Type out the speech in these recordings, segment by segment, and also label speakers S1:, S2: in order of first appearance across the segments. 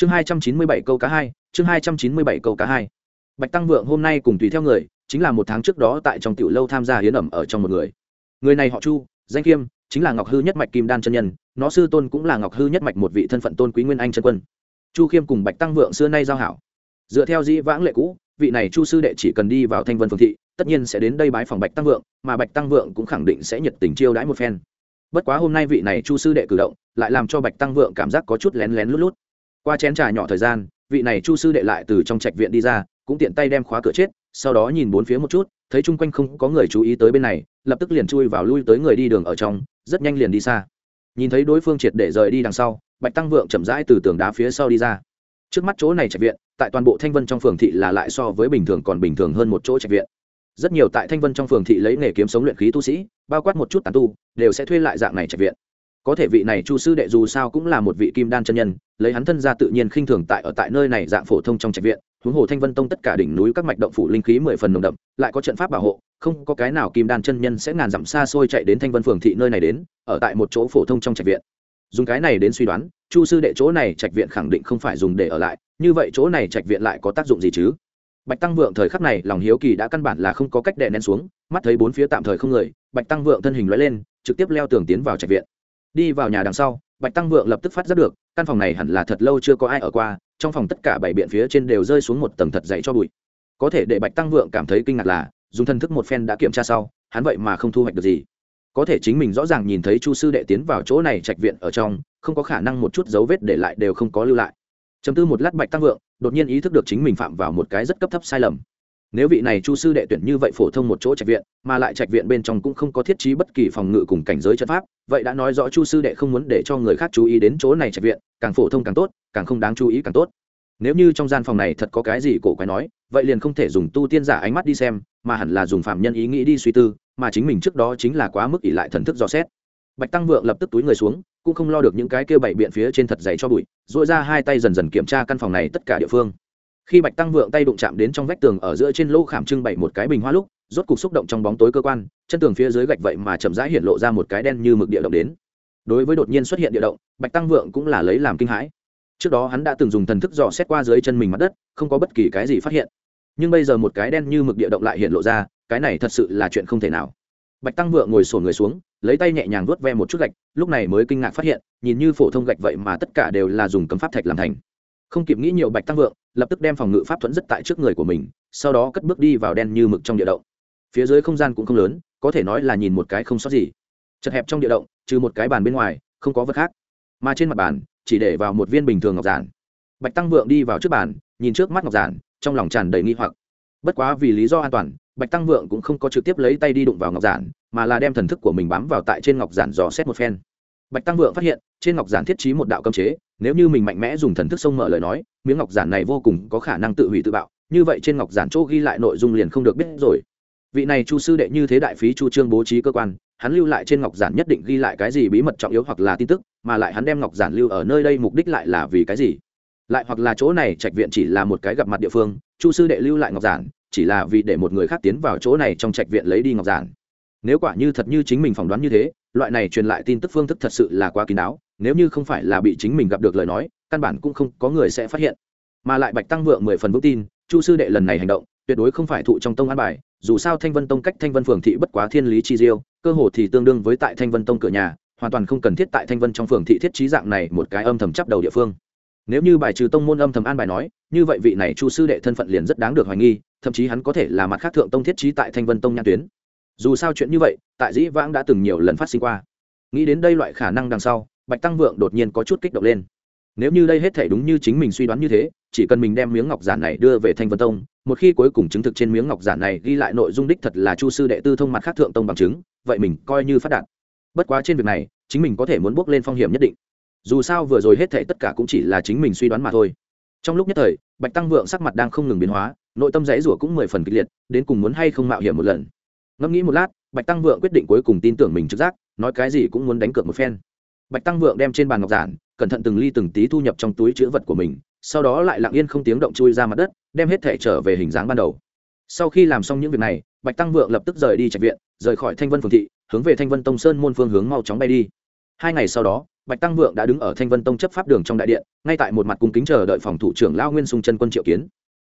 S1: chương hai trăm chín mươi bảy câu cá hai, chương hai trăm chín mươi bảy câu cá hai. Bạch tăng vượng hôm nay cùng tùy theo người, chính là một tháng trước đó tại trong tiểu lâu tham gia hiến ẩm ở trong một người. Người này họ chu, danh kiêm, chính là ngọc hư nhất mạch kim đan chân nhân, nó sư tôn cũng là ngọc hư nhất mạch một vị thân phận tôn quý nguyên anh chân quân. Chu khiêm cùng bạch tăng vượng xưa nay giao hảo. Dựa theo dĩ vãng lệ cũ, vị này chu sư đệ chỉ cần đi vào thanh vân phương thị, tất nhiên sẽ đến đây bái phòng bạch tăng vượng, mà bạch tăng vượng cũng khẳng định sẽ nhiệt tình chiêu đãi một phen. Bất quá hôm nay vị này chu sư đệ cử động, lại làm cho bạch tăng vượng cảm giác có chút lén lén lút lút qua chén trà nhỏ thời gian, vị này chu sư đệ lại từ trong trạch viện đi ra, cũng tiện tay đem khóa cửa chết, sau đó nhìn bốn phía một chút, thấy chung quanh không có người chú ý tới bên này, lập tức liền chui vào lui tới người đi đường ở trong, rất nhanh liền đi xa. Nhìn thấy đối phương triệt để rời đi đằng sau, bạch tăng vượng chậm rãi từ tường đá phía sau đi ra. Trước mắt chỗ này trạch viện, tại toàn bộ thanh vân trong phường thị là lại so với bình thường còn bình thường hơn một chỗ trạch viện. Rất nhiều tại thanh vân trong phường thị lấy nghề kiếm sống luyện khí tu sĩ, bao quát một chút tàn tu, đều sẽ thuê lại dạng này trạch viện có thể vị này chu sư đệ dù sao cũng là một vị kim đan chân nhân, lấy hắn thân ra tự nhiên khinh thường tại ở tại nơi này dạng phổ thông trong trạch viện, huống hồ thanh vân tông tất cả đỉnh núi các mạch động phủ linh khí mười phần nồng đậm, lại có trận pháp bảo hộ, không có cái nào kim đan chân nhân sẽ ngàn dặm xa xôi chạy đến thanh vân phường thị nơi này đến, ở tại một chỗ phổ thông trong trạch viện. Dùng cái này đến suy đoán, chu sư đệ chỗ này trạch viện khẳng định không phải dùng để ở lại, như vậy chỗ này trạch viện lại có tác dụng gì chứ? Bạch tăng vượng thời khắc này lòng hiếu kỳ đã căn bản là không có cách đè nén xuống, mắt thấy bốn phía tạm thời không người, bạch tăng vượng thân hình lóe lên, trực tiếp leo tường tiến vào trạch viện đi vào nhà đằng sau, bạch tăng vượng lập tức phát giác được, căn phòng này hẳn là thật lâu chưa có ai ở qua, trong phòng tất cả bảy biện phía trên đều rơi xuống một tầng thật dày cho bụi. Có thể để bạch tăng vượng cảm thấy kinh ngạc là, dùng thân thức một phen đã kiểm tra sau, hắn vậy mà không thu hoạch được gì. Có thể chính mình rõ ràng nhìn thấy chu sư đệ tiến vào chỗ này trạch viện ở trong, không có khả năng một chút dấu vết để lại đều không có lưu lại. Chấm tư một lát bạch tăng vượng, đột nhiên ý thức được chính mình phạm vào một cái rất cấp thấp sai lầm nếu vị này chu sư đệ tuyển như vậy phổ thông một chỗ trạch viện, mà lại trạch viện bên trong cũng không có thiết trí bất kỳ phòng ngự cùng cảnh giới chất pháp, vậy đã nói rõ chu sư đệ không muốn để cho người khác chú ý đến chỗ này trạch viện, càng phổ thông càng tốt, càng không đáng chú ý càng tốt. Nếu như trong gian phòng này thật có cái gì cổ quái nói, vậy liền không thể dùng tu tiên giả ánh mắt đi xem, mà hẳn là dùng phạm nhân ý nghĩ đi suy tư, mà chính mình trước đó chính là quá mức ỷ lại thần thức dò xét. Bạch tăng vượng lập tức túi người xuống, cũng không lo được những cái kêu bảy biện phía trên thật dày cho bụi dội ra hai tay dần dần kiểm tra căn phòng này tất cả địa phương khi bạch tăng vượng tay đụng chạm đến trong vách tường ở giữa trên lỗ khảm trưng bày một cái bình hoa lúc, rốt cục xúc động trong bóng tối cơ quan, chân tường phía dưới gạch vậy mà chậm rãi hiện lộ ra một cái đen như mực địa động đến. Đối với đột nhiên xuất hiện địa động, bạch tăng vượng cũng là lấy làm kinh hãi. Trước đó hắn đã từng dùng thần thức dò xét qua dưới chân mình mặt đất, không có bất kỳ cái gì phát hiện. Nhưng bây giờ một cái đen như mực địa động lại hiện lộ ra, cái này thật sự là chuyện không thể nào. Bạch tăng vượng ngồi sổn người xuống, lấy tay nhẹ nhàng vuốt ve một chút gạch, lúc này mới kinh ngạc phát hiện, nhìn như phổ thông gạch vậy mà tất cả đều là dùng cấm pháp thạch làm thành. Không kịp nghĩ nhiều, bạch tăng vượng lập tức đem phòng ngự pháp thuẫn rất tại trước người của mình, sau đó cất bước đi vào đen như mực trong địa động. Phía dưới không gian cũng không lớn, có thể nói là nhìn một cái không sót gì. Chật hẹp trong địa động, trừ một cái bàn bên ngoài, không có vật khác. Mà trên mặt bàn, chỉ để vào một viên bình thường ngọc giản. Bạch tăng vượng đi vào trước bàn, nhìn trước mắt ngọc giản, trong lòng tràn đầy nghi hoặc. Bất quá vì lý do an toàn, bạch tăng vượng cũng không có trực tiếp lấy tay đi đụng vào ngọc giản, mà là đem thần thức của mình bám vào tại trên ngọc giản dò xét một phen. Bạch tăng vượng phát hiện trên ngọc giản thiết trí một đạo cấm chế, nếu như mình mạnh mẽ dùng thần thức sông mở lời nói, miếng ngọc giản này vô cùng có khả năng tự hủy tự bạo, như vậy trên ngọc giản chỗ ghi lại nội dung liền không được biết rồi. Vị này chu sư đệ như thế đại phí chu trương bố trí cơ quan, hắn lưu lại trên ngọc giản nhất định ghi lại cái gì bí mật trọng yếu hoặc là tin tức, mà lại hắn đem ngọc giản lưu ở nơi đây mục đích lại là vì cái gì? Lại hoặc là chỗ này trạch viện chỉ là một cái gặp mặt địa phương, chu sư đệ lưu lại ngọc giản, chỉ là vì để một người khác tiến vào chỗ này trong trạch viện lấy đi ngọc giản. Nếu quả như thật như chính mình phỏng đoán như thế, loại này truyền lại tin tức phương thức thật sự là quá kín đáo nếu như không phải là bị chính mình gặp được lời nói, căn bản cũng không có người sẽ phát hiện. Mà lại bạch tăng vượng mười phần vững tin, chu sư đệ lần này hành động, tuyệt đối không phải thụ trong tông an bài, dù sao thanh vân tông cách thanh vân phường thị bất quá thiên lý chi diêu, cơ hồ thì tương đương với tại thanh vân tông cửa nhà, hoàn toàn không cần thiết tại thanh vân trong phường thị thiết trí dạng này một cái âm thầm chấp đầu địa phương. Nếu như bài trừ tông môn âm thầm an bài nói, như vậy vị này chu sư đệ thân phận liền rất đáng được hoài nghi, thậm chí hắn có thể là mặt khác thượng tông thiết trí tại thanh vân tông nhãn tuyến. Dù sao chuyện như vậy, tại dĩ vãng đã từng nhiều lần phát sinh qua. Nghĩ đến đây loại khả năng đằng sau bạch tăng vượng đột nhiên có chút kích động lên. Nếu như đây hết thể đúng như chính mình suy đoán như thế, chỉ cần mình đem miếng ngọc giản này đưa về thanh vân tông, một khi cuối cùng chứng thực trên miếng ngọc giản này ghi lại nội dung đích thật là chu sư đệ tư thông mặt khác thượng tông bằng chứng, vậy mình coi như phát đạt. Bất quá trên việc này, chính mình có thể muốn bước lên phong hiểm nhất định. Dù sao vừa rồi hết thể tất cả cũng chỉ là chính mình suy đoán mà thôi. Trong lúc nhất thời, bạch tăng vượng sắc mặt đang không ngừng biến hóa, nội tâm rẽ rủa cũng mười phần kịch liệt, đến cùng muốn hay không mạo hiểm một lần. Ngẫm nghĩ một lát, bạch tăng vượng quyết định cuối cùng tin tưởng mình trực giác, nói cái gì cũng muốn đánh cược một phen bạch tăng vượng đem trên bàn ngọc giản, cẩn thận từng ly từng tí thu nhập trong túi chữ vật của mình, sau đó lại lặng yên không tiếng động chui ra mặt đất, đem hết thể trở về hình dáng ban đầu. Sau khi làm xong những việc này, bạch tăng vượng lập tức rời đi trạch viện, rời khỏi thanh vân phường thị, hướng về thanh vân tông sơn môn phương hướng mau chóng bay đi. Hai ngày sau đó, bạch tăng vượng đã đứng ở thanh vân tông chấp pháp đường trong đại điện, ngay tại một mặt cung kính chờ đợi phòng thủ trưởng lao nguyên sung chân quân triệu kiến.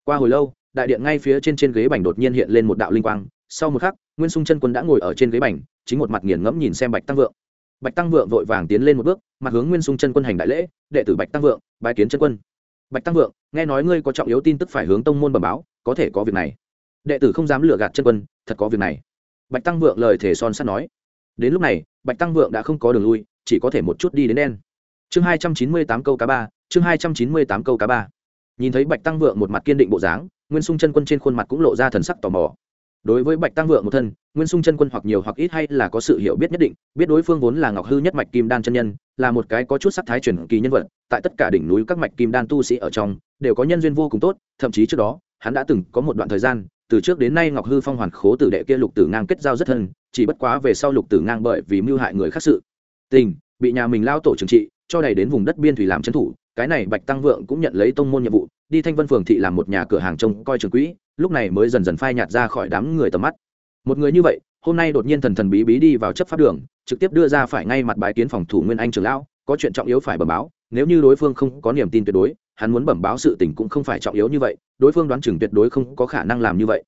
S1: Qua hồi lâu, đại điện ngay phía trên trên ghế bành đột nhiên hiện lên một đạo linh quang. Sau một khắc, nguyên sung chân quân đã ngồi ở trên ghế bành, chính một mặt nghiền ngẫm nhìn xem bạch tăng vượng bạch tăng vượng vội vàng tiến lên một bước, mặt hướng nguyên sung chân quân hành đại lễ, đệ tử bạch tăng vượng, bái kiến chân quân. Bạch tăng vượng, nghe nói ngươi có trọng yếu tin tức phải hướng tông môn bẩm báo, có thể có việc này. Đệ tử không dám lừa gạt chân quân, thật có việc này. Bạch tăng vượng lời thể son sắt nói. Đến lúc này, bạch tăng vượng đã không có đường lui, chỉ có thể một chút đi đến đen. Chương hai trăm chín mươi tám câu cá ba, chương hai trăm chín mươi tám câu cá ba. Nhìn thấy bạch tăng vượng một mặt kiên định bộ dáng, nguyên sung chân quân trên khuôn mặt cũng lộ ra thần sắc tò mò. Đối với bạch tăng vượng một thân nguyên sung chân quân hoặc nhiều hoặc ít hay là có sự hiểu biết nhất định, biết đối phương vốn là ngọc hư nhất mạch kim đan chân nhân, là một cái có chút sắc thái truyền kỳ nhân vật, tại tất cả đỉnh núi các mạch kim đan tu sĩ ở trong, đều có nhân duyên vô cùng tốt, thậm chí trước đó, hắn đã từng có một đoạn thời gian, từ trước đến nay ngọc hư phong hoàn khố tử đệ kia lục tử ngang kết giao rất thân, chỉ bất quá về sau lục tử ngang bởi vì mưu hại người khác sự. Tình, bị nhà mình lao tổ trừng trị, cho đầy đến vùng đất biên thủy làm trấn thủ, cái này bạch tăng vượng cũng nhận lấy tông môn nhiệm vụ, đi thanh vân phường thị làm một nhà cửa hàng trông coi trường quỹ, lúc này mới dần dần phai nhạt ra khỏi đám người tầm mắt một người như vậy, hôm nay đột nhiên thần thần bí bí đi vào chấp pháp đường, trực tiếp đưa ra phải ngay mặt bài kiến phòng thủ nguyên anh trường lão, có chuyện trọng yếu phải bẩm báo, nếu như đối phương không có niềm tin tuyệt đối, hắn muốn bẩm báo sự tình cũng không phải trọng yếu như vậy, đối phương đoán chừng tuyệt đối không có khả năng làm như vậy.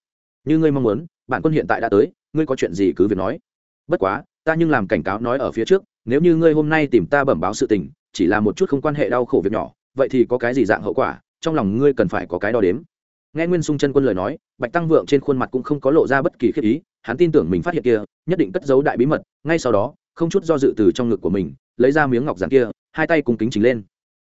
S1: Như ngươi mong muốn, bản quân hiện tại đã tới, ngươi có chuyện gì cứ việc nói. Bất quá, ta nhưng làm cảnh cáo nói ở phía trước, nếu như ngươi hôm nay tìm ta bẩm báo sự tình, chỉ là một chút không quan hệ đau khổ việc nhỏ, vậy thì có cái gì dạng hậu quả, trong lòng ngươi cần phải có cái đo đếm nghe nguyên sung chân quân lời nói, bạch tăng vượng trên khuôn mặt cũng không có lộ ra bất kỳ khiết ý, hắn tin tưởng mình phát hiện kia, nhất định cất giấu đại bí mật, ngay sau đó, không chút do dự từ trong ngực của mình, lấy ra miếng ngọc giản kia, hai tay cùng kính chính lên.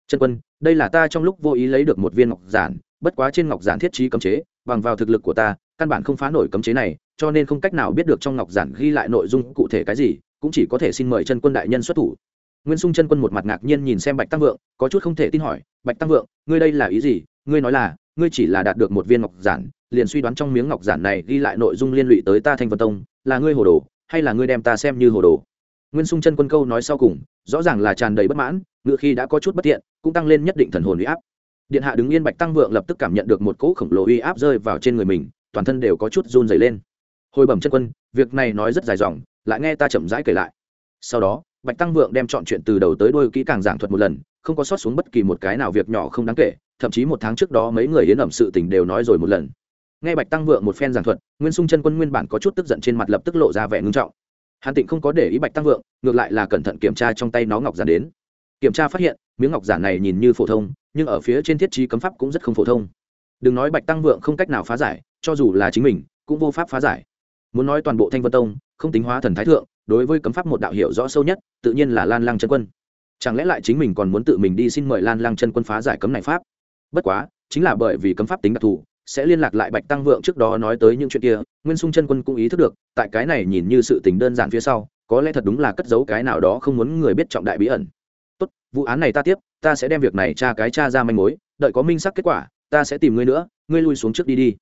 S1: Chân quân, đây là ta trong lúc vô ý lấy được một viên ngọc giản, bất quá trên ngọc giản thiết trí cấm chế, bằng vào thực lực của ta, căn bản không phá nổi cấm chế này, cho nên không cách nào biết được trong ngọc giản ghi lại nội dung cụ thể cái gì, cũng chỉ có thể xin mời chân quân đại nhân xuất thủ. Nguyên sung chân quân một mặt ngạc nhiên nhìn xem bạch tăng vượng, có chút không thể tin hỏi, bạch tăng vượng, ngươi đây là ý gì? Ngươi nói là ngươi chỉ là đạt được một viên ngọc giản, liền suy đoán trong miếng ngọc giản này ghi lại nội dung liên lụy tới ta thanh vân tông, là ngươi hồ đồ, hay là ngươi đem ta xem như hồ đồ? Nguyên sung chân quân câu nói sau cùng, rõ ràng là tràn đầy bất mãn, ngựa khi đã có chút bất thiện cũng tăng lên nhất định thần hồn uy áp. Điện hạ đứng yên bạch tăng vượng lập tức cảm nhận được một cỗ khổng lồ uy áp rơi vào trên người mình, toàn thân đều có chút run dày lên. Hồi bẩm chân quân, việc này nói rất dài dòng, lại nghe ta chậm rãi kể lại. Sau đó, bạch tăng vượng đem chọn chuyện từ đầu tới đôi kỹ càng giảng thuật một lần, không có sót xuống bất kỳ một cái nào việc nhỏ không đáng kể thậm chí một tháng trước đó mấy người yến ẩm sự tình đều nói rồi một lần. Nghe bạch tăng vượng một phen giảng thuật, nguyên sung chân quân nguyên bản có chút tức giận trên mặt lập tức lộ ra vẻ ngưng trọng. Hàn tịnh không có để ý bạch tăng vượng, ngược lại là cẩn thận kiểm tra trong tay nó ngọc giản đến. Kiểm tra phát hiện, miếng ngọc giản này nhìn như phổ thông, nhưng ở phía trên thiết trí cấm pháp cũng rất không phổ thông. Đừng nói bạch tăng vượng không cách nào phá giải, cho dù là chính mình, cũng vô pháp phá giải. Muốn nói toàn bộ thanh vân tông, không tính hóa thần thái thượng, đối với cấm pháp một đạo hiệu rõ sâu nhất, tự nhiên là lan lăng chân quân. Chẳng lẽ lại chính mình còn muốn tự mình đi xin mời lan lăng chân quân phá giải cấm này pháp? Bất quá, chính là bởi vì cấm pháp tính đặc thù, sẽ liên lạc lại bạch tăng vượng trước đó nói tới những chuyện kia, nguyên sung chân quân cũng ý thức được, tại cái này nhìn như sự tình đơn giản phía sau, có lẽ thật đúng là cất giấu cái nào đó không muốn người biết trọng đại bí ẩn. Tốt, vụ án này ta tiếp, ta sẽ đem việc này tra cái tra ra manh mối, đợi có minh sắc kết quả, ta sẽ tìm ngươi nữa, ngươi lui xuống trước đi đi.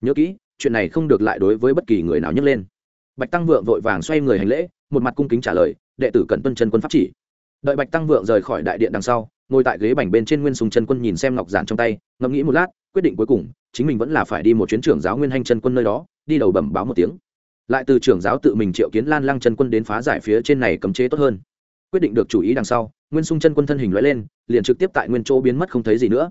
S1: Nhớ kỹ, chuyện này không được lại đối với bất kỳ người nào nhấc lên. Bạch tăng vượng vội vàng xoay người hành lễ, một mặt cung kính trả lời, đệ tử cần tuân chân quân pháp chỉ. Đợi bạch tăng vượng rời khỏi đại điện đằng sau ngồi tại ghế bành bên trên nguyên sùng chân quân nhìn xem ngọc giản trong tay, ngẫm nghĩ một lát, quyết định cuối cùng, chính mình vẫn là phải đi một chuyến trưởng giáo nguyên hanh chân quân nơi đó, đi đầu bẩm báo một tiếng. Lại từ trưởng giáo tự mình triệu kiến lan lăng chân quân đến phá giải phía trên này cấm chế tốt hơn. Quyết định được chủ ý đằng sau, nguyên sung chân quân thân hình loại lên, liền trực tiếp tại nguyên chỗ biến mất không thấy gì nữa.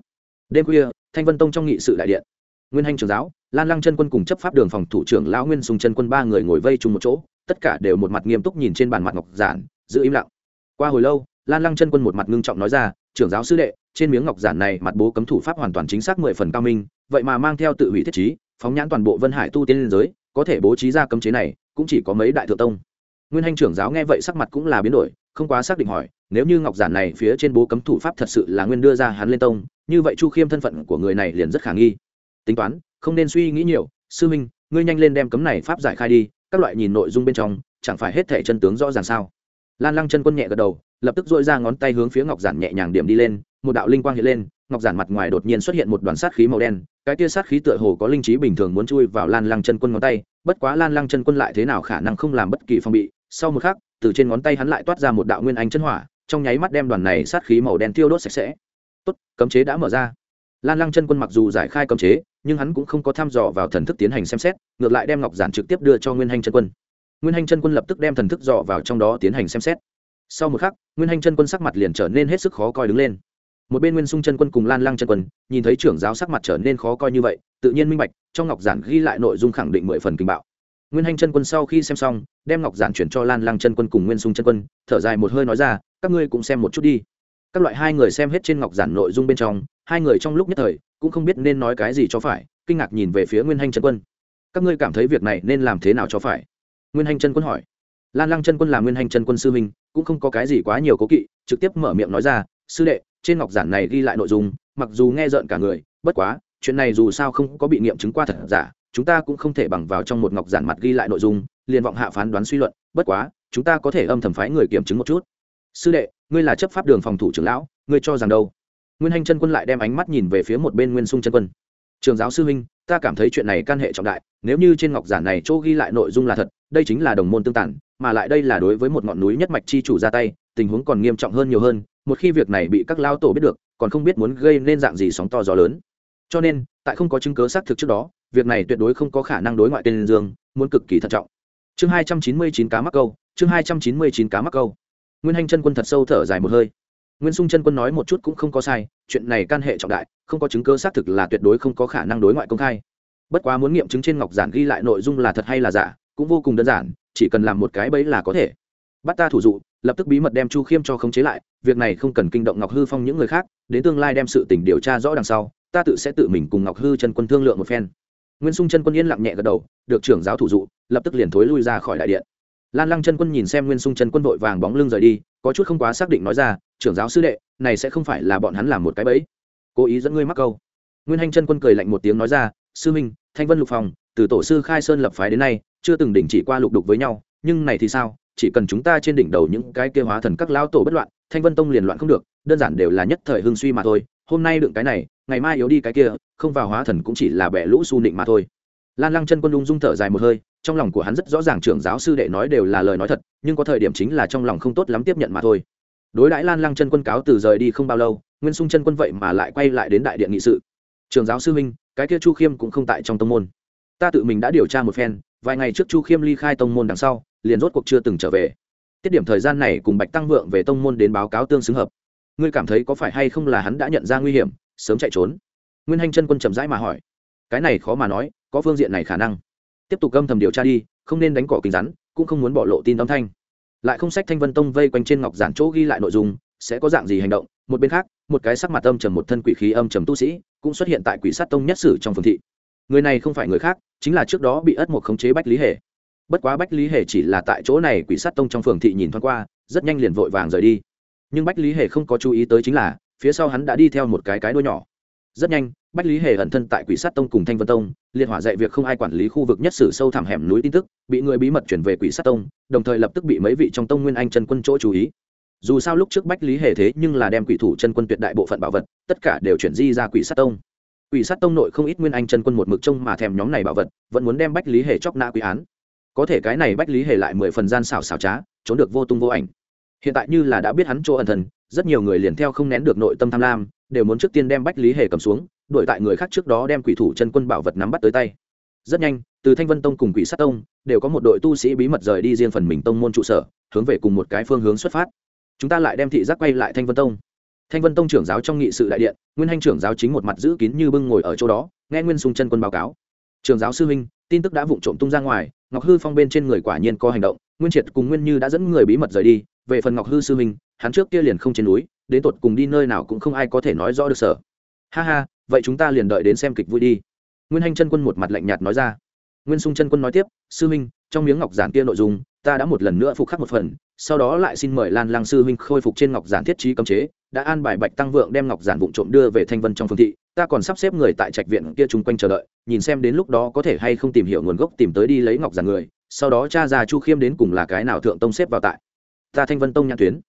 S1: Đêm khuya, thanh vân tông trong nghị sự đại điện. Nguyên hanh trưởng giáo, lan lăng chân quân cùng chấp pháp đường phòng thủ trưởng lão nguyên sung chân quân ba người ngồi vây chung một chỗ, tất cả đều một mặt nghiêm túc nhìn trên bàn mặt ngọc giản, giữ im lặng. Qua hồi lâu, lan lăng chân quân một mặt ngưng trọng nói ra trưởng giáo sư đệ, trên miếng ngọc giản này mặt bố cấm thủ pháp hoàn toàn chính xác mười phần cao minh, vậy mà mang theo tự hủy thiết trí, phóng nhãn toàn bộ vân hải tu tiên liên giới, có thể bố trí ra cấm chế này, cũng chỉ có mấy đại thượng tông. Nguyên hành trưởng giáo nghe vậy sắc mặt cũng là biến đổi, không quá xác định hỏi, nếu như ngọc giản này phía trên bố cấm thủ pháp thật sự là nguyên đưa ra hắn lên tông, như vậy chu khiêm thân phận của người này liền rất khả nghi. Tính toán, không nên suy nghĩ nhiều, sư minh, ngươi nhanh lên đem cấm này pháp giải khai đi, các loại nhìn nội dung bên trong, chẳng phải hết thể chân tướng rõ ràng sao? Lan lăng chân quân nhẹ gật đầu lập tức dội ra ngón tay hướng phía ngọc giản nhẹ nhàng điểm đi lên, một đạo linh quang hiện lên, ngọc giản mặt ngoài đột nhiên xuất hiện một đoàn sát khí màu đen, cái tia sát khí tựa hồ có linh trí bình thường muốn chui vào lan lăng chân quân ngón tay, bất quá lan lăng chân quân lại thế nào khả năng không làm bất kỳ phong bị, sau một khắc, từ trên ngón tay hắn lại toát ra một đạo nguyên anh chân hỏa, trong nháy mắt đem đoàn này sát khí màu đen tiêu đốt sạch sẽ. Tốt, cấm chế đã mở ra. Lan lăng chân quân mặc dù giải khai cấm chế, nhưng hắn cũng không có thăm dò vào thần thức tiến hành xem xét, ngược lại đem ngọc giản trực tiếp đưa cho nguyên anh chân quân. Nguyên anh chân quân lập tức đem thần thức dò vào trong đó tiến hành xem xét sau một khắc, nguyên hanh chân quân sắc mặt liền trở nên hết sức khó coi đứng lên. Một bên nguyên sung chân quân cùng lan lăng chân quân, nhìn thấy trưởng giáo sắc mặt trở nên khó coi như vậy, tự nhiên minh bạch, trong ngọc giản ghi lại nội dung khẳng định mười phần kinh bạo. Nguyên hanh chân quân sau khi xem xong, đem ngọc giản chuyển cho lan lăng chân quân cùng nguyên sung chân quân, thở dài một hơi nói ra, các ngươi cũng xem một chút đi. Các loại hai người xem hết trên ngọc giản nội dung bên trong, hai người trong lúc nhất thời, cũng không biết nên nói cái gì cho phải, kinh ngạc nhìn về phía nguyên hanh chân quân. Các ngươi cảm thấy việc này nên làm thế nào cho phải? Nguyên hanh chân quân hỏi lan lăng chân quân là nguyên hành chân quân sư minh cũng không có cái gì quá nhiều cố kỵ, trực tiếp mở miệng nói ra, sư đệ, trên ngọc giản này ghi lại nội dung, mặc dù nghe rợn cả người, bất quá, chuyện này dù sao không có bị nghiệm chứng qua thật giả, chúng ta cũng không thể bằng vào trong một ngọc giản mặt ghi lại nội dung, liền vọng hạ phán đoán suy luận, bất quá, chúng ta có thể âm thầm phái người kiểm chứng một chút. Sư đệ, ngươi là chấp pháp đường phòng thủ trưởng lão, ngươi cho rằng đâu? Nguyên hành chân quân lại đem ánh mắt nhìn về phía một bên nguyên sung chân quân. Trường giáo sư huynh, ta cảm thấy chuyện này can hệ trọng đại, nếu như trên ngọc giản này chỗ ghi lại nội dung là thật, đây chính là đồng môn tương tản mà lại đây là đối với một ngọn núi nhất mạch chi chủ ra tay, tình huống còn nghiêm trọng hơn nhiều hơn, một khi việc này bị các lao tổ biết được, còn không biết muốn gây nên dạng gì sóng to gió lớn. Cho nên, tại không có chứng cớ xác thực trước đó, việc này tuyệt đối không có khả năng đối ngoại tên dương, muốn cực kỳ thận trọng. Chương hai trăm chín mươi chín cá mắc câu, chương hai trăm chín mươi chín cá mắc câu. Nguyên hành chân quân thật sâu thở dài một hơi. Nguyên sung chân quân nói một chút cũng không có sai, chuyện này can hệ trọng đại, không có chứng cơ xác thực là tuyệt đối không có khả năng đối ngoại công khai. Bất quá muốn nghiệm chứng trên ngọc giản ghi lại nội dung là thật hay là giả, cũng vô cùng đơn giản chỉ cần làm một cái bẫy là có thể. Bắt ta thủ dụ, lập tức bí mật đem chu khiêm cho khống chế lại, việc này không cần kinh động ngọc hư phong những người khác, đến tương lai đem sự tình điều tra rõ đằng sau, ta tự sẽ tự mình cùng ngọc hư chân quân thương lượng một phen. Nguyên sung chân quân yên lặng nhẹ gật đầu, được trưởng giáo thủ dụ, lập tức liền thối lui ra khỏi đại điện. Lan lăng chân quân nhìn xem nguyên sung chân quân vội vàng bóng lưng rời đi, có chút không quá xác định nói ra, trưởng giáo sư đệ, này sẽ không phải là bọn hắn làm một cái bẫy. Cố ý dẫn ngươi mắc câu. Nguyên hành chân quân cười lạnh một tiếng nói ra, sư minh, thanh vân lục phòng từ tổ sư khai sơn lập phái đến nay, chưa từng đỉnh chỉ qua lục đục với nhau, nhưng này thì sao? Chỉ cần chúng ta trên đỉnh đầu những cái kia hóa thần các lão tổ bất loạn, thanh vân tông liền loạn không được, đơn giản đều là nhất thời hưng suy mà thôi. Hôm nay đựng cái này, ngày mai yếu đi cái kia, không vào hóa thần cũng chỉ là bẻ lũ su nịnh mà thôi. Lan lăng chân quân lung dung thở dài một hơi, trong lòng của hắn rất rõ ràng trưởng giáo sư đệ nói đều là lời nói thật, nhưng có thời điểm chính là trong lòng không tốt lắm tiếp nhận mà thôi. Đối đãi lan lăng chân quân cáo từ rời đi không bao lâu, nguyên sung chân quân vậy mà lại quay lại đến đại điện nghị sự. Trường giáo sư huynh, cái kia chu khiêm cũng không tại trong tông môn ta tự mình đã điều tra một phen, vài ngày trước chu khiêm ly khai tông môn đằng sau, liền rốt cuộc chưa từng trở về. Tiết điểm thời gian này cùng bạch tăng vượng về tông môn đến báo cáo tương xứng hợp. Ngươi cảm thấy có phải hay không là hắn đã nhận ra nguy hiểm, sớm chạy trốn? Nguyên hanh chân quân chậm rãi mà hỏi. Cái này khó mà nói, có phương diện này khả năng. Tiếp tục gâm thầm điều tra đi, không nên đánh cỏ kính rắn, cũng không muốn bỏ lộ tin âm thanh. Lại không sách thanh vân tông vây quanh trên ngọc giản chỗ ghi lại nội dung, sẽ có dạng gì hành động? Một bên khác, một cái sắc mặt âm trầm một thân quỷ khí âm trầm tu sĩ, cũng xuất hiện tại quỷ sát tông nhất sử trong phường thị người này không phải người khác, chính là trước đó bị ất một khống chế bách lý hề. Bất quá bách lý hề chỉ là tại chỗ này quỷ sát tông trong phường thị nhìn thoáng qua, rất nhanh liền vội vàng rời đi. Nhưng bách lý hề không có chú ý tới chính là, phía sau hắn đã đi theo một cái cái đuôi nhỏ. Rất nhanh, bách lý hề ẩn thân tại quỷ sát tông cùng thanh vân tông, liệt hỏa dạy việc không ai quản lý khu vực nhất sử sâu thẳm hẻm núi tin tức, bị người bí mật chuyển về quỷ sát tông, đồng thời lập tức bị mấy vị trong tông nguyên anh chân quân chỗ chú ý. Dù sao lúc trước bách lý hề thế nhưng là đem quỷ thủ chân quân tuyệt đại bộ phận bảo vật, tất cả đều chuyển di ra quỷ sát tông quỷ sát tông nội không ít nguyên anh chân quân một mực trông mà thèm nhóm này bảo vật, vẫn muốn đem bách lý hề chọc nã quỷ án. Có thể cái này bách lý hề lại mười phần gian xảo xảo trá, trốn được vô tung vô ảnh. Hiện tại như là đã biết hắn chỗ ẩn thần rất nhiều người liền theo không nén được nội tâm tham lam, đều muốn trước tiên đem bách lý hề cầm xuống, đuổi tại người khác trước đó đem quỷ thủ chân quân bảo vật nắm bắt tới tay. Rất nhanh, từ thanh vân tông cùng quỷ sát tông, đều có một đội tu sĩ bí mật rời đi riêng phần mình tông môn trụ sở, hướng về cùng một cái phương hướng xuất phát. Chúng ta lại đem thị giác quay lại thanh vân tông thanh vân tông trưởng giáo trong nghị sự đại điện, nguyên hanh trưởng giáo chính một mặt giữ kín như bưng ngồi ở chỗ đó, nghe nguyên sung chân quân báo cáo. Trưởng giáo sư huynh, tin tức đã vụng trộm tung ra ngoài, ngọc hư phong bên trên người quả nhiên có hành động, nguyên triệt cùng nguyên như đã dẫn người bí mật rời đi, về phần ngọc hư sư huynh, hắn trước kia liền không trên núi, đến tột cùng đi nơi nào cũng không ai có thể nói rõ được sở ha ha, vậy chúng ta liền đợi đến xem kịch vui đi. Nguyên hanh chân quân một mặt lạnh nhạt nói ra. Nguyên sung chân quân nói tiếp, sư minh trong miếng ngọc giản kia nội dung, ta đã một lần nữa phục khắc một phần, sau đó lại xin mời lan lang sư huynh khôi phục trên ngọc giản thiết trí cấm chế đã an bài bạch tăng vượng đem ngọc giản vụn trộm đưa về thanh vân trong phương thị. Ta còn sắp xếp người tại trạch viện kia chung quanh chờ đợi, nhìn xem đến lúc đó có thể hay không tìm hiểu nguồn gốc tìm tới đi lấy ngọc giản người, sau đó cha ra chu khiêm đến cùng là cái nào thượng tông xếp vào tại. Ta thanh vân tông nhãn tuyến.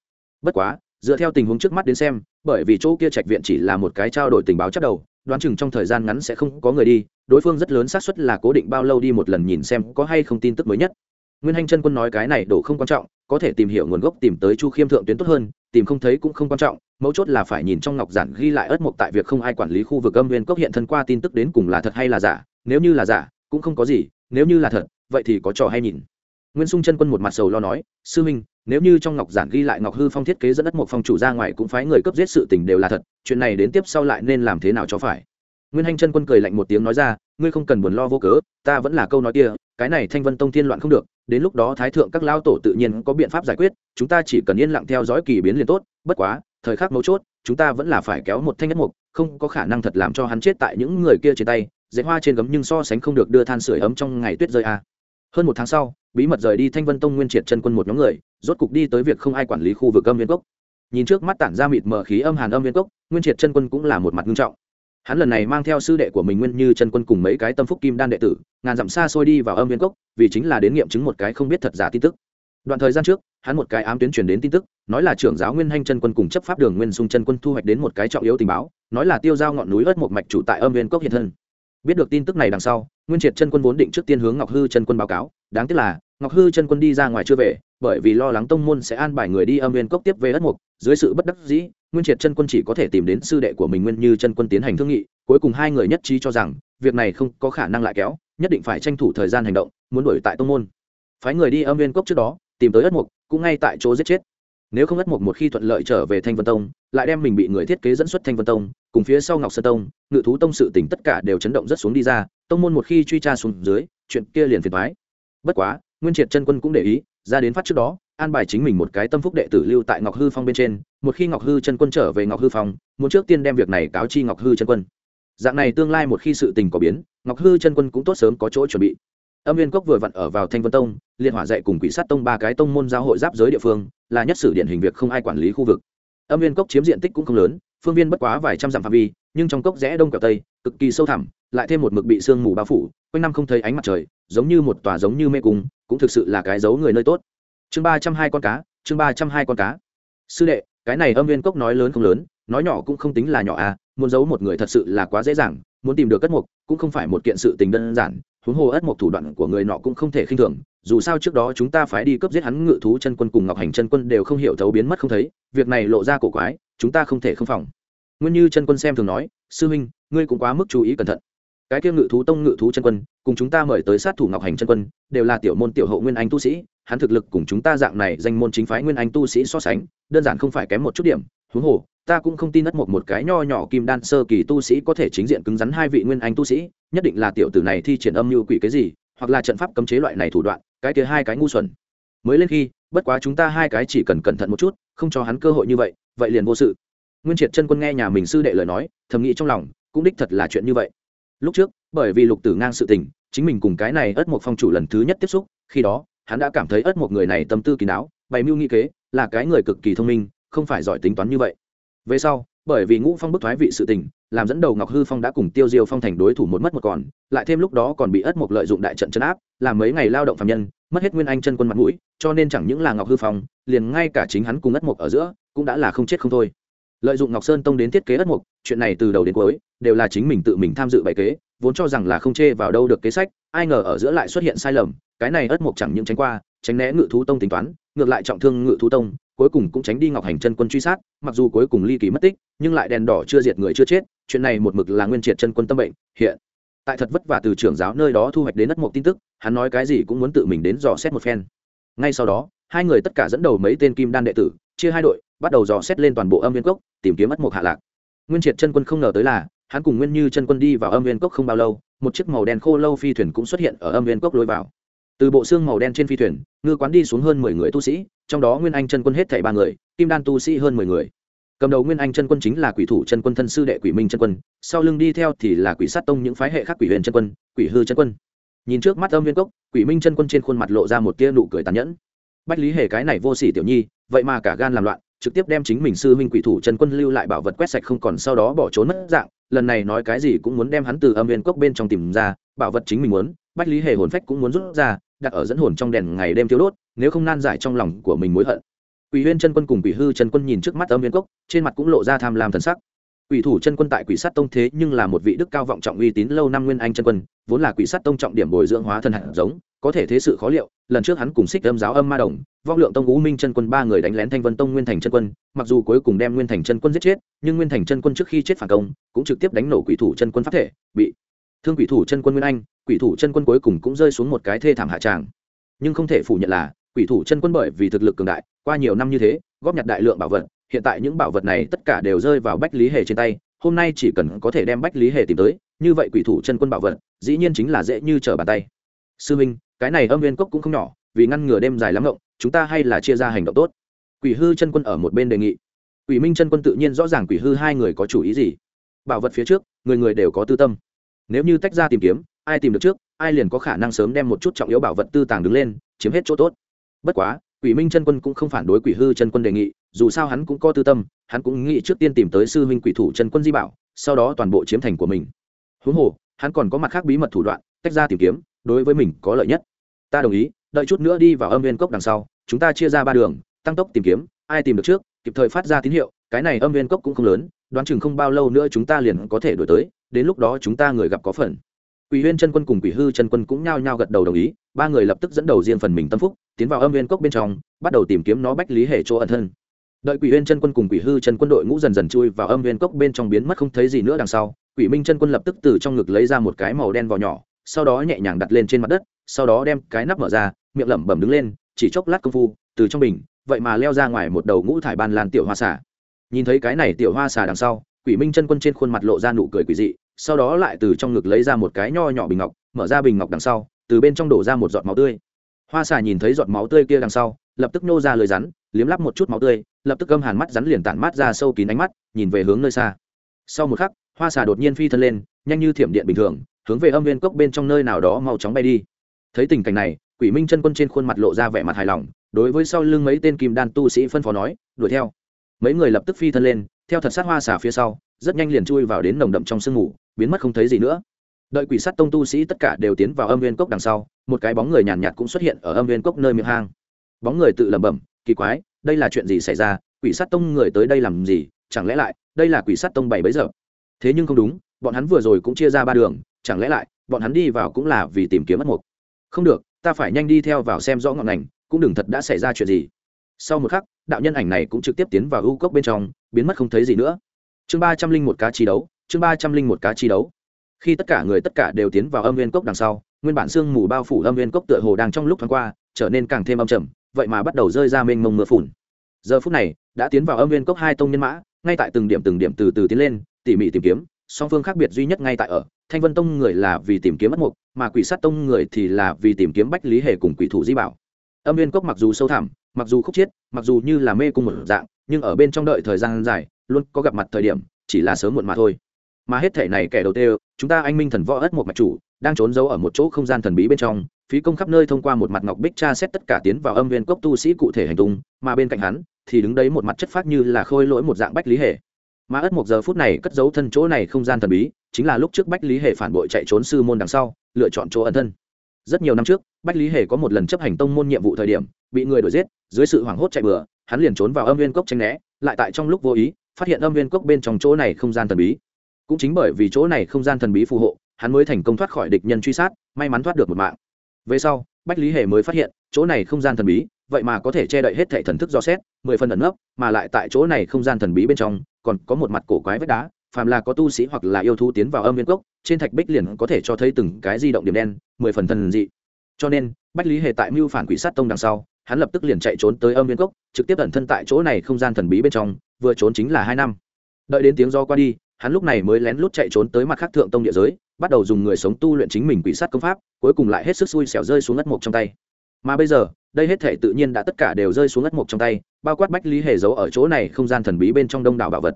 S1: Bất quá, dựa theo tình huống trước mắt đến xem, bởi vì chỗ kia trạch viện chỉ là một cái trao đổi tình báo chắc đầu, đoán chừng trong thời gian ngắn sẽ không có người đi, đối phương rất lớn xác suất là cố định bao lâu đi một lần nhìn xem có hay không tin tức mới nhất. Nguyên hành chân quân nói cái này đổ không quan trọng, có thể tìm hiểu nguồn gốc tìm tới chu khiêm thượng tuyến tốt hơn tìm không thấy cũng không quan trọng, mấu chốt là phải nhìn trong ngọc giản ghi lại ớt mộc tại việc không ai quản lý khu vực âm nguyên cốc hiện thân qua tin tức đến cùng là thật hay là giả, nếu như là giả, cũng không có gì, nếu như là thật, vậy thì có trò hay nhìn. Nguyên sung chân quân một mặt sầu lo nói, sư minh, nếu như trong ngọc giản ghi lại ngọc hư phong thiết kế dẫn đất một phong chủ ra ngoài cũng phái người cấp giết sự tình đều là thật, chuyện này đến tiếp sau lại nên làm thế nào cho phải? Nguyên hành chân quân cười lạnh một tiếng nói ra, ngươi không cần buồn lo vô cớ, ta vẫn là câu nói kia, cái này thanh vân tông thiên loạn không được đến lúc đó thái thượng các lao tổ tự nhiên có biện pháp giải quyết, chúng ta chỉ cần yên lặng theo dõi kỳ biến liền tốt, bất quá, thời khắc mấu chốt, chúng ta vẫn là phải kéo một thanh nhất mục, không có khả năng thật làm cho hắn chết tại những người kia trên tay dạy hoa trên gấm nhưng so sánh không được đưa than sửa ấm trong ngày tuyết rơi a. À. hơn một tháng sau, bí mật rời đi thanh vân tông nguyên triệt chân quân một nhóm người, rốt cục đi tới việc không ai quản lý khu vực âm viên cốc. Nhìn trước mắt tản ra mịt mờ khí âm hàn âm viên cốc, nguyên triệt chân quân cũng là một mặt nghiêm trọng hắn lần này mang theo sư đệ của mình nguyên như chân quân cùng mấy cái tâm phúc kim đan đệ tử, ngàn dặm xa xôi đi vào âm viên cốc, vì chính là đến nghiệm chứng một cái không biết thật giả tin tức. Đoạn thời gian trước, hắn một cái ám tuyến truyền đến tin tức, nói là trưởng giáo nguyên hanh chân quân cùng chấp pháp đường nguyên sung chân quân thu hoạch đến một cái trọng yếu tình báo, nói là tiêu giao ngọn núi ớt một mạch chủ tại âm viên cốc hiện thân. Biết được tin tức này đằng sau, nguyên triệt chân quân vốn định trước tiên hướng ngọc hư chân quân báo cáo, đáng tiếc là, ngọc hư chân quân đi ra ngoài chưa về, bởi vì lo lắng tông môn sẽ an bài người đi âm viên cốc tiếp về ất mục dưới sự bất đắc dĩ nguyên triệt chân quân chỉ có thể tìm đến sư đệ của mình nguyên như chân quân tiến hành thương nghị, cuối cùng hai người nhất trí cho rằng, việc này không có khả năng lại kéo, nhất định phải tranh thủ thời gian hành động, muốn đuổi tại tông môn. Phái người đi âm viên cốc trước đó, tìm tới ất mục, cũng ngay tại chỗ giết chết. Nếu không ất mục một khi thuận lợi trở về thanh vân tông, lại đem mình bị người thiết kế dẫn xuất thanh vân tông, cùng phía sau ngọc sơn tông, ngự thú tông sự tỉnh tất cả đều chấn động rất xuống đi ra, tông môn một khi truy tra xuống dưới, chuyện kia liền phiền thoái bất quá, nguyên triệt chân quân cũng để ý ra đến phát trước đó, an bài chính mình một cái tâm phúc đệ tử lưu tại ngọc hư phong bên trên, một khi ngọc hư chân quân trở về ngọc hư phong, muốn trước tiên đem việc này cáo chi ngọc hư chân quân. Dạng này tương lai một khi sự tình có biến, ngọc hư chân quân cũng tốt sớm có chỗ chuẩn bị. Âm viên cốc vừa vặn ở vào thanh vân tông, liên hỏa dạy cùng quỷ sát tông ba cái tông môn giao hội giáp giới địa phương, là nhất sử điển hình việc không ai quản lý khu vực. Âm viên cốc chiếm diện tích cũng không lớn phương viên bất quá vài trăm dặm phạm vi, nhưng trong cốc rẽ đông cả tây, cực kỳ sâu thẳm, lại thêm một mực bị sương mù bao phủ, quanh năm không thấy ánh mặt trời, giống như một tòa giống như mê cung, cũng thực sự là cái giấu người nơi tốt. Chương ba trăm hai con cá, chương ba trăm hai con cá. Sư đệ, cái này âm viên cốc nói lớn không lớn, nói nhỏ cũng không tính là nhỏ à muốn giấu một người thật sự là quá dễ dàng muốn tìm được cất mục cũng không phải một kiện sự tình đơn giản, huống hồ ất mục thủ đoạn của người nọ cũng không thể khinh thường, dù sao trước đó chúng ta phải đi cướp giết hắn ngự thú chân quân cùng ngọc hành chân quân đều không hiểu thấu biến mất không thấy, việc này lộ ra cổ quái, chúng ta không thể không phòng. Nguyên như chân quân xem thường nói, sư huynh, ngươi cũng quá mức chú ý cẩn thận. Cái kia ngự thú tông ngự thú chân quân, cùng chúng ta mời tới sát thủ ngọc hành chân quân, đều là tiểu môn tiểu hậu nguyên anh tu sĩ, hắn thực lực cùng chúng ta dạng này danh môn chính phái nguyên anh tu sĩ so sánh, đơn giản không phải kém một chút điểm, huống hồ ta cũng không tin ất một một cái nho nhỏ kim đan sơ kỳ tu sĩ có thể chính diện cứng rắn hai vị nguyên anh tu sĩ, nhất định là tiểu tử này thi triển âm như quỷ cái gì, hoặc là trận pháp cấm chế loại này thủ đoạn, cái kia hai cái ngu xuẩn. Mới lên khi, bất quá chúng ta hai cái chỉ cần cẩn thận một chút, không cho hắn cơ hội như vậy vậy liền vô sự. Nguyên triệt chân quân nghe nhà mình sư đệ lời nói, thầm nghĩ trong lòng, cũng đích thật là chuyện như vậy. Lúc trước, bởi vì lục tử ngang sự tình, chính mình cùng cái này ất một phong chủ lần thứ nhất tiếp xúc, khi đó, hắn đã cảm thấy ất một người này tâm tư kỳ não, bày mưu nghĩ kế, là cái người cực kỳ thông minh, không phải giỏi tính toán như vậy về sau bởi vì ngũ phong bức thoái vị sự tình làm dẫn đầu ngọc hư phong đã cùng tiêu diêu phong thành đối thủ một mất một còn lại thêm lúc đó còn bị ất mục lợi dụng đại trận chấn áp làm mấy ngày lao động phạm nhân mất hết nguyên anh chân quân mặt mũi cho nên chẳng những là ngọc hư phong liền ngay cả chính hắn cùng ất mục ở giữa cũng đã là không chết không thôi. Lợi dụng ngọc sơn tông đến thiết kế ất mục, chuyện này từ đầu đến cuối đều là chính mình tự mình tham dự bài kế vốn cho rằng là không chê vào đâu được kế sách ai ngờ ở giữa lại xuất hiện sai lầm cái này ất mục chẳng những tránh qua tránh né ngự thú tông tính toán ngược lại trọng thương ngự thú tông cuối cùng cũng tránh đi ngọc hành chân quân truy sát, mặc dù cuối cùng ly kỳ mất tích, nhưng lại đèn đỏ chưa diệt người chưa chết, chuyện này một mực là nguyên triệt chân quân tâm bệnh, hiện tại thật vất vả từ trưởng giáo nơi đó thu hoạch đến đất một tin tức, hắn nói cái gì cũng muốn tự mình đến dò xét một phen. Ngay sau đó, hai người tất cả dẫn đầu mấy tên kim đan đệ tử, chia hai đội, bắt đầu dò xét lên toàn bộ âm viên cốc, tìm kiếm mất một hạ lạc. Nguyên triệt chân quân không ngờ tới là, hắn cùng nguyên như chân quân đi vào âm viên cốc không bao lâu, một chiếc màu đen khô lâu phi thuyền cũng xuất hiện ở âm viên cốc lối vào. Từ bộ xương màu đen trên phi thuyền, ngư quán đi xuống hơn mười người tu sĩ trong đó nguyên anh chân quân hết thảy ba người, kim đan tu sĩ hơn mười người. Cầm đầu nguyên anh chân quân chính là quỷ thủ chân quân thân sư đệ quỷ minh chân quân, sau lưng đi theo thì là quỷ sát tông những phái hệ khác quỷ huyền chân quân, quỷ hư chân quân. Nhìn trước mắt âm viên cốc, quỷ minh chân quân trên khuôn mặt lộ ra một tia nụ cười tàn nhẫn. Bách lý hề cái này vô sỉ tiểu nhi, vậy mà cả gan làm loạn, trực tiếp đem chính mình sư huynh quỷ thủ chân quân lưu lại bảo vật quét sạch không còn sau đó bỏ trốn mất dạng, lần này nói cái gì cũng muốn đem hắn từ âm viên cốc bên trong tìm ra, bảo vật chính mình muốn, bách lý hề hồn phách cũng muốn rút ra đặt ở dẫn hồn trong đèn ngày đêm thiếu đốt, nếu không nan giải trong lòng của mình mối hận. Quỷ huyên chân quân cùng quỷ hư chân quân nhìn trước mắt âm viên cốc, trên mặt cũng lộ ra tham lam thần sắc. Quỷ thủ chân quân tại quỷ sát tông thế nhưng là một vị đức cao vọng trọng uy tín lâu năm nguyên anh chân quân, vốn là quỷ sát tông trọng điểm bồi dưỡng hóa thân hạt giống, có thể thế sự khó liệu, lần trước hắn cùng xích âm giáo âm ma đồng, vong lượng tông ngũ minh chân quân ba người đánh lén thanh vân tông nguyên thành chân quân, mặc dù cuối cùng đem nguyên thành chân quân giết chết, nhưng nguyên thành chân quân trước khi chết phản công, cũng trực tiếp đánh nổ quỷ thủ chân quân pháp thể, bị thương quỷ thủ chân quân nguyên anh, quỷ thủ chân quân cuối cùng cũng rơi xuống một cái thê thảm hạ tràng. Nhưng không thể phủ nhận là, quỷ thủ chân quân bởi vì thực lực cường đại, qua nhiều năm như thế, góp nhặt đại lượng bảo vật, hiện tại những bảo vật này tất cả đều rơi vào bách lý hề trên tay, hôm nay chỉ cần có thể đem bách lý hề tìm tới, như vậy quỷ thủ chân quân bảo vật, dĩ nhiên chính là dễ như trở bàn tay. Sư minh, cái này âm viên cốc cũng không nhỏ, vì ngăn ngừa đêm dài lắm rộng chúng ta hay là chia ra hành động tốt. Quỷ hư chân quân ở một bên đề nghị. Quỷ minh chân quân tự nhiên rõ ràng quỷ hư hai người có chủ ý gì. Bảo vật phía trước, người người đều có tư tâm nếu như tách ra tìm kiếm, ai tìm được trước, ai liền có khả năng sớm đem một chút trọng yếu bảo vật tư tàng đứng lên, chiếm hết chỗ tốt. Bất quá, quỷ minh chân quân cũng không phản đối quỷ hư chân quân đề nghị, dù sao hắn cũng có tư tâm, hắn cũng nghĩ trước tiên tìm tới sư huynh quỷ thủ chân quân di bảo, sau đó toàn bộ chiếm thành của mình. Huống hồ, hắn còn có mặt khác bí mật thủ đoạn, tách ra tìm kiếm, đối với mình có lợi nhất. Ta đồng ý, đợi chút nữa đi vào âm viên cốc đằng sau, chúng ta chia ra ba đường, tăng tốc tìm kiếm, ai tìm được trước, kịp thời phát ra tín hiệu, cái này âm viên cốc cũng không lớn, đoán chừng không bao lâu nữa chúng ta liền có thể đổi tới đến lúc đó chúng ta người gặp có phần. Quỷ huyên chân quân cùng quỷ hư chân quân cũng nhao nhao gật đầu đồng ý, ba người lập tức dẫn đầu riêng phần mình tâm phúc, tiến vào âm viên cốc bên trong, bắt đầu tìm kiếm nó bách lý hệ chỗ ẩn thân. Đợi quỷ huyên chân quân cùng quỷ hư chân quân đội ngũ dần dần chui vào âm viên cốc bên trong biến mất không thấy gì nữa đằng sau, quỷ minh chân quân lập tức từ trong ngực lấy ra một cái màu đen vào nhỏ, sau đó nhẹ nhàng đặt lên trên mặt đất, sau đó đem cái nắp mở ra, miệng lẩm bẩm đứng lên, chỉ chốc lát công phu, từ trong bình, vậy mà leo ra ngoài một đầu ngũ thải ban lan tiểu hoa xả nhìn thấy cái này tiểu hoa xả đằng sau, quỷ minh chân quân trên khuôn mặt lộ ra nụ cười quỷ dị sau đó lại từ trong ngực lấy ra một cái nho nhỏ bình ngọc, mở ra bình ngọc đằng sau, từ bên trong đổ ra một giọt máu tươi. Hoa xà nhìn thấy giọt máu tươi kia đằng sau, lập tức nô ra lời rắn, liếm lắp một chút máu tươi, lập tức gâm hàn mắt rắn liền tản mát ra sâu kín ánh mắt, nhìn về hướng nơi xa. Sau một khắc, hoa xà đột nhiên phi thân lên, nhanh như thiểm điện bình thường, hướng về âm viên cốc bên trong nơi nào đó mau chóng bay đi. Thấy tình cảnh này, quỷ minh chân quân trên khuôn mặt lộ ra vẻ mặt hài lòng, đối với sau lưng mấy tên kim đan tu sĩ phân phó nói, đuổi theo. Mấy người lập tức phi thân lên, theo thật sát hoa xả phía sau rất nhanh liền chui vào đến nồng đậm trong sương mù, biến mất không thấy gì nữa. Đợi quỷ sát tông tu sĩ tất cả đều tiến vào âm viên cốc đằng sau, một cái bóng người nhàn nhạt cũng xuất hiện ở âm viên cốc nơi miệng hang. Bóng người tự lẩm bẩm, kỳ quái, đây là chuyện gì xảy ra? Quỷ sát tông người tới đây làm gì? Chẳng lẽ lại, đây là quỷ sát tông bảy bấy giờ? Thế nhưng không đúng, bọn hắn vừa rồi cũng chia ra ba đường, chẳng lẽ lại, bọn hắn đi vào cũng là vì tìm kiếm mất mục? Không được, ta phải nhanh đi theo vào xem rõ ngọn ngành, cũng đừng thật đã xảy ra chuyện gì. Sau một khắc, đạo nhân ảnh này cũng trực tiếp tiến vào u cốc bên trong, biến mất không thấy gì nữa chương ba trăm linh một cá chi đấu, chương ba trăm linh một cá chi đấu. Khi tất cả người tất cả đều tiến vào âm viên cốc đằng sau, nguyên bản sương mù bao phủ âm viên cốc tựa hồ đang trong lúc thoáng qua, trở nên càng thêm âm trầm, vậy mà bắt đầu rơi ra mênh mông mưa phùn. Giờ phút này, đã tiến vào âm viên cốc hai tông nhân mã, ngay tại từng điểm từng điểm từ từ tiến lên, tỉ mỉ tìm kiếm, song phương khác biệt duy nhất ngay tại ở, thanh vân tông người là vì tìm kiếm mất mục, mà quỷ sát tông người thì là vì tìm kiếm bách lý hề cùng quỷ thủ di bảo. Âm viên cốc mặc dù sâu thẳm, mặc dù khúc chiết, mặc dù như là mê cung một dạng, nhưng ở bên trong đợi thời gian dài luôn có gặp mặt thời điểm, chỉ là sớm muộn mà thôi. Mà hết thể này kẻ đầu tiên, chúng ta anh minh thần võ ất một mạch chủ, đang trốn giấu ở một chỗ không gian thần bí bên trong, phí công khắp nơi thông qua một mặt ngọc bích tra xét tất cả tiến vào âm viên cốc tu sĩ cụ thể hành tung, mà bên cạnh hắn, thì đứng đấy một mặt chất phát như là khôi lỗi một dạng bách lý hệ mà ất một giờ phút này cất giấu thân chỗ này không gian thần bí, chính là lúc trước bách lý hệ phản bội chạy trốn sư môn đằng sau, lựa chọn chỗ ẩn thân. Rất nhiều năm trước, bách lý hề có một lần chấp hành tông môn nhiệm vụ thời điểm, bị người đuổi giết, dưới sự hoảng hốt chạy bừa, hắn liền trốn vào âm viên cốc tranh né, lại tại trong lúc vô ý phát hiện âm viên cốc bên trong chỗ này không gian thần bí. Cũng chính bởi vì chỗ này không gian thần bí phù hộ, hắn mới thành công thoát khỏi địch nhân truy sát, may mắn thoát được một mạng. Về sau, bách lý hề mới phát hiện, chỗ này không gian thần bí, vậy mà có thể che đậy hết thệ thần thức do xét, mười phần ẩn nấp, mà lại tại chỗ này không gian thần bí bên trong, còn có một mặt cổ quái vách đá, phàm là có tu sĩ hoặc là yêu thú tiến vào âm viên cốc, trên thạch bích liền có thể cho thấy từng cái di động điểm đen, mười phần thần dị. Cho nên, bách lý hề tại mưu phản quỷ sát tông đằng sau, hắn lập tức liền chạy trốn tới âm viên cốc, trực tiếp ẩn thân tại chỗ này không gian thần bí bên trong vừa trốn chính là hai năm. Đợi đến tiếng do qua đi, hắn lúc này mới lén lút chạy trốn tới mặt khác thượng tông địa giới, bắt đầu dùng người sống tu luyện chính mình quỷ sát công pháp, cuối cùng lại hết sức xui xẻo rơi xuống ất mộc trong tay. Mà bây giờ, đây hết thể tự nhiên đã tất cả đều rơi xuống ất mộc trong tay, bao quát bách lý hề giấu ở chỗ này không gian thần bí bên trong đông đảo bảo vật.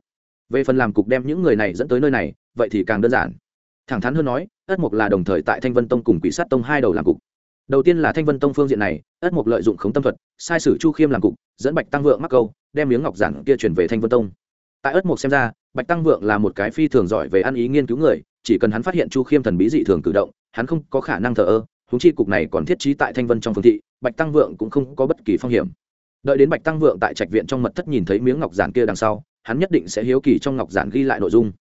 S1: Về phần làm cục đem những người này dẫn tới nơi này, vậy thì càng đơn giản. Thẳng thắn hơn nói ất mộc là đồng thời tại thanh vân tông cùng quỷ sát tông hai đầu làm cục đầu tiên là thanh vân tông phương diện này, ất mục lợi dụng khống tâm thuật, sai sử chu khiêm làm cục, dẫn bạch tăng vượng mắc câu, đem miếng ngọc giản kia chuyển về thanh vân tông. Tại ất mục xem ra, bạch tăng vượng là một cái phi thường giỏi về ăn ý nghiên cứu người, chỉ cần hắn phát hiện chu khiêm thần bí dị thường cử động, hắn không có khả năng thờ ơ húng chi cục này còn thiết trí tại thanh vân trong phương thị, bạch tăng vượng cũng không có bất kỳ phong hiểm. Đợi đến bạch tăng vượng tại trạch viện trong mật thất nhìn thấy miếng ngọc giản kia đằng sau, hắn nhất định sẽ hiếu kỳ trong ngọc giản ghi lại nội dung.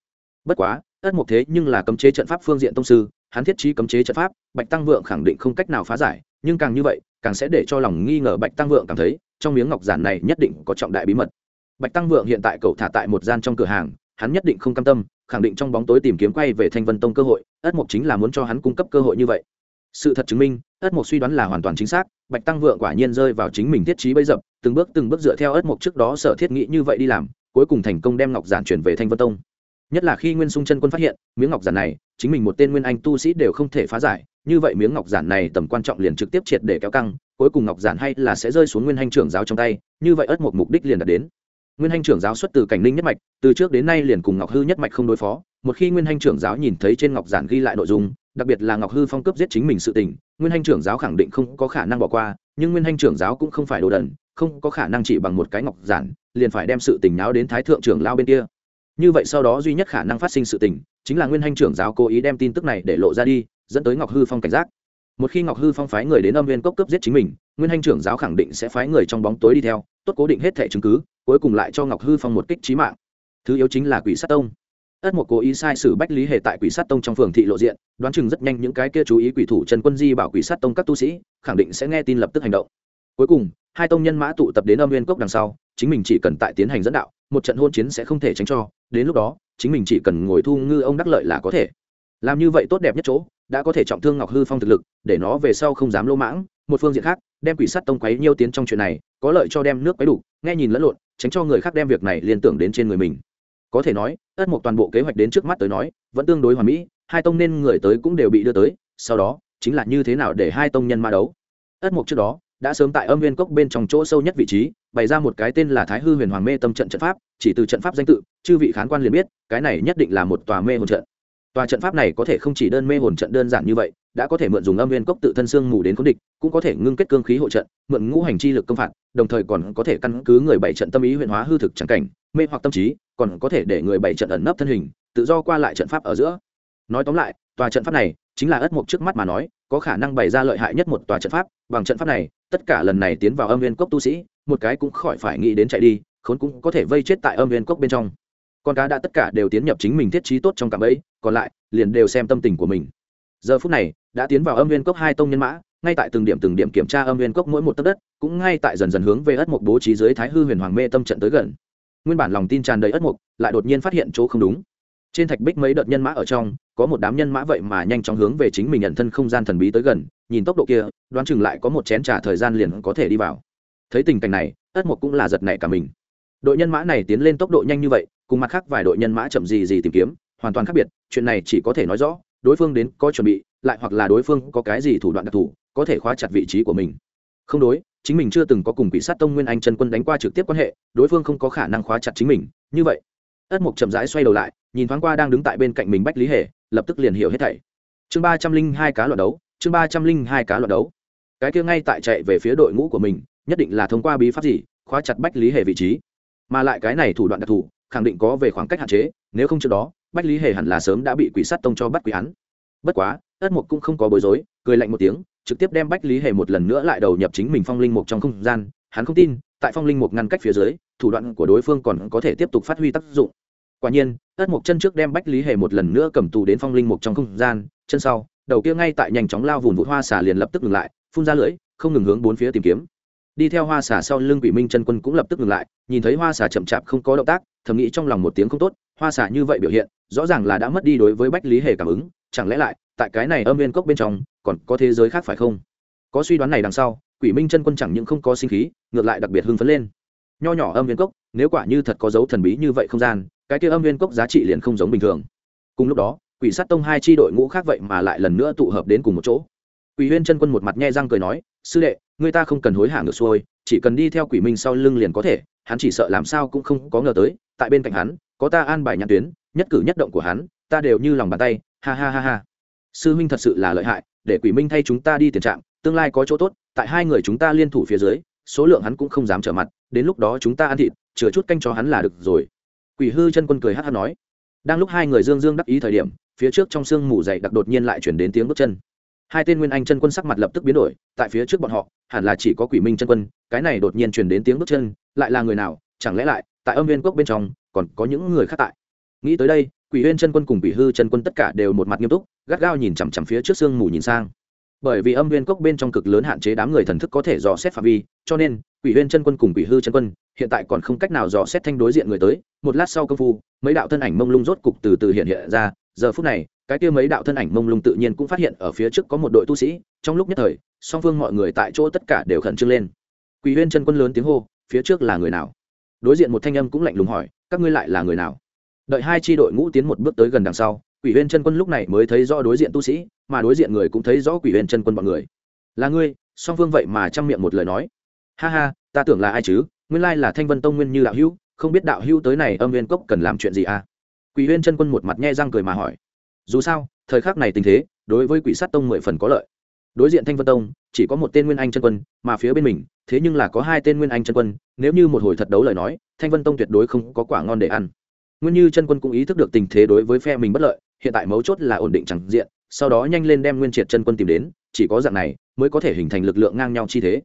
S1: Bất quá, ất mục thế nhưng là cấm chế trận pháp phương diện tông sư hắn thiết trí cấm chế trận pháp, bạch tăng vượng khẳng định không cách nào phá giải, nhưng càng như vậy, càng sẽ để cho lòng nghi ngờ bạch tăng vượng cảm thấy, trong miếng ngọc giản này nhất định có trọng đại bí mật. Bạch tăng vượng hiện tại cậu thả tại một gian trong cửa hàng, hắn nhất định không cam tâm, khẳng định trong bóng tối tìm kiếm quay về thanh vân tông cơ hội, ất mục chính là muốn cho hắn cung cấp cơ hội như vậy. Sự thật chứng minh, ất mộc suy đoán là hoàn toàn chính xác, bạch tăng vượng quả nhiên rơi vào chính mình thiết trí bấy dập, từng bước từng bước dựa theo ất mộc trước đó sở thiết nghĩ như vậy đi làm, cuối cùng thành công đem ngọc giản chuyển về thanh vân tông. Nhất là khi nguyên sung chân quân phát hiện, miếng ngọc giản này chính mình một tên nguyên anh tu sĩ đều không thể phá giải, như vậy miếng ngọc giản này tầm quan trọng liền trực tiếp triệt để kéo căng, cuối cùng ngọc giản hay là sẽ rơi xuống nguyên hành trưởng giáo trong tay, như vậy ất một mục đích liền đạt đến. Nguyên hành trưởng giáo xuất từ cảnh ninh nhất mạch, từ trước đến nay liền cùng ngọc hư nhất mạch không đối phó, một khi nguyên hành trưởng giáo nhìn thấy trên ngọc giản ghi lại nội dung, đặc biệt là ngọc hư phong cấp giết chính mình sự tình, nguyên hành trưởng giáo khẳng định không có khả năng bỏ qua, nhưng nguyên hành trưởng giáo cũng không phải đồ đần, không có khả năng chỉ bằng một cái ngọc giản, liền phải đem sự tình náo đến thái thượng trưởng lao bên kia. Như vậy sau đó duy nhất khả năng phát sinh sự tình chính là nguyên hành trưởng giáo cố ý đem tin tức này để lộ ra đi, dẫn tới ngọc hư phong cảnh giác. Một khi ngọc hư phong phái người đến âm viên cốc cấp giết chính mình, nguyên hành trưởng giáo khẳng định sẽ phái người trong bóng tối đi theo, tốt cố định hết thẻ chứng cứ, cuối cùng lại cho ngọc hư phong một kích trí mạng. Thứ yếu chính là quỷ sát tông. Ất một cố ý sai sử bách lý hệ tại quỷ sát tông trong phường thị lộ diện, đoán chừng rất nhanh những cái kia chú ý quỷ thủ trần quân di bảo quỷ sát tông các tu sĩ, khẳng định sẽ nghe tin lập tức hành động. Cuối cùng, hai tông nhân mã tụ tập đến âm viên cốc đằng sau chính mình chỉ cần tại tiến hành dẫn đạo, một trận hôn chiến sẽ không thể tránh cho, đến lúc đó, chính mình chỉ cần ngồi thu ngư ông đắc lợi là có thể. Làm như vậy tốt đẹp nhất chỗ, đã có thể trọng thương ngọc hư phong thực lực, để nó về sau không dám lô mãng. Một phương diện khác, đem quỷ sắt tông quấy nhiêu tiến trong chuyện này, có lợi cho đem nước quấy đủ, nghe nhìn lẫn lộn, tránh cho người khác đem việc này liên tưởng đến trên người mình. Có thể nói, ất một toàn bộ kế hoạch đến trước mắt tới nói, vẫn tương đối hoàn mỹ, hai tông nên người tới cũng đều bị đưa tới, sau đó, chính là như thế nào để hai tông nhân ma đấu. Ất mục trước đó, đã sớm tại âm viên cốc bên trong chỗ sâu nhất vị trí bày ra một cái tên là thái hư huyền hoàng mê tâm trận trận pháp, chỉ từ trận pháp danh tự, chư vị khán quan liền biết, cái này nhất định là một tòa mê hồn trận. Tòa trận pháp này có thể không chỉ đơn mê hồn trận đơn giản như vậy, đã có thể mượn dùng âm viên cốc tự thân xương mù đến khốn địch, cũng có thể ngưng kết cương khí hộ trận, mượn ngũ hành chi lực công phạt, đồng thời còn có thể căn cứ người bảy trận tâm ý huyện hóa hư thực trắng cảnh, mê hoặc tâm trí, còn có thể để người bảy trận ẩn nấp thân hình, tự do qua lại trận pháp ở giữa. Nói tóm lại, tòa trận pháp này chính là ất mục trước mắt mà nói, có khả năng bày ra lợi hại nhất một tòa trận pháp, bằng trận pháp này, tất cả lần này tiến vào âm viên cốc tu sĩ một cái cũng khỏi phải nghĩ đến chạy đi, khốn cũng có thể vây chết tại âm viên cốc bên trong. Con cá đã tất cả đều tiến nhập chính mình thiết trí tốt trong cạm ấy còn lại, liền đều xem tâm tình của mình. Giờ phút này, đã tiến vào âm viên cốc hai tông nhân mã, ngay tại từng điểm từng điểm kiểm tra âm viên cốc mỗi một tấc đất, cũng ngay tại dần dần hướng về ất mục bố trí dưới thái hư huyền hoàng mê tâm trận tới gần. Nguyên bản lòng tin tràn đầy ất mục lại đột nhiên phát hiện chỗ không đúng. Trên thạch bích mấy đợt nhân mã ở trong, có một đám nhân mã vậy mà nhanh chóng hướng về chính mình nhận thân không gian thần bí tới gần, nhìn tốc độ kia, đoán chừng lại có một chén trả thời gian liền có thể đi vào thấy tình cảnh này ất mục cũng là giật nảy cả mình. Đội nhân mã này tiến lên tốc độ nhanh như vậy, cùng mặt khác vài đội nhân mã chậm gì gì tìm kiếm, hoàn toàn khác biệt, chuyện này chỉ có thể nói rõ, đối phương đến có chuẩn bị, lại hoặc là đối phương có cái gì thủ đoạn đặc thù, có thể khóa chặt vị trí của mình. Không đối, chính mình chưa từng có cùng quỷ sát tông nguyên anh chân quân đánh qua trực tiếp quan hệ, đối phương không có khả năng khóa chặt chính mình, như vậy. Ất mục chậm rãi xoay đầu lại, nhìn thoáng qua đang đứng tại bên cạnh mình bách lý hề, lập tức liền hiểu hết thảy. Chương ba trăm linh hai cá loạt đấu, chương ba trăm linh hai cá loạt đấu. Cái kia ngay tại chạy về phía đội ngũ của mình nhất định là thông qua bí pháp gì, khóa chặt bách lý hề vị trí. Mà lại cái này thủ đoạn đặc thù, khẳng định có về khoảng cách hạn chế, nếu không trước đó, bách lý hề hẳn là sớm đã bị quỷ sát tông cho bắt quỷ án. Bất quá, ất mục cũng không có bối rối, cười lạnh một tiếng, trực tiếp đem bách lý hề một lần nữa lại đầu nhập chính mình phong linh mục trong không gian. Hắn không tin, tại phong linh mục ngăn cách phía dưới, thủ đoạn của đối phương còn có thể tiếp tục phát huy tác dụng. Quả nhiên, ất mục chân trước đem bách lý hề một lần nữa cầm tù đến phong linh mục trong không gian, chân sau, đầu kia ngay tại nhanh chóng lao vùn vụt hoa xả liền lập tức ngừng lại, phun ra lưỡi, không ngừng hướng bốn phía tìm kiếm đi theo hoa xả sau lưng quỷ minh chân quân cũng lập tức ngừng lại, nhìn thấy hoa xả chậm chạp không có động tác, thầm nghĩ trong lòng một tiếng không tốt, hoa xả như vậy biểu hiện, rõ ràng là đã mất đi đối với bách lý hề cảm ứng, chẳng lẽ lại, tại cái này âm viên cốc bên trong, còn có thế giới khác phải không? Có suy đoán này đằng sau, quỷ minh chân quân chẳng những không có sinh khí, ngược lại đặc biệt hưng phấn lên. Nho nhỏ âm viên cốc, nếu quả như thật có dấu thần bí như vậy không gian, cái kia âm viên cốc giá trị liền không giống bình thường. Cùng lúc đó, quỷ sát tông hai tri đội ngũ khác vậy mà lại lần nữa tụ hợp đến cùng một chỗ quỷ huyên chân quân một mặt nhe răng cười nói, sư đệ, người ta không cần hối hả ngược xuôi, chỉ cần đi theo quỷ minh sau lưng liền có thể, hắn chỉ sợ làm sao cũng không có ngờ tới, tại bên cạnh hắn, có ta an bài nhãn tuyến, nhất cử nhất động của hắn, ta đều như lòng bàn tay, ha ha ha ha. Sư huynh thật sự là lợi hại, để quỷ minh thay chúng ta đi tiền trạng tương lai có chỗ tốt, tại hai người chúng ta liên thủ phía dưới, số lượng hắn cũng không dám trở mặt, đến lúc đó chúng ta ăn thịt, chừa chút canh cho hắn là được rồi. Quỷ hư chân quân cười hát hát nói. Đang lúc hai người dương dương đắc ý thời điểm, phía trước trong sương mù dày đặc đột nhiên lại chuyển đến tiếng bước chân hai tên nguyên anh chân quân sắc mặt lập tức biến đổi, tại phía trước bọn họ, hẳn là chỉ có quỷ minh chân quân, cái này đột nhiên chuyển đến tiếng bước chân, lại là người nào, chẳng lẽ lại, tại âm viên cốc bên trong, còn có những người khác tại? Nghĩ tới đây, quỷ huyên chân quân cùng quỷ hư chân quân tất cả đều một mặt nghiêm túc, gắt gao nhìn chằm chằm phía trước sương mù nhìn sang. Bởi vì âm viên cốc bên trong cực lớn hạn chế đám người thần thức có thể dò xét phạm vi, cho nên, quỷ huyên chân quân cùng quỷ hư chân quân, hiện tại còn không cách nào dò xét thanh đối diện người tới. Một lát sau công phu, mấy đạo thân ảnh mông lung rốt cục từ từ hiện hiện ra giờ phút này, cái kia mấy đạo thân ảnh mông lung tự nhiên cũng phát hiện ở phía trước có một đội tu sĩ, trong lúc nhất thời, song phương mọi người tại chỗ tất cả đều khẩn trương lên. Quỷ huyên chân quân lớn tiếng hô, phía trước là người nào? Đối diện một thanh âm cũng lạnh lùng hỏi, các ngươi lại là người nào? Đợi hai tri đội ngũ tiến một bước tới gần đằng sau quỷ huyên chân quân lúc này mới thấy rõ đối diện tu sĩ, mà đối diện người cũng thấy rõ quỷ huyên chân quân b ọ n người. Là ngươi? Song phương vậy mà chăm miệng một lời nói. Ha ha, ta tưởng là ai chứ? Nguyên lai là thanh vân tông nguyên như đạo hữu, không biết đạo hữu tới này âm viên cốc cần làm chuyện gì à? Quỷ huyên chân quân một mặt nhe răng cười mà hỏi, dù sao, thời khắc này tình thế, đối với quỷ sát tông mười phần có lợi. Đối diện thanh vân tông, chỉ có một tên nguyên anh chân quân, mà phía bên mình, thế nhưng là có hai tên nguyên anh chân quân, nếu như một hồi thật đấu lời nói, thanh vân tông tuyệt đối không có quả ngon để ăn. Nguyên như chân quân cũng ý thức được tình thế đối với phe mình bất lợi, hiện tại mấu chốt là ổn định chẳng diện, sau đó nhanh lên đem nguyên triệt chân quân tìm đến, chỉ có dạng này mới có thể hình thành lực lượng ngang nhau chi thế.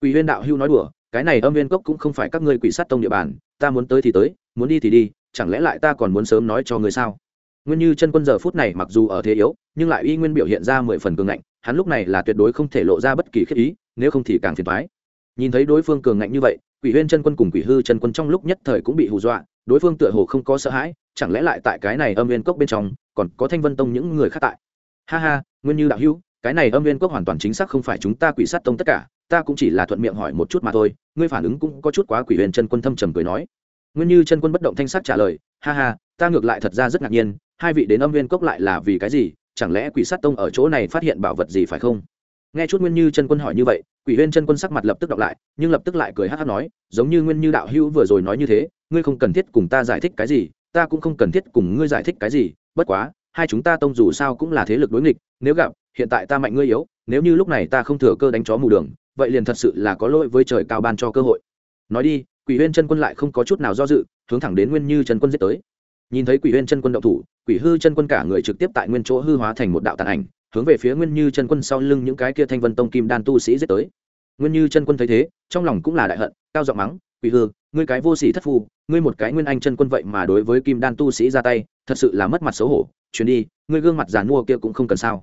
S1: Quỷ huyên đạo hưu nói đùa, cái này âm viên cốc cũng không phải các ngươi quỷ sát tông địa bàn, ta muốn tới thì tới, muốn đi thì đi chẳng lẽ lại ta còn muốn sớm nói cho ngươi sao? Nguyên như chân quân giờ phút này mặc dù ở thế yếu, nhưng lại y nguyên biểu hiện ra mười phần cường ngạnh, hắn lúc này là tuyệt đối không thể lộ ra bất kỳ khiết ý, nếu không thì càng phiền thoái nhìn thấy đối phương cường ngạnh như vậy, quỷ huyên chân quân cùng quỷ hư chân quân trong lúc nhất thời cũng bị hù dọa, đối phương tựa hồ không có sợ hãi, chẳng lẽ lại tại cái này âm viên cốc bên trong, còn có thanh vân tông những người khác tại? Ha ha, nguyên như đạo hữu, cái này âm viên cốc hoàn toàn chính xác không phải chúng ta quỷ sát tông tất cả, ta cũng chỉ là thuận miệng hỏi một chút mà thôi, ngươi phản ứng cũng có chút quá, quỷ huyền chân quân thâm trầm cười nói nguyên như chân quân bất động thanh sắc trả lời, ha ha, ta ngược lại thật ra rất ngạc nhiên, hai vị đến âm viên cốc lại là vì cái gì? Chẳng lẽ quỷ sát tông ở chỗ này phát hiện bảo vật gì phải không? Nghe chút nguyên như chân quân hỏi như vậy, quỷ huyên chân quân sắc mặt lập tức đọc lại, nhưng lập tức lại cười hát hát nói, giống như nguyên như đạo hữu vừa rồi nói như thế, ngươi không cần thiết cùng ta giải thích cái gì, ta cũng không cần thiết cùng ngươi giải thích cái gì, bất quá, hai chúng ta tông dù sao cũng là thế lực đối nghịch, nếu gặp, hiện tại ta mạnh ngươi yếu, nếu như lúc này ta không thừa cơ đánh chó mù đường, vậy liền thật sự là có lỗi với trời cao ban cho cơ hội. Nói đi quỷ huyên chân quân lại không có chút nào do dự, hướng thẳng đến nguyên như chân quân giết tới. Nhìn thấy quỷ huyên chân quân động thủ, quỷ hư chân quân cả người trực tiếp tại nguyên chỗ hư hóa thành một đạo tàn ảnh, hướng về phía nguyên như chân quân sau lưng những cái kia thanh vân tông kim đan tu sĩ giết tới. Nguyên như chân quân thấy thế, trong lòng cũng là đại hận, cao giọng mắng, quỷ hư, ngươi cái vô sỉ thất phu, ngươi một cái nguyên anh chân quân vậy mà đối với kim đan tu sĩ ra tay, thật sự là mất mặt xấu hổ. Chuyến đi, ngươi gương mặt giàn mua kia cũng không cần sao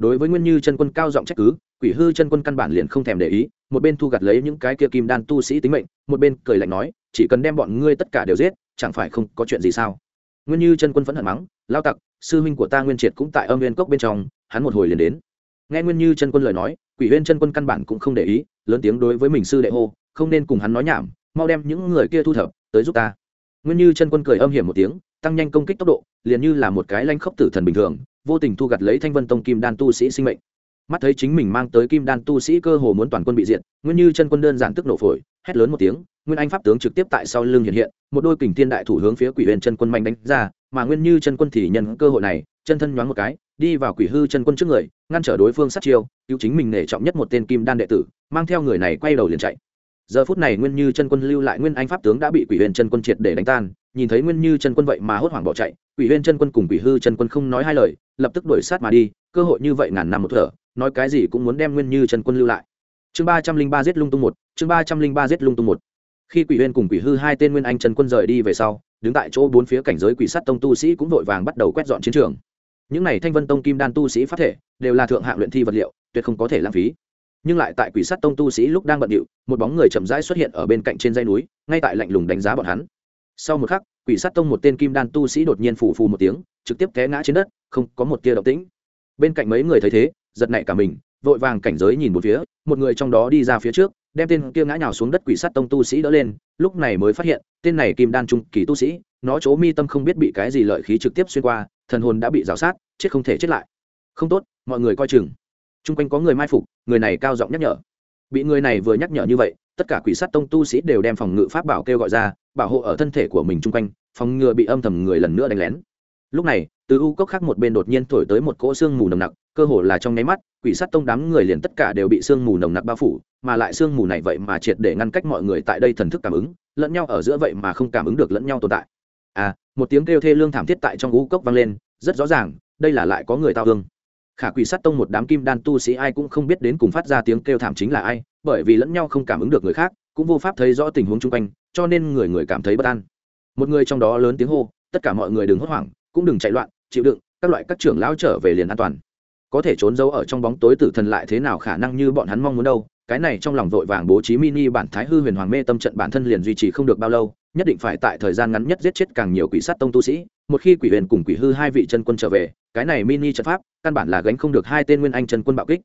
S1: đối với nguyên như chân quân cao giọng trách cứ, quỷ hư chân quân căn bản liền không thèm để ý, một bên thu gặt lấy những cái kia kim đan tu sĩ tính mệnh, một bên cười lạnh nói, chỉ cần đem bọn ngươi tất cả đều giết, chẳng phải không có chuyện gì sao? Nguyên như chân quân phẫn hận mắng lao tặc, sư huynh của ta nguyên triệt cũng tại âm nguyên cốc bên trong, hắn một hồi liền đến. Nghe nguyên như chân quân lời nói, quỷ huyên chân quân căn bản cũng không để ý, lớn tiếng đối với mình sư đệ hô, không nên cùng hắn nói nhảm, mau đem những người kia thu thập, tới giúp ta. Nguyên như chân quân cười âm hiểm một tiếng, tăng nhanh công kích tốc độ, liền như là một cái lanh khốc tử thần bình thường vô tình thu gặt lấy thanh vân tông kim đan tu sĩ sinh mệnh. Mắt thấy chính mình mang tới kim đan tu sĩ cơ hồ muốn toàn quân bị diện nguyên như chân quân đơn giản tức nổ phổi, hét lớn một tiếng, nguyên anh pháp tướng trực tiếp tại sau lưng hiện hiện, một đôi kình thiên đại thủ hướng phía quỷ huyền chân quân mạnh đánh ra, mà nguyên như chân quân thì nhân cơ hội này, chân thân nhoáng một cái, đi vào quỷ hư chân quân trước người, ngăn trở đối phương sát chiêu, cứu chính mình nể trọng nhất một tên kim đan đệ tử, mang theo người này quay đầu liền chạy. Giờ phút này nguyên như chân quân lưu lại nguyên anh pháp tướng đã bị quỷ huyền chân quân triệt để đánh tan, nhìn thấy nguyên như chân quân vậy mà hốt hoảng bỏ chạy, quỷ huyền chân quân cùng quỷ hư chân quân không nói hai lời lập tức đuổi sát mà đi, cơ hội như vậy ngàn năm một thở, nói cái gì cũng muốn đem nguyên như chân quân lưu lại. Chương ba trăm linh ba giết lung tung một, chương ba trăm linh ba giết lung tung một. Khi quỷ huyên cùng quỷ hư hai tên nguyên anh chân quân rời đi về sau, đứng tại chỗ bốn phía cảnh giới quỷ sắt tông tu sĩ cũng vội vàng bắt đầu quét dọn chiến trường. Những n à y thanh vân tông kim đan tu sĩ phát thể, đều là thượng hạng luyện thi vật liệu, tuyệt không có thể lãng phí. Nhưng lại tại quỷ sắt tông tu sĩ lúc đang bận điệu, một bóng người chậm rãi xuất hiện ở bên cạnh trên dây núi, ngay tại lạnh lùng đánh giá bọn hắn. Sau một khắc quỷ sắt tông một tên kim đan tu sĩ đột nhiên phù phù một tiếng, trực tiếp té ngã trên đất, không có một tia động tĩnh. Bên cạnh mấy người thấy thế, giật nảy cả mình, vội vàng cảnh giới nhìn một phía, một người trong đó đi ra phía trước, đem tên kia ngã nhào xuống đất quỷ sắt tông tu sĩ đỡ lên, lúc này mới phát hiện, tên này kim đan trung kỳ tu sĩ, nó chỗ mi tâm không biết bị cái gì lợi khí trực tiếp xuyên qua, thần hồn đã bị rào sát, chết không thể chết lại. Không tốt, mọi người coi chừng. Chung quanh có người mai phục, người này cao giọng nhắc nhở. Bị người này vừa nhắc nhở như vậy tất cả quỷ sát tông tu sĩ đều đem phòng ngự pháp bảo kêu gọi ra, bảo hộ ở thân thể của mình chung quanh, phòng ngừa bị âm thầm người lần nữa đánh lén. Lúc này, từ u cốc khác một bên đột nhiên thổi tới một cỗ sương mù nồng nặc, cơ hồ là trong nháy mắt, quỷ sát tông đám người liền tất cả đều bị sương mù nồng nặc bao phủ, mà lại sương mù này vậy mà triệt để ngăn cách mọi người tại đây thần thức cảm ứng, lẫn nhau ở giữa vậy mà không cảm ứng được lẫn nhau tồn tại. À một tiếng kêu thê lương thảm thiết tại trong u cốc vang lên, rất rõ ràng, đây là lại có người tao thương. Khả quỷ sát tông một đám kim đan tu sĩ ai cũng không biết đến cùng phát ra tiếng kêu thảm chính là ai bởi vì lẫn nhau không cảm ứng được người khác, cũng vô pháp thấy rõ tình huống chung quanh, cho nên người người cảm thấy bất an. Một người trong đó lớn tiếng hô, tất cả mọi người đừng hốt hoảng, cũng đừng chạy loạn, chịu đựng, các loại các trưởng lão trở về liền an toàn. Có thể trốn giấu ở trong bóng tối tử thần lại thế nào khả năng như bọn hắn mong muốn đâu, cái này trong lòng vội vàng bố trí mini bản thái hư huyền hoàng mê tâm trận bản thân liền duy trì không được bao lâu, nhất định phải tại thời gian ngắn nhất giết chết càng nhiều quỷ sát tông tu sĩ, một khi quỷ huyền cùng quỷ hư hai vị chân quân trở về, cái này mini trận pháp, căn bản là gánh không được hai tên nguyên anh chân quân bạo kích.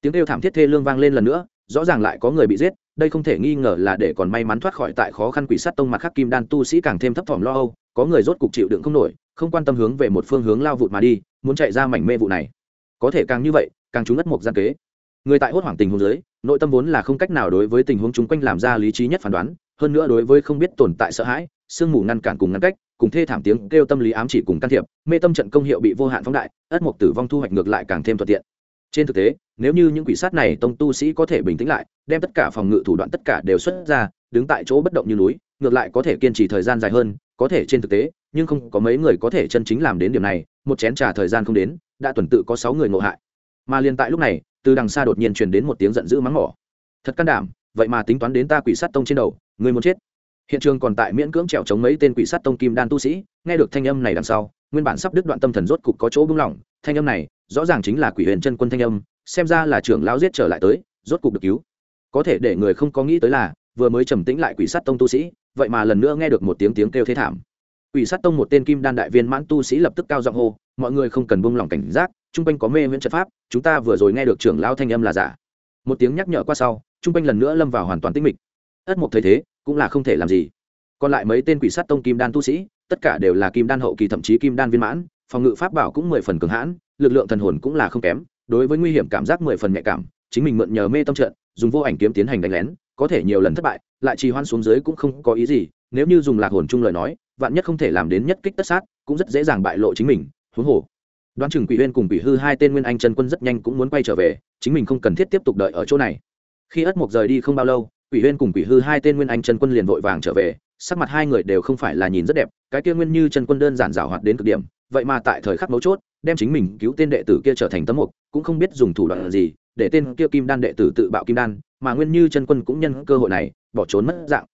S1: Tiếng kêu thảm thiết thê lương vang lên lần nữa rõ ràng lại có người bị giết, đây không thể nghi ngờ là để còn may mắn thoát khỏi tại khó khăn quỷ sát tông mặt khắc kim đan tu sĩ càng thêm thấp thỏm lo âu, có người rốt cục chịu đựng không nổi, không quan tâm hướng về một phương hướng lao vụt mà đi, muốn chạy ra mảnh mê vụ này. Có thể càng như vậy, càng trúng ất mộc gian kế. Người tại hốt hoảng tình huống dưới, nội tâm vốn là không cách nào đối với tình huống chung quanh làm ra lý trí nhất phán đoán, hơn nữa đối với không biết tồn tại sợ hãi, sương mù ngăn cản cùng ngăn cách, cùng thê thảm tiếng kêu tâm lý ám chỉ cùng can thiệp, mê tâm trận công hiệu bị vô hạn phóng đại, ất mộc tử vong thu hoạch ngược lại càng thêm thuận tiện. Trên thực tế nếu như những quỷ sát này tông tu sĩ có thể bình tĩnh lại, đem tất cả phòng ngự thủ đoạn tất cả đều xuất ra, đứng tại chỗ bất động như núi, ngược lại có thể kiên trì thời gian dài hơn, có thể trên thực tế, nhưng không có mấy người có thể chân chính làm đến điểm này, một chén trà thời gian không đến, đã tuần tự có sáu người ngộ hại. Mà liền tại lúc này, từ đằng xa đột nhiên truyền đến một tiếng giận dữ mắng mỏ. Thật can đảm, vậy mà tính toán đến ta quỷ sát tông trên đầu, người muốn chết. Hiện trường còn tại miễn cưỡng trèo chống mấy tên quỷ sát tông kim đan tu sĩ, nghe được thanh âm này đằng sau, nguyên bản sắp đứt đoạn tâm thần rốt cục có chỗ bung lỏng, thanh âm này rõ ràng chính là quỷ huyền chân quân thanh âm xem ra là trưởng lão giết trở lại tới, rốt cục được cứu. Có thể để người không có nghĩ tới là, vừa mới trầm tĩnh lại quỷ sát tông tu sĩ, vậy mà lần nữa nghe được một tiếng tiếng kêu thế thảm. Quỷ sát tông một tên kim đan đại viên mãn tu sĩ lập tức cao giọng hô, mọi người không cần buông lỏng cảnh giác, chung quanh có mê huyễn trận pháp, chúng ta vừa rồi nghe được trưởng lão thanh âm là giả. Một tiếng nhắc nhở qua sau, chung quanh lần nữa lâm vào hoàn toàn tĩnh mịch. Ất mục thấy thế, cũng là không thể làm gì. Còn lại mấy tên quỷ sát tông kim đan tu sĩ, tất cả đều là kim đan hậu kỳ thậm chí kim đan viên mãn, phòng ngự pháp bảo cũng mười phần cường hãn, lực lượng thần hồn cũng là không kém đối với nguy hiểm cảm giác mười phần nhạy cảm, chính mình mượn nhờ mê tâm trận, dùng vô ảnh kiếm tiến hành đánh lén, có thể nhiều lần thất bại, lại trì hoan xuống dưới cũng không có ý gì, nếu như dùng lạc hồn chung lời nói, vạn nhất không thể làm đến nhất kích tất sát, cũng rất dễ dàng bại lộ chính mình, huống hồ. Đoán chừng quỷ huyên cùng quỷ hư hai tên nguyên anh chân quân rất nhanh cũng muốn quay trở về, chính mình không cần thiết tiếp tục đợi ở chỗ này. Khi ất mục rời đi không bao lâu, quỷ huyên cùng quỷ hư hai tên nguyên anh chân quân liền vội vàng trở về sắc mặt hai người đều không phải là nhìn rất đẹp, cái kia nguyên như chân quân đơn giản rào hoạt đến cực điểm, vậy mà tại thời khắc mấu chốt, đem chính mình cứu tên đệ tử kia trở thành tấm mục, cũng không biết dùng thủ đoạn gì, để tên kia kim đan đệ tử tự bạo kim đan, mà nguyên như chân quân cũng nhân cơ hội này, bỏ trốn mất dạng.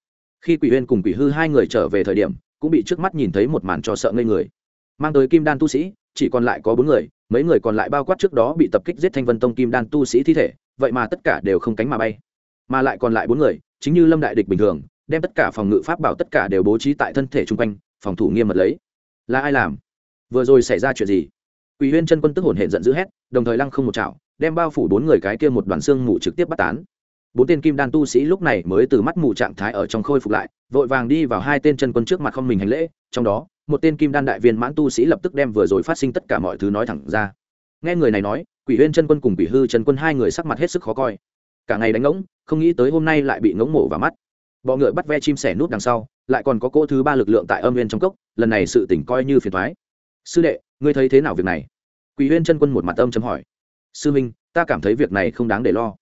S1: Khi quỷ huyên cùng quỷ hư hai người trở về thời điểm, cũng bị trước mắt nhìn thấy một màn cho sợ ngây người. Mang tới kim đan tu sĩ, chỉ còn lại có bốn người, mấy người còn lại bao quát trước đó bị tập kích giết thanh vân tông kim đan tu sĩ thi thể, vậy mà tất cả đều không cánh mà bay. Mà lại còn lại bốn người, chính như lâm đại địch bình thường đem tất cả phòng ngự pháp bảo tất cả đều bố trí tại thân thể chung quanh phòng thủ nghiêm mật lấy là ai làm vừa rồi xảy ra chuyện gì Quỷ Huyên chân quân tức hồn hển giận dữ hét, đồng thời lăng không một chảo, đem bao phủ bốn người cái kia một đoàn xương mù trực tiếp bắt tán. Bốn tên kim đan tu sĩ lúc này mới từ mắt mù trạng thái ở trong khôi phục lại, vội vàng đi vào hai tên chân quân trước mặt không mình hành lễ, trong đó, một tên kim đan đại viên mãn tu sĩ lập tức đem vừa rồi phát sinh tất cả mọi thứ nói thẳng ra. Nghe người này nói, Quỷ Huyên chân quân cùng Quỷ Hư chân quân hai người sắc mặt hết sức khó coi. Cả ngày đánh ngỗng, không nghĩ tới hôm nay lại bị ngỗng mổ vào mắt. Bọ ngựa bắt ve chim sẻ nút đằng sau, lại còn có cỗ thứ ba lực lượng tại âm nguyên trong cốc, lần này sự tỉnh coi như phiền toái. Sư đệ, ngươi thấy thế nào việc này? Quỷ huyên chân quân một mặt âm chấm hỏi. Sư minh ta cảm thấy việc này không đáng để lo.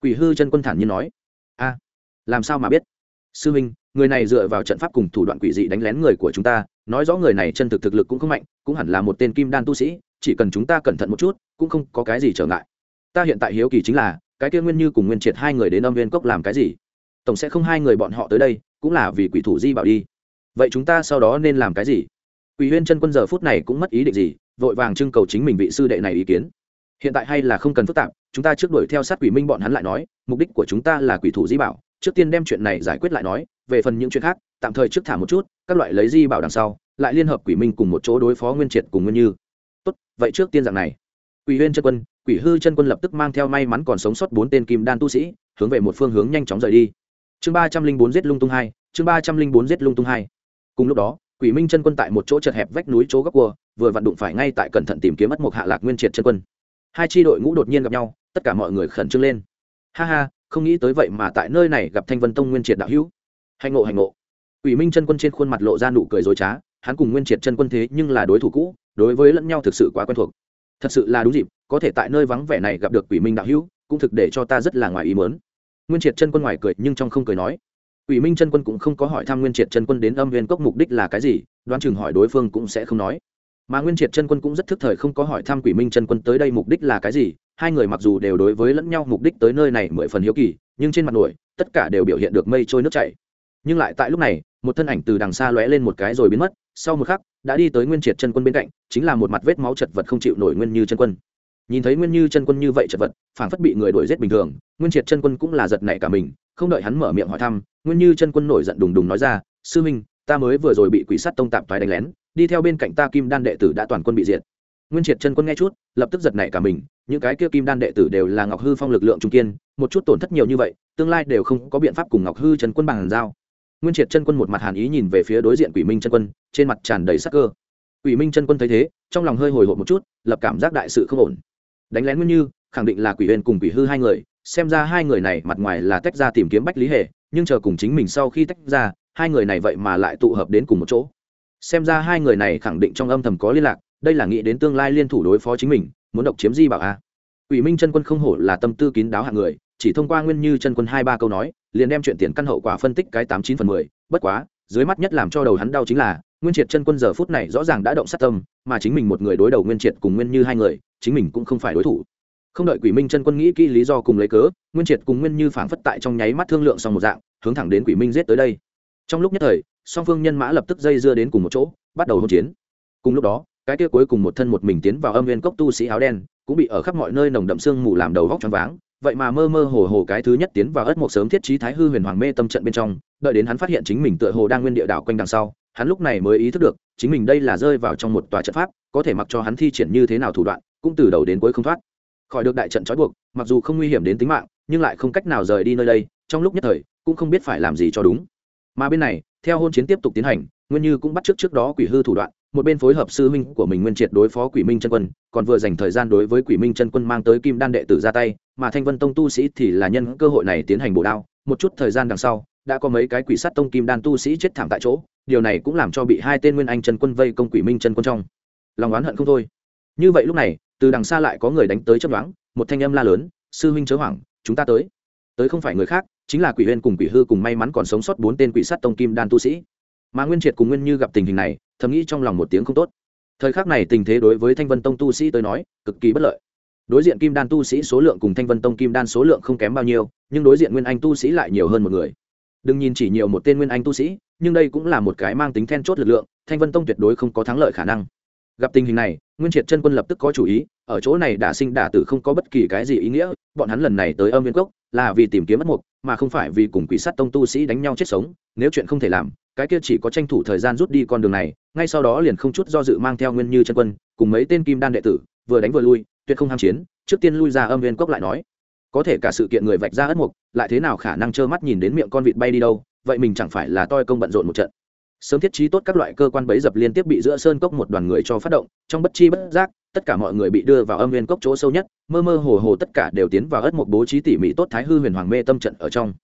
S1: Quỷ hư chân quân thản nhiên nói. A làm sao mà biết? Sư minh người này dựa vào trận pháp cùng thủ đoạn quỷ dị đánh lén người của chúng ta nói rõ người này chân thực thực lực cũng không mạnh cũng hẳn là một tên kim đan tu sĩ chỉ cần chúng ta cẩn thận một chút cũng không có cái gì trở ngại. Ta hiện tại hiếu kỳ chính là cái kia nguyên như cùng nguyên triệt hai người đến âm viên cốc làm cái gì? Tổng sẽ không hai người bọn họ tới đây, cũng là vì quỷ thủ di bảo đi. Vậy chúng ta sau đó nên làm cái gì? Quỷ huyên chân quân giờ phút này cũng mất ý định gì, vội vàng trưng cầu chính mình vị sư đệ này ý kiến. Hiện tại hay là không cần phức tạp, chúng ta trước đuổi theo sát quỷ minh bọn hắn lại nói, mục đích của chúng ta là quỷ thủ di bảo, trước tiên đem chuyện này giải quyết lại nói, về phần những chuyện khác, tạm thời trước thả một chút, các loại lấy di bảo đằng sau, lại liên hợp quỷ minh cùng một chỗ đối phó nguyên triệt cùng nguyên như. Tốt, vậy trước tiên dạng này. Quỷ huyên chân quân, quỷ hư chân quân lập tức mang theo may mắn còn sống sót bốn tên kim đan tu sĩ, hướng về một phương hướng nhanh chóng rời đi chương ba trăm linh bốn giết lung tung hai, chương ba trăm linh bốn giết lung tung hai. Cùng lúc đó, quỷ minh chân quân tại một chỗ chật hẹp vách núi chỗ góc cua, vừa vặn đụng phải ngay tại cẩn thận tìm kiếm mất một hạ lạc nguyên triệt chân quân. Hai tri đội ngũ đột nhiên gặp nhau, tất cả mọi người khẩn trương lên. Ha ha, không nghĩ tới vậy mà tại nơi này gặp thanh vân tông nguyên triệt đạo hữu. Hành ngộ hành ngộ. Quỷ minh chân quân trên khuôn mặt lộ ra nụ cười dối trá, hắn cùng nguyên triệt chân quân thế nhưng là đối thủ cũ, đối với lẫn nhau thực sự quá quen thuộc. Thật sự là đúng dịp, có thể tại nơi vắng vẻ này gặp được quỷ minh đạo hữu, cũng thực để cho ta rất là ngoài ý mớn nguyên triệt chân quân ngoài cười nhưng trong không cười nói Quỷ Minh chân quân cũng không có hỏi thăm Nguyên Triệt chân quân đến Âm Nguyên cốc mục đích là cái gì, đoán chừng hỏi đối phương cũng sẽ không nói. Mà Nguyên Triệt chân quân cũng rất thức thời không có hỏi thăm Quỷ Minh chân quân tới đây mục đích là cái gì, hai người mặc dù đều đối với lẫn nhau mục đích tới nơi này mười phần hiếu kỳ, nhưng trên mặt nổi, tất cả đều biểu hiện được mây trôi nước chảy. Nhưng lại tại lúc này, một thân ảnh từ đằng xa lóe lên một cái rồi biến mất, sau một khắc, đã đi tới Nguyên Triệt chân quân bên cạnh, chính là một mặt vết máu chật vật không chịu nổi Nguyên Như chân quân. Nhìn thấy Nguyên Như chân quân như vậy chật vật, phản phất bị người đuổi giết bình thường, Nguyên Triệt chân quân cũng là giật nảy cả mình, không đợi hắn mở miệng hỏi thăm nguyên như chân quân nổi giận đùng đùng nói ra sư minh ta mới vừa rồi bị quỷ sát tông tạm thoái đánh lén đi theo bên cạnh ta kim đan đệ tử đã toàn quân bị diệt. Nguyên triệt chân quân nghe chút lập tức giật nảy cả mình những cái kia kim đan đệ tử đều là ngọc hư phong lực lượng trung kiên một chút tổn thất nhiều như vậy tương lai đều không có biện pháp cùng ngọc hư chân quân bằng giao. Nguyên triệt chân quân một mặt hàn ý nhìn về phía đối diện quỷ minh chân quân trên mặt tràn đầy sắc cơ. Quỷ minh chân quân thấy thế trong lòng hơi hồi hộp một chút lập cảm giác đại sự không ổn đánh lén nguyên như khẳng định là quỷ huyền cùng quỷ hư hai người. Xem ra hai người này mặt ngoài là tách ra tìm kiếm bách lý hệ nhưng chờ cùng chính mình sau khi tách ra hai người này vậy mà lại tụ hợp đến cùng một chỗ. Xem ra hai người này khẳng định trong âm thầm có liên lạc đây là nghĩ đến tương lai liên thủ đối phó chính mình muốn độc chiếm di bảo a. Quỷ Minh chân quân không hổ là tâm tư kín đáo hạng người, chỉ thông qua nguyên như chân quân hai ba câu nói, liền đem chuyện tiền căn hậu quả phân tích cái tám chín phần mười. bất quá, dưới mắt nhất làm cho đầu hắn đau chính là, Nguyên Triệt chân quân giờ phút này rõ ràng đã động sát tâm, mà chính mình một người đối đầu Nguyên Triệt cùng Nguyên Như hai người, chính mình cũng không phải đối thủ. Không đợi Quỷ Minh chân quân nghĩ kỹ lý do cùng lấy cớ, Nguyên Triệt cùng Nguyên Như phảng phất tại trong nháy mắt thương lượng xong một dạng, hướng thẳng đến Quỷ Minh giết tới đây. Trong lúc nhất thời, song phương nhân mã lập tức dây dưa đến cùng một chỗ, bắt đầu hỗn chiến. Cùng lúc đó, cái kia cuối cùng một thân một mình tiến vào âm nguyên cốc tu sĩ áo đen, cũng bị ở khắp mọi nơi nồng đậm sương mù làm đầu vóc choáng váng vậy mà mơ mơ hồ hồ cái thứ nhất tiến vào ất một sớm thiết trí thái hư huyền hoàng mê tâm trận bên trong đợi đến hắn phát hiện chính mình tựa hồ đang nguyên địa đảo quanh đằng sau hắn lúc này mới ý thức được, chính mình đây là rơi vào trong một tòa trận pháp, có thể mặc cho hắn thi triển như thế nào thủ đoạn, cũng từ đầu đến cuối không thoát. Khỏi được đại trận trói buộc, mặc dù không nguy hiểm đến tính mạng, nhưng lại không cách nào rời đi nơi đây, trong lúc nhất thời, cũng không biết phải làm gì cho đúng. Mà bên này, theo hôn chiến tiếp tục tiến hành, nguyên như cũng bắt trước trước đó quỷ hư thủ đoạn, một bên phối hợp sư huynh của mình nguyên triệt đối phó quỷ minh chân quân, còn vừa dành thời gian đối với quỷ minh chân quân mang tới kim đan đệ tử ra tay, mà thanh vân tông tu sĩ thì là nhân cơ hội này tiến hành bổ đao, một chút thời gian đằng sau đã có mấy cái quỷ sát tông kim đan tu sĩ chết thảm tại chỗ, điều này cũng làm cho bị hai tên nguyên anh chân quân vây công quỷ minh chân quân trong. Lòng oán hận không thôi. Như vậy lúc này, từ đằng xa lại có người đánh tới chấp đoán một thanh âm la lớn, sư huynh chớ hoảng, chúng ta tới. Tới không phải người khác, chính là quỷ huyên cùng quỷ hư cùng may mắn còn sống sót bốn tên quỷ sát tông kim đan tu sĩ. Mà nguyên triệt cùng nguyên như gặp tình hình này, thầm nghĩ trong lòng một tiếng không tốt. Thời khắc này tình thế đối với thanh vân tông tu sĩ tới nói, cực kỳ bất lợi. Đối diện kim đan tu sĩ số lượng cùng thanh vân tông kim đan số lượng không kém bao nhiêu, nhưng đối diện nguyên anh tu sĩ lại nhiều hơn một người đừng nhìn chỉ nhiều một tên nguyên anh tu sĩ, nhưng đây cũng là một cái mang tính then chốt lực lượng, thanh vân tông tuyệt đối không có thắng lợi khả năng. Gặp tình hình này, nguyên triệt chân quân lập tức có chủ ý, ở chỗ này đả sinh đả tử không có bất kỳ cái gì ý nghĩa, bọn hắn lần này tới âm viên cốc, là vì tìm kiếm mất mục, mà không phải vì cùng quỷ sát tông tu sĩ đánh nhau chết sống, nếu chuyện không thể làm, cái kia chỉ có tranh thủ thời gian rút đi con đường này, ngay sau đó liền không chút do dự mang theo nguyên như chân quân, cùng mấy tên kim đan đệ tử, vừa đánh vừa lui, tuyệt không ham chiến, trước tiên lui ra âm viên cốc lại nói có thể cả sự kiện người vạch ra ất mục, lại thế nào khả năng trơ mắt nhìn đến miệng con vịt bay đi đâu, vậy mình chẳng phải là toi công bận rộn một trận. Sớm thiết trí tốt các loại cơ quan bấy dập liên tiếp bị giữa sơn cốc một đoàn người cho phát động, trong bất chi bất giác, tất cả mọi người bị đưa vào âm nguyên cốc chỗ sâu nhất, mơ mơ hồ hồ tất cả đều tiến vào ất một bố trí tỉ mỉ tốt thái hư huyền hoàng mê tâm trận ở trong.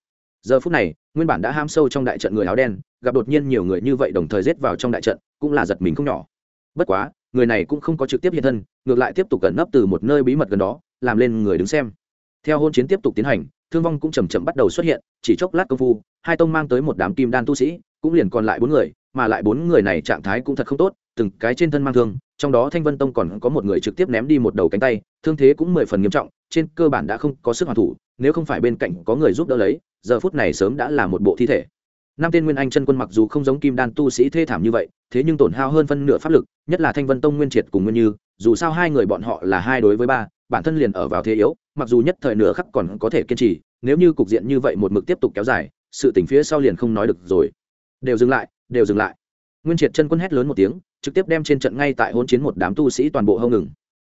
S1: Giờ phút này, nguyên bản đã ham sâu trong đại trận người áo đen, gặp đột nhiên nhiều người như vậy đồng thời rết vào trong đại trận, cũng là giật mình không nhỏ. Bất quá, người này cũng không có trực tiếp hiện thân, ngược lại tiếp tục cẩn nấp từ một nơi bí mật gần đó, làm lên người đứng xem theo hôn chiến tiếp tục tiến hành, thương vong cũng chầm chậm bắt đầu xuất hiện, chỉ chốc lát công phu, hai tông mang tới một đám kim đan tu sĩ, cũng liền còn lại bốn người, mà lại bốn người này trạng thái cũng thật không tốt, từng cái trên thân mang thương, trong đó thanh vân tông còn có một người trực tiếp ném đi một đầu cánh tay, thương thế cũng mười phần nghiêm trọng, trên cơ bản đã không có sức hoàn thủ, nếu không phải bên cạnh có người giúp đỡ lấy, giờ phút này sớm đã là một bộ thi thể. Năm tên nguyên anh chân quân mặc dù không giống kim đan tu sĩ thê thảm như vậy, thế nhưng tổn hao hơn phân nửa pháp lực, nhất là thanh vân tông nguyên triệt cùng nguyên như, dù sao hai người bọn họ là hai đối với ba bản thân liền ở vào thế yếu, mặc dù nhất thời nửa khắc còn có thể kiên trì, nếu như cục diện như vậy một mực tiếp tục kéo dài, sự tỉnh phía sau liền không nói được rồi. Đều dừng lại, đều dừng lại. Nguyên triệt chân quân hét lớn một tiếng, trực tiếp đem trên trận ngay tại hôn chiến một đám tu sĩ toàn bộ hông ngừng.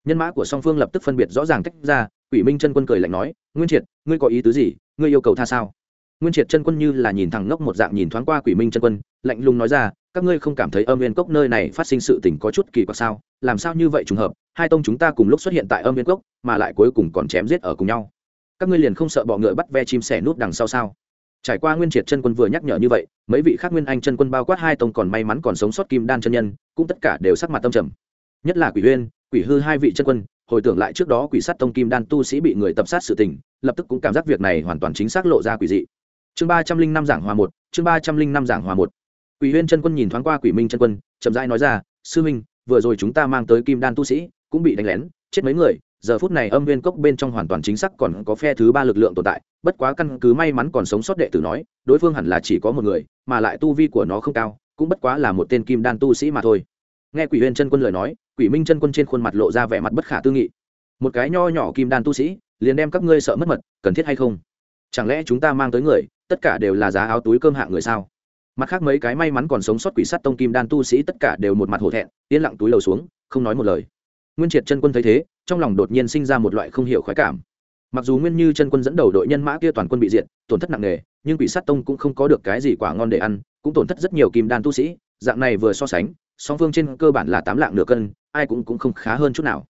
S1: Nhân mã của song phương lập tức phân biệt rõ ràng tách ra, quỷ minh chân quân cười lạnh nói, nguyên triệt, ngươi có ý tứ gì? Ngươi yêu cầu tha sao? Nguyên triệt chân quân như là nhìn thẳng ngốc một dạng nhìn thoáng qua quỷ minh chân quân lạnh lùng nói ra, các ngươi không cảm thấy âm viên cốc nơi này phát sinh sự tình có chút kỳ quặc sao? Làm sao như vậy trùng hợp? Hai tông chúng ta cùng lúc xuất hiện tại âm viên cốc, mà lại cuối cùng còn chém giết ở cùng nhau. Các ngươi liền không sợ bọ ngựa bắt ve chim sẻ nút đằng sau sao? Trải qua nguyên triệt chân quân vừa nhắc nhở như vậy, mấy vị khác nguyên anh chân quân bao quát hai tông còn may mắn còn sống sót kim đan chân nhân, cũng tất cả đều sắc mặt tâm trầm. Nhất là quỷ huyên, quỷ hư hai vị chân quân, hồi tưởng lại trước đó quỷ sát tông kim đan tu sĩ bị người tập sát sự tình, lập tức cũng cảm giác việc này hoàn toàn chính xác lộ ra quỷ dị. Chương ba trăm linh năm giảng hòa một, chương ba trăm linh năm giảng hòa một quỷ huyên chân quân nhìn thoáng qua quỷ minh chân quân, chậm rãi nói ra, sư minh, vừa rồi chúng ta mang tới kim đan tu sĩ, cũng bị đánh lén, chết mấy người, giờ phút này âm viên cốc bên trong hoàn toàn chính xác còn có phe thứ ba lực lượng tồn tại, bất quá căn cứ may mắn còn sống sót đệ tử nói, đối phương hẳn là chỉ có một người, mà lại tu vi của nó không cao, cũng bất quá là một tên kim đan tu sĩ mà thôi. Nghe quỷ Huyên chân quân lời nói, quỷ minh chân quân trên khuôn mặt lộ ra vẻ mặt bất khả tư nghị. Một cái nho nhỏ kim đan tu sĩ, liền đem các ngươi sợ mất mật, cần thiết hay không? Chẳng lẽ chúng ta mang tới người, tất cả đều là giá áo túi cơm hạ người sao? Mặt khác mấy cái may mắn còn sống sót quỷ sắt tông kim đan tu sĩ tất cả đều một mặt hổ thẹn, yên lặng túi lầu xuống, không nói một lời. Nguyên triệt chân quân thấy thế, trong lòng đột nhiên sinh ra một loại không hiểu khoái cảm. Mặc dù nguyên như chân quân dẫn đầu đội nhân mã kia toàn quân bị diệt, tổn thất nặng nề, nhưng quỷ sát tông cũng không có được cái gì quả ngon để ăn, cũng tổn thất rất nhiều kim đan tu sĩ, dạng này vừa so sánh, song phương trên cơ bản là tám lạng nửa cân, ai cũng cũng không khá hơn chút nào.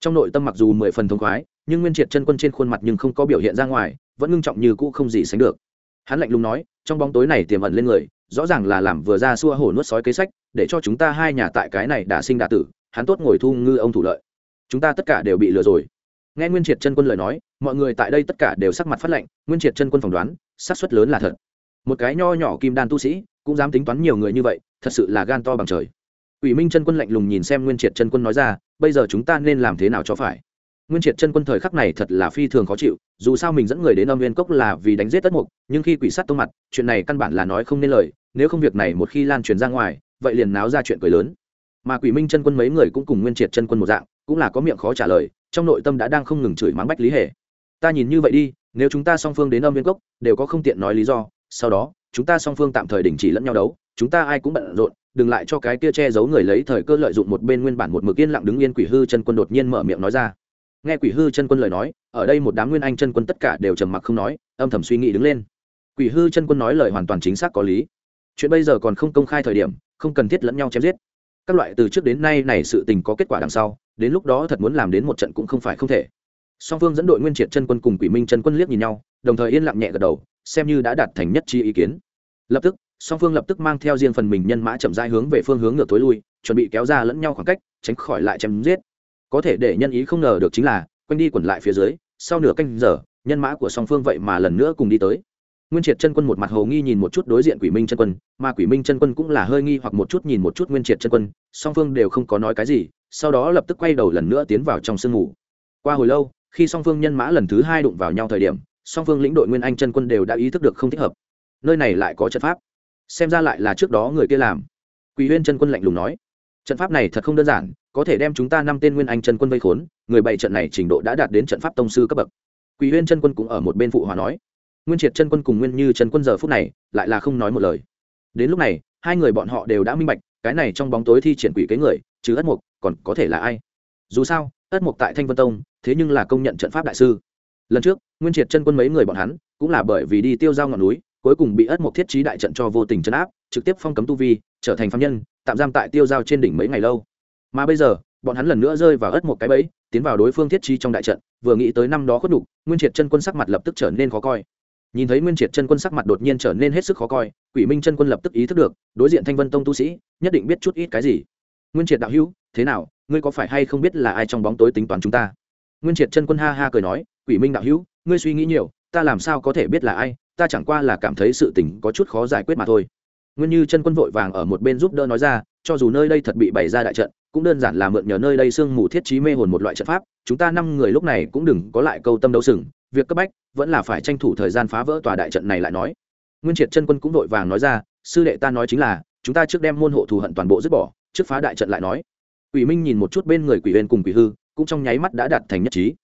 S1: Trong nội tâm mặc dù mười phần thông khoái, nhưng nguyên triệt chân quân trên khuôn mặt nhưng không có biểu hiện ra ngoài, vẫn ngưng trọng như cũ không gì sánh được. Hắn lạnh lùng nói, trong bóng tối này tiềm ẩn lên người rõ ràng là làm vừa ra xua hổ nuốt sói kế sách, để cho chúng ta hai nhà tại cái này đã sinh đã tử, hắn tốt ngồi thu ngư ông thủ lợi. Chúng ta tất cả đều bị lừa rồi. Nghe nguyên triệt chân quân lời nói, mọi người tại đây tất cả đều sắc mặt phát lệnh nguyên triệt chân quân phỏng đoán, xác suất lớn là thật. Một cái nho nhỏ kim đan tu sĩ, cũng dám tính toán nhiều người như vậy, thật sự là gan to bằng trời. Ủy minh chân quân lạnh lùng nhìn xem nguyên triệt chân quân nói ra, bây giờ chúng ta nên làm thế nào cho phải? Nguyên triệt chân quân thời khắc này thật là phi thường khó chịu, dù sao mình dẫn người đến âm viên cốc là vì đánh giết tất mục, nhưng khi quỷ sát tông mặt, chuyện này căn bản là nói không nên lời, nếu không việc này một khi lan truyền ra ngoài, vậy liền náo ra chuyện cười lớn. Mà quỷ minh chân quân mấy người cũng cùng nguyên triệt chân quân một dạng, cũng là có miệng khó trả lời, trong nội tâm đã đang không ngừng chửi mắng bách lý hề. Ta nhìn như vậy đi, nếu chúng ta song phương đến âm viên cốc, đều có không tiện nói lý do, sau đó, chúng ta song phương tạm thời đình chỉ lẫn nhau đấu, chúng ta ai cũng bận rộn, đừng lại cho cái kia che giấu người lấy thời cơ lợi dụng một bên nguyên bản một mực yên lặng đứng yên quỷ hư chân quân đột nhiên mở miệng nói ra nghe quỷ hư chân quân lời nói, ở đây một đám nguyên anh chân quân tất cả đều trầm mặc không nói, âm thầm suy nghĩ đứng lên. Quỷ hư chân quân nói lời hoàn toàn chính xác có lý. Chuyện bây giờ còn không công khai thời điểm, không cần thiết lẫn nhau chém giết. Các loại từ trước đến nay này sự tình có kết quả đằng sau, đến lúc đó thật muốn làm đến một trận cũng không phải không thể. Song phương dẫn đội nguyên triệt chân quân cùng quỷ minh chân quân liếc nhìn nhau, đồng thời yên lặng nhẹ gật đầu, xem như đã đạt thành nhất chi ý kiến. Lập tức, song phương lập tức mang theo riêng phần mình nhân mã chậm rãi hướng về phương hướng ngược tối lui, chuẩn bị kéo ra lẫn nhau khoảng cách, tránh khỏi lại chém giết có thể để nhân ý không ngờ được chính là, quanh đi quẩn lại phía dưới, sau nửa canh giờ, nhân mã của song phương vậy mà lần nữa cùng đi tới. Nguyên triệt chân quân một mặt hồ nghi nhìn một chút đối diện quỷ minh chân quân, mà quỷ minh chân quân cũng là hơi nghi hoặc một chút nhìn một chút nguyên triệt chân quân, song phương đều không có nói cái gì, sau đó lập tức quay đầu lần nữa tiến vào trong sương mù. Qua hồi lâu, khi song phương nhân mã lần thứ hai đụng vào nhau thời điểm, song phương lĩnh đội nguyên anh chân quân đều đã ý thức được không thích hợp. Nơi này lại có trận pháp. Xem ra lại là trước đó người kia làm. Quỷ huyên chân quân lạnh lùng nói. Trận pháp này thật không đơn giản có thể đem chúng ta năm tên nguyên anh chân quân vây khốn, người bày trận này trình độ đã đạt đến trận pháp tông sư cấp bậc. Quỷ huyên chân quân cũng ở một bên phụ hòa nói. Nguyên triệt chân quân cùng nguyên như chân quân giờ phút này lại là không nói một lời. Đến lúc này, hai người bọn họ đều đã minh bạch, cái này trong bóng tối thi triển quỷ kế người chứ ất mục, còn có thể là ai? Dù sao, ất mục tại thanh vân tông, thế nhưng là công nhận trận pháp đại sư. Lần trước, nguyên triệt chân quân mấy người bọn hắn, cũng là bởi vì đi tiêu giao ngọn núi, cuối cùng bị ất mục thiết trí đại trận cho vô tình chấn áp, trực tiếp phong cấm tu vi, trở thành phạm nhân, tạm giam tại tiêu giao trên đỉnh mấy ngày lâu mà bây giờ, bọn hắn lần nữa rơi vào ớt một cái bẫy, tiến vào đối phương thiết trí trong đại trận, vừa nghĩ tới năm đó khuất đục nguyên triệt chân quân sắc mặt lập tức trở nên khó coi. Nhìn thấy nguyên triệt chân quân sắc mặt đột nhiên trở nên hết sức khó coi, quỷ minh chân quân lập tức ý thức được, đối diện thanh vân tông tu sĩ, nhất định biết chút ít cái gì. Nguyên triệt đạo hữu, thế nào, ngươi có phải hay không biết là ai trong bóng tối tính toán chúng ta? Nguyên triệt chân quân ha ha cười nói, quỷ minh đạo hữu, ngươi suy nghĩ nhiều, ta làm sao có thể biết là ai, ta chẳng qua là cảm thấy sự tình có chút khó giải quyết mà thôi nguyên như chân quân vội vàng ở một bên giúp đỡ nói ra, cho dù nơi đây thật bị bày ra đại trận, cũng đơn giản là mượn nhờ nơi đây sương mù thiết trí mê hồn một loại trận pháp, chúng ta năm người lúc này cũng đừng có lại câu tâm đấu sừng, việc cấp bách vẫn là phải tranh thủ thời gian phá vỡ tòa đại trận này lại nói. Nguyên triệt chân quân cũng vội vàng nói ra, sư đệ ta nói chính là, chúng ta trước đem môn hộ thù hận toàn bộ dứt bỏ, trước phá đại trận lại nói. Quỷ minh nhìn một chút bên người quỷ huyền cùng quỷ hư, cũng trong nháy mắt đã đạt thành nhất trí.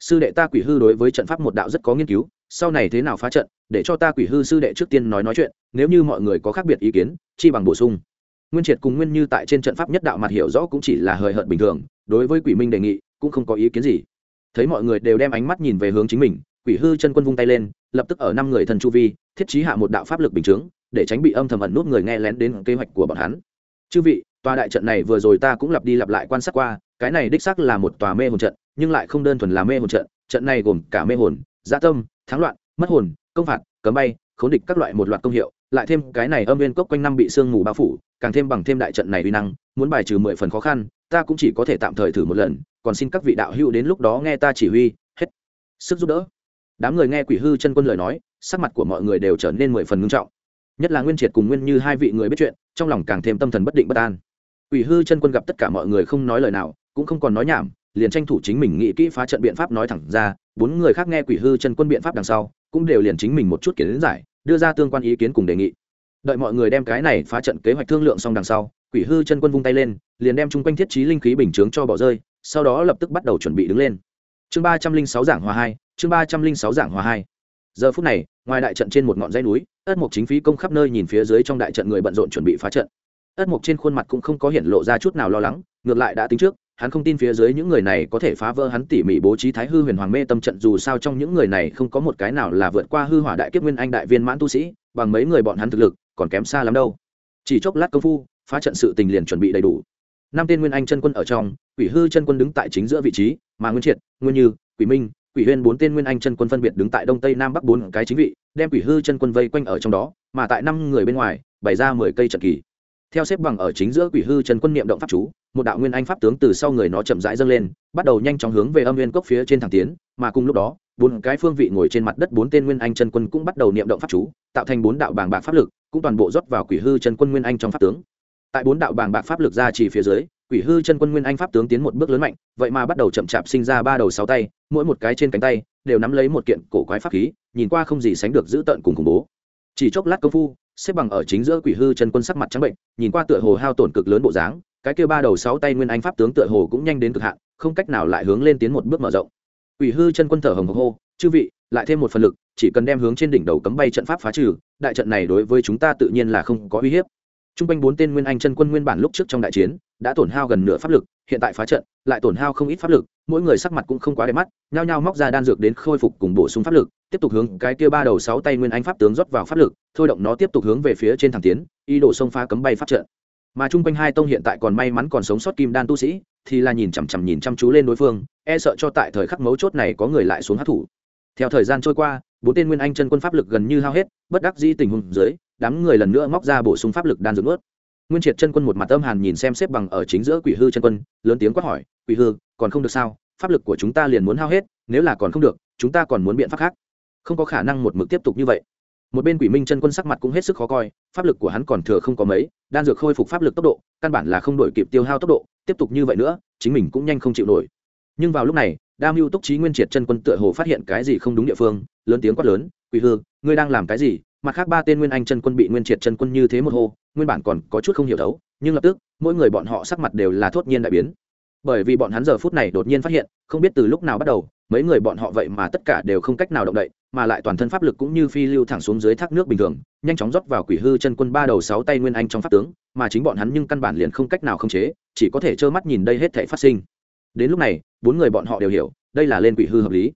S1: Sư đệ ta quỷ hư đối với trận pháp một đạo rất có nghiên cứu, sau này thế nào phá trận để cho ta quỷ hư sư đệ trước tiên nói nói chuyện, nếu như mọi người có khác biệt ý kiến, chi bằng bổ sung. Nguyên triệt cùng nguyên như tại trên trận pháp nhất đạo mặt hiểu rõ cũng chỉ là hời hợt bình thường, đối với quỷ minh đề nghị, cũng không có ý kiến gì. Thấy mọi người đều đem ánh mắt nhìn về hướng chính mình, quỷ hư chân quân vung tay lên, lập tức ở năm người thần chu vi, thiết trí hạ một đạo pháp lực bình chướng, để tránh bị âm thầm ẩn nút người nghe lén đến kế hoạch của bọn hắn. Chư vị, tòa đại trận này vừa rồi ta cũng lặp đi lặp lại quan sát qua, cái này đích xác là một tòa mê hồn trận, nhưng lại không đơn thuần là mê hồn trận trận này gồm cả mê hồn gia tâm, thắng loạn, mất hồn công phạt, cấm bay, khốn địch các loại một loạt công hiệu, lại thêm cái này âm viên cốc quanh năm bị sương mù bao phủ, càng thêm bằng thêm đại trận này uy năng, muốn bài trừ mười phần khó khăn, ta cũng chỉ có thể tạm thời thử một lần, còn xin các vị đạo hữu đến lúc đó nghe ta chỉ huy, hết sức giúp đỡ. Đám người nghe quỷ hư chân quân lời nói, sắc mặt của mọi người đều trở nên mười phần ngưng trọng. Nhất là nguyên triệt cùng nguyên như hai vị người biết chuyện, trong lòng càng thêm tâm thần bất định bất an. Quỷ hư chân quân gặp tất cả mọi người không nói lời nào, cũng không còn nói nhảm, liền tranh thủ chính mình nghĩ kỹ phá trận biện pháp nói thẳng ra, bốn người khác nghe quỷ hư chân quân biện pháp đằng sau cũng đều liền chính mình một chút kiến giải, đưa ra tương quan ý kiến cùng đề nghị. Đợi mọi người đem cái này phá trận kế hoạch thương lượng xong đằng sau, quỷ hư chân quân vung tay lên, liền đem chung quanh thiết trí linh khí bình chướng cho bỏ rơi, sau đó lập tức bắt đầu chuẩn bị đứng lên. Chương ba trăm linh sáu giảng hòa hai, chương ba trăm linh sáu giảng hòa hai. Giờ phút này, ngoài đại trận trên một ngọn dãy núi, ất mục chính phí công khắp nơi nhìn phía dưới trong đại trận người bận rộn chuẩn bị phá trận. Ất mục trên khuôn mặt cũng không có hiện lộ ra chút nào lo lắng, ngược lại đã tính trước hắn không tin phía dưới những người này có thể phá vỡ hắn tỉ mỉ bố trí thái hư huyền hoàng mê tâm trận, dù sao trong những người này không có một cái nào là vượt qua hư hỏa đại kiếp nguyên anh đại viên mãn tu sĩ, bằng mấy người bọn hắn thực lực, còn kém xa lắm đâu. Chỉ chốc lát công phu, phá trận sự tình liền chuẩn bị đầy đủ. Năm tên nguyên anh chân quân ở trong, quỷ hư chân quân đứng tại chính giữa vị trí, mà nguyên triệt, nguyên như, quỷ minh, quỷ huyên bốn tên nguyên anh chân quân phân biệt đứng tại đông tây nam bắc bốn cái chính vị, đem quỷ hư chân quân vây quanh ở trong đó, mà tại năm người bên ngoài, bày ra mười cây trận kỳ. Theo xếp bằng ở chính giữa quỷ hư chân quân niệm động pháp chú một đạo nguyên anh pháp tướng từ sau người nó chậm rãi dâng lên, bắt đầu nhanh chóng hướng về âm nguyên cốc phía trên thẳng tiến, mà cùng lúc đó, bốn cái phương vị ngồi trên mặt đất bốn tên nguyên anh chân quân cũng bắt đầu niệm động pháp chú, tạo thành bốn đạo bàng bạc pháp lực, cũng toàn bộ rót vào quỷ hư chân quân nguyên anh trong pháp tướng. Tại bốn đạo bàng bạc pháp lực ra chỉ phía dưới, quỷ hư chân quân nguyên anh pháp tướng tiến một bước lớn mạnh, vậy mà bắt đầu chậm chạp sinh ra ba đầu sáu tay, mỗi một cái trên cánh tay, đều nắm lấy một kiện cổ quái pháp khí, nhìn qua không gì sánh được giữ tợn cùng khủng bố. Chỉ chốc lát công phu, xếp bằng ở chính giữa quỷ hư chân quân sắc mặt trắng bệnh, nhìn qua tựa hồ hao tổn cực lớn bộ dáng cái kia ba đầu sáu tay nguyên anh pháp tướng tựa hồ cũng nhanh đến cực hạn, không cách nào lại hướng lên tiến một bước mở rộng. Quỷ hư chân quân thở hồng hộc hô, chư vị, lại thêm một phần lực, chỉ cần đem hướng trên đỉnh đầu cấm bay trận pháp phá trừ, đại trận này đối với chúng ta tự nhiên là không có uy hiếp. T r u n g quanh bốn tên nguyên anh chân quân nguyên bản lúc trước trong đại chiến, đã tổn hao gần nửa pháp lực, hiện tại phá trận, lại tổn hao không ít pháp lực, mỗi người sắc mặt cũng không quá đẹp mắt, nhao nhao móc ra đan dược đến khôi phục cùng bổ sung pháp lực, tiếp tục hướng cái kia ba đầu sáu tay nguyên anh pháp tướng rót vào pháp lực, thôi động nó tiếp tục hướng về phía trên thẳng tiến, ý đồ xông phá cấm bay pháp trận mà chung quanh hai tông hiện tại còn may mắn còn sống sót kim đan tu sĩ, thì là nhìn chằm chằm nhìn chăm chú lên đối phương e sợ cho tại thời khắc mấu chốt này có người lại xuống hát thủ theo thời gian trôi qua, bốn tên nguyên anh chân quân pháp lực gần như hao hết, bất đắc dĩ tình huống dưới, đám người lần nữa móc ra bổ sung pháp lực đan dưỡng ướt nguyên triệt chân quân một mặt âm hàn nhìn xem xếp bằng ở chính giữa quỷ hư chân quân, lớn tiếng quát hỏi, quỷ hư, còn không được sao? Pháp lực của chúng ta liền muốn hao hết, nếu là còn không được, chúng ta còn muốn biện pháp khác. Không có khả năng một mực tiếp tục như vậy một bên quỷ minh chân quân sắc mặt cũng hết sức khó coi, pháp lực của hắn còn thừa không có mấy, đan dược khôi phục pháp lực tốc độ, căn bản là không đổi kịp tiêu hao tốc độ, tiếp tục như vậy nữa, chính mình cũng nhanh không chịu nổi. Nhưng vào lúc này đam mưu túc trí nguyên triệt chân quân tựa hồ phát hiện cái gì không đúng địa phương, lớn tiếng quát lớn, quỷ hư, ngươi đang làm cái gì? Mặt khác ba tên nguyên anh chân quân bị nguyên triệt chân quân như thế một hô, nguyên bản còn có chút không hiểu đấu, nhưng lập tức, mỗi người bọn họ sắc mặt đều là thốt nhiên đại biến bởi vì bọn hắn giờ phút này đột nhiên phát hiện, không biết từ lúc nào bắt đầu, mấy người bọn họ vậy mà tất cả đều không cách nào động đậy, mà lại toàn thân pháp lực cũng như phi lưu thẳng xuống dưới thác nước bình thường, nhanh chóng rót vào quỷ hư chân quân ba đầu sáu tay nguyên anh trong pháp tướng, mà chính bọn hắn nhưng căn bản liền không cách nào khống chế, chỉ có thể trơ mắt nhìn đây hết thể phát sinh. Đến lúc này, bốn người bọn họ đều hiểu, đây là lên quỷ hư hợp lý.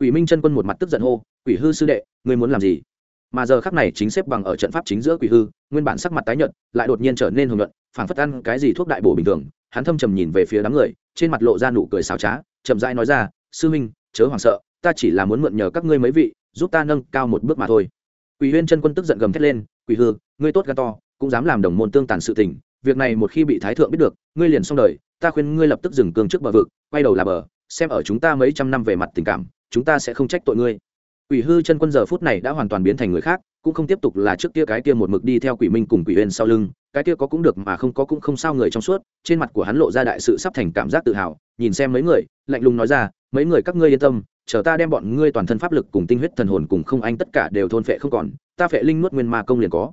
S1: Quỷ minh chân quân một mặt tức giận hô, quỷ hư sư đệ, ngươi muốn làm gì? Mà giờ khắc này chính xếp bằng ở trận pháp chính giữa quỷ hư, nguyên bản sắc mặt tái nhợt, lại đột nhiên trở nên hùng luận phảng phất ăn cái gì thuốc đại bổ bình thường hắn thâm trầm nhìn về phía đám người, trên mặt lộ ra nụ cười xào trá, chậm rãi nói ra, sư minh, chớ hoảng sợ, ta chỉ là muốn mượn nhờ các ngươi mấy vị, giúp ta nâng cao một bước mà thôi. Quỷ huyên chân quân tức giận gầm thét lên, quỷ hư, ngươi tốt gan to, cũng dám làm đồng môn tương tàn sự tình, việc này một khi bị thái thượng biết được, ngươi liền xong đời, ta khuyên ngươi lập tức dừng cương trước bờ vực, quay đầu là bờ, xem ở chúng ta mấy trăm năm về mặt tình cảm, chúng ta sẽ không trách tội ngươi. Quỷ hư chân quân giờ phút này đã hoàn toàn biến thành người khác, cũng không tiếp tục là trước kia cái kia một mực đi theo quỷ minh cùng quỷ Huyên sau lưng cái kia có cũng được mà không có cũng không sao người trong suốt, trên mặt của hắn lộ ra đại sự sắp thành cảm giác tự hào, nhìn xem mấy người, lạnh lùng nói ra, mấy người các ngươi yên tâm, chờ ta đem bọn ngươi toàn thân pháp lực cùng tinh huyết thần hồn cùng không anh tất cả đều thôn phệ không còn, ta phệ linh nuốt nguyên ma công liền có.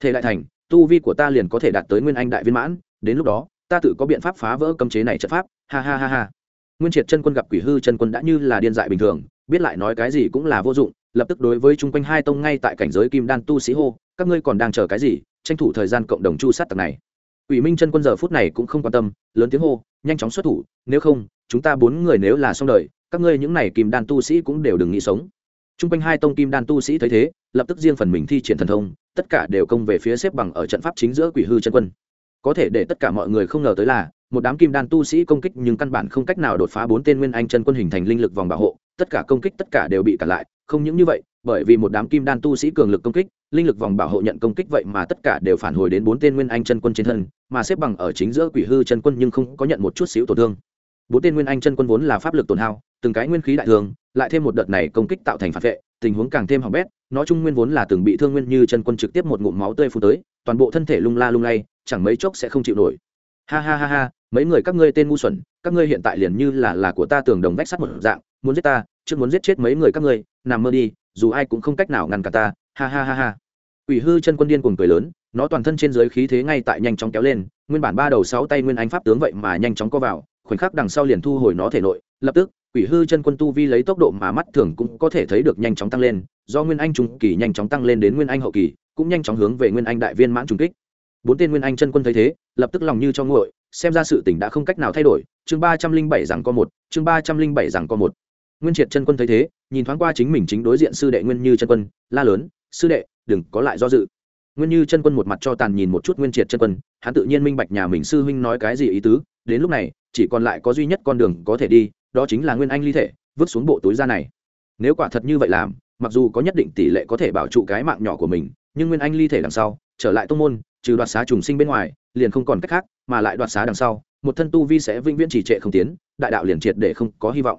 S1: Thể lại thành, tu vi của ta liền có thể đạt tới nguyên anh đại viên mãn, đến lúc đó, ta tự có biện pháp phá vỡ cấm chế này trận pháp. Ha ha ha ha. Nguyên triệt chân quân gặp quỷ hư chân quân đã như là điên dại bình thường, biết lại nói cái gì cũng là vô dụng, lập tức đối với chung quanh hai tông ngay tại cảnh giới kim đan tu sĩ hô, các ngươi còn đang chờ cái gì? Tranh thủ thời gian cộng đồng chu sát tặc này. Ủy minh chân quân giờ phút này cũng không quan tâm, lớn tiếng hô, nhanh chóng xuất thủ, nếu không, chúng ta bốn người nếu là xong đời, các ngươi những này kim đan tu sĩ cũng đều đừng nghĩ sống. Chung quanh hai tông kim đan tu sĩ thấy thế, lập tức riêng phần mình thi triển thần thông, tất cả đều công về phía xếp bằng ở trận pháp chính giữa quỷ hư chân quân. Có thể để tất cả mọi người không ngờ tới là, một đám kim đan tu sĩ công kích nhưng căn bản không cách nào đột phá bốn tên nguyên anh chân quân hình thành linh lực vòng bảo hộ, tất cả công kích tất cả đều bị cản lại không những như vậy, bởi vì một đám kim đan tu sĩ cường lực công kích, linh lực vòng bảo hộ nhận công kích vậy mà tất cả đều phản hồi đến bốn tên nguyên anh chân quân trên thân, mà xếp bằng ở chính giữa quỷ hư chân quân nhưng không có nhận một chút xíu tổn thương. Bốn tên nguyên anh chân quân vốn là pháp lực tổn hao, từng cái nguyên khí đại thường, lại thêm một đợt này công kích tạo thành phản vệ, tình huống càng thêm hỏng bét, nó trung nguyên vốn là từng bị thương nguyên như chân quân trực tiếp một ngụm máu tươi phù tới, toàn bộ thân thể lung la lung lay, chẳng mấy chốc sẽ không chịu nổi. Ha ha ha ha, mấy người các ngươi tên ngu xuẩn, các ngươi hiện tại liền như là là của ta tường đồng vách sắt một dạng, muốn giết ta chứ muốn giết chết mấy người các ngươi nằm mơ đi, dù ai cũng không cách nào ngăn cả ta, ha ha ha ha. Ủy hư chân quân điên cuồng cười lớn, nó toàn thân trên dưới khí thế ngay tại nhanh chóng kéo lên, nguyên bản ba đầu sáu tay nguyên anh pháp tướng vậy mà nhanh chóng co vào, khoảnh khắc đằng sau liền thu hồi nó thể nội, lập tức ủy hư chân quân tu vi lấy tốc độ mà mắt thường cũng có thể thấy được nhanh chóng tăng lên, do nguyên anh trung kỳ nhanh chóng tăng lên đến nguyên anh hậu kỳ, cũng nhanh chóng hướng về nguyên anh đại viên mãn trung kích. Bốn tên nguyên anh chân quân thấy thế, lập tức lòng như cho nguội, xem ra sự tình đã không cách nào thay đổi, chương ba trăm linh bảy rằng có một, chương ba trăm linh bảy rằng có một nguyên triệt chân quân thấy thế, nhìn thoáng qua chính mình chính đối diện sư đệ nguyên như chân quân, la lớn, sư đệ, đừng có lại do dự. Nguyên như chân quân một mặt cho tàn nhìn một chút nguyên triệt chân quân, hắn tự nhiên minh bạch nhà mình sư huynh nói cái gì ý tứ, đến lúc này, chỉ còn lại có duy nhất con đường có thể đi, đó chính là nguyên anh ly thể, vứt xuống bộ túi ra này. Nếu quả thật như vậy làm, mặc dù có nhất định tỷ lệ có thể bảo trụ cái mạng nhỏ của mình, nhưng nguyên anh ly thể đằng sau, trở lại tông môn, trừ đoạt xá trùng sinh bên ngoài, liền không còn cách khác, mà lại đoạt xá đằng sau, một thân tu vi sẽ vĩnh viễn chỉ trệ không tiến, đại đạo liền triệt để không có hy vọng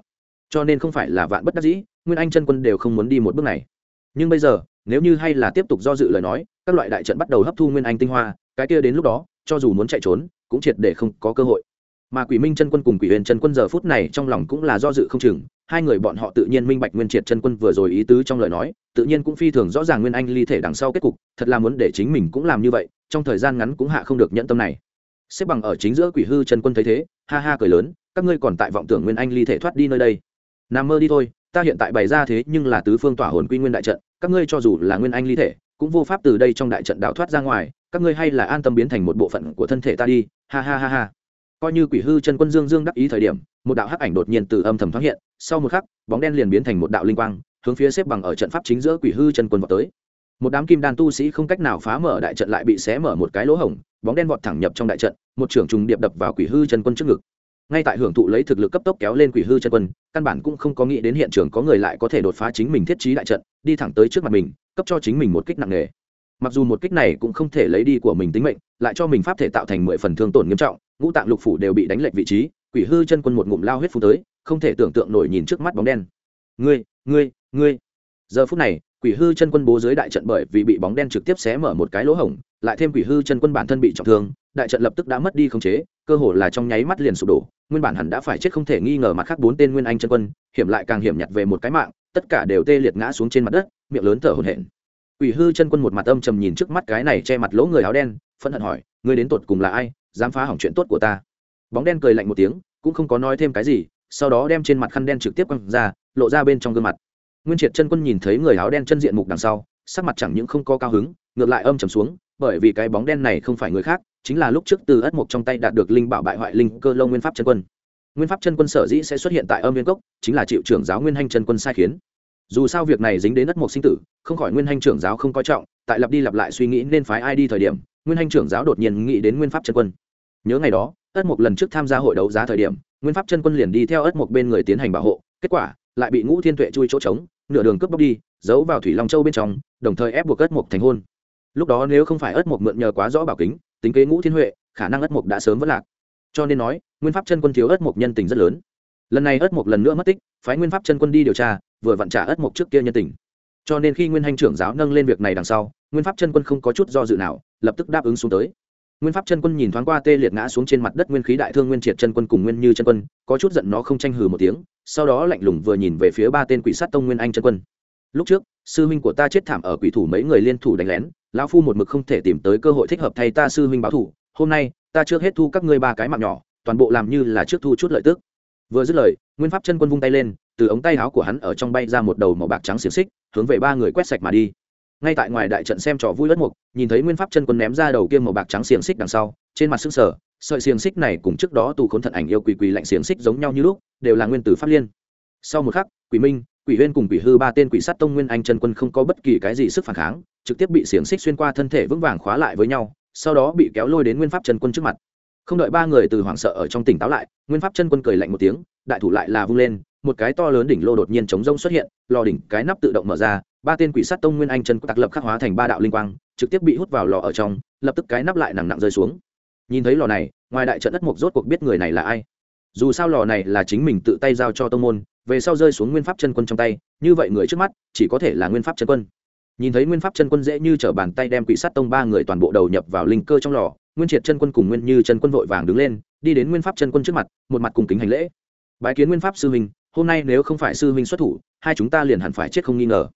S1: cho nên không phải là vạn bất đắc dĩ, nguyên anh chân quân đều không muốn đi một bước này. Nhưng bây giờ, nếu như hay là tiếp tục do dự lời nói, các loại đại trận bắt đầu hấp thu nguyên anh tinh hoa, cái kia đến lúc đó, cho dù muốn chạy trốn, cũng triệt để không có cơ hội. Mà quỷ minh chân quân cùng quỷ huyền chân quân giờ phút này trong lòng cũng là do dự không chừng, hai người bọn họ tự nhiên minh bạch nguyên triệt chân quân vừa rồi ý tứ trong lời nói, tự nhiên cũng phi thường rõ ràng nguyên anh ly thể đằng sau kết cục, thật là muốn để chính mình cũng làm như vậy, trong thời gian ngắn cũng hạ không được nhận tâm này. Xếp bằng ở chính giữa quỷ hư chân quân thấy thế, ha ha cười lớn, các ngươi còn tại vọng tưởng nguyên anh ly thể thoát đi nơi đây nằm mơ đi thôi, ta hiện tại bày ra thế nhưng là tứ phương tỏa hồn quy nguyên đại trận, các ngươi cho dù là nguyên anh ly thể, cũng vô pháp từ đây trong đại trận đạo thoát ra ngoài, các ngươi hay là an tâm biến thành một bộ phận của thân thể ta đi, ha ha ha ha. Coi như quỷ hư chân quân dương dương đắc ý thời điểm, một đạo hắc ảnh đột nhiên từ âm thầm thoáng hiện, sau một khắc, bóng đen liền biến thành một đạo linh quang, hướng phía xếp bằng ở trận pháp chính giữa quỷ hư chân quân vào tới. Một đám kim đan tu sĩ không cách nào phá mở đại trận lại bị xé mở một cái lỗ hổng, bóng đen vọt thẳng nhập trong đại trận, một trưởng trùng điệp đập vào quỷ hư chân quân trước ngực ngay tại hưởng thụ lấy thực lực cấp tốc kéo lên quỷ hư chân quân, căn bản cũng không có nghĩ đến hiện trường có người lại có thể đột phá chính mình thiết trí đại trận, đi thẳng tới trước mặt mình, cấp cho chính mình một kích nặng nề. Mặc dù một kích này cũng không thể lấy đi của mình tính mệnh, lại cho mình pháp thể tạo thành mười phần thương tổn nghiêm trọng, ngũ tạng lục phủ đều bị đánh lệch vị trí, quỷ hư chân quân một ngụm lao huyết phú tới, không thể tưởng tượng nổi nhìn trước mắt bóng đen. Ngươi ngươi ngươi. Giờ phút này, quỷ hư chân quân bố dưới đại trận bởi vì bị bóng đen trực tiếp xé mở một cái lỗ hổng lại thêm quỷ hư chân quân bản thân bị trọng thương, đại trận lập tức đã mất đi khống chế, cơ hồ là trong nháy mắt liền sụp đổ. Nguyên bản hẳn đã phải chết không thể nghi ngờ mặt khác bốn tên nguyên anh chân quân, hiểm lại càng hiểm nhặt về một cái mạng, tất cả đều tê liệt ngã xuống trên mặt đất, miệng lớn thở hổn hển. Quỷ hư chân quân một mặt âm trầm nhìn trước mắt cái này che mặt lỗ người áo đen, phẫn hận hỏi, ngươi đến tột cùng là ai, dám phá hỏng chuyện tốt của ta? Bóng đen cười lạnh một tiếng, cũng không có nói thêm cái gì, sau đó đem trên mặt khăn đen trực tiếp quăng ra, lộ ra bên trong gương mặt. Nguyên triệt chân quân nhìn thấy người áo đen chân diện mục đằng sau, sắc mặt chẳng những không có cao hứng, ngược lại âm trầm xuống bởi vì cái bóng đen này không phải người khác, chính là lúc trước từ ất mục trong tay đạt được linh bảo bại hoại linh cơ lâu nguyên pháp chân quân. Nguyên pháp chân quân sở dĩ sẽ xuất hiện tại âm nguyên cốc, chính là chịu trưởng giáo nguyên hanh chân quân sai khiến. Dù sao việc này dính đến ất mục sinh tử, không khỏi nguyên hanh trưởng giáo không coi trọng, tại lặp đi lặp lại suy nghĩ nên phái ai đi thời điểm, nguyên hanh trưởng giáo đột nhiên nghĩ đến nguyên pháp chân quân. Nhớ ngày đó, ất mục lần trước tham gia hội đấu giá thời điểm, nguyên pháp chân quân liền đi theo ất mục bên người tiến hành bảo hộ, kết quả lại bị ngũ thiên tuệ chui chỗ trống, nửa đường cướp bóc đi, giấu vào thủy long châu bên trong, đồng thời ép buộc ất mục thành hôn lúc đó nếu không phải ất mộc mượn nhờ quá rõ bảo kính, tính kế ngũ thiên huệ, khả năng ất mộc đã sớm vất lạc. Cho nên nói, nguyên pháp chân quân thiếu ất mộc nhân tình rất lớn. Lần này ất mộc lần nữa mất tích, phái nguyên pháp chân quân đi điều tra, vừa vặn trả ất mộc trước kia nhân tình. Cho nên khi nguyên hành trưởng giáo nâng lên việc này đằng sau, nguyên pháp chân quân không có chút do dự nào, lập tức đáp ứng xuống tới. Nguyên pháp chân quân nhìn thoáng qua tê liệt ngã xuống trên mặt đất nguyên khí đại thương nguyên triệt chân quân cùng nguyên như chân quân, có chút giận nó không tranh hừ một tiếng, sau đó lạnh lùng vừa nhìn về phía ba tên quỷ sát tông nguyên anh chân quân. Lúc trước sư huynh của ta chết thảm ở quỷ thủ mấy người liên thủ đánh lén, lão phu một mực không thể tìm tới cơ hội thích hợp thay ta sư huynh báo thủ hôm nay, ta trước hết thu các ngươi ba cái mạng nhỏ, toàn bộ làm như là trước thu chút lợi tức. Vừa dứt lời, nguyên pháp chân quân vung tay lên, từ ống tay áo của hắn ở trong bay ra một đầu màu bạc trắng xiềng xích, hướng về ba người quét sạch mà đi. Ngay tại ngoài đại trận xem trò vui lất mục, nhìn thấy nguyên pháp chân quân ném ra đầu kia màu bạc trắng xiềng xích đằng sau, trên mặt xương sở sợi xiềng xích này cùng trước đó tù khốn thận ảnh yêu quỳ quỳ lạnh xiềng xích giống nhau như lúc, đều là nguyên tử pháp liên. Sau một khắc, quỷ minh quỷ huyên cùng quỷ hư ba tên quỷ sát tông nguyên anh chân quân không có bất kỳ cái gì sức phản kháng, trực tiếp bị xiềng xích xuyên qua thân thể vững vàng khóa lại với nhau, sau đó bị kéo lôi đến nguyên pháp chân quân trước mặt. Không đợi ba người từ hoảng sợ ở trong tỉnh táo lại, nguyên pháp chân quân cười lạnh một tiếng, đại thủ lại là vung lên, một cái to lớn đỉnh lô đột nhiên chống rông xuất hiện, lò đỉnh cái nắp tự động mở ra, ba tên quỷ sát tông nguyên anh chân quân tặc lập khắc hóa thành ba đạo linh quang, trực tiếp bị hút vào lò ở trong, lập tức cái nắp lại nặng nặng rơi xuống. Nhìn thấy lò này, ngoài đại trận đất mục rốt cuộc biết người này là ai. Dù sao lò này là chính mình tự tay giao cho tông môn về sau rơi xuống nguyên pháp chân quân trong tay, như vậy người trước mắt chỉ có thể là nguyên pháp chân quân. Nhìn thấy nguyên pháp chân quân dễ như t r ở bàn tay đem quỷ sát tông ba người toàn bộ đầu nhập vào linh cơ trong lò, nguyên triệt chân quân cùng nguyên như chân quân vội vàng đứng lên, đi đến nguyên pháp chân quân trước mặt, một mặt cùng kính hành lễ. Bái kiến nguyên pháp sư huynh, hôm nay nếu không phải sư huynh xuất thủ, hai chúng ta liền hẳn phải chết không nghi ngờ.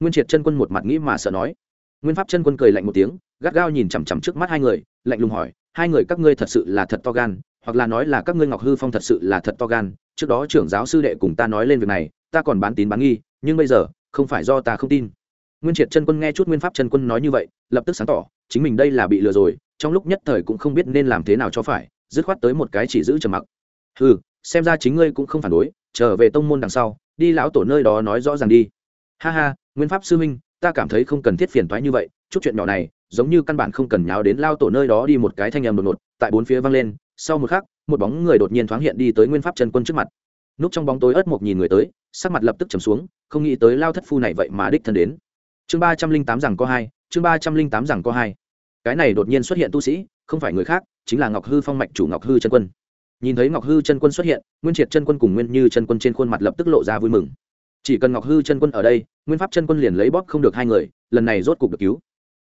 S1: Nguyên triệt chân quân một mặt nghĩ mà sợ nói. Nguyên pháp chân quân cười lạnh một tiếng, gắt gao nhìn chằm chằm trước mắt hai người, lạnh lùng hỏi, hai người các ngươi thật sự là thật to gan hoặc là nói là các ngươi ngọc hư phong thật sự là thật to gan, trước đó trưởng giáo sư đệ cùng ta nói lên việc này, ta còn bán tín bán nghi, nhưng bây giờ, không phải do ta không tin. Nguyên triệt chân quân nghe chút nguyên pháp chân quân nói như vậy, lập tức sáng tỏ, chính mình đây là bị lừa rồi, trong lúc nhất thời cũng không biết nên làm thế nào cho phải, dứt khoát tới một cái chỉ giữ trầm mặc. Ừ xem ra chính ngươi cũng không phản đối, trở về tông môn đằng sau, đi lão tổ nơi đó nói rõ ràng đi. Ha ha, nguyên pháp sư minh ta cảm thấy không cần thiết phiền toái như vậy, chút chuyện nhỏ này, giống như căn bản không cần nháo đến lao tổ nơi đó đi một cái thanh âm đột ngột, tại bốn phía vang lên sau một khắc, một bóng người đột nhiên thoáng hiện đi tới nguyên pháp chân quân trước mặt. Núp trong bóng tối ớt một nhìn người tới, sắc mặt lập tức trầm xuống, không nghĩ tới lao thất phu này vậy mà đích thân đến. Chương ba trăm linh tám rằng có hai, chương ba trăm linh tám rằng có hai. Cái này đột nhiên xuất hiện tu sĩ, không phải người khác, chính là ngọc hư phong mạch chủ ngọc hư chân quân. Nhìn thấy ngọc hư chân quân xuất hiện, nguyên triệt chân quân cùng nguyên như chân quân trên khuôn mặt lập tức lộ ra vui mừng. Chỉ cần ngọc hư chân quân ở đây, nguyên pháp chân quân liền lấy bóp không được hai người, lần này rốt cục được cứu.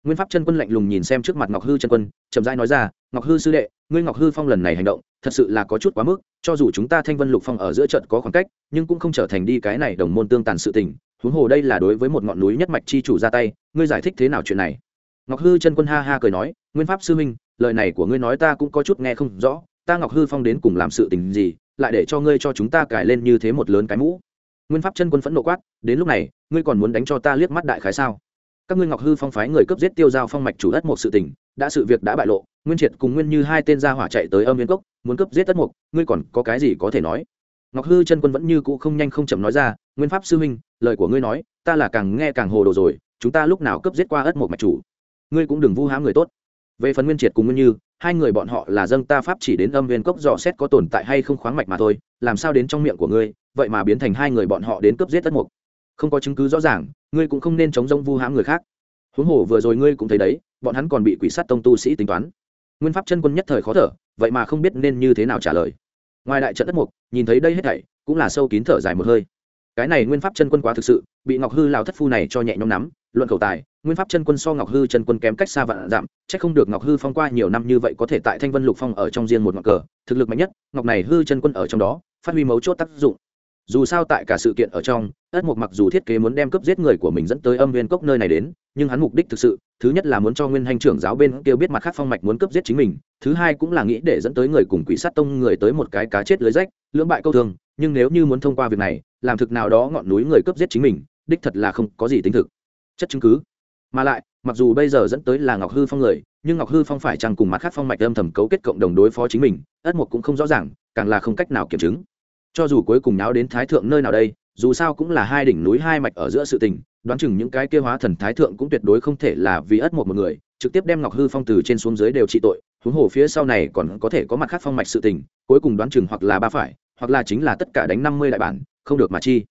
S1: Nguyên pháp chân quân lạnh lùng nhìn xem trước mặt ngọc hư chân quân, chậm rãi nói ra, ngọc hư sư đệ ngươi ngọc hư phong lần này hành động, thật sự là có chút quá mức, cho dù chúng ta thanh vân lục phong ở giữa trận có khoảng cách, nhưng cũng không trở thành đi cái này đồng môn tương tàn sự tình. Huống hồ đây là đối với một ngọn núi nhất mạch chi chủ ra tay, ngươi giải thích thế nào chuyện này? Ngọc hư chân quân ha ha cười nói, nguyên pháp sư minh lời này của ngươi nói ta cũng có chút nghe không rõ, ta ngọc hư phong đến cùng làm sự tình gì, lại để cho ngươi cho chúng ta cài lên như thế một lớn cái mũ. Nguyên pháp chân quân phẫn nộ quát, đến lúc này, ngươi còn muốn đánh cho ta liếc mắt đại khái sao? Các ngươi ngọc hư phong phái người cấp giết tiêu giao phong mạch chủ đất một sự tình, đã sự việc đã bại lộ, nguyên triệt cùng nguyên như hai tên gia hỏa chạy tới âm viên cốc, muốn cấp giết tất mục ngươi còn có cái gì có thể nói? Ngọc hư chân quân vẫn như cũ không nhanh không chậm nói ra, nguyên pháp sư huynh, lời của ngươi nói, ta là càng nghe càng hồ đồ rồi, chúng ta lúc nào cấp giết qua ất một mạch chủ? Ngươi cũng đừng vu hãm người tốt. Về phần nguyên triệt cùng nguyên như, hai người bọn họ là dâng ta pháp chỉ đến âm viên cốc dò xét có tồn tại hay không khoáng mạch mà thôi, làm sao đến trong miệng của ngươi, vậy mà biến thành hai người bọn họ đến cướp giết tất mục không có chứng cứ rõ ràng, ngươi cũng không nên chống rông vu hãm người khác. Huống hồ vừa rồi ngươi cũng thấy đấy, bọn hắn còn bị quỷ sát tông tu sĩ tính toán. Nguyên pháp chân quân nhất thời khó thở, vậy mà không biết nên như thế nào trả lời. Ngoài đại trận đất mục, nhìn thấy đây hết thảy, cũng là sâu kín thở dài một hơi. Cái này nguyên pháp chân quân quá thực sự, bị ngọc hư lào thất phu này cho nhẹ nhõm nắm, luận cầu tài, nguyên pháp chân quân so ngọc hư chân quân kém cách xa vạn dặm c h ắ c không được ngọc hư phong qua nhiều năm như vậy có thể tại thanh vân lục phong ở trong riêng một ngọc cờ, thực lực mạnh nhất, ngọc này hư chân quân ở trong đó, phát huy mấu chốt tác dụng dù sao tại cả sự kiện ở trong, ất mục mặc dù thiết kế muốn đem cướp giết người của mình dẫn tới âm viên cốc nơi này đến, nhưng hắn mục đích thực sự, thứ nhất là muốn cho nguyên hành trưởng giáo bên kia biết mặt khác phong mạch muốn cướp giết chính mình, thứ hai cũng là nghĩ để dẫn tới người cùng quỷ sát tông người tới một cái cá chết lưới rách, lưỡng bại câu thường. nhưng nếu như muốn thông qua việc này, làm thực nào đó ngọn núi người cướp giết chính mình, đích thật là không có gì tính thực chất chứng cứ mà lại, mặc dù bây giờ dẫn tới là ngọc hư phong người, nhưng ngọc hư phong phải chăng cùng mặt khác phong mạch âm thầm cấu kết cộng đồng đối phó chính mình, ất mục cũng không rõ ràng, càng là không cách nào kiểm chứng cho dù cuối cùng náo đến thái thượng nơi nào đây, dù sao cũng là hai đỉnh núi hai mạch ở giữa sự tình, đoán chừng những cái kia hóa thần thái thượng cũng tuyệt đối không thể là vì ất một một người, trực tiếp đem ngọc hư phong từ trên xuống dưới đều trị tội, huống hồ phía sau này còn có thể có mặt khác phong mạch sự tình, cuối cùng đoán chừng hoặc là ba phải, hoặc là chính là tất cả đánh năm mươi đại bản, không được mà chi.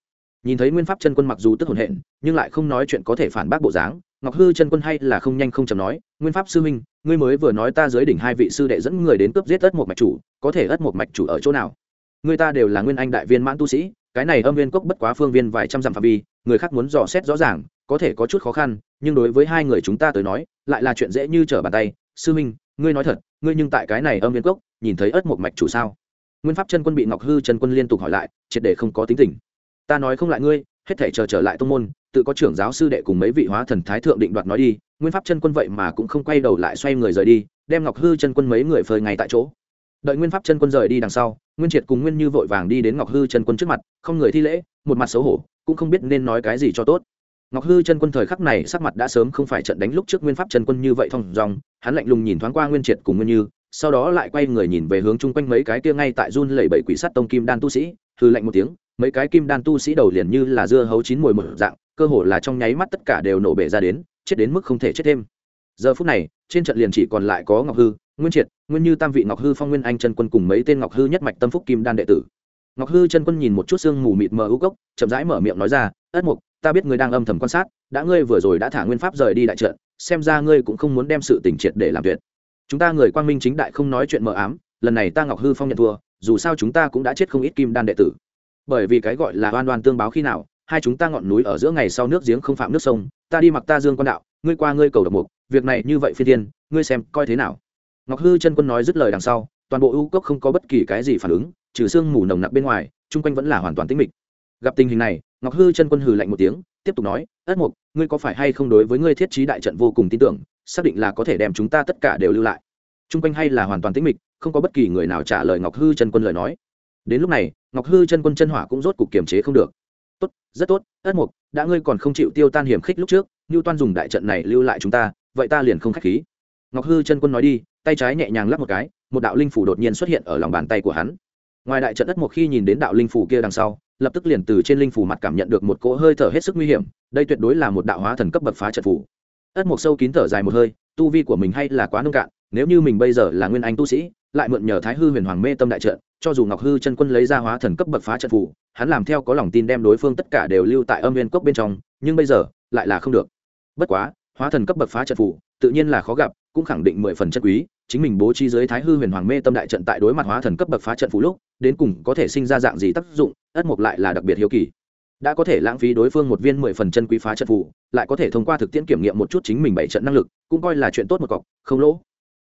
S1: Nhìn thấy nguyên pháp chân quân mặc dù tức hồn hện, nhưng lại không nói chuyện có thể phản bác bộ dáng, ngọc hư chân quân hay là không nhanh không chậm nói, nguyên pháp sư huynh, ngươi mới vừa nói ta dưới đỉnh hai vị sư đệ dẫn người đến cướp giết ất một mạch chủ, có thể ất một mạch chủ ở chỗ nào? Người ta đều là nguyên anh đại viên mãn tu sĩ, cái này âm viên cốc bất quá phương viên vài trăm dặm phạm vi, người khác muốn dò xét rõ ràng, có thể có chút khó khăn, nhưng đối với hai người chúng ta tới nói, lại là chuyện dễ như trở bàn tay. Sư minh, ngươi nói thật, ngươi nhưng tại cái này âm viên cốc, nhìn thấy ớt một mạch chủ sao? Nguyên pháp chân quân bị ngọc hư chân quân liên tục hỏi lại, triệt để không có tính tình. Ta nói không lại ngươi, hết thể chờ trở lại tông môn, tự có trưởng giáo sư đệ cùng mấy vị hóa thần thái thượng định đoạt nói đi. Nguyên pháp chân quân vậy mà cũng không quay đầu lại xoay người rời đi, đem ngọc hư chân quân mấy người phơi ngay tại chỗ đợi nguyên pháp chân quân rời đi đằng sau, nguyên triệt cùng nguyên như vội vàng đi đến ngọc hư chân quân trước mặt, không người thi lễ, một mặt xấu hổ, cũng không biết nên nói cái gì cho tốt. Ngọc hư chân quân thời khắc này sắc mặt đã sớm không phải trận đánh lúc trước nguyên pháp chân quân như vậy thong dòng hắn lạnh lùng nhìn thoáng qua nguyên triệt cùng nguyên như, sau đó lại quay người nhìn về hướng chung quanh mấy cái kia ngay tại run lẩy bẩy quỷ sắt tông kim đan tu sĩ hư lạnh một tiếng, mấy cái kim đan tu sĩ đầu liền như là dưa hấu chín mùi mở dạng, cơ hồ là trong nháy mắt tất cả đều nổ bể ra đến, chết đến mức không thể chết thêm. Giờ phút này, trên trận liền chỉ còn lại có ngọc hư nguyên triệt, nguyên như tam vị ngọc hư phong nguyên anh chân quân cùng mấy tên ngọc hư nhất mạch tâm phúc kim đan đệ tử. Ngọc hư chân quân nhìn một chút xương mù mịt mờ ưu cốc, chậm rãi mở miệng nói ra, ất mục, ta biết ngươi đang âm thầm quan sát, đã ngươi vừa rồi đã thả nguyên pháp rời đi đại trận, xem ra ngươi cũng không muốn đem sự tình triệt để làm tuyệt. Chúng ta người quang minh chính đại không nói chuyện mờ ám, lần này ta ngọc hư phong nhận thua, dù sao chúng ta cũng đã chết không ít kim đan đệ tử. Bởi vì cái gọi là oan oan tương báo khi nào, hai chúng ta ngọn núi ở giữa ngày sau nước giếng không phạm nước sông, ta đi mặc ta dương quan đạo, ngươi qua ngươi cầu độc mục, việc này như vậy phi thiên, ngươi xem coi thế nào? Ngọc hư chân quân nói dứt lời đằng sau, toàn bộ ưu cốc không có bất kỳ cái gì phản ứng, trừ sương mù nồng nặc bên ngoài, chung quanh vẫn là hoàn toàn tĩnh mịch. Gặp tình hình này, ngọc hư chân quân hừ lạnh một tiếng, tiếp tục nói, ất mục ngươi có phải hay không đối với ngươi thiết trí đại trận vô cùng tin tưởng, xác định là có thể đem chúng ta tất cả đều lưu lại? Chung quanh hay là hoàn toàn tĩnh mịch, không có bất kỳ người nào trả lời ngọc hư chân quân lời nói. Đến lúc này, ngọc hư chân quân chân hỏa cũng rốt cục kiềm chế không được. Tốt, rất tốt, ất mục đã ngươi còn không chịu tiêu tan hiểm khích lúc trước như toan dùng đại trận này lưu lại chúng ta, vậy ta liền không khách khí. Ngọc hư chân quân nói đi tay trái nhẹ nhàng lắp một cái, một đạo linh phủ đột nhiên xuất hiện ở lòng bàn tay của hắn. Ngoài đại trận đất một khi nhìn đến đạo linh phủ kia đằng sau, lập tức liền từ trên linh phủ mặt cảm nhận được một cỗ hơi thở hết sức nguy hiểm, đây tuyệt đối là một đạo hóa thần cấp bậc phá trận phủ. Ất mộc sâu kín thở dài một hơi, tu vi của mình hay là quá nông cạn, nếu như mình bây giờ là nguyên anh tu sĩ, lại mượn nhờ thái hư huyền hoàng mê tâm đại trận, cho dù ngọc hư chân quân lấy ra hóa thần cấp bậc phá trận phủ, hắn làm theo có lòng tin đem đối phương tất cả đều lưu tại âm viên cốc bên trong, nhưng bây giờ, lại là không được. Bất quá, hóa thần cấp bậc phá trận phủ, tự nhiên là khó gặp cũng khẳng định mười phần chất quý, chính mình bố trí dưới thái hư huyền hoàng mê tâm đại trận tại đối mặt hóa thần cấp bậc phá trận phủ lúc, đến cùng có thể sinh ra dạng gì tác dụng, ất mục lại là đặc biệt hiếu kỳ. Đã có thể lãng phí đối phương một viên mười phần chân quý phá trận phủ, lại có thể thông qua thực tiễn kiểm nghiệm một chút chính mình bảy trận năng lực, cũng coi là chuyện tốt một cọc, không lỗ.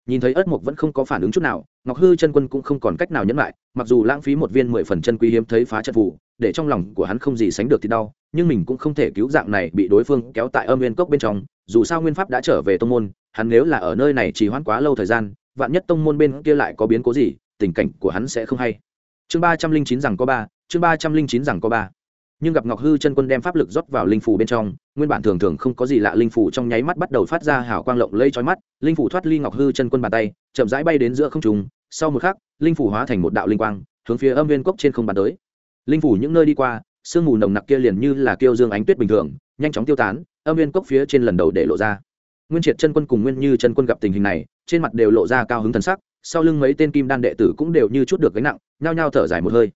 S1: Nhìn thấy ất mục vẫn không có phản ứng chút nào, ngọc hư chân quân cũng không còn cách nào nhẫn lại, mặc dù lãng phí một viên mười phần chân quý hiếm thấy phá trận phủ, để trong lòng của hắn không gì sánh được thì đau nhưng mình cũng không thể cứu dạng này bị đối phương kéo tại âm nguyên cốc bên trong, dù sao nguyên pháp đã trở về tông môn, hắn nếu là ở nơi này chỉ hoãn quá lâu thời gian, vạn nhất tông môn bên kia lại có biến cố gì, tình cảnh của hắn sẽ không hay. Chương ba trăm linh chín rằng có ba, chương ba trăm linh chín rằng có ba. Nhưng gặp ngọc hư chân quân đem pháp lực rót vào linh phủ bên trong, nguyên bản thường thường không có gì lạ linh phủ trong nháy mắt bắt đầu phát ra hào quang lộng lây trói mắt, linh phủ thoát ly ngọc hư chân quân bàn tay, chậm rãi bay đến giữa không trùng sau một khắc, linh phủ hóa thành một đạo linh quang, hướng phía âm viên cốc trên không bàn tới. Linh phủ những nơi đi qua sương mù nồng nặc kia liền như là kiêu dương ánh tuyết bình thường, nhanh chóng tiêu tán, âm viên cốc phía trên lần đầu để lộ ra. Nguyên triệt chân quân cùng nguyên như chân quân gặp tình hình này, trên mặt đều lộ ra cao hứng thần sắc, sau lưng mấy tên kim đan đệ tử cũng đều như chút được gánh nặng, nhao nhao thở dài một hơi.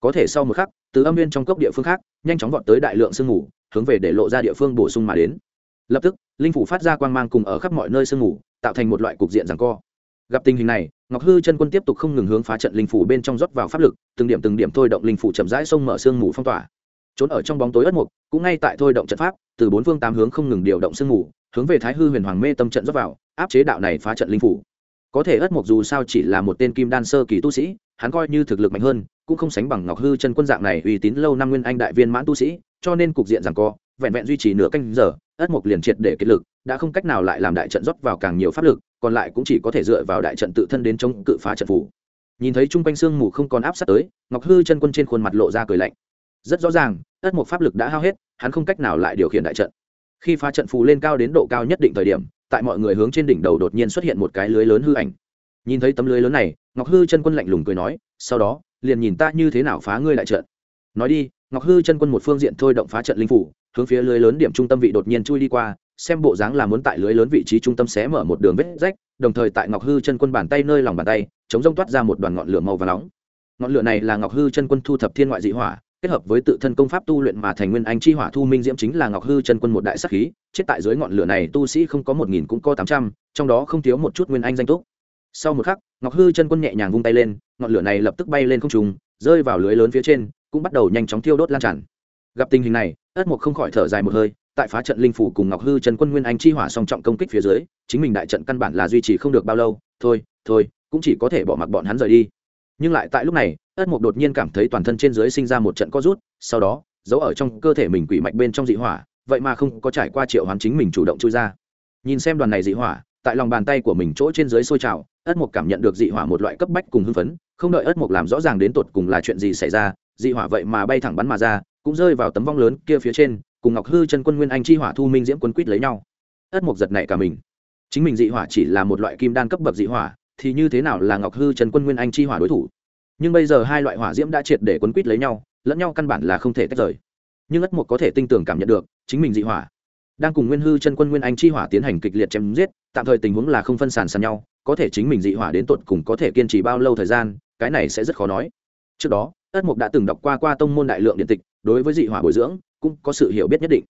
S1: Có thể sau một khắc, từ âm viên trong cốc địa phương khác, nhanh chóng vọt tới đại lượng sương mù, hướng về để lộ ra địa phương bổ sung mà đến. Lập tức, linh phủ phát ra quang mang cùng ở khắp mọi nơi sương mù, tạo thành một loại cục diện rằng co gặp tình hình này, ngọc hư chân quân tiếp tục không ngừng hướng phá trận linh phủ bên trong rót vào pháp lực, từng điểm từng điểm thôi động linh phủ chậm rãi sông mở sương mù phong tỏa. Trốn ở trong bóng tối ất mục, cũng ngay tại thôi động trận pháp, từ bốn phương tám hướng không ngừng điều động sương mù, hướng về thái hư huyền hoàng mê tâm trận rót vào, áp chế đạo này phá trận linh phủ. Có thể ất mục dù sao chỉ là một tên kim đan sơ kỳ tu sĩ, hắn coi như thực lực mạnh hơn, cũng không sánh bằng ngọc hư chân quân dạng này uy tín lâu năm nguyên anh đại viên mãn tu sĩ, cho nên cục diện rằng co, vẹn vẹn duy trì nửa canh giờ, ất mục liền triệt để kết lực, đã không cách nào lại làm đại trận rót vào càng nhiều pháp lực còn lại cũng chỉ có thể dựa vào đại trận tự thân đến chống cự phá trận phủ. Nhìn thấy chung quanh sương mù không còn áp sát tới, ngọc hư chân quân trên khuôn mặt lộ ra cười lạnh. Rất rõ ràng ất một pháp lực đã hao hết, hắn không cách nào lại điều khiển đại trận. Khi phá trận phù lên cao đến độ cao nhất định thời điểm, tại mọi người hướng trên đỉnh đầu đột nhiên xuất hiện một cái lưới lớn hư ảnh. Nhìn thấy tấm lưới lớn này, ngọc hư chân quân lạnh lùng cười nói, sau đó, liền nhìn ta như thế nào phá ngươi lại trận. Nói đi, ngọc hư chân quân một phương diện thôi động phá trận linh phủ, hướng phía lưới lớn điểm trung tâm vị đột nhiên chui đi qua xem bộ dáng là muốn tại lưới lớn vị trí trung tâm xé mở một đường vết rách, đồng thời tại ngọc hư chân quân bàn tay nơi lòng bàn tay, chống rông toát ra một đoàn ngọn lửa màu và nóng. Ngọn lửa này là ngọc hư chân quân thu thập thiên ngoại dị hỏa, kết hợp với tự thân công pháp tu luyện mà thành nguyên anh chi hỏa thu minh diễm chính là ngọc hư chân quân một đại sắc khí, chết tại dưới ngọn lửa này tu sĩ không có một nghìn cũng có tám trăm, trong đó không thiếu một chút nguyên anh danh túc. Sau một khắc, ngọc hư chân quân nhẹ nhàng vung tay lên, ngọn lửa này lập tức bay lên không trùng rơi vào lưới lớn phía trên, cũng bắt đầu nhanh chóng thiêu đốt lan tràn. Gặp tình hình này, ất mục không khỏi thở dài một hơi tại phá trận linh phủ cùng ngọc hư trần quân nguyên anh chi hỏa song trọng công kích phía dưới, chính mình đại trận căn bản là duy trì không được bao lâu. Thôi thôi, cũng chỉ có thể bỏ mặc bọn hắn rời đi. Nhưng lại tại lúc này, ất mục đột nhiên cảm thấy toàn thân trên dưới sinh ra một trận co rút, sau đó, giấu ở trong cơ thể mình quỷ mạch bên trong dị hỏa, vậy mà không có trải qua triệu hoán chính mình chủ động chui ra. Nhìn xem đoàn này dị hỏa, tại lòng bàn tay của mình chỗ trên dưới sôi trào, ất mục cảm nhận được dị hỏa một loại cấp bách cùng hưng phấn, không đợi ất mục làm rõ ràng đến tột cùng là chuyện gì xảy ra, dị hỏa vậy mà bay thẳng bắn mà ra, cũng rơi vào tấm vong lớn kia phía trên cùng ngọc hư chân quân nguyên anh chi hỏa thu minh diễm quân quýt lấy nhau. Ất mục giật này cả mình. Chính mình dị hỏa chỉ là một loại kim đan cấp bậc dị hỏa, thì như thế nào là ngọc hư chân quân nguyên anh chi hỏa đối thủ? Nhưng bây giờ hai loại hỏa diễm đã triệt để quấn quýt lấy nhau, lẫn nhau căn bản là không thể tách rời. Nhưng ất mục có thể tinh tường cảm nhận được, chính mình dị hỏa đang cùng nguyên hư chân quân nguyên anh chi hỏa tiến hành kịch liệt chém giết, tạm thời tình huống là không phân sàn sàn nhau, có thể chính mình dị hỏa đến tột cùng có thể kiên trì bao lâu thời gian, cái này sẽ rất khó nói. Trước đó, ất mục đã từng đọc qua qua tông môn đại lượng điện tịch, đối với dị hỏa bồi dưỡng cũng có sự hiểu biết nhất định.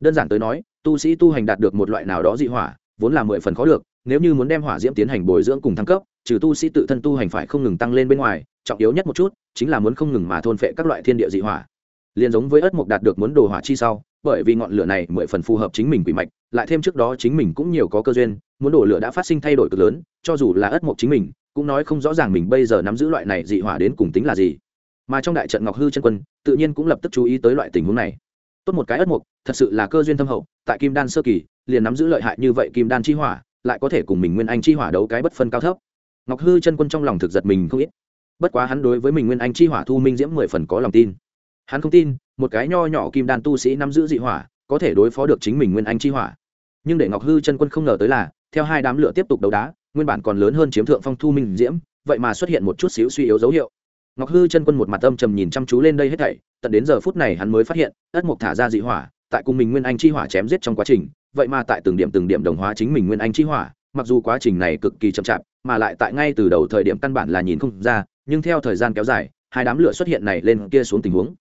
S1: Đơn giản tới nói, tu sĩ tu hành đạt được một loại nào đó dị hỏa, vốn là mười phần khó được, nếu như muốn đem hỏa diễm tiến hành bồi dưỡng cùng thăng cấp, trừ tu sĩ tự thân tu hành phải không ngừng tăng lên bên ngoài, trọng yếu nhất một chút, chính là muốn không ngừng mà thôn phệ các loại thiên địa dị hỏa. Liền giống với ất mục đạt được muốn đồ hỏa chi sau, bởi vì ngọn lửa này mười phần phù hợp chính mình quỷ mạch, lại thêm trước đó chính mình cũng nhiều có cơ duyên, muốn đổ lửa đã phát sinh thay đổi cực lớn, cho dù là ất mộc chính mình, cũng nói không rõ ràng mình bây giờ nắm giữ loại này dị hỏa đến cùng tính là gì. Mà trong đại trận ngọc hư chân quân, tự nhiên cũng lập tức chú ý tới loại tình huống này tốt một cái ất mục, thật sự là cơ duyên thâm hậu, tại kim đan sơ kỳ, liền nắm giữ lợi hại như vậy kim đan chi hỏa, lại có thể cùng mình nguyên anh chi hỏa đấu cái bất phân cao thấp. Ngọc hư chân quân trong lòng thực giật mình không ít. Bất quá hắn đối với mình nguyên anh chi hỏa thu minh diễm mười phần có lòng tin. Hắn không tin, một cái nho nhỏ kim đan tu sĩ nắm giữ dị hỏa, có thể đối phó được chính mình nguyên anh chi hỏa. Nhưng để ngọc hư chân quân không ngờ tới là, theo hai đám lửa tiếp tục đấu đá, nguyên bản còn lớn hơn chiếm thượng phong thu minh diễm, vậy mà xuất hiện một chút xíu suy yếu dấu hiệu. Ngọc hư chân quân một mặt âm trầm nhìn chăm chú lên đây hết thảy tận đến giờ phút này hắn mới phát hiện, ất mục thả ra dị hỏa, tại cùng mình nguyên anh chi hỏa chém giết trong quá trình, vậy mà tại từng điểm từng điểm đồng hóa chính mình nguyên anh chi hỏa, mặc dù quá trình này cực kỳ chậm chạp, mà lại tại ngay từ đầu thời điểm căn bản là nhìn không ra, nhưng theo thời gian kéo dài, hai đám lửa xuất hiện này lên kia xuống tình huống.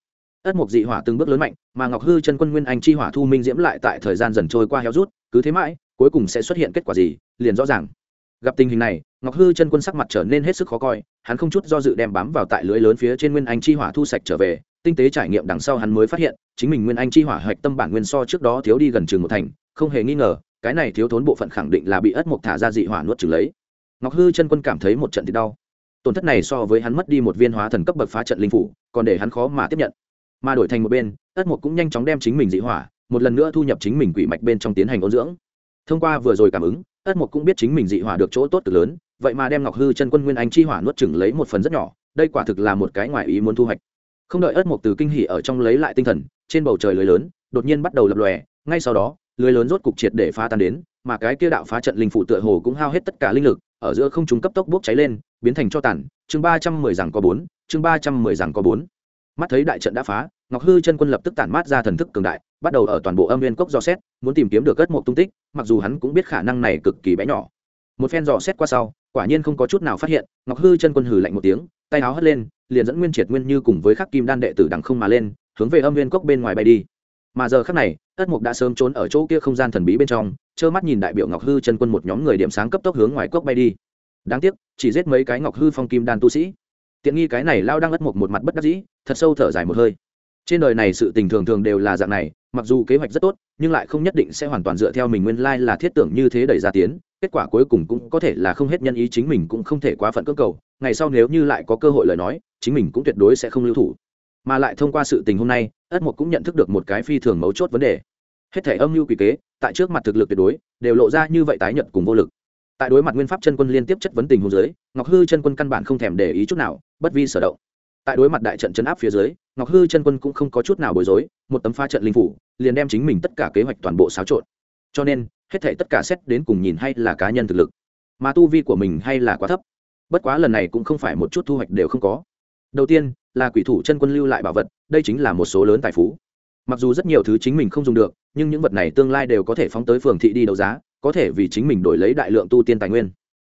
S1: Ất mục dị hỏa từng bước lớn mạnh, mà ngọc hư chân quân nguyên anh chi hỏa thu minh diễm lại tại thời gian dần trôi qua héo rút, cứ thế mãi, cuối cùng sẽ xuất hiện kết quả gì, liền rõ ràng. Gặp tình hình này, ngọc hư chân quân sắc mặt trở nên hết sức khó coi, hắn không chút do dự đem bám vào tại lưới lớn phía trên nguyên anh chi hỏa thu sạch trở về tinh tế trải nghiệm đằng sau hắn mới phát hiện, chính mình nguyên anh chi hỏa hạch tâm bản nguyên so trước đó thiếu đi gần chừng một thành, không hề nghi ngờ, cái này thiếu thốn bộ phận khẳng định là bị ất mộc thả ra dị hỏa nuốt trừng lấy. Ngọc hư chân quân cảm thấy một trận thì đau. Tổn thất này so với hắn mất đi một viên hóa thần cấp bậc phá trận linh phủ, còn để hắn khó mà tiếp nhận. Mà đổi thành một bên, ất mộc cũng nhanh chóng đem chính mình dị hỏa, một lần nữa thu nhập chính mình quỷ mạch bên trong tiến hành ôn dưỡng. Thông qua vừa rồi cảm ứng, ất mộc cũng biết chính mình dị hỏa được chỗ tốt cực lớn, vậy mà đem ngọc hư chân quân nguyên anh chi hỏa nuốt chừng lấy một phần rất nhỏ, đây quả thực là một cái ngoài ý muốn thu hoạch không đợi ất mộc từ kinh hỉ ở trong lấy lại tinh thần, trên bầu trời lưới lớn đột nhiên bắt đầu lập lòe, ngay sau đó, lưới lớn rốt cục triệt để phá tan đến, mà cái kia đạo phá trận linh phụ tựa hồ cũng hao hết tất cả linh lực, ở giữa không trung cấp tốc bốc cháy lên, biến thành cho tàn. Chương ba trăm mười rằng có bốn, chương ba trăm mười rằng có bốn. Mắt thấy đại trận đã phá, ngọc hư chân quân lập tức tản mát ra thần thức cường đại, bắt đầu ở toàn bộ âm viên cốc dò xét, muốn tìm kiếm được cất một tung tích, mặc dù hắn cũng biết khả năng này cực kỳ bé nhỏ. Một phen dò xét qua sau quả nhiên không có chút nào phát hiện, ngọc hư chân quân hừ lạnh một tiếng, tay áo hất lên, liền dẫn nguyên triệt nguyên như cùng với khắc kim đan đệ tử đằng không mà lên, hướng về âm viên cốc bên ngoài bay đi. Mà giờ khắc này ất mục đã sớm trốn ở chỗ kia không gian thần bí bên trong, trơ mắt nhìn đại biểu ngọc hư chân quân một nhóm người điểm sáng cấp tốc hướng ngoài cốc bay đi. Đáng tiếc, chỉ giết mấy cái ngọc hư phong kim đan tu sĩ. Tiện nghi cái này lao đang ất mục một mặt bất đắc dĩ, thật sâu thở dài một hơi. Trên đời này sự tình thường thường đều là dạng này, mặc dù kế hoạch rất tốt, nhưng lại không nhất định sẽ hoàn toàn dựa theo mình nguyên lai là thiết tưởng như thế đẩy ra tiến kết quả cuối cùng cũng có thể là không hết nhân ý chính mình cũng không thể quá phận cơ cầu, ngày sau nếu như lại có cơ hội lời nói, chính mình cũng tuyệt đối sẽ không lưu thủ. Mà lại thông qua sự tình hôm nay, ất mục cũng nhận thức được một cái phi thường mấu chốt vấn đề. Hết thể âm mưu quỷ kế, tại trước mặt thực lực tuyệt đối, đều lộ ra như vậy tái nhận cùng vô lực. Tại đối mặt nguyên pháp chân quân liên tiếp chất vấn tình hôn giới ngọc hư chân quân căn bản không thèm để ý chút nào, bất vi sở động. Tại đối mặt đại trận chấn áp phía dưới, ngọc hư chân quân cũng không có chút nào bối rối, một tấm pha trận linh phủ, liền đem chính mình tất cả kế hoạch toàn bộ xáo trộn. Cho nên hết thể tất cả xét đến cùng nhìn hay là cá nhân thực lực. Mà tu vi của mình hay là quá thấp. Bất quá lần này cũng không phải một chút thu hoạch đều không có. Đầu tiên, là quỷ thủ chân quân lưu lại bảo vật, đây chính là một số lớn tài phú. Mặc dù rất nhiều thứ chính mình không dùng được, nhưng những vật này tương lai đều có thể phóng tới phường thị đi đấu giá, có thể vì chính mình đổi lấy đại lượng tu tiên tài nguyên.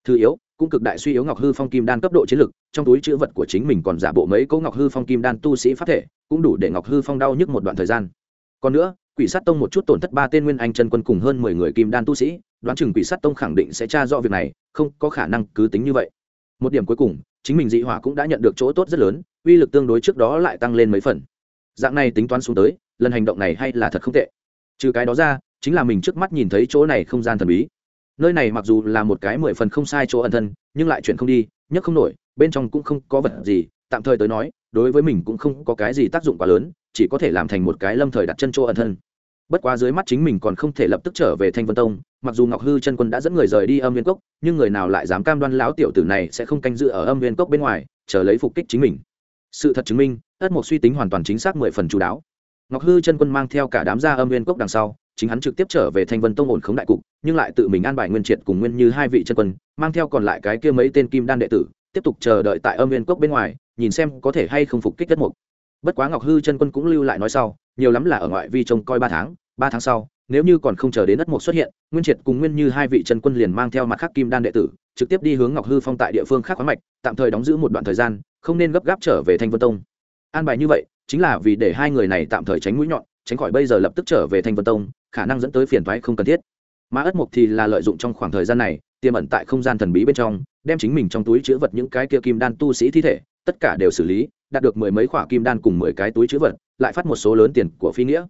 S1: Thứ yếu, cũng cực đại suy yếu ngọc hư phong kim đan cấp độ chiến lực, trong túi chữ vật của chính mình còn giả bộ mấy cỗ ngọc hư phong kim đan tu sĩ pháp thể, cũng đủ để ngọc hư phong đau nhức một đoạn thời gian. Còn nữa quỷ sát tông một chút tổn thất ba tên nguyên anh chân quân cùng hơn mười người kim đan tu sĩ, đoán chừng quỷ sát tông khẳng định sẽ tra rõ việc này, không có khả năng cứ tính như vậy. Một điểm cuối cùng, chính mình dị hỏa cũng đã nhận được chỗ tốt rất lớn, uy lực tương đối trước đó lại tăng lên mấy phần. Dạng này tính toán xuống tới, lần hành động này hay là thật không tệ. Trừ cái đó ra, chính là mình trước mắt nhìn thấy chỗ này không gian thần bí. Nơi này mặc dù là một cái mười phần không sai chỗ ẩn thân, nhưng lại chuyển không đi, nhấc không nổi, bên trong cũng không có vật gì, tạm thời tới nói, đối với mình cũng không có cái gì tác dụng quá lớn, chỉ có thể làm thành một cái lâm thời đặt chân chỗ ẩn thân bất quá dưới mắt chính mình còn không thể lập tức trở về thanh vân tông, mặc dù ngọc hư chân quân đã dẫn người rời đi âm viên cốc, nhưng người nào lại dám cam đoan láo tiểu tử này sẽ không canh dự ở âm viên cốc bên ngoài, chờ lấy phục kích chính mình. Sự thật chứng minh, ất mộc suy tính hoàn toàn chính xác mười phần chú đáo. Ngọc hư chân quân mang theo cả đám gia âm viên cốc đằng sau, chính hắn trực tiếp trở về thanh vân tông ổn khống đại cục, nhưng lại tự mình an bài nguyên triệt cùng nguyên như hai vị chân quân, mang theo còn lại cái kia mấy tên kim đan đệ tử, tiếp tục chờ đợi tại âm viên cốc bên ngoài, nhìn xem có thể hay không phục kích ất mộc bất quá ngọc hư chân quân cũng lưu lại nói sau, nhiều lắm là ở ngoại vi trông coi ba tháng ba tháng sau, nếu như còn không chờ đến đất mục xuất hiện, nguyên triệt cùng nguyên như hai vị chân quân liền mang theo mặt khác kim đan đệ tử, trực tiếp đi hướng ngọc hư phong tại địa phương khác khoáng mạch, tạm thời đóng giữ một đoạn thời gian, không nên gấp gáp trở về thanh vân tông. An bài như vậy, chính là vì để hai người này tạm thời tránh mũi nhọn, tránh khỏi bây giờ lập tức trở về thanh vân tông, khả năng dẫn tới phiền toái không cần thiết. Mà ất mục thì là lợi dụng trong khoảng thời gian này, tiềm ẩn tại không gian thần bí bên trong, đem chính mình trong túi chứa vật những cái kia kim đan tu sĩ thi thể, tất cả đều xử lý, đạt được mười mấy khoả kim đan cùng mười cái túi chứa vật, lại phát một số lớn tiền của phi nghĩa.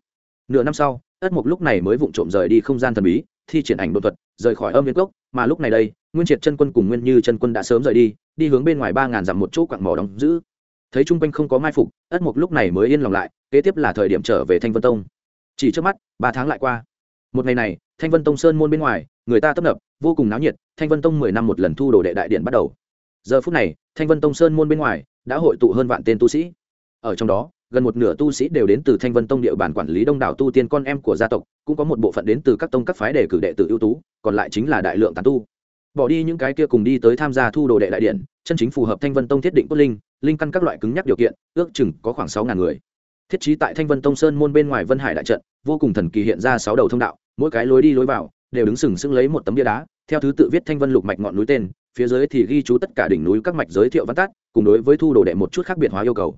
S1: Nửa năm sau ất mục lúc này mới vụng trộm rời đi không gian thần bí, thi triển ảnh đột thuật, rời khỏi âm viên cốc, mà lúc này đây, nguyên triệt chân quân cùng nguyên như chân quân đã sớm rời đi đi hướng bên ngoài ba ngàn dặm một chỗ quặng mỏ đóng giữ. Thấy trung quanh không có mai phục, ất mục lúc này mới yên lòng lại, kế tiếp là thời điểm trở về thanh vân tông. Chỉ trước mắt, ba tháng lại qua. Một ngày này, thanh vân tông sơn môn bên ngoài, người ta tấp nập, vô cùng náo nhiệt, thanh vân tông mười năm một lần thu đồ đệ đại điện bắt đầu. Giờ phút này, thanh vân tông sơn môn bên ngoài, đã hội tụ hơn vạn tên tu sĩ. Ở trong đó gần một nửa tu sĩ đều đến từ thanh vân tông địa bàn quản lý đông đảo tu tiên con em của gia tộc, cũng có một bộ phận đến từ các tông các phái đề cử đệ tử ưu tú, còn lại chính là đại lượng tán tu. Bỏ đi những cái kia cùng đi tới tham gia thu đồ đệ đại điện, chân chính phù hợp thanh vân tông thiết định cốt linh linh căn các loại cứng nhắc điều kiện, ước chừng có khoảng sáu ngàn người. Thiết trí tại thanh vân tông sơn môn bên ngoài vân hải đại trận, vô cùng thần kỳ hiện ra sáu đầu thông đạo, mỗi cái lối đi lối vào, đều đứng sừng sững lấy một tấm bia đá, theo thứ tự viết thanh vân lục mạch ngọn núi tên, phía dưới thì ghi chú tất cả đỉnh núi các mạch giới thiệu văn tát cùng đối với thu đồ đệ một chút khác biệt hóa yêu cầu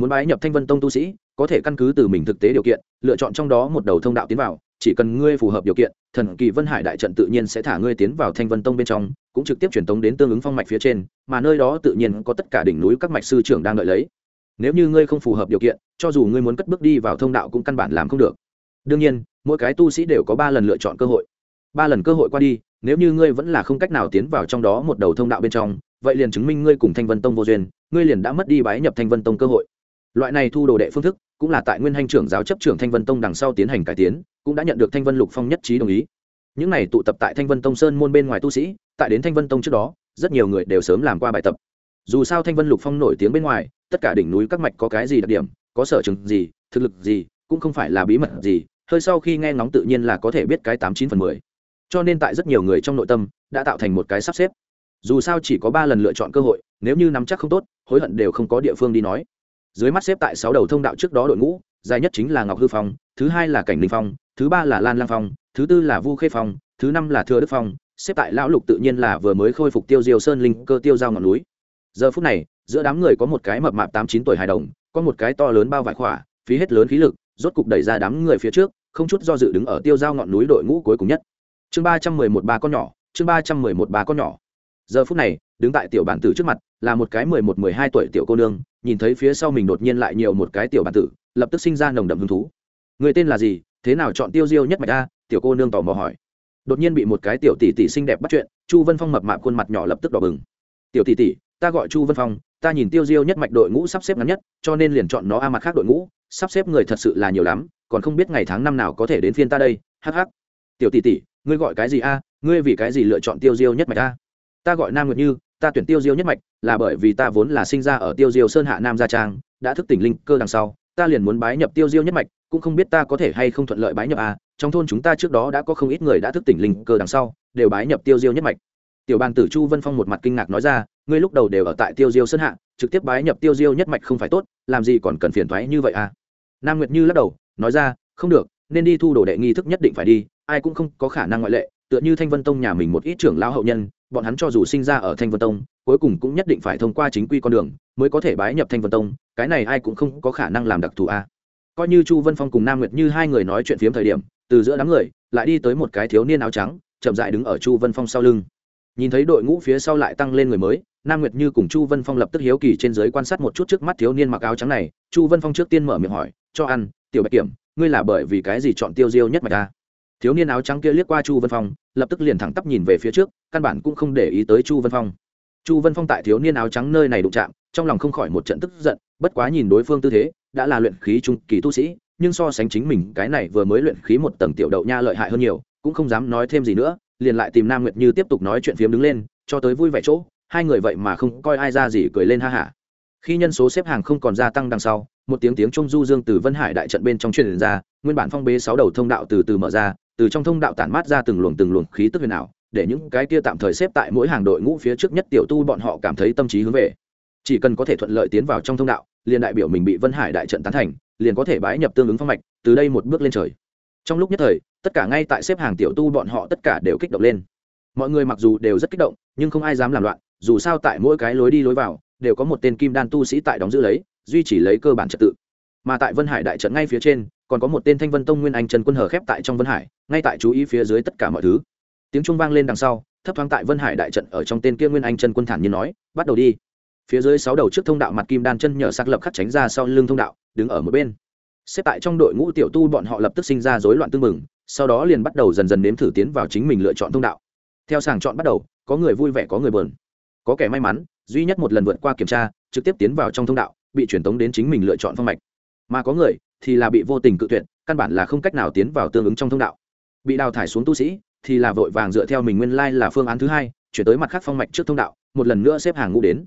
S1: muốn bái nhập thanh vân tông tu sĩ, có thể căn cứ từ mình thực tế điều kiện, lựa chọn trong đó một đầu thông đạo tiến vào, chỉ cần ngươi phù hợp điều kiện, thần kỳ vân hải đại trận tự nhiên sẽ thả ngươi tiến vào thanh vân tông bên trong, cũng trực tiếp truyền tống đến tương ứng phong mạch phía trên, mà nơi đó tự nhiên có tất cả đỉnh núi các mạch sư trưởng đang đợi lấy. Nếu như ngươi không phù hợp điều kiện, cho dù ngươi muốn cất bước đi vào thông đạo cũng căn bản làm không được. Đương nhiên, mỗi cái tu sĩ đều có ba lần lựa chọn cơ hội. Ba lần cơ hội qua đi, nếu như ngươi vẫn là không cách nào tiến vào trong đó một đầu thông đạo bên trong, vậy liền chứng minh ngươi cùng thanh vân tông vô duyên, ngươi liền đã mất đi bái nhập thanh vân tông cơ hội loại này thu đồ đệ phương thức, cũng là tại nguyên hành trưởng giáo chấp trưởng thanh vân tông đằng sau tiến hành cải tiến, cũng đã nhận được thanh vân lục phong nhất trí đồng ý. Những này tụ tập tại thanh vân tông sơn môn bên ngoài tu sĩ, tại đến thanh vân tông trước đó, rất nhiều người đều sớm làm qua bài tập. Dù sao thanh vân lục phong nổi tiếng bên ngoài, tất cả đỉnh núi các mạch có cái gì đặc điểm, có sở trường gì, thực lực gì, cũng không phải là bí mật gì, hơi sau khi nghe ngóng tự nhiên là có thể biết cái tám chín phần mười. Cho nên tại rất nhiều người trong nội tâm, đã tạo thành một cái sắp xếp. Dù sao chỉ có ba lần lựa chọn cơ hội, nếu như nắm chắc không tốt, hối hận đều không có địa phương đi nói dưới mắt xếp tại sáu đầu thông đạo trước đó đội ngũ, dài nhất chính là ngọc hư phong, thứ hai là cảnh linh phong, thứ ba là lan lang phong, thứ tư là vu khê phong, thứ năm là thừa đức phong, xếp tại lão lục tự nhiên là vừa mới khôi phục tiêu diêu sơn linh cơ tiêu giao ngọn núi. Giờ phút này, giữa đám người có một cái mập mạp tám chín tuổi hài đồng, có một cái to lớn bao vải khỏa, phí hết lớn khí lực, rốt cục đẩy ra đám người phía trước, không chút do dự đứng ở tiêu giao ngọn núi đội ngũ cuối cùng nhất. Chương ba trăm mười một ba con nhỏ, chương ba trăm mười một ba con nhỏ giờ phút này, đứng tại tiểu bản tử trước mặt, là một cái mười một, mười hai tuổi tiểu cô nương, nhìn thấy phía sau mình đột nhiên lại nhiều một cái tiểu bản tử, lập tức sinh ra nồng đậm hứng thú. Người tên là gì? Thế nào chọn tiêu diêu nhất mạch a? Tiểu cô nương tò mò hỏi. Đột nhiên bị một cái tiểu tỷ tỷ xinh đẹp bắt chuyện, chu vân phong mập mạp khuôn mặt nhỏ lập tức đỏ bừng. Tiểu tỷ tỷ, ta gọi chu vân phong, ta nhìn tiêu diêu nhất mạch đội ngũ sắp xếp ngắn nhất, cho nên liền chọn nó a mặt khác đội ngũ, sắp xếp người thật sự là nhiều lắm, còn không biết ngày tháng năm nào có thể đến phiên ta đây hh tiểu tỷ tỷ, ngươi gọi cái gì a? Ngươi vì cái gì lựa chọn tiêu diêu nhất mạch a? Ta gọi nam nguyệt như, ta tuyển tiêu diêu nhất mạch, là bởi vì ta vốn là sinh ra ở tiêu diêu sơn hạ nam gia trang, đã thức tỉnh linh cơ đằng sau, ta liền muốn bái nhập tiêu diêu nhất mạch, cũng không biết ta có thể hay không thuận lợi bái nhập à. trong thôn chúng ta trước đó đã có không ít người đã thức tỉnh linh cơ đằng sau, đều bái nhập tiêu diêu nhất mạch tiểu bàn tử chu vân phong một mặt kinh ngạc nói ra, ngươi lúc đầu đều ở tại tiêu diêu sơn hạ, trực tiếp bái nhập tiêu diêu nhất mạch không phải tốt, làm gì còn cần phiền thoái như vậy à? nam nguyệt như lắc đầu, nói ra, không được, nên đi thu đồ đệ nghi thức nhất định phải đi, ai cũng không có khả năng ngoại lệ, tựa như thanh vân tông nhà mình một ít trưởng lão hậu nhân bọn hắn cho dù sinh ra ở thanh vân tông, cuối cùng cũng nhất định phải thông qua chính quy con đường mới có thể bái nhập thanh vân tông, cái này ai cũng không có khả năng làm đặc thù a. Coi như chu vân phong cùng nam nguyệt như hai người nói chuyện phiếm thời điểm, từ giữa đám người, lại đi tới một cái thiếu niên áo trắng, chậm dại đứng ở chu vân phong sau lưng. Nhìn thấy đội ngũ phía sau lại tăng lên người mới, nam nguyệt như cùng chu vân phong lập tức hiếu kỳ trên giới quan sát một chút trước mắt thiếu niên mặc áo trắng này. Chu vân phong trước tiên mở miệng hỏi, cho ăn, tiểu bạch kiểm, ngươi là bởi vì cái gì chọn tiêu diêu nhất mạch ta thiếu niên áo trắng kia liếc qua chu vân phong, lập tức liền thẳng tắp nhìn về phía trước, căn bản cũng không để ý tới chu vân phong. Chu vân phong tại thiếu niên áo trắng nơi này đụng chạm, trong lòng không khỏi một trận tức giận, bất quá nhìn đối phương tư thế, đã là luyện khí trung kỳ tu sĩ, nhưng so sánh chính mình, cái này vừa mới luyện khí một tầng tiểu đậu nha lợi hại hơn nhiều, cũng không dám nói thêm gì nữa, liền lại tìm nam nguyệt như tiếp tục nói chuyện phiếm đứng lên, cho tới vui vẻ chỗ, hai người vậy mà không coi ai ra gì cười lên ha hả khi nhân số xếp hàng không còn gia tăng đằng sau, một tiếng tiếng trung du dương từ vân hải đại trận bên trong truyền ra, nguyên bản phong bế sáu đầu thông đạo từ từ mở ra từ trong thông đạo tản mát ra từng luồng từng luồng khí tức huyền ảo, để những cái kia tạm thời xếp tại mỗi hàng đội ngũ phía trước nhất tiểu tu bọn họ cảm thấy tâm trí hướng về. Chỉ cần có thể thuận lợi tiến vào trong thông đạo, liền đại biểu mình bị vân hải đại trận tán thành, liền có thể bái nhập tương ứng phong mạch, từ đây một bước lên trời. Trong lúc nhất thời, tất cả ngay tại xếp hàng tiểu tu bọn họ tất cả đều kích động lên. Mọi người mặc dù đều rất kích động, nhưng không ai dám làm loạn, dù sao tại mỗi cái lối đi lối vào, đều có một tên kim đan tu sĩ tại đóng giữ lấy, duy trì lấy cơ bản trật tự. Mà tại vân hải đại trận ngay phía trên còn có một tên thanh vân tông nguyên anh trần quân hở khép tại trong vân hải, ngay tại chú ý phía dưới tất cả mọi thứ. Tiếng trung vang lên đằng sau, thấp thoáng tại vân hải đại trận ở trong tên kia nguyên anh trần quân thản nhiên nói, bắt đầu đi. Phía dưới sáu đầu trước thông đạo mặt kim đan chân nhờ xác lập khắc tránh ra sau lưng thông đạo, đứng ở một bên. Xếp tại trong đội ngũ tiểu tu bọn họ lập tức sinh ra rối loạn tương mừng, sau đó liền bắt đầu dần dần nếm thử tiến vào chính mình lựa chọn thông đạo. Theo sàng chọn bắt đầu, có người vui vẻ có người buồn. Có kẻ may mắn, duy nhất một lần vượt qua kiểm tra, trực tiếp tiến vào trong thông đạo, bị truyền tống đến chính mình lựa chọn phong mạch. Mà có người thì là bị vô tình cự tuyệt, căn bản là không cách nào tiến vào tương ứng trong thông đạo. Bị đào thải xuống tu sĩ, thì là vội vàng dựa theo mình nguyên lai là phương án thứ hai, chuyển tới mặt khác phong mạch trước thông đạo, một lần nữa xếp hàng ngũ đến.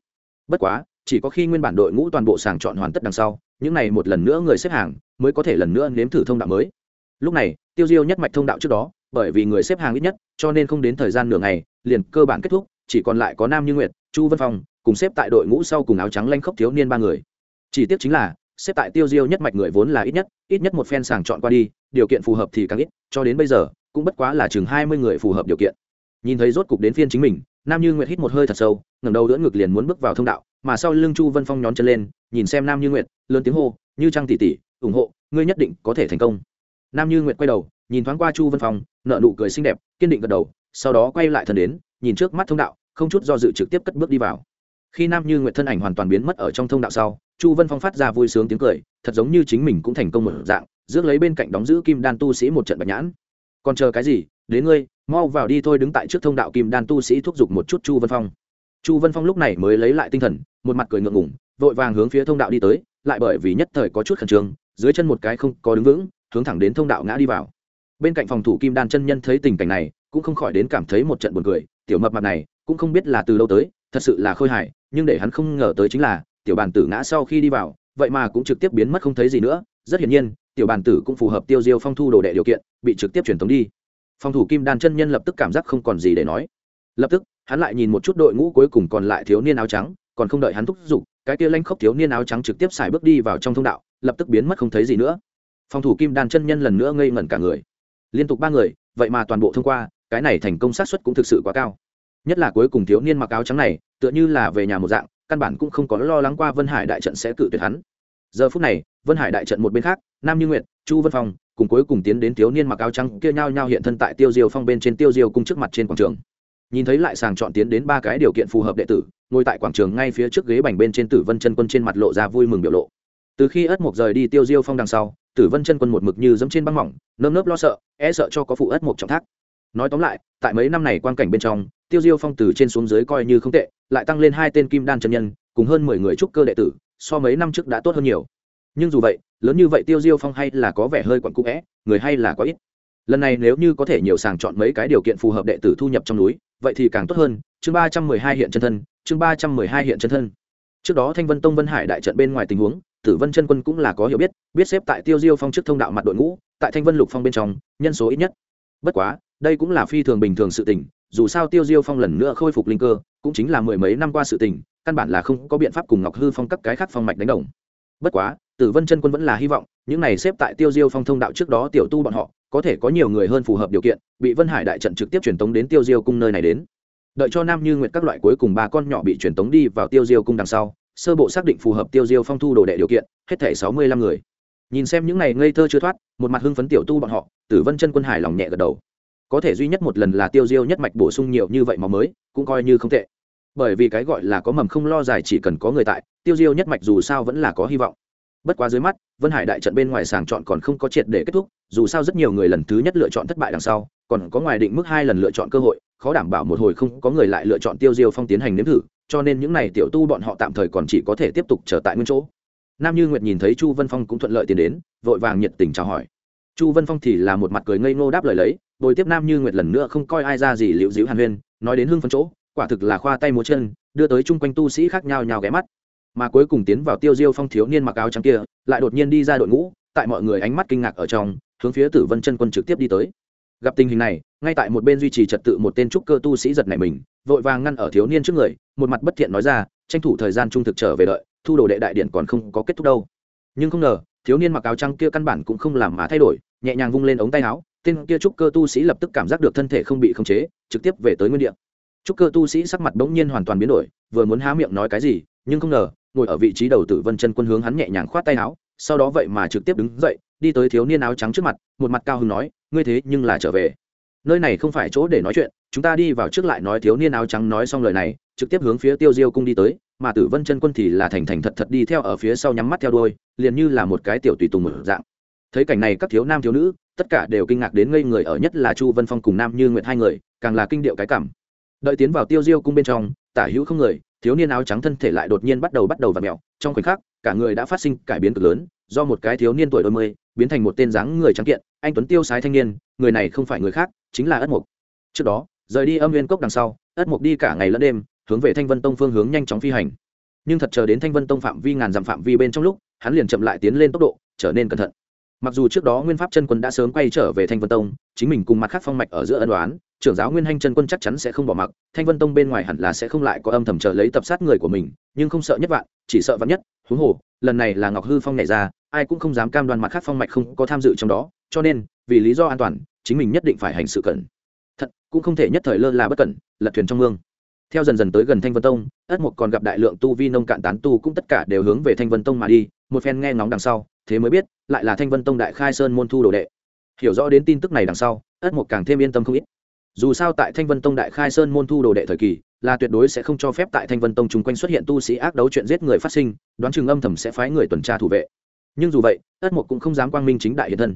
S1: Bất quá, chỉ có khi nguyên bản đội ngũ toàn bộ sàng chọn hoàn tất đằng sau, những này một lần nữa người xếp hàng, mới có thể lần nữa nếm thử thông đạo mới. Lúc này, tiêu diêu nhất mạch thông đạo trước đó, bởi vì người xếp hàng ít nhất, cho nên không đến thời gian nửa ngày, liền cơ bản kết thúc, chỉ còn lại có nam như nguyệt, chu văn phong, cùng xếp tại đội ngũ sau cùng áo trắng lanh khốc thiếu niên ba người. Chỉ tiếc chính là xếp tại tiêu diêu nhất mạch người vốn là ít nhất ít nhất một phen sàng chọn qua đi, điều kiện phù hợp thì càng ít, cho đến bây giờ, cũng bất quá là chừng hai mươi người phù hợp điều kiện. Nhìn thấy rốt cục đến phiên chính mình, nam như nguyệt hít một hơi thật sâu, ngẩng đầu đỡ ngực liền muốn bước vào thông đạo, mà sau lưng chu vân phong nhón chân lên, nhìn xem nam như nguyệt, lớn tiếng hô, như trăng tỷ tỷ, ủng hộ, ngươi nhất định có thể thành công. Nam như nguyệt quay đầu, nhìn thoáng qua chu vân phong nợ nụ cười xinh đẹp, kiên định gật đầu, sau đó quay lại thần đến, nhìn trước mắt thông đạo, không chút do dự trực tiếp cất bước đi vào khi nam như nguyệt thân ảnh hoàn toàn biến mất ở trong thông đạo sau, chu vân phong phát ra vui sướng tiếng cười, thật giống như chính mình cũng thành công một dạng, rước lấy bên cạnh đóng giữ kim đan tu sĩ một trận bạch nhãn. Còn chờ cái gì? Đến ngươi, mau vào đi thôi, đứng tại trước thông đạo kim đan tu sĩ thúc giục một chút chu vân phong. Chu vân phong lúc này mới lấy lại tinh thần, một mặt cười ngượng ngủng vội vàng hướng phía thông đạo đi tới, lại bởi vì nhất thời có chút khẩn trương, dưới chân một cái không có đứng vững, hướng thẳng đến thông đạo ngã đi vào. Bên cạnh phòng thủ kim đan chân nhân thấy tình cảnh này, cũng không khỏi đến cảm thấy một trận buồn cười, tiểu mập mặt này, cũng không biết là từ lâu tới, thật sự là khôi hài nhưng để hắn không ngờ tới chính là, tiểu bàn tử ngã sau khi đi vào, vậy mà cũng trực tiếp biến mất không thấy gì nữa. Rất hiển nhiên, tiểu bàn tử cũng phù hợp tiêu diêu phong thu đồ đệ điều kiện, bị trực tiếp truyền thống đi. Phòng thủ kim đan chân nhân lập tức cảm giác không còn gì để nói. Lập tức, hắn lại nhìn một chút đội ngũ cuối cùng còn lại thiếu niên áo trắng, còn không đợi hắn thúc giục, cái kia lanh khốc thiếu niên áo trắng trực tiếp xài bước đi vào trong thông đạo, lập tức biến mất không thấy gì nữa. Phòng thủ kim đan chân nhân lần nữa ngây ngẩn cả người. Liên tục ba người, vậy mà toàn bộ thông qua, cái này thành công xác suất cũng thực sự quá cao. Nhất là cuối cùng thiếu niên mặc áo trắng này tựa như là về nhà một dạng, căn bản cũng không có lo lắng qua vân hải đại trận sẽ cự tuyệt hắn. Giờ phút này, vân hải đại trận một bên khác, nam như nguyệt, chu vân phong, cùng cuối cùng tiến đến thiếu niên mặc áo trắng kia nhau nhau hiện thân tại tiêu diêu phong bên trên tiêu diêu cung trước mặt trên quảng trường. Nhìn thấy lại sàng chọn tiến đến ba cái điều kiện phù hợp đệ tử, ngồi tại quảng trường ngay phía trước ghế bành bên trên tử vân chân quân trên mặt lộ ra vui mừng biểu lộ. Từ khi ất mục rời đi tiêu diêu phong đằng sau, tử vân chân quân một mực như dẫm trên băng mỏng, nơm nớp lo sợ e sợ cho có phụ ất mục trọng thác nói tóm lại, tại mấy năm này quan cảnh bên trong, tiêu diêu phong từ trên xuống dưới coi như không tệ, lại tăng lên hai tên kim đan chân nhân, cùng hơn mười người trúc cơ đệ tử, so mấy năm trước đã tốt hơn nhiều. Nhưng dù vậy, lớn như vậy tiêu diêu phong hay là có vẻ hơi quặn cũ vẽ người hay là có ít. Lần này nếu như có thể nhiều sàng chọn mấy cái điều kiện phù hợp đệ tử thu nhập trong núi, vậy thì càng tốt hơn. Chương ba trăm mười hai hiện chân thân, chương ba trăm mười hai hiện chân thân. Trước đó thanh vân tông vân hải đại trận bên ngoài tình huống, tử vân chân quân cũng là có hiểu biết biết xếp tại tiêu diêu phong trước thông đạo mặt đội ngũ, tại thanh vân lục phong bên trong, nhân số ít nhất. Bất quá đây cũng là phi thường bình thường sự tình, dù sao tiêu diêu phong lần nữa khôi phục linh cơ, cũng chính là mười mấy năm qua sự tình, căn bản là không có biện pháp cùng ngọc hư phong các cái khác phong mạch đánh đồng. Bất quá, tử vân chân quân vẫn là hy vọng, những này xếp tại tiêu diêu phong thông đạo trước đó tiểu tu bọn họ, có thể có nhiều người hơn phù hợp điều kiện, bị vân hải đại trận trực tiếp truyền tống đến tiêu diêu cung nơi này đến. Đợi cho nam như nguyện các loại cuối cùng ba con nhỏ bị truyền tống đi vào tiêu diêu cung đằng sau, sơ bộ xác định phù hợp tiêu diêu phong thu đồ đệ điều kiện, hết thể sáu mươi lăm người. Nhìn xem những này ngây thơ chưa thoát, một mặt hưng phấn tiểu tu bọn họ, tử vân chân quân hải lòng nhẹ gật đầu có thể duy nhất một lần là tiêu diêu nhất mạch bổ sung nhiều như vậy mà mới, cũng coi như không tệ. Bởi vì cái gọi là có mầm không lo dài chỉ cần có người tại, tiêu diêu nhất mạch dù sao vẫn là có hy vọng. Bất quá dưới mắt, vân hải đại trận bên ngoài sàng chọn còn không có triệt để kết thúc, dù sao rất nhiều người lần thứ nhất lựa chọn thất bại đằng sau, còn có ngoài định mức hai lần lựa chọn cơ hội, khó đảm bảo một hồi không có người lại lựa chọn tiêu diêu phong tiến hành nếm thử, cho nên những n à y tiểu tu bọn họ tạm thời còn chỉ có thể tiếp tục trở tại nguyên chỗ. Nam như nguyệt nhìn thấy chu vân phong cũng thuận lợi tiến đến, vội vàng nhiệt tình chào hỏi chu vân phong thì là một mặt cười ngây ngô đáp lời lấy, bồi tiếp nam như nguyệt lần nữa không coi ai ra gì liệu dĩu hàn huyên, nói đến hưng phân chỗ, quả thực là khoa tay múa chân, đưa tới chung quanh tu sĩ khác nhau nhào ghé mắt. Mà cuối cùng tiến vào tiêu diêu phong thiếu niên mặc áo trắng kia, lại đột nhiên đi ra đội ngũ, tại mọi người ánh mắt kinh ngạc ở trong, hướng phía tử vân chân quân trực tiếp đi tới. Gặp tình hình này, ngay tại một bên duy trì trật tự một tên trúc cơ tu sĩ giật này mình, vội vàng ngăn ở thiếu niên trước người, một mặt bất thiện nói ra, tranh thủ thời gian trung thực trở về đợi, thu đồ đệ đại điện còn không có kết thúc đâu. Nhưng không ngờ thiếu niên mặc áo trắng kia căn bản cũng không làm mà thay đổi, nhẹ nhàng vung lên ống tay áo, tên kia trúc cơ tu sĩ lập tức cảm giác được thân thể không bị khống chế, trực tiếp về tới nguyên địa. Trúc cơ tu sĩ sắc mặt bỗng nhiên hoàn toàn biến đổi, vừa muốn há miệng nói cái gì, nhưng không ngờ, ngồi ở vị trí đầu tử vân chân quân hướng hắn nhẹ nhàng khoát tay áo, sau đó vậy mà trực tiếp đứng dậy, đi tới thiếu niên áo trắng trước mặt, một mặt cao hứng nói, ngươi thế nhưng là trở về. Nơi này không phải chỗ để nói chuyện, chúng ta đi vào trước lại nói thiếu niên áo trắng nói xong lời này, trực tiếp hướng phía tiêu diêu cung đi tới mà tử vân chân quân thì là thành thành thật thật đi theo ở phía sau nhắm mắt theo đôi liền như là một cái tiểu tùy tùng một dạng. Thấy cảnh này các thiếu nam thiếu nữ, tất cả đều kinh ngạc đến ngây người ở nhất là chu vân phong cùng nam như nguyệt hai người, càng là kinh điệu cái cảm. Đợi tiến vào tiêu diêu cung bên trong, tả hữu không người, thiếu niên áo trắng thân thể lại đột nhiên bắt đầu bắt đầu và mẹo trong khoảnh khắc, cả người đã phát sinh cải biến cực lớn, do một cái thiếu niên tuổi đôi mươi, biến thành một tên dáng người trắng kiện, anh tuấn tiêu sái thanh niên, người này không phải người khác, chính là ất mục trước đó, rời đi âm nguyên cốc đằng sau, ất mục đi cả ngày lẫn đêm hướng về thanh vân tông phương hướng nhanh chóng phi hành. Nhưng thật chờ đến thanh vân tông phạm vi ngàn dặm phạm vi bên trong lúc, hắn liền chậm lại tiến lên tốc độ, trở nên cẩn thận. Mặc dù trước đó nguyên pháp chân quân đã sớm quay trở về thanh vân tông, chính mình cùng mặt khác phong mạch ở giữa ân đoán trưởng giáo nguyên hanh chân quân chắc chắn sẽ không bỏ mặc, thanh vân tông bên ngoài hẳn là sẽ không lại có âm thầm chờ lấy tập sát người của mình, nhưng không sợ nhất vạn, chỉ sợ vạn nhất, huống hồ, lần này là ngọc hư phong nhảy ra, ai cũng không dám cam đoan mặt khác phong mạch không có tham dự trong đó, cho nên, vì lý do an toàn, chính mình nhất định phải hành sự cẩn thận, cũng không thể nhất thời lơ là bất cẩn, lật thuyền trong mương theo dần dần tới gần thanh vân tông, ất mục còn gặp đại lượng tu vi nông cạn tán tu cũng tất cả đều hướng về thanh vân tông mà đi, một phen nghe ngóng đằng sau, thế mới biết, lại là thanh vân tông đại khai sơn môn thu đồ đệ. Hiểu rõ đến tin tức này đằng sau, ất mục càng thêm yên tâm không ít. Dù sao tại thanh vân tông đại khai sơn môn thu đồ đệ thời kỳ, là tuyệt đối sẽ không cho phép tại thanh vân tông chung quanh xuất hiện tu sĩ ác đấu chuyện giết người phát sinh, đoán chừng âm thầm sẽ phái người tuần tra thủ vệ. Nhưng dù vậy, ất mục cũng không dám quang minh chính đại hiện thân.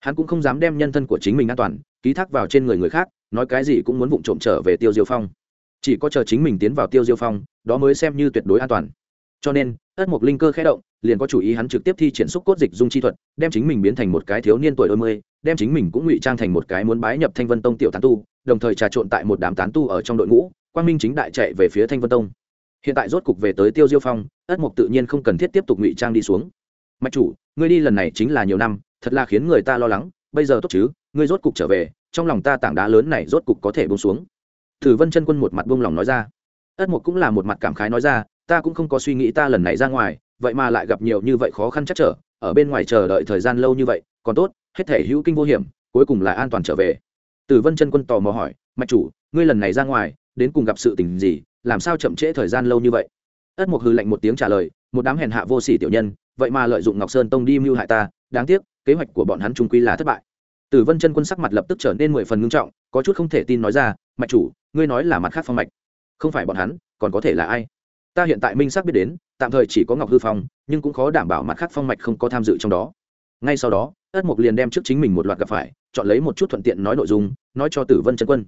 S1: Hắn cũng không dám đem nhân thân của chính mình an toàn, ký thác vào trên người người khác, nói cái gì cũng muốn vụng trộm trở về tiêu diêu phong chỉ có chờ chính mình tiến vào tiêu diêu phong, đó mới xem như tuyệt đối an toàn. Cho nên ất mục linh cơ khẽ động, liền có chủ ý hắn trực tiếp thi triển xúc cốt dịch dung chi thuật, đem chính mình biến thành một cái thiếu niên tuổi đôi mươi, đem chính mình cũng ngụy trang thành một cái muốn bái nhập thanh vân tông tiểu tán tu, đồng thời trà trộn tại một đám tán tu ở trong đội ngũ, quang minh chính đại chạy về phía thanh vân tông. Hiện tại rốt cục về tới tiêu diêu phong ất mục tự nhiên không cần thiết tiếp tục ngụy trang đi xuống. Mạch chủ, ngươi đi lần này chính là nhiều năm, thật là khiến người ta lo lắng, bây giờ tốt chứ, ngươi rốt cục trở về, trong lòng ta tảng đá lớn này rốt cục có thể bông xuống thử vân chân quân một mặt buông lòng nói ra. Ất Mộc cũng là một mặt cảm khái nói ra, ta cũng không có suy nghĩ ta lần này ra ngoài, vậy mà lại gặp nhiều như vậy khó khăn chắc trở, ở bên ngoài chờ đợi thời gian lâu như vậy, còn tốt, hết thể hữu kinh vô hiểm, cuối cùng là an toàn trở về. Tử vân chân quân tò mò hỏi, mạch chủ, ngươi lần này ra ngoài, đến cùng gặp sự tình gì, làm sao chậm trễ thời gian lâu như vậy? Ất Mộc hừ lạnh một tiếng trả lời, một đám hèn hạ vô sỉ tiểu nhân, vậy mà lợi dụng ngọc sơn tông đi mưu hại ta, đáng tiếc, kế hoạch của bọn hắn trung quy là thất bại. Tử vân chân quân sắc mặt lập tức trở nên mười phần ngưng trọng, có chút không thể tin nói ra, mạch chủ ngươi nói là mặt khác phong mạch. Không phải bọn hắn, còn có thể là ai? Ta hiện tại minh xác biết đến, tạm thời chỉ có ngọc hư phong, nhưng cũng khó đảm bảo mặt khác phong mạch không có tham dự trong đó. Ngay sau đó, ất mục liền đem trước chính mình một loạt gặp phải, chọn lấy một chút thuận tiện nói nội dung, nói cho tử vân chân quân.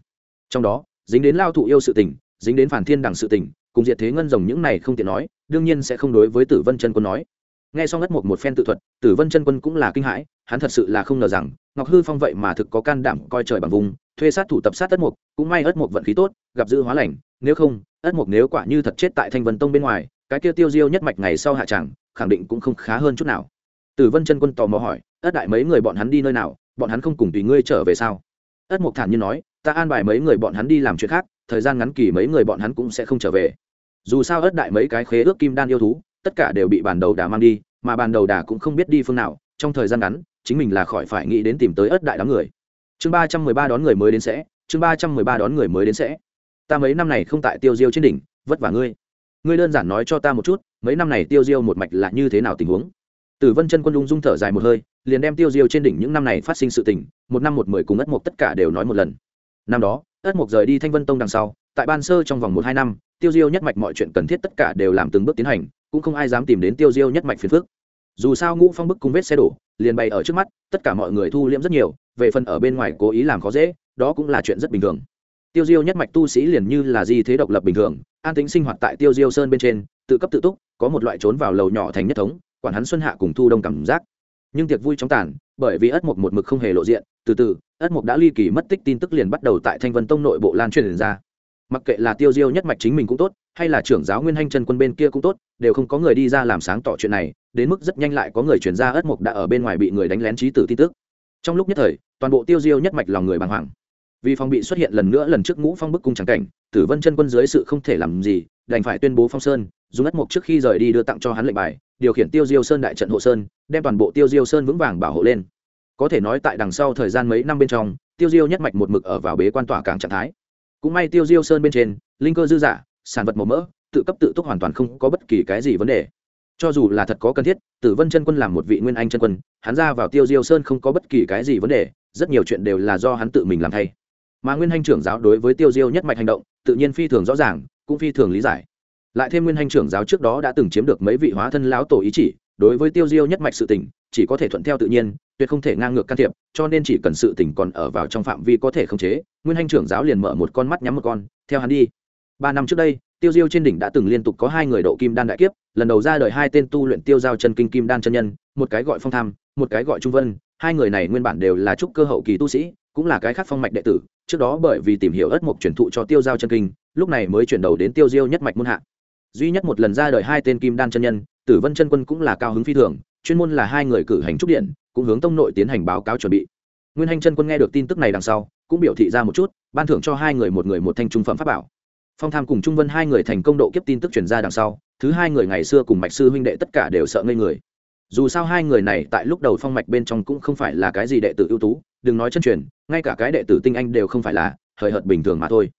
S1: Trong đó, dính đến lao thụ yêu sự tình, dính đến phản thiên đẳng sự tình, cùng diệt thế ngân rồng những này không tiện nói, đương nhiên sẽ không đối với tử vân chân quân nói. Nghe xong ất mục một phen tự thuật, tử vân chân quân cũng là kinh hãi hắn thật sự là không ngờ rằng, ngọc hư phong vậy mà thực có can đảm coi trời bằng vùng, thuê sát thủ tập sát ất mục cũng may ất mục vận khí tốt, gặp dữ hóa lành, nếu không, ất mục nếu quả như thật chết tại thanh vân tông bên ngoài, cái kia tiêu diêu nhất mạch ngày sau hạ tràng khẳng định cũng không khá hơn chút nào. Tử vân chân quân tò mò hỏi, ất đại mấy người bọn hắn đi nơi nào? Bọn hắn không cùng tùy ngươi trở về sao? Ất mục thản nhiên nói, ta an bài mấy người bọn hắn đi làm chuyện khác, thời gian ngắn kỳ mấy người bọn hắn cũng sẽ không trở về. Dù sao ất đại mấy cái khế ước kim đan yêu thú, tất cả đều bị bản đầu đà mang đi, mà bản đầu đà cũng không biết đi phương nào, trong thời gian ngắn chính mình là khỏi phải nghĩ đến tìm tới ất đại đám người. Chương ba trăm mười ba đón người mới đến sẽ, chương ba trăm mười ba đón người mới đến sẽ. Ta mấy năm này không tại tiêu diêu trên đỉnh, vất vả ngươi. Ngươi đơn giản nói cho ta một chút, mấy năm này tiêu diêu một mạch là như thế nào tình huống? Tử vân chân quân lung dung thở dài một hơi, liền đem tiêu diêu trên đỉnh những năm này phát sinh sự tình, một năm một mười cùng ất mộc tất cả đều nói một lần. Năm đó, ất mộc rời đi thanh vân tông đằng sau, tại ban sơ trong vòng một hai năm, tiêu diêu nhất mạch mọi chuyện cần thiết tất cả đều làm từng bước tiến hành, cũng không ai dám tìm đến tiêu diêu nhất mạch phiền phước dù sao ngũ phong bức cung vết xe đổ liền bày ở trước mắt, tất cả mọi người thu liễm rất nhiều, về phần ở bên ngoài cố ý làm khó dễ, đó cũng là chuyện rất bình thường. Tiêu diêu nhất mạch tu sĩ liền như là di thế độc lập bình thường, an tính sinh hoạt tại tiêu diêu sơn bên trên, tự cấp tự túc, có một loại trốn vào lầu nhỏ thành nhất thống, quản hắn xuân hạ cùng thu đông cảm giác. Nhưng tiệc vui trong tàn, bởi vì ất mục một mực không hề lộ diện, từ từ, ất mục đã ly kỳ mất tích tin tức liền bắt đầu tại thanh vân tông nội bộ lan truyền ra. Mặc kệ là tiêu diêu nhất mạch chính mình cũng tốt, hay là trưởng giáo nguyên hanh chân quân bên kia cũng tốt, đều không có người đi ra làm sáng tỏ chuyện này đến mức rất nhanh lại có người chuyển ra ất mục đã ở bên ngoài bị người đánh lén trí tử tin tức. Trong lúc nhất thời, toàn bộ tiêu diêu nhất mạch lòng người bàng hoàng. Vì phòng bị xuất hiện lần nữa lần trước ngũ phong bức cung trắng cảnh, tử vân chân quân dưới sự không thể làm gì, đành phải tuyên bố phong sơn, dùng ất mục trước khi rời đi đưa tặng cho hắn lệnh bài, điều khiển tiêu diêu sơn đại trận hộ sơn, đem toàn bộ tiêu diêu sơn vững vàng bảo hộ lên. Có thể nói tại đằng sau thời gian mấy năm bên trong, tiêu diêu nhất mạch một mực ở vào bế quan tỏa càng trạng thái. Cũng may tiêu diêu sơn bên trên, linh cơ dư giả, sản vật màu mỡ, tự cấp tự túc hoàn toàn không có bất kỳ cái gì vấn đề cho dù là thật có cần thiết, tử vân chân quân làm một vị nguyên anh chân quân, hắn ra vào tiêu diêu sơn không có bất kỳ cái gì vấn đề, rất nhiều chuyện đều là do hắn tự mình làm thay. Mà nguyên hành trưởng giáo đối với tiêu diêu nhất mạch hành động, tự nhiên phi thường rõ ràng, cũng phi thường lý giải. Lại thêm nguyên hành trưởng giáo trước đó đã từng chiếm được mấy vị hóa thân lão tổ ý chỉ, đối với tiêu diêu nhất mạch sự tỉnh chỉ có thể thuận theo tự nhiên, tuyệt không thể ngang ngược can thiệp, cho nên chỉ cần sự tỉnh còn ở vào trong phạm vi có thể khống chế, nguyên hành trưởng giáo liền mở một con mắt nhắm một con, theo hắn đi. Ba năm trước đây tiêu diêu trên đỉnh đã từng liên tục có hai người độ kim đan đại kiếp, lần đầu ra đời hai tên tu luyện tiêu giao chân kinh kim đan chân nhân, một cái gọi phong tham, một cái gọi trung vân, hai người này nguyên bản đều là trúc cơ hậu kỳ tu sĩ, cũng là cái khác phong mạch đệ tử, trước đó bởi vì tìm hiểu ất mộc truyền thụ cho tiêu giao chân kinh, lúc này mới chuyển đầu đến tiêu diêu nhất mạch muôn hạ. Duy nhất một lần ra đời hai tên kim đan chân nhân, tử vân chân quân cũng là cao hứng phi thường, chuyên môn là hai người cử hành trúc điện, cũng hướng tông nội tiến hành báo cáo chuẩn bị. Nguyên hành chân quân nghe được tin tức này đằng sau, cũng biểu thị ra một chút, ban thưởng cho hai người một người một thanh trung phẩm pháp bảo phong tham cùng trung vân hai người thành công độ kiếp tin tức truyền ra đằng sau, thứ hai người ngày xưa cùng mạch sư huynh đệ tất cả đều sợ ngây người. Dù sao hai người này tại lúc đầu phong mạch bên trong cũng không phải là cái gì đệ tử ưu tú, đừng nói chân truyền, ngay cả cái đệ tử tinh anh đều không phải là, hời hợt bình thường mà thôi.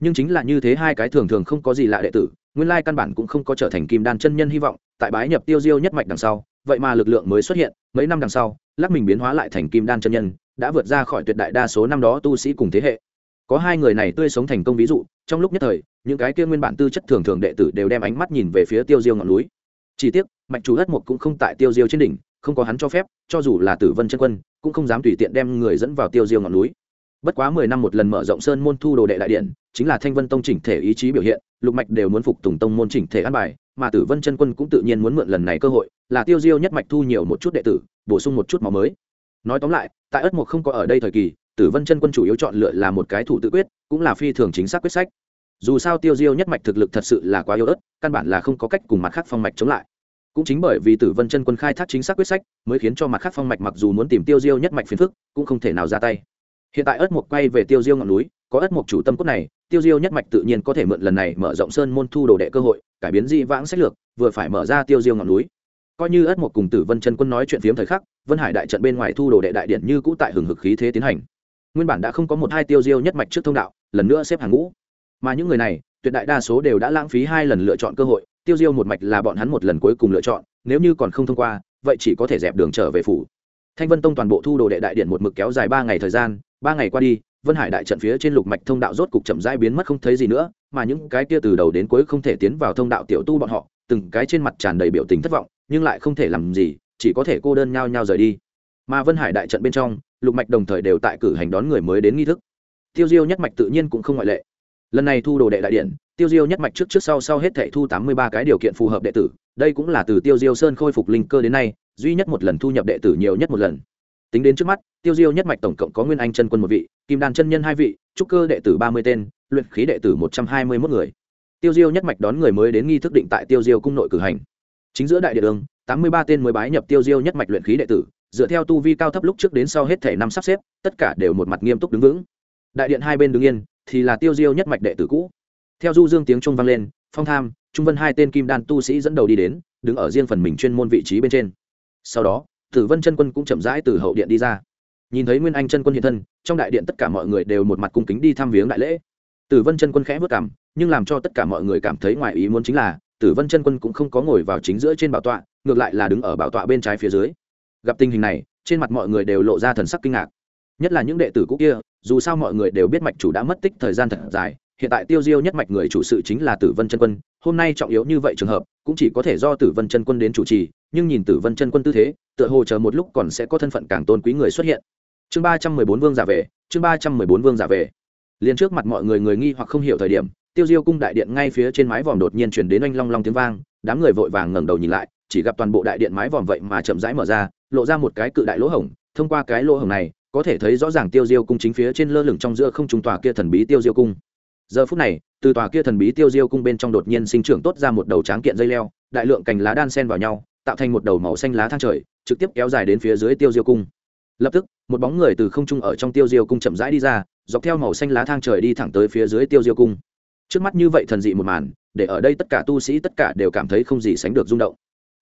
S1: Nhưng chính là như thế hai cái thường thường không có gì lạ đệ tử, nguyên lai căn bản cũng không có trở thành kim đan chân nhân hy vọng, tại bái nhập tiêu diêu nhất mạch đằng sau, vậy mà lực lượng mới xuất hiện, mấy năm đằng sau, lắc mình biến hóa lại thành kim đan chân nhân, đã vượt ra khỏi tuyệt đại đa số năm đó tu sĩ cùng thế hệ có hai người này tươi sống thành công ví dụ, trong lúc nhất thời, những cái kia nguyên bản tư chất thường thường đệ tử đều đem ánh mắt nhìn về phía tiêu diêu ngọn núi. Chỉ tiếc mạnh chủ đất một cũng không tại tiêu diêu trên đỉnh, không có hắn cho phép, cho dù là tử vân chân quân, cũng không dám tùy tiện đem người dẫn vào tiêu diêu ngọn núi. Bất quá mười năm một lần mở rộng sơn môn thu đồ đệ đại điện, chính là thanh vân tông chỉnh thể ý chí biểu hiện, lục mạch đều muốn phục tùng tông môn chỉnh thể an bài, mà tử vân chân quân cũng tự nhiên muốn mượn lần này cơ hội, là tiêu diêu nhất mạch thu nhiều một chút đệ tử, bổ sung một chút máu mới. Nói tóm lại, tại ất mục không có ở đây thời kỳ tử vân chân quân chủ yếu chọn lựa là một cái thủ tự quyết, cũng là phi thường chính xác quyết sách. Dù sao tiêu diêu nhất mạch thực lực thật sự là quá yếu ớt, căn bản là không có cách cùng mặt khác phong mạch chống lại. Cũng chính bởi vì tử vân chân quân khai thác chính xác quyết sách, mới khiến cho mặt khác phong mạch mặc dù muốn tìm tiêu diêu nhất mạch phiền phức, cũng không thể nào ra tay. Hiện tại ớt mục quay về tiêu diêu ngọn núi, có ớt mục chủ tâm cốt này, tiêu diêu nhất mạch tự nhiên có thể mượn lần này mở rộng sơn môn thu đồ đệ cơ hội, cải biến di vãng sách lược, vừa phải mở ra tiêu diêu ngọn núi. Coi như ớt mục cùng tử vân chân quân nói chuyện phiếm thời khắc, vân hải đại trận bên ngoài thu đồ đệ đại điện như cũ tại hừng hực khí thế tiến hành nguyên bản đã không có một hai tiêu diêu nhất mạch trước thông đạo, lần nữa xếp hàng ngũ. Mà những người này, tuyệt đại đa số đều đã lãng phí hai lần lựa chọn cơ hội, tiêu diêu một mạch là bọn hắn một lần cuối cùng lựa chọn, nếu như còn không thông qua, vậy chỉ có thể dẹp đường trở về phủ. Thanh vân tông toàn bộ thu đồ đệ đại điện một mực kéo dài ba ngày thời gian, ba ngày qua đi, vân hải đại trận phía trên lục mạch thông đạo rốt cục chậm rãi biến mất không thấy gì nữa, mà những cái kia từ đầu đến cuối không thể tiến vào thông đạo tiểu tu bọn họ, từng cái trên mặt tràn đầy biểu tình thất vọng, nhưng lại không thể làm gì, chỉ có thể cô đơn nhau nhau rời đi. Mà vân hải đại trận bên trong lục mạch đồng thời đều tại cử hành đón người mới đến nghi thức. Tiêu diêu nhất mạch tự nhiên cũng không ngoại lệ. Lần này thu đồ đệ đại điện, tiêu diêu nhất mạch trước trước sau sau hết thệ thu tám mươi ba cái điều kiện phù hợp đệ tử, đây cũng là từ tiêu diêu sơn khôi phục linh cơ đến nay, duy nhất một lần thu nhập đệ tử nhiều nhất một lần. Tính đến trước mắt, tiêu diêu nhất mạch tổng cộng có nguyên anh chân quân một vị, kim đan chân nhân hai vị, trúc cơ đệ tử ba mươi tên, luyện khí đệ tử một trăm hai mươi mốt người. Tiêu diêu nhất mạch đón người mới đến nghi thức định tại tiêu diêu cung nội cử hành. Chính giữa đại địa đường, tám mươi ba tên mới bái nhập tiêu diêu nhất mạch luyện khí đệ tử dựa theo tu vi cao thấp lúc trước đến sau hết thể năm sắp xếp, tất cả đều một mặt nghiêm túc đứng vững. Đại điện hai bên đứng yên, thì là tiêu diêu nhất mạch đệ tử cũ. Theo du dương tiếng trung vang lên, phong tham, trung vân hai tên kim đan tu sĩ dẫn đầu đi đến, đứng ở riêng phần mình chuyên môn vị trí bên trên. Sau đó, tử vân chân quân cũng chậm rãi từ hậu điện đi ra. Nhìn thấy nguyên anh chân quân hiện thân, trong đại điện tất cả mọi người đều một mặt cung kính đi thăm viếng đại lễ. Tử vân chân quân khẽ vất cảm nhưng làm cho tất cả mọi người cảm thấy ngoài ý muốn chính là, tử vân chân quân cũng không có ngồi vào chính giữa trên bảo tọa, ngược lại là đứng ở bảo tọa bên trái phía dưới gặp tình hình này, trên mặt mọi người đều lộ ra thần sắc kinh ngạc. Nhất là những đệ tử cũ kia, dù sao mọi người đều biết mạch chủ đã mất tích thời gian thật dài, hiện tại tiêu diêu nhất mạch người chủ sự chính là tử vân chân quân, hôm nay trọng yếu như vậy trường hợp, cũng chỉ có thể do tử vân chân quân đến chủ trì, nhưng nhìn tử vân chân quân tư thế, tựa hồ chờ một lúc còn sẽ có thân phận càng tôn quý người xuất hiện. Chương ba trăm mười bốn vương giả về, chương ba trăm mười bốn vương giả về. Liền trước mặt mọi người người nghi hoặc không hiểu thời điểm, tiêu diêu cung đại điện ngay phía trên mái vòm đột nhiên chuyển đến oanh long long tiếng vang, đám người vội vàng ngẩng đầu nhìn lại, chỉ gặp toàn bộ đại điện mái vòm vậy mà chậm rãi mở ra lộ ra một cái cự đại lỗ hổng, thông qua cái lỗ hổng này, có thể thấy rõ ràng tiêu diêu cung chính phía trên lơ lửng trong giữa không trung tòa kia thần bí tiêu diêu cung. Giờ phút này, từ tòa kia thần bí tiêu diêu cung bên trong đột nhiên sinh trưởng tốt ra một đầu tráng kiện dây leo, đại lượng cành lá đan sen vào nhau, tạo thành một đầu màu xanh lá thang trời, trực tiếp kéo dài đến phía dưới tiêu diêu cung. Lập tức, một bóng người từ không trung ở trong tiêu diêu cung chậm rãi đi ra, dọc theo màu xanh lá thang trời đi thẳng tới phía dưới tiêu diêu cung. Trước mắt như vậy thần dị một màn, để ở đây tất cả tu sĩ tất cả đều cảm thấy không gì sánh được rung động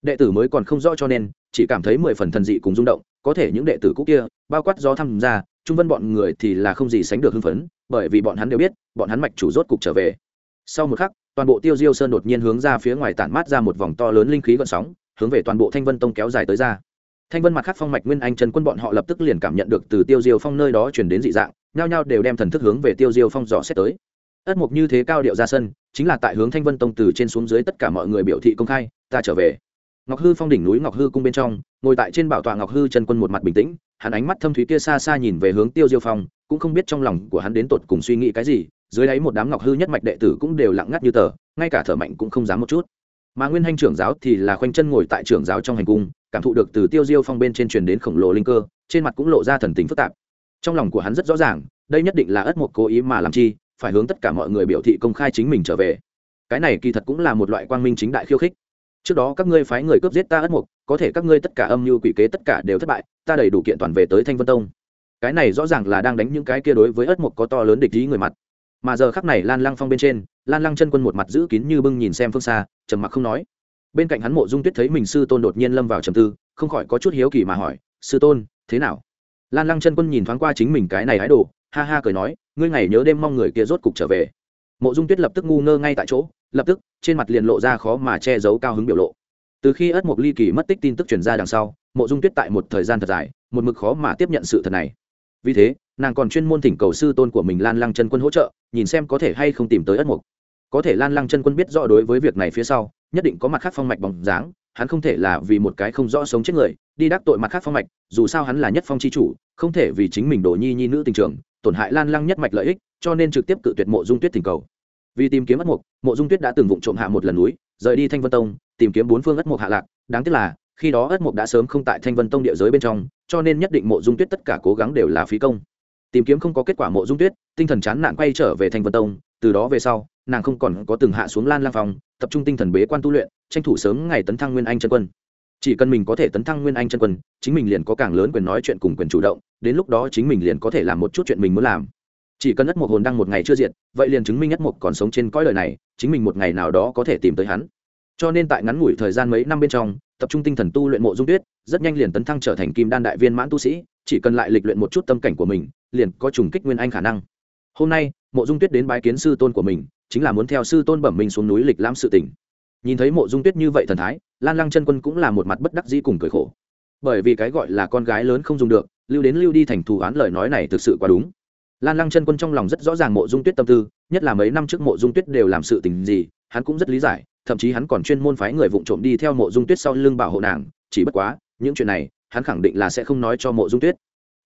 S1: đệ tử mới còn không rõ cho nên, chỉ cảm thấy mười phần thần dị cùng rung động, có thể những đệ tử cũ kia, bao quát do tham gia trung vân bọn người thì là không gì sánh được hưng phấn, bởi vì bọn hắn đều biết, bọn hắn mạch chủ rốt cục trở về. Sau một khắc, toàn bộ tiêu diêu sơn đột nhiên hướng ra phía ngoài tản mát ra một vòng to lớn linh khí gợn sóng, hướng về toàn bộ thanh vân tông kéo dài tới ra. Thanh vân mặt khác phong mạch nguyên anh trần quân bọn họ lập tức liền cảm nhận được từ tiêu diêu phong nơi đó chuyển đến dị dạng, nhao nhao đều đem thần thức hướng về tiêu diêu phong dò xét tới. Ất mục như thế cao điệu ra sân, chính là tại hướng thanh vân tông từ trên xuống dưới tất cả mọi người biểu thị công khai, ta trở về ngọc hư phong đỉnh núi ngọc hư cung bên trong, ngồi tại trên bảo tọa ngọc hư chân quân một mặt bình tĩnh, hắn ánh mắt thâm thúy kia xa xa nhìn về hướng tiêu diêu phong, cũng không biết trong lòng của hắn đến tột cùng suy nghĩ cái gì, dưới đáy một đám ngọc hư nhất mạch đệ tử cũng đều lặng ngắt như tờ, ngay cả thở mạnh cũng không dám một chút. Mà nguyên hành trưởng giáo thì là khoanh chân ngồi tại trưởng giáo trong hành cung, cảm thụ được từ tiêu diêu phong bên trên truyền đến khổng lồ linh cơ, trên mặt cũng lộ ra thần tính phức tạp. Trong lòng của hắn rất rõ ràng, đây nhất định là ất một cố ý mà làm chi, phải hướng tất cả mọi người biểu thị công khai chính mình trở về. Cái này kỳ thật cũng là một loại quang minh chính đại khiêu khích trước đó các ngươi phái người cướp giết ta ất mục, có thể các ngươi tất cả âm mưu quỷ kế tất cả đều thất bại, ta đầy đủ kiện toàn về tới thanh vân tông. Cái này rõ ràng là đang đánh những cái kia đối với ất mục có to lớn địch ý người mặt. Mà giờ khắc này lan lăng phong bên trên, lan lăng chân quân một mặt giữ kín như bưng nhìn xem phương xa, trầm mặc không nói. Bên cạnh hắn mộ dung tuyết thấy mình sư tôn đột nhiên lâm vào trầm tư, không khỏi có chút hiếu kỳ mà hỏi, sư tôn, thế nào? Lan lăng chân quân nhìn thoáng qua chính mình cái này hái đồ, ha ha cười nói, ngươi ngày nhớ đêm mong người kia rốt cục trở về. Mộ dung tuyết lập tức ngu ngơ ngay tại chỗ lập tức, trên mặt liền lộ ra khó mà che giấu cao hứng biểu lộ. Từ khi ất mộc ly kỳ mất tích tin tức truyền ra đằng sau, mộ dung tuyết tại một thời gian thật dài, một mực khó mà tiếp nhận sự thật này. Vì thế, nàng còn chuyên môn thỉnh cầu sư tôn của mình lan lăng chân quân hỗ trợ, nhìn xem có thể hay không tìm tới ất mộc. Có thể lan lăng chân quân biết rõ đối với việc này phía sau, nhất định có mặt khác phong mạch bóng dáng, hắn không thể là vì một cái không rõ sống chết người, đi đắc tội mặt khác phong mạch, dù sao hắn là nhất phong c h i chủ, không thể vì chính mình đổ nhi nhi nữ tình trường, tổn hại lan lăng nhất mạch lợi ích, cho nên trực tiếp cự tuyệt mộ dung tuyết thỉnh cầu vì tìm kiếm ất mục mộ dung tuyết đã từng vụng trộm hạ một lần núi, rời đi thanh vân tông, tìm kiếm bốn phương ất mục hạ lạc. Đáng tiếc là, khi đó ất mục đã sớm không tại thanh vân tông địa giới bên trong, cho nên nhất định mộ dung tuyết tất cả cố gắng đều là phí công. Tìm kiếm không có kết quả mộ dung tuyết, tinh thần chán nản quay trở về thanh vân tông, từ đó về sau, nàng không còn có từng hạ xuống lan lang phòng tập trung tinh thần bế quan tu luyện, tranh thủ sớm ngày tấn thăng nguyên anh chân quân. Chỉ cần mình có thể tấn thăng nguyên anh chân quân, chính mình liền có càng lớn quyền nói chuyện cùng quyền chủ động, đến lúc đó chính mình liền có thể làm một chút chuyện mình muốn làm chỉ cần ất một hồn đăng một ngày chưa diệt, vậy liền chứng minh ất một còn sống trên cõi đời này, chính mình một ngày nào đó có thể tìm tới hắn. Cho nên tại ngắn ngủi thời gian mấy năm bên trong, tập trung tinh thần tu luyện mộ dung tuyết, rất nhanh liền tấn thăng trở thành kim đan đại viên mãn tu sĩ, chỉ cần lại lịch luyện một chút tâm cảnh của mình, liền có trùng kích nguyên anh khả năng. Hôm nay, mộ dung tuyết đến bái kiến sư tôn của mình, chính là muốn theo sư tôn bẩm mình xuống núi lịch lãm sự tỉnh nhìn thấy mộ dung tuyết như vậy thần thái, lan lăng chân quân cũng là một mặt bất đắc dĩ cùng cười khổ. Bởi vì cái gọi là con gái lớn không dùng được, lưu đến lưu đi thành thù án lời nói này thực sự quá đúng lan lăng chân quân trong lòng rất rõ ràng mộ dung tuyết tâm tư, nhất là mấy năm trước mộ dung tuyết đều làm sự tình gì, hắn cũng rất lý giải, thậm chí hắn còn chuyên môn phái người vụng trộm đi theo mộ dung tuyết sau lưng bảo hộ nàng, chỉ bất quá, những chuyện này, hắn khẳng định là sẽ không nói cho mộ dung tuyết.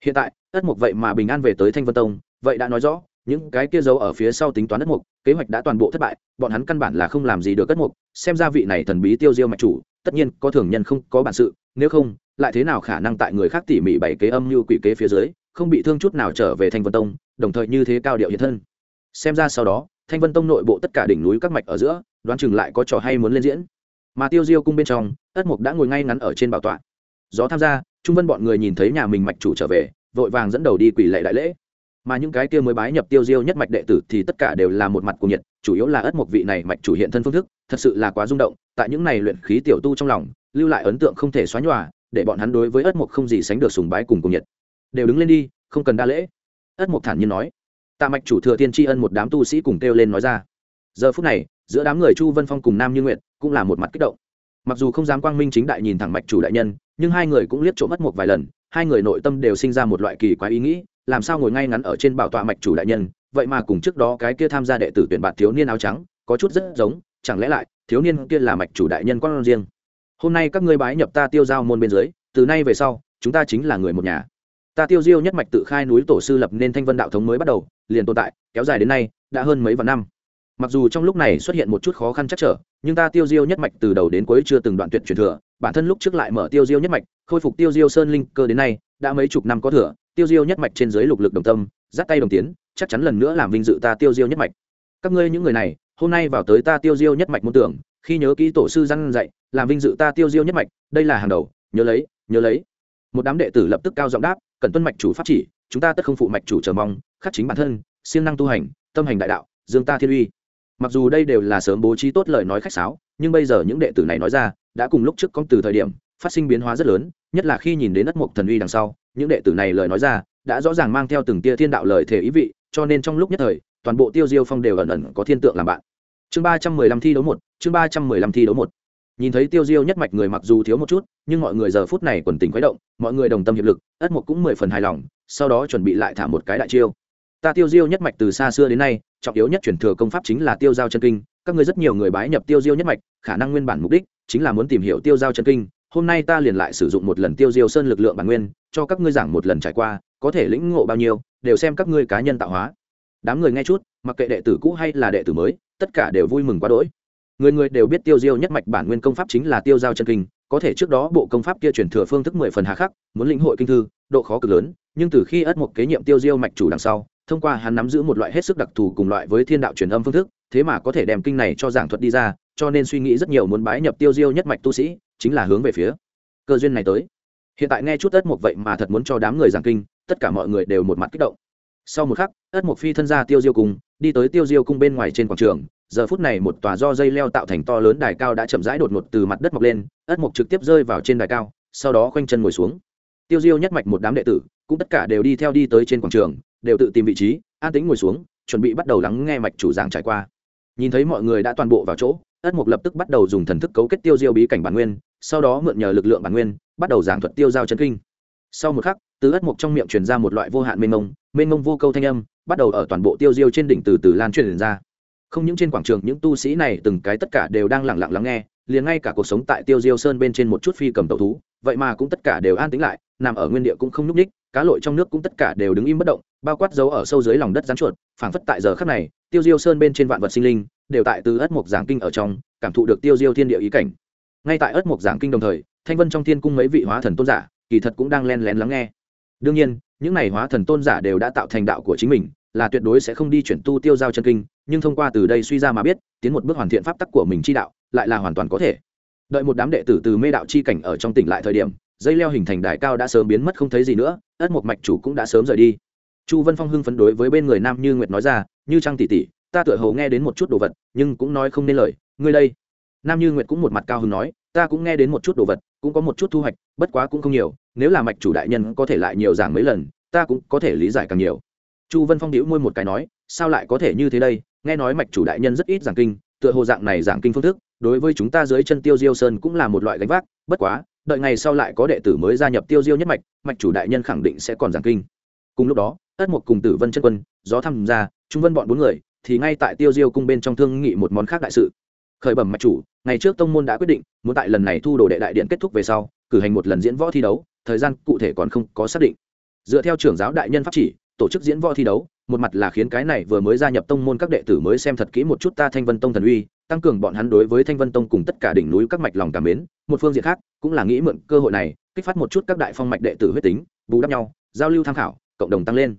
S1: Hiện tại, ất mục vậy mà bình an về tới thanh vân tông, vậy đã nói rõ, những cái kia giấu ở phía sau tính toán ất mục, kế hoạch đã toàn bộ thất bại, bọn hắn căn bản là không làm gì được ất mục, xem ra vị này thần bí tiêu diêu mạch chủ, tất nhiên có thường nhân không có bản sự, nếu không, lại thế nào khả năng tại người khác tỉ mỉ bày kế âm như quỷ kế phía dưới không bị thương chút nào trở về thanh vân tông, đồng thời như thế cao điệu hiện thân. Xem ra sau đó, thanh vân tông nội bộ tất cả đỉnh núi các mạch ở giữa, đoán chừng lại có trò hay muốn lên diễn. Mà tiêu diêu cung bên trong ất mục đã ngồi ngay ngắn ở trên bảo tọa. Gió tham gia, trung vân bọn người nhìn thấy nhà mình mạch chủ trở về, vội vàng dẫn đầu đi quỷ lệ đại lễ. Mà những cái kia mới bái nhập tiêu diêu nhất mạch đệ tử thì tất cả đều là một mặt cuồng nhiệt, chủ yếu là ất mục vị này mạch chủ hiện thân phương thức, thật sự là quá rung động, tại những này luyện khí tiểu tu trong lòng, lưu lại ấn tượng không thể xóa nhòa, để bọn hắn đối với ất mục không gì sánh được sùng bái cùng cuồng nhiệt đều đứng lên đi, không cần đa lễ. Ất mục thản nhiên nói. Tạ mạch chủ thừa tiên tri ân một đám tu sĩ cùng kêu lên nói ra. Giờ phút này, giữa đám người chu vân phong cùng nam như nguyện cũng là một mặt kích động. Mặc dù không dám quang minh chính đại nhìn thẳng mạch chủ đại nhân, nhưng hai người cũng liếc trộm mất một vài lần, hai người nội tâm đều sinh ra một loại kỳ quái ý nghĩ, làm sao ngồi ngay ngắn ở trên bảo tọa mạch chủ đại nhân, vậy mà cùng trước đó cái kia tham gia đệ tử tuyển bạt thiếu niên áo trắng, có chút rất giống, chẳng lẽ lại, thiếu niên kia là mạch chủ đại nhân quan riêng? Hôm nay các ngươi bái nhập ta tiêu giao môn bên dưới, từ nay về sau, chúng ta chính là người một nhà ta tiêu diêu nhất mạch tự khai núi tổ sư lập nên thanh vân đạo thống mới bắt đầu, liền tồn tại, kéo dài đến nay, đã hơn mấy vạn năm. Mặc dù trong lúc này xuất hiện một chút khó khăn chắc trở, nhưng ta tiêu diêu nhất mạch từ đầu đến cuối chưa từng đoạn tuyệt truyền thừa, bản thân lúc trước lại mở tiêu diêu nhất mạch, khôi phục tiêu diêu sơn linh cơ đến nay, đã mấy chục năm có thừa, tiêu diêu nhất mạch trên dưới lục lực đồng tâm dắt tay đồng tiến, chắc chắn lần nữa làm vinh dự ta tiêu diêu nhất mạch. Các ngươi những người này, hôm nay vào tới ta tiêu diêu nhất mạch môn tưởng, khi nhớ kỹ tổ sư răn dạy, làm vinh dự ta tiêu diêu nhất mạch, đây là hàng đầu, nhớ lấy nhớ lấy. Một đám đệ tử lập tức cao giọng đáp cần tuân mạch chủ pháp chỉ, chúng ta tất không phụ mạch chủ chờ mong, khắc chính bản thân, siêng năng tu hành, tâm hành đại đạo, dương ta thiên uy. Mặc dù đây đều là sớm bố trí tốt lời nói khách sáo, nhưng bây giờ những đệ tử này nói ra, đã cùng lúc trước công từ thời điểm, phát sinh biến hóa rất lớn, nhất là khi nhìn đến đất mộc thần uy đằng sau, những đệ tử này lời nói ra, đã rõ ràng mang theo từng tia thiên đạo lời thể ý vị, cho nên trong lúc nhất thời, toàn bộ tiêu diêu phong đều ẩn ẩn có thiên tượng làm bạn. Chương ba trăm mười lăm thi đấu một, chương ba trăm mười lăm thi đấu một nhìn thấy tiêu diêu nhất mạch người mặc dù thiếu một chút, nhưng mọi người giờ phút này quần tình khuấy động, mọi người đồng tâm hiệp lực, ất mục cũng mười phần hài lòng, sau đó chuẩn bị lại thả một cái đại chiêu. Ta tiêu diêu nhất mạch từ xa xưa đến nay, trọng yếu nhất chuyển thừa công pháp chính là tiêu giao chân kinh, các ngươi rất nhiều người bái nhập tiêu diêu nhất mạch, khả năng nguyên bản mục đích chính là muốn tìm hiểu tiêu giao chân kinh, hôm nay ta liền lại sử dụng một lần tiêu diêu sơn lực lượng bản nguyên, cho các ngươi giảng một lần trải qua, có thể lĩnh ngộ bao nhiêu, đều xem các ngươi cá nhân tạo hóa. Đám người nghe chút, mặc kệ đệ tử cũ hay là đệ tử mới, tất cả đều vui mừng quá đỗi người người đều biết tiêu diêu nhất mạch bản nguyên công pháp chính là tiêu giao chân kinh, có thể trước đó bộ công pháp kia truyền thừa phương thức mười phần hà khắc, muốn lĩnh hội kinh thư, độ khó cực lớn, nhưng từ khi ất một kế nhiệm tiêu diêu mạch chủ đằng sau, thông qua hắn nắm giữ một loại hết sức đặc thù cùng loại với thiên đạo truyền âm phương thức, thế mà có thể đem kinh này cho giảng thuật đi ra, cho nên suy nghĩ rất nhiều muốn bái nhập tiêu diêu nhất mạch tu sĩ, chính là hướng về phía cơ duyên này tới. Hiện tại nghe chút ất một vậy mà thật muốn cho đám người giảng kinh, tất cả mọi người đều một mặt kích động. Sau một khắc, ất mộc phi thân ra tiêu diêu cung, đi tới tiêu diêu cung bên ngoài trên quảng trường giờ phút này một tòa do dây leo tạo thành to lớn đài cao đã chậm rãi đột ngột từ mặt đất mọc lên, ất mộc trực tiếp rơi vào trên đài cao, sau đó khoanh chân ngồi xuống. Tiêu diêu nhất mạch một đám đệ tử, cũng tất cả đều đi theo đi tới trên quảng trường, đều tự tìm vị trí, an tĩnh ngồi xuống, chuẩn bị bắt đầu lắng nghe mạch chủ giảng trải qua. Nhìn thấy mọi người đã toàn bộ vào chỗ, ất mục lập tức bắt đầu dùng thần thức cấu kết tiêu diêu bí cảnh bản nguyên, sau đó mượn nhờ lực lượng bản nguyên, bắt đầu giảng thuật tiêu giao chân kinh. Sau một khắc, từ ất mục trong miệng truyền ra một loại vô hạn mênh mông mênh mông vô câu thanh âm, bắt đầu ở toàn bộ tiêu diêu trên đỉnh từ từ lan truyền ra không những trên quảng trường những tu sĩ này từng cái tất cả đều đang lặng lặng lắng nghe, liền ngay cả cuộc sống tại tiêu diêu sơn bên trên một chút phi cầm tẩu thú, vậy mà cũng tất cả đều an tĩnh lại, nằm ở nguyên địa cũng không nhúc ních cá lội trong nước cũng tất cả đều đứng im bất động, bao quát dấu ở sâu dưới lòng đất rán chuột, phảng phất tại giờ khắc này, tiêu diêu sơn bên trên vạn vật sinh linh, đều tại từ ất mục giảng kinh ở trong, cảm thụ được tiêu diêu thiên địa ý cảnh. Ngay tại ất mục giảng kinh đồng thời, thanh vân trong thiên cung mấy vị hóa thần tôn giả, kỳ thật cũng đang len lén lắng nghe. Đương nhiên, những này hóa thần tôn giả đều đã tạo thành đạo của chính mình, là tuyệt đối sẽ không đi chuyển tu tiêu giao chân kinh nhưng thông qua từ đây suy ra mà biết, tiến một bước hoàn thiện pháp tắc của mình chi đạo, lại là hoàn toàn có thể. Đợi một đám đệ tử từ mê đạo chi cảnh ở trong tỉnh lại thời điểm, dây leo hình thành đài cao đã sớm biến mất không thấy gì nữa, ất một mạch chủ cũng đã sớm rời đi. Chu vân phong hưng phấn đối với bên người nam như nguyệt nói ra, như trăng tỷ tỷ, ta tựa hồ nghe đến một chút đồ vật, nhưng cũng nói không nên lời, ngươi đây. Nam như nguyệt cũng một mặt cao hứng nói, ta cũng nghe đến một chút đồ vật, cũng có một chút thu hoạch, bất quá cũng không nhiều, nếu là mạch chủ đại nhân có thể lại nhiều giảng mấy lần, ta cũng có thể lý giải càng nhiều. Chu vân phong đĩu môi một cái nói, sao lại có thể như thế đây? Nghe nói mạch chủ đại nhân rất ít giảng kinh, tựa hồ dạng này giảng kinh phương thức, đối với chúng ta dưới chân tiêu diêu sơn cũng là một loại gánh vác, bất quá, đợi ngày sau lại có đệ tử mới gia nhập tiêu diêu nhất mạch mạch chủ đại nhân khẳng định sẽ còn giảng kinh. Cùng lúc đó ất một cùng tử vân chân quân, gió tham gia trung vân bọn bốn người, thì ngay tại tiêu diêu cung bên trong thương nghị một món khác đại sự. Khởi bẩm mạch chủ, ngày trước tông môn đã quyết định, muốn tại lần này thu đồ đệ đại điện kết thúc về sau, cử hành một lần diễn võ thi đấu, thời gian cụ thể còn không có xác định. Dựa theo trưởng giáo đại nhân pháp chỉ, tổ chức diễn võ thi đấu một mặt là khiến cái này vừa mới gia nhập tông môn các đệ tử mới xem thật kỹ một chút ta thanh vân tông thần uy, tăng cường bọn hắn đối với thanh vân tông cùng tất cả đỉnh núi các mạch lòng cảm mến, một phương diện khác, cũng là nghĩ mượn cơ hội này, kích phát một chút các đại phong mạch đệ tử huyết tính, bù đắp nhau, giao lưu tham khảo, cộng đồng tăng lên.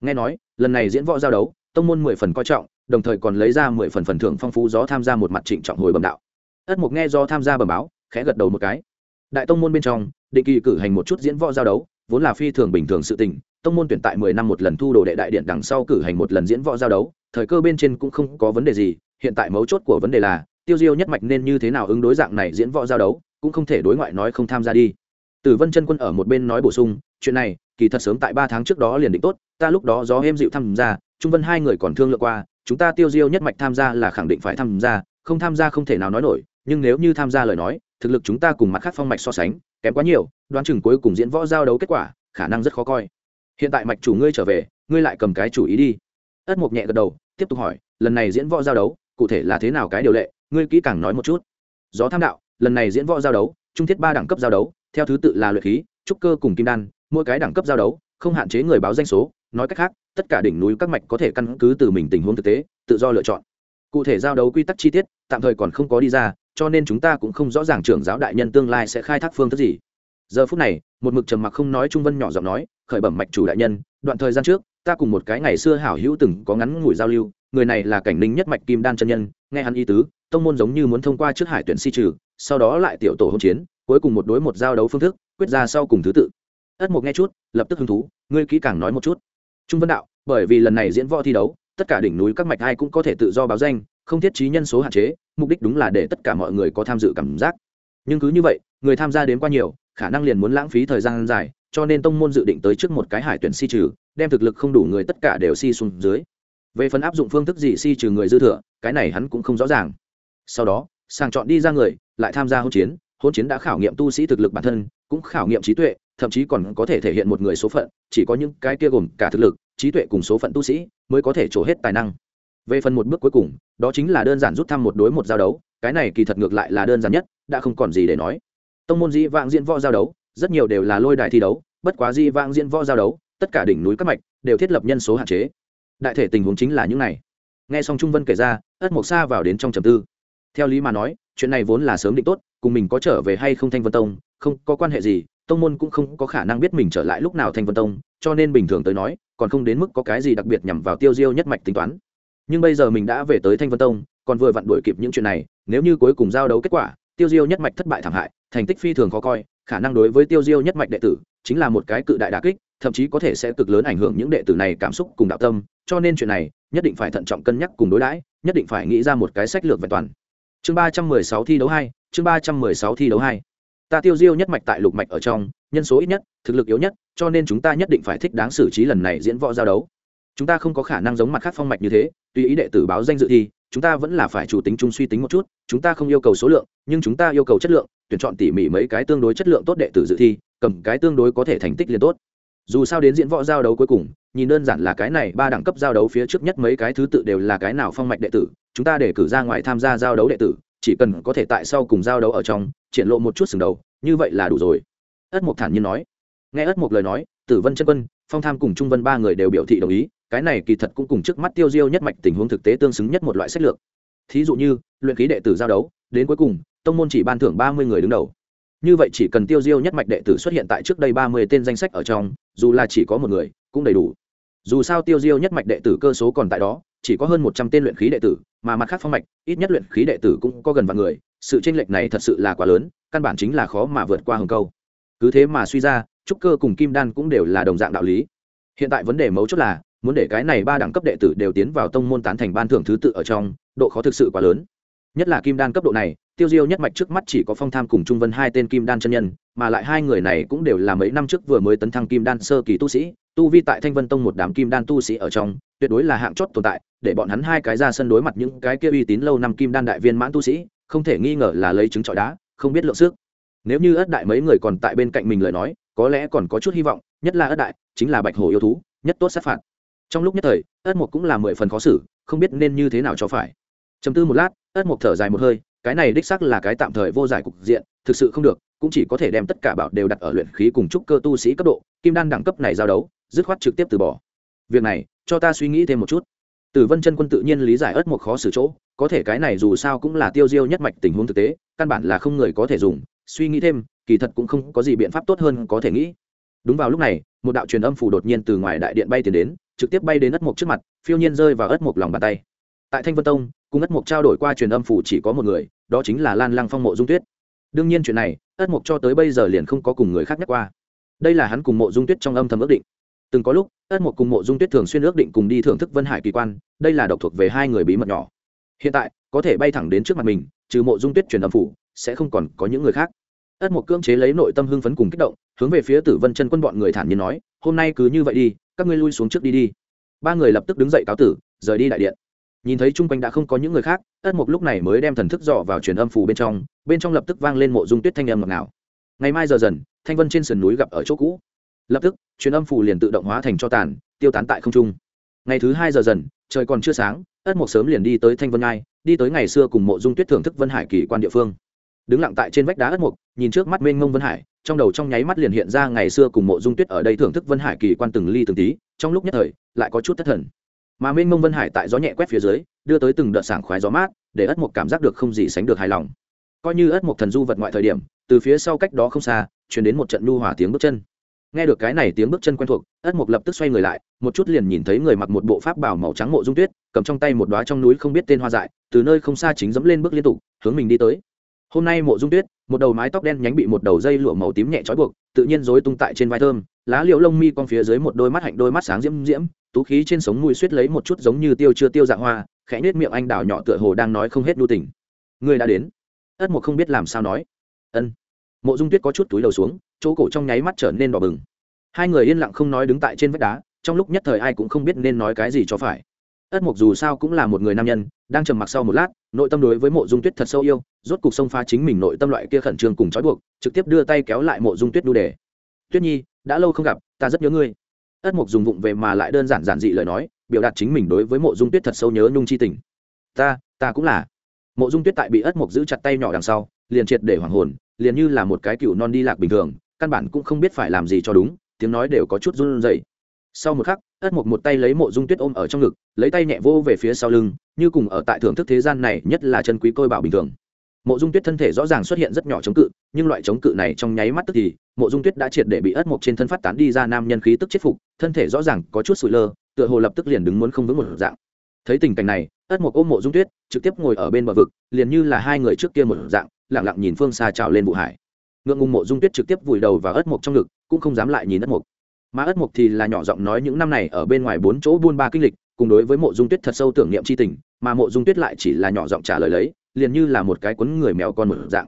S1: Nghe nói, lần này diễn võ giao đấu, tông môn mười phần coi trọng, đồng thời còn lấy ra mười phần phần thưởng phong phú gió tham gia một mặt trịnh trọng hồi bẩm đạo. Ất mục nghe do tham gia bẩm báo, khẽ gật đầu một cái. Đại tông môn bên trong, định kỳ cử hành một chút diễn võ giao đấu, vốn là phi thường bình thường sự tình tông môn tuyển tại mười năm một lần thu đồ đệ đại điện đằng sau cử hành một lần diễn võ giao đấu, thời cơ bên trên cũng không có vấn đề gì, hiện tại mấu chốt của vấn đề là, tiêu diêu nhất mạch nên như thế nào ứng đối dạng này diễn võ giao đấu, cũng không thể đối ngoại nói không tham gia đi. Tử vân chân quân ở một bên nói bổ sung, chuyện này, kỳ thật sớm tại ba tháng trước đó liền định tốt, ta lúc đó gió êm dịu tham gia, trung vân hai người còn thương lượng qua, chúng ta tiêu diêu nhất mạch tham gia là khẳng định phải tham gia, không tham gia không thể nào nói nổi, nhưng nếu như tham gia lời nói, thực lực chúng ta cùng mặt khác phong mạch so sánh, kém quá nhiều, đoán chừng cuối cùng diễn võ giao đấu kết quả, khả năng rất khó coi hiện tại mạch chủ ngươi trở về, ngươi lại cầm cái chủ ý đi. Ất mục nhẹ gật đầu, tiếp tục hỏi, lần này diễn võ giao đấu, cụ thể là thế nào cái điều lệ, ngươi kỹ càng nói một chút. Gió tham đạo, lần này diễn võ giao đấu trung thiết ba đẳng cấp giao đấu, theo thứ tự là luyện khí, trúc cơ cùng kim đan, mỗi cái đẳng cấp giao đấu, không hạn chế người báo danh số, nói cách khác, tất cả đỉnh núi các mạch có thể căn cứ từ mình tình huống thực tế, tự do lựa chọn. Cụ thể giao đấu quy tắc chi tiết, tạm thời còn không có đi ra, cho nên chúng ta cũng không rõ ràng trưởng giáo đại nhân tương lai sẽ khai thác phương thức gì giờ phút này, một mực trầm mặc không nói trung vân nhỏ giọng nói, khởi bẩm mạch chủ đại nhân, đoạn thời gian trước, ta cùng một cái ngày xưa hảo hữu từng có ngắn ngủi giao lưu, người này là cảnh ninh nhất mạch kim đan chân nhân, nghe hắn y tứ, tông môn giống như muốn thông qua trước hải tuyển si trừ, sau đó lại tiểu tổ hỗn chiến, cuối cùng một đối một giao đấu phương thức, quyết ra sau cùng thứ tự. Ất mục nghe chút, lập tức hứng thú, ngươi kỹ càng nói một chút. Trung vân đạo, bởi vì lần này diễn võ thi đấu, tất cả đỉnh núi các mạch ai cũng có thể tự do báo danh, không thiết trí nhân số hạn chế, mục đích đúng là để tất cả mọi người có tham dự cảm giác. Nhưng cứ như vậy, người tham gia đến quá nhiều khả năng liền muốn lãng phí thời gian dài, cho nên tông môn dự định tới trước một cái hải tuyển si trừ, đem thực lực không đủ người tất cả đều si xuống dưới. Về phần áp dụng phương thức gì si trừ người dư thừa, cái này hắn cũng không rõ ràng. Sau đó, sàng chọn đi ra người, lại tham gia hỗn chiến hỗn chiến đã khảo nghiệm tu sĩ thực lực bản thân, cũng khảo nghiệm trí tuệ, thậm chí còn có thể thể hiện một người số phận, chỉ có những cái kia gồm cả thực lực, trí tuệ cùng số phận tu sĩ mới có thể trổ hết tài năng. Về phần một bước cuối cùng, đó chính là đơn giản rút thăm một đối một giao đấu, cái này kỳ thật ngược lại là đơn giản nhất, đã không còn gì để nói tông môn dĩ vãng diễn võ giao đấu, rất nhiều đều là lôi đài thi đấu, bất quá dĩ vãng diễn võ giao đấu, tất cả đỉnh núi các mạch đều thiết lập nhân số hạn chế. Đại thể tình huống chính là những này. Nghe xong trung vân kể ra, ất mộc xa vào đến trong trầm tư. Theo lý mà nói, chuyện này vốn là sớm định tốt, cùng mình có trở về hay không thanh vân tông, không có quan hệ gì, tông môn cũng không có khả năng biết mình trở lại lúc nào thanh vân tông, cho nên bình thường tới nói, còn không đến mức có cái gì đặc biệt nhằm vào tiêu diêu nhất mạch tính toán. Nhưng bây giờ mình đã về tới thanh vân tông, còn vừa vặn đuổi kịp những chuyện này, nếu như cuối cùng giao đấu kết quả tiêu diêu nhất mạch thất bại thảm hại, thành tích phi thường khó coi, khả năng đối với tiêu diêu nhất mạch đệ tử chính là một cái cự đại đà kích, thậm chí có thể sẽ cực lớn ảnh hưởng những đệ tử này cảm xúc cùng đạo tâm, cho nên chuyện này nhất định phải thận trọng cân nhắc cùng đối đãi, nhất định phải nghĩ ra một cái sách lược vẹn toàn. Chương ba trăm mười sáu thi đấu hai, chương ba trăm mười sáu thi đấu hai. Ta tiêu diêu nhất mạch tại lục mạch ở trong, nhân số ít nhất, thực lực yếu nhất, cho nên chúng ta nhất định phải thích đáng xử trí lần này diễn võ giao đấu. Chúng ta không có khả năng giống mặt khác phong mạch như thế, tùy ý đệ tử báo danh dự thi chúng ta vẫn là phải chủ tính chung suy tính một chút, chúng ta không yêu cầu số lượng, nhưng chúng ta yêu cầu chất lượng, tuyển chọn tỉ mỉ mấy cái tương đối chất lượng tốt đệ tử dự thi, cầm cái tương đối có thể thành tích liền tốt. Dù sao đến diễn võ giao đấu cuối cùng, nhìn đơn giản là cái này ba đẳng cấp giao đấu phía trước nhất mấy cái thứ tự đều là cái nào phong mạch đệ tử, chúng ta để cử ra ngoài tham gia giao đấu đệ tử, chỉ cần có thể tại sau cùng giao đấu ở trong, triển lộ một chút sừng đầu, như vậy là đủ rồi. Ất mục thản nhiên nói. Nghe ất mục lời nói, tử vân chân quân, phong tham cùng trung vân ba người đều biểu thị đồng ý cái này kỳ thật cũng cùng trước mắt tiêu diêu nhất mạch tình huống thực tế tương xứng nhất một loại sách lược. Thí dụ như, luyện khí đệ tử giao đấu, đến cuối cùng, tông môn chỉ ban thưởng ba mươi người đứng đầu. Như vậy chỉ cần tiêu diêu nhất mạch đệ tử xuất hiện tại trước đây ba mươi tên danh sách ở trong, dù là chỉ có một người, cũng đầy đủ. Dù sao tiêu diêu nhất mạch đệ tử cơ số còn tại đó, chỉ có hơn một trăm tên luyện khí đệ tử, mà mặt khác phong mạch, ít nhất luyện khí đệ tử cũng có gần vạn người, sự tranh lệch này thật sự là quá lớn, căn bản chính là khó mà vượt qua hừng câu. Cứ thế mà suy ra, trúc cơ cùng kim đan cũng đều là đồng dạng đạo lý. Hiện tại vấn đề mấu chốt là muốn để cái này ba đẳng cấp đệ tử đều tiến vào tông môn tán thành ban thưởng thứ tự ở trong, độ khó thực sự quá lớn. Nhất là kim đan cấp độ này, tiêu diêu nhất mạch trước mắt chỉ có phong tham cùng trung vân hai tên kim đan chân nhân, mà lại hai người này cũng đều là mấy năm trước vừa mới tấn thăng kim đan sơ kỳ tu sĩ, tu vi tại thanh vân tông một đám kim đan tu sĩ ở trong, tuyệt đối là hạng chót tồn tại, để bọn hắn hai cái ra sân đối mặt những cái kia uy tín lâu năm kim đan đại viên mãn tu sĩ, không thể nghi ngờ là lấy trứng trọi đá, không biết lượng sức. Nếu như ất đại mấy người còn tại bên cạnh mình lời nói, có lẽ còn có chút hy vọng, nhất là ất đại, chính là bạch hồ yêu thú, nhất tốt sát phạt trong lúc nhất thời, ất mộc cũng là mười phần khó xử, không biết nên như thế nào cho phải. Chấm tư một lát, ất mộc thở dài một hơi, cái này đích xác là cái tạm thời vô giải cục diện, thực sự không được, cũng chỉ có thể đem tất cả bảo đều đặt ở luyện khí cùng trúc cơ tu sĩ cấp độ, kim đan đẳng cấp này giao đấu, dứt khoát trực tiếp từ bỏ. Việc này, cho ta suy nghĩ thêm một chút. Tử vân chân quân tự nhiên lý giải ất một khó xử chỗ, có thể cái này dù sao cũng là tiêu diêu nhất mạch tình huống thực tế, căn bản là không người có thể dùng, suy nghĩ thêm, kỳ thật cũng không có gì biện pháp tốt hơn có thể nghĩ. Đúng vào lúc này, một đạo truyền âm phủ đột nhiên từ ngoài đại điện bay tiến đến trực tiếp bay đến ất mục trước mặt, phiêu nhiên rơi vào ất mục lòng bàn tay. Tại thanh vân tông, cùng ất mục trao đổi qua truyền âm phủ chỉ có một người, đó chính là lan lăng phong mộ dung tuyết. Đương nhiên chuyện này, ất mục cho tới bây giờ liền không có cùng người khác nhắc qua. Đây là hắn cùng mộ dung tuyết trong âm thầm ước định. Từng có lúc, ất mục cùng mộ dung tuyết thường xuyên ước định cùng đi thưởng thức vân hải kỳ quan, đây là độc thuộc về hai người bí mật nhỏ. Hiện tại, có thể bay thẳng đến trước mặt mình, trừ mộ dung tuyết truyền âm phủ, sẽ không còn có những người khác. Ất mục cưỡng chế lấy nội tâm hưng phấn cùng kích động, hướng về phía tử vân chân quân bọn người thản nhiên nói, hôm nay cứ như vậy đi các ngươi lui xuống trước đi đi. Ba người lập tức đứng dậy cáo tử, rời đi đại điện. Nhìn thấy chung quanh đã không có những người khác, ất mục lúc này mới đem thần thức dò vào truyền âm phủ bên trong bên trong lập tức vang lên mộ dung tuyết thanh âm ngọt ngào. Ngày mai giờ dần, thanh vân trên sườn núi gặp ở chỗ cũ. Lập tức, truyền âm phủ liền tự động hóa thành cho tàn, tiêu tán tại không trung. Ngày thứ hai giờ dần, trời còn chưa sáng, ất mục sớm liền đi tới thanh vân ngai đi tới ngày xưa cùng mộ dung tuyết thưởng thức vân hải kỳ quan địa phương đứng lặng tại trên vách đá ất mục, nhìn trước mắt mênh mông vân hải, trong đầu trong nháy mắt liền hiện ra ngày xưa cùng mộ dung tuyết ở đây thưởng thức vân hải kỳ quan từng ly từng tí, trong lúc nhất thời, lại có chút thất thần. Mà mênh mông vân hải tại gió nhẹ quét phía dưới, đưa tới từng đợt sảng khoái gió mát, để ất mục cảm giác được không gì sánh được hài lòng. Coi như ất mục thần du vật ngoại thời điểm, từ phía sau cách đó không xa chuyển đến một trận nhu hỏa tiếng bước chân. Nghe được cái này tiếng bước chân quen thuộc, ất mục lập tức xoay người lại, một chút liền nhìn thấy người mặc một bộ pháp bảo màu trắng mộ dung tuyết, cầm trong tay một đoá trong núi không biết tên hoa dại, từ nơi không xa chính dẫm lên bước liên tục, hướng mình đi tới hôm nay mộ dung tuyết, một đầu mái tóc đen nhánh bị một đầu dây lụa màu tím nhẹ trói buộc, tự nhiên rối tung tại trên vai thơm, lá liễu lông mi con phía dưới một đôi mắt hạnh đôi mắt sáng diễm diễm, tú khí trên sống mùi suýt lấy một chút giống như tiêu chưa tiêu dạng hoa, khẽ nết miệng anh đào nhỏ tựa hồ đang nói không hết đu tình. Người đã đến. Ất một không biết làm sao nói. Ân. Mộ dung tuyết có chút túi đầu xuống, chỗ cổ trong nháy mắt trở nên đỏ bừng. Hai người yên lặng không nói đứng tại trên vách đá, trong lúc nhất thời ai cũng không biết nên nói cái gì cho phải ất mục dù sao cũng là một người nam nhân, đang trầm mặc sau một lát, nội tâm đối với mộ dung tuyết thật sâu yêu, rốt cục xông pha chính mình nội tâm loại kia khẩn trương cùng trói buộc, trực tiếp đưa tay kéo lại mộ dung tuyết đu đề. Tuyết nhi, đã lâu không gặp, ta rất nhớ ngươi. Ất mục dùng vụng về mà lại đơn giản giản dị lời nói, biểu đạt chính mình đối với mộ dung tuyết thật sâu nhớ nhung chi tình. Ta ta cũng là. Mộ dung tuyết tại bị ất mục giữ chặt tay nhỏ đằng sau, liền triệt để hoàng hồn, liền như là một cái cựu non đi lạc bình thường, căn bản cũng không biết phải làm gì cho đúng, tiếng nói đều có chút run rẩy. Sau một khắc ất mục một tay lấy mộ dung tuyết ôm ở trong ngực, lấy tay nhẹ vô về phía sau lưng, như cùng ở tại thưởng thức thế gian này nhất là chân quý côi bảo bình thường. Mộ dung tuyết thân thể rõ ràng xuất hiện rất nhỏ chống cự, nhưng loại chống cự này trong nháy mắt tức thì, mộ dung tuyết đã triệt để bị ất mộc trên thân phát tán đi ra nam nhân khí tức chết phục, thân thể rõ ràng có chút sụi lơ, tựa hồ lập tức liền đứng muốn không vững một dạng. Thấy tình cảnh này, ất mộc ôm mộ dung tuyết, trực tiếp ngồi ở bên bờ vực, liền như là hai người trước kia một dạng lẳng lặng nhìn phương xa trào lên vụ hải. Ngượng ngùng mộ dung tuyết trực tiếp vùi đầu vào ất mộc trong ngực, cũng không dám lại nhìn ất mục mà ất mục thì là nhỏ giọng nói những năm này ở bên ngoài bốn chỗ buôn ba kinh lịch, cùng đối với mộ dung tuyết thật sâu tưởng niệm c h i tình, mà mộ dung tuyết lại chỉ là nhỏ giọng trả lời lấy, liền như là một cái quấn người mèo con một dạng.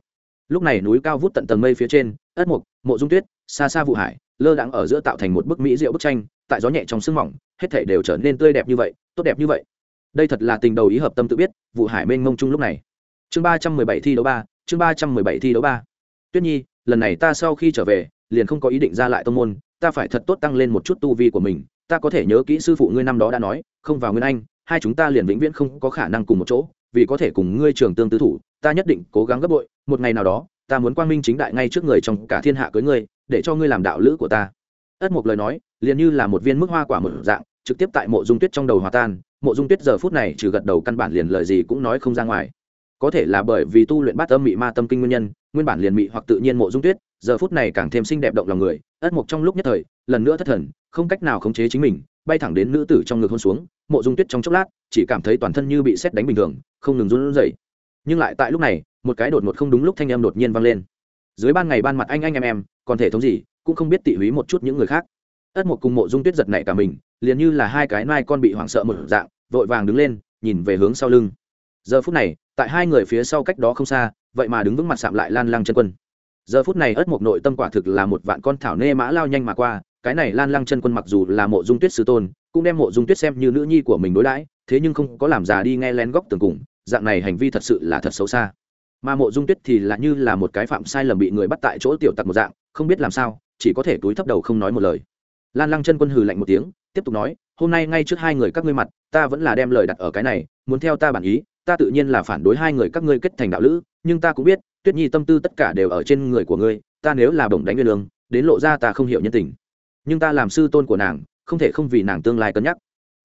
S1: Lúc này núi cao vút tận tầng mây phía trên, ất mục mộ dung tuyết xa xa vụ hải, lơ đãng ở giữa tạo thành một bức mỹ diệu bức tranh, tại gió nhẹ trong sương mỏng, hết thể đều trở nên tươi đẹp như vậy, tốt đẹp như vậy. Đây thật là tình đầu ý hợp tâm tự biết, vụ hải mênh mông chung lúc này. Chương ba trăm mười bảy thi đấu ba, chương ba trăm mười bảy thi đấu ba. Tuyết nhi, lần này ta sau khi trở về, liền không có ý định ra lại tông môn ta phải thật tốt tăng lên một chút tu vi của mình, ta có thể nhớ kỹ sư phụ ngươi năm đó đã nói, không vào nguyên anh, hai chúng ta liền vĩnh viễn không có khả năng cùng một chỗ, vì có thể cùng ngươi trường tương tư thủ, ta nhất định cố gắng gấp bội, một ngày nào đó, ta muốn quang minh chính đại ngay trước người trong cả thiên hạ cưới ngươi, để cho ngươi làm đạo lữ của ta. Ất một lời nói, liền như là một viên mức hoa quả một dạng, trực tiếp tại mộ dung tuyết trong đầu hòa tan, mộ dung tuyết giờ phút này trừ gật đầu căn bản liền lời gì cũng nói không ra ngoài. Có thể là bởi vì tu luyện bát âm mị ma tâm kinh nguyên nhân, nguyên bản liền mị hoặc tự nhiên mộ dung tuyết, giờ phút này càng thêm xinh đẹp động lòng người ất mục trong lúc nhất thời, lần nữa thất thần, không cách nào khống chế chính mình, bay thẳng đến nữ tử trong ngực hôn xuống, mộ dung tuyết trong chốc lát, chỉ cảm thấy toàn thân như bị xét đánh bình thường, không ngừng run rẩy. Nhưng lại tại lúc này, một cái đột ngột không đúng lúc thanh âm đột nhiên vang lên. Dưới ban ngày ban mặt anh anh em em, còn thể thống gì, cũng không biết tị húy một chút những người khác. Ất mục cùng mộ dung tuyết giật nảy cả mình, liền như là hai cái nai con bị hoảng sợ một dạng, vội vàng đứng lên, nhìn về hướng sau lưng. Giờ phút này, tại hai người phía sau cách đó không xa, vậy mà đứng vững mặt sạm lại lan lăng chân quân giờ phút này ất mộc nội tâm quả thực là một vạn con thảo nê mã lao nhanh mà qua, cái này lan lăng chân quân mặc dù là mộ dung tuyết sư tôn, cũng đem mộ dung tuyết xem như nữ nhi của mình đối đãi, thế nhưng không có làm già đi nghe lén góc tường cùng, dạng này hành vi thật sự là thật xấu xa. Mà mộ dung tuyết thì là như là một cái phạm sai lầm bị người bắt tại chỗ tiểu tặc một dạng, không biết làm sao, chỉ có thể túi thấp đầu không nói một lời. Lan lăng chân quân hừ lạnh một tiếng, tiếp tục nói, hôm nay ngay trước hai người các ngươi mặt, ta vẫn là đem lời đặt ở cái này, muốn theo ta bản ý, ta tự nhiên là phản đối hai người các ngươi kết thành đạo lữ, nhưng ta cũng biết tuyết nhi tâm tư tất cả đều ở trên người của ngươi, ta nếu là bổng đánh nguyên lương, đến lộ ra ta không hiểu nhân tình. Nhưng ta làm sư tôn của nàng, không thể không vì nàng tương lai cân nhắc.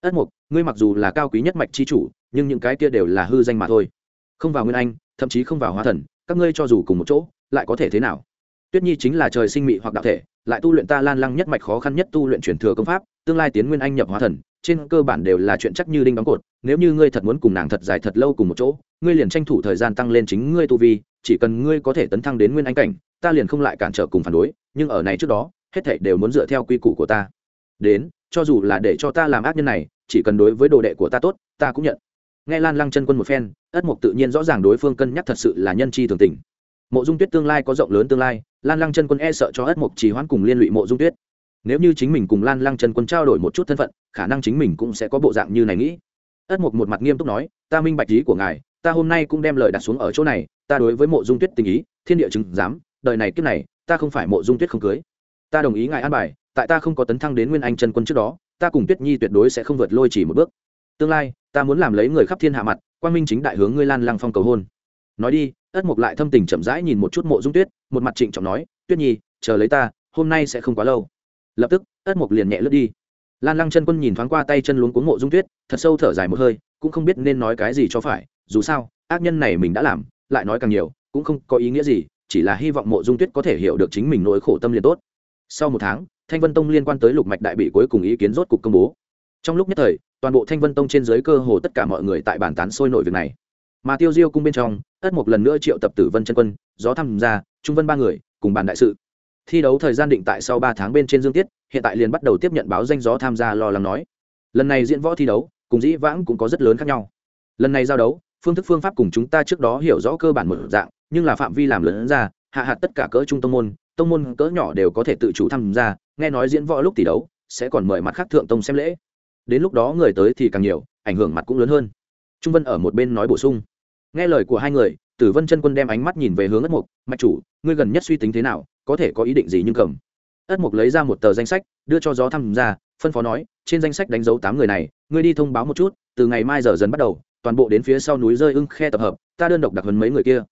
S1: Ất mục, ngươi mặc dù là cao quý nhất mạch chi chủ, nhưng những cái kia đều là hư danh mà thôi. Không vào nguyên anh, thậm chí không vào hóa thần, các ngươi cho dù cùng một chỗ, lại có thể thế nào? Tuyết nhi chính là trời sinh mị hoặc đạo thể, lại tu luyện ta lan lăng nhất mạch khó khăn nhất tu luyện truyền thừa công pháp, tương lai tiến nguyên anh nhập hóa thần, trên cơ bản đều là chuyện chắc như đinh đóng cột. Nếu như ngươi thật muốn cùng nàng thật dài thật lâu cùng một chỗ, ngươi liền tranh thủ thời gian tăng lên chính ngươi tu vi chỉ cần ngươi có thể tấn thăng đến nguyên anh cảnh, ta liền không lại cản trở cùng phản đối, nhưng ở này trước đó, hết thảy đều muốn dựa theo quy củ của ta. Đến, cho dù là để cho ta làm ác nhân này, chỉ cần đối với đồ đệ của ta tốt, ta cũng nhận. Nghe lan lăng chân quân một phen, ất mục tự nhiên rõ ràng đối phương cân nhắc thật sự là nhân chi thường tình. Mộ dung tuyết tương lai có rộng lớn tương lai, lan lăng chân quân e sợ cho ất mục chỉ hoãn cùng liên lụy mộ dung tuyết. Nếu như chính mình cùng lan lăng chân quân trao đổi một chút thân phận, khả năng chính mình cũng sẽ có bộ dạng như này nghĩ. Ất mục một mặt nghiêm túc nói, ta minh bạch ý của ngài, ta hôm nay cũng đem lời đặt xuống ở chỗ này ta đối với mộ dung tuyết tình ý, thiên địa chứng giám, đời này kiếp này, ta không phải mộ dung tuyết không cưới. Ta đồng ý ngài an bài, tại ta không có tấn thăng đến nguyên anh chân quân trước đó, ta cùng tuyết nhi tuyệt đối sẽ không vượt lôi chỉ một bước. Tương lai, ta muốn làm lấy người khắp thiên hạ mặt quan minh chính đại hướng ngươi lan lăng phong cầu hôn. Nói đi, ất mục lại thâm tình chậm rãi nhìn một chút mộ dung tuyết, một mặt trịnh trọng nói, tuyết nhi, chờ lấy ta, hôm nay sẽ không quá lâu. Lập tức, ất mục liền nhẹ lướt đi. Lan lăng chân quân nhìn thoáng qua tay chân luống cuống mộ dung tuyết, thật sâu thở dài một hơi, cũng không biết nên nói cái gì cho phải, dù sao, ác nhân này mình đã làm lại nói càng nhiều, cũng không có ý nghĩa gì, chỉ là hy vọng mộ dung tuyết có thể hiểu được chính mình nỗi khổ tâm liền tốt. Sau một tháng, thanh vân tông liên quan tới lục mạch đại bị cuối cùng ý kiến rốt cục công bố. Trong lúc nhất thời, toàn bộ thanh vân tông trên dưới cơ hồ tất cả mọi người tại bàn tán sôi nổi việc này. Mà tiêu diêu cung bên trong ất một lần nữa triệu tập tử vân chân quân, gió tham gia trung vân ba người, cùng bàn đại sự. Thi đấu thời gian định tại sau ba tháng bên trên dương tiết, hiện tại liền bắt đầu tiếp nhận báo danh gió tham gia lo lắng nói. Lần này diễn võ thi đấu, cùng dĩ vãng cũng có rất lớn khác nhau. Lần này giao đấu phương thức phương pháp cùng chúng ta trước đó hiểu rõ cơ bản một dạng, nhưng là phạm vi làm lớn ra, hạ hạt tất cả cỡ trung tông môn tông môn cỡ nhỏ đều có thể tự chủ tham gia, nghe nói diễn võ lúc tỷ đấu, sẽ còn mời mặt khác thượng tông xem lễ. Đến lúc đó người tới thì càng nhiều, ảnh hưởng mặt cũng lớn hơn. Trung vân ở một bên nói bổ sung. Nghe lời của hai người, tử vân chân quân đem ánh mắt nhìn về hướng ất mục, mạch chủ, ngươi gần nhất suy tính thế nào, có thể có ý định gì nhưng cầm? Ất mục lấy ra một tờ danh sách, đưa cho gió tham gia, phân phó nói, trên danh sách đánh dấu tám người này, ngươi đi thông báo một chút, từ ngày mai giờ dần bắt đầu toàn bộ đến phía sau núi rơi ưng khe tập hợp, ta đơn độc đặc hấn mấy người kia.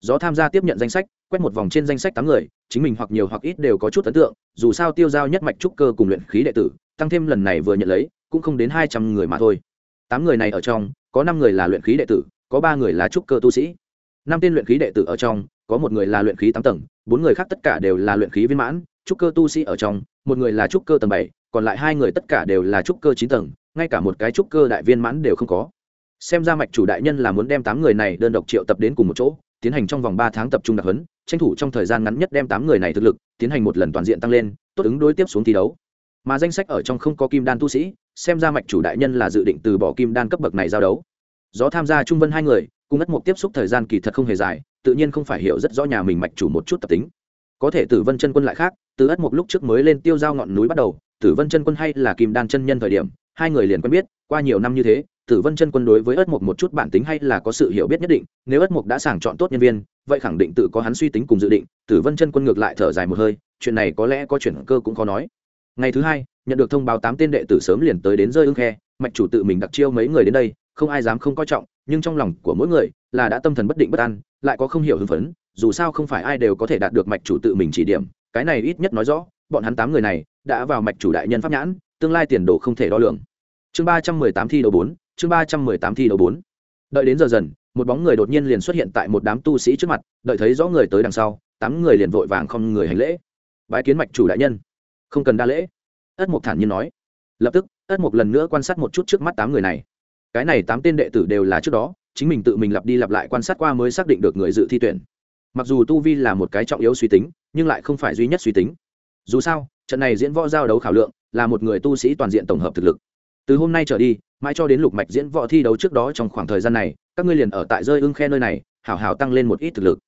S1: Gió tham gia tiếp nhận danh sách, quét một vòng trên danh sách tám người, chính mình hoặc nhiều hoặc ít đều có chút ấn tượng, dù sao tiêu giao nhất mạch trúc cơ cùng luyện khí đệ tử, tăng thêm lần này vừa nhận lấy, cũng không đến hai trăm người mà thôi. Tám người này ở trong, có năm người là luyện khí đệ tử, có ba người là trúc cơ tu sĩ. Năm tên luyện khí đệ tử ở trong, có một người là luyện khí tám tầng, bốn người khác tất cả đều là luyện khí viên mãn, trúc cơ tu sĩ ở trong, một người là trúc cơ tầng bảy, còn lại hai người tất cả đều là trúc cơ chín tầng, ngay cả một cái trúc cơ đại viên mãn đều không có xem ra mạch chủ đại nhân là muốn đem tám người này đơn độc triệu tập đến cùng một chỗ, tiến hành trong vòng ba tháng tập trung đặc huấn, tranh thủ trong thời gian ngắn nhất đem tám người này thực lực, tiến hành một lần toàn diện tăng lên, tốt ứng đối tiếp xuống thi đấu. Mà danh sách ở trong không có kim đan tu sĩ, xem ra mạch chủ đại nhân là dự định từ bỏ kim đan cấp bậc này giao đấu. Do tham gia trung vân hai người, cùng ất mục tiếp xúc thời gian kỳ thật không hề dài, tự nhiên không phải hiểu rất rõ nhà mình mạch chủ một chút tập tính. Có thể tử vân chân quân lại khác, từ ất mục lúc trước mới lên tiêu giao ngọn núi bắt đầu, tử vân chân quân hay là kim đan chân nhân thời điểm, hai người liền quen biết, qua nhiều năm như thế tử vân chân quân đối với ất mục một chút bản tính hay là có sự hiểu biết nhất định, nếu ất mục đã sàng chọn tốt nhân viên, vậy khẳng định tự có hắn suy tính cùng dự định. Tử vân chân quân ngược lại thở dài một hơi, chuyện này có lẽ có chuyển cơ cũng khó nói. Ngày thứ hai, nhận được thông báo tám tên đệ tử sớm liền tới đến rơi ưng khe, mạch chủ tự mình đặc chiêu mấy người đến đây, không ai dám không coi trọng, nhưng trong lòng của mỗi người là đã tâm thần bất định bất an, lại có không hiểu hưng phấn, dù sao không phải ai đều có thể đạt được mạch chủ tự mình chỉ điểm, cái này ít nhất nói rõ, bọn hắn tám người này đã vào mạch chủ đại nhân pháp nhãn, tương lai tiền đồ không thể đo lường. Chương ba trăm mười tám thi đấu bốn chương ba trăm mười tám thi đấu bốn. Đợi đến giờ dần, một bóng người đột nhiên liền xuất hiện tại một đám tu sĩ trước mặt, đợi thấy rõ người tới đằng sau, tám người liền vội vàng không người hành lễ. Bái kiến mạch chủ đại nhân. Không cần đa lễ. Ất mục thản nhiên nói. Lập tức, ất mục lần nữa quan sát một chút trước mắt tám người này. Cái này tám tên đệ tử đều là trước đó, chính mình tự mình lặp đi lặp lại quan sát qua mới xác định được người dự thi tuyển. Mặc dù tu vi là một cái trọng yếu suy tính, nhưng lại không phải duy nhất suy tính. Dù sao, trận này diễn võ giao đấu khảo lượng là một người tu sĩ toàn diện tổng hợp thực lực. Từ hôm nay trở đi mãi cho đến lục mạch diễn võ thi đấu trước đó trong khoảng thời gian này, các ngươi liền ở tại rơi ưng khe nơi này, hảo hảo tăng lên một ít thực lực.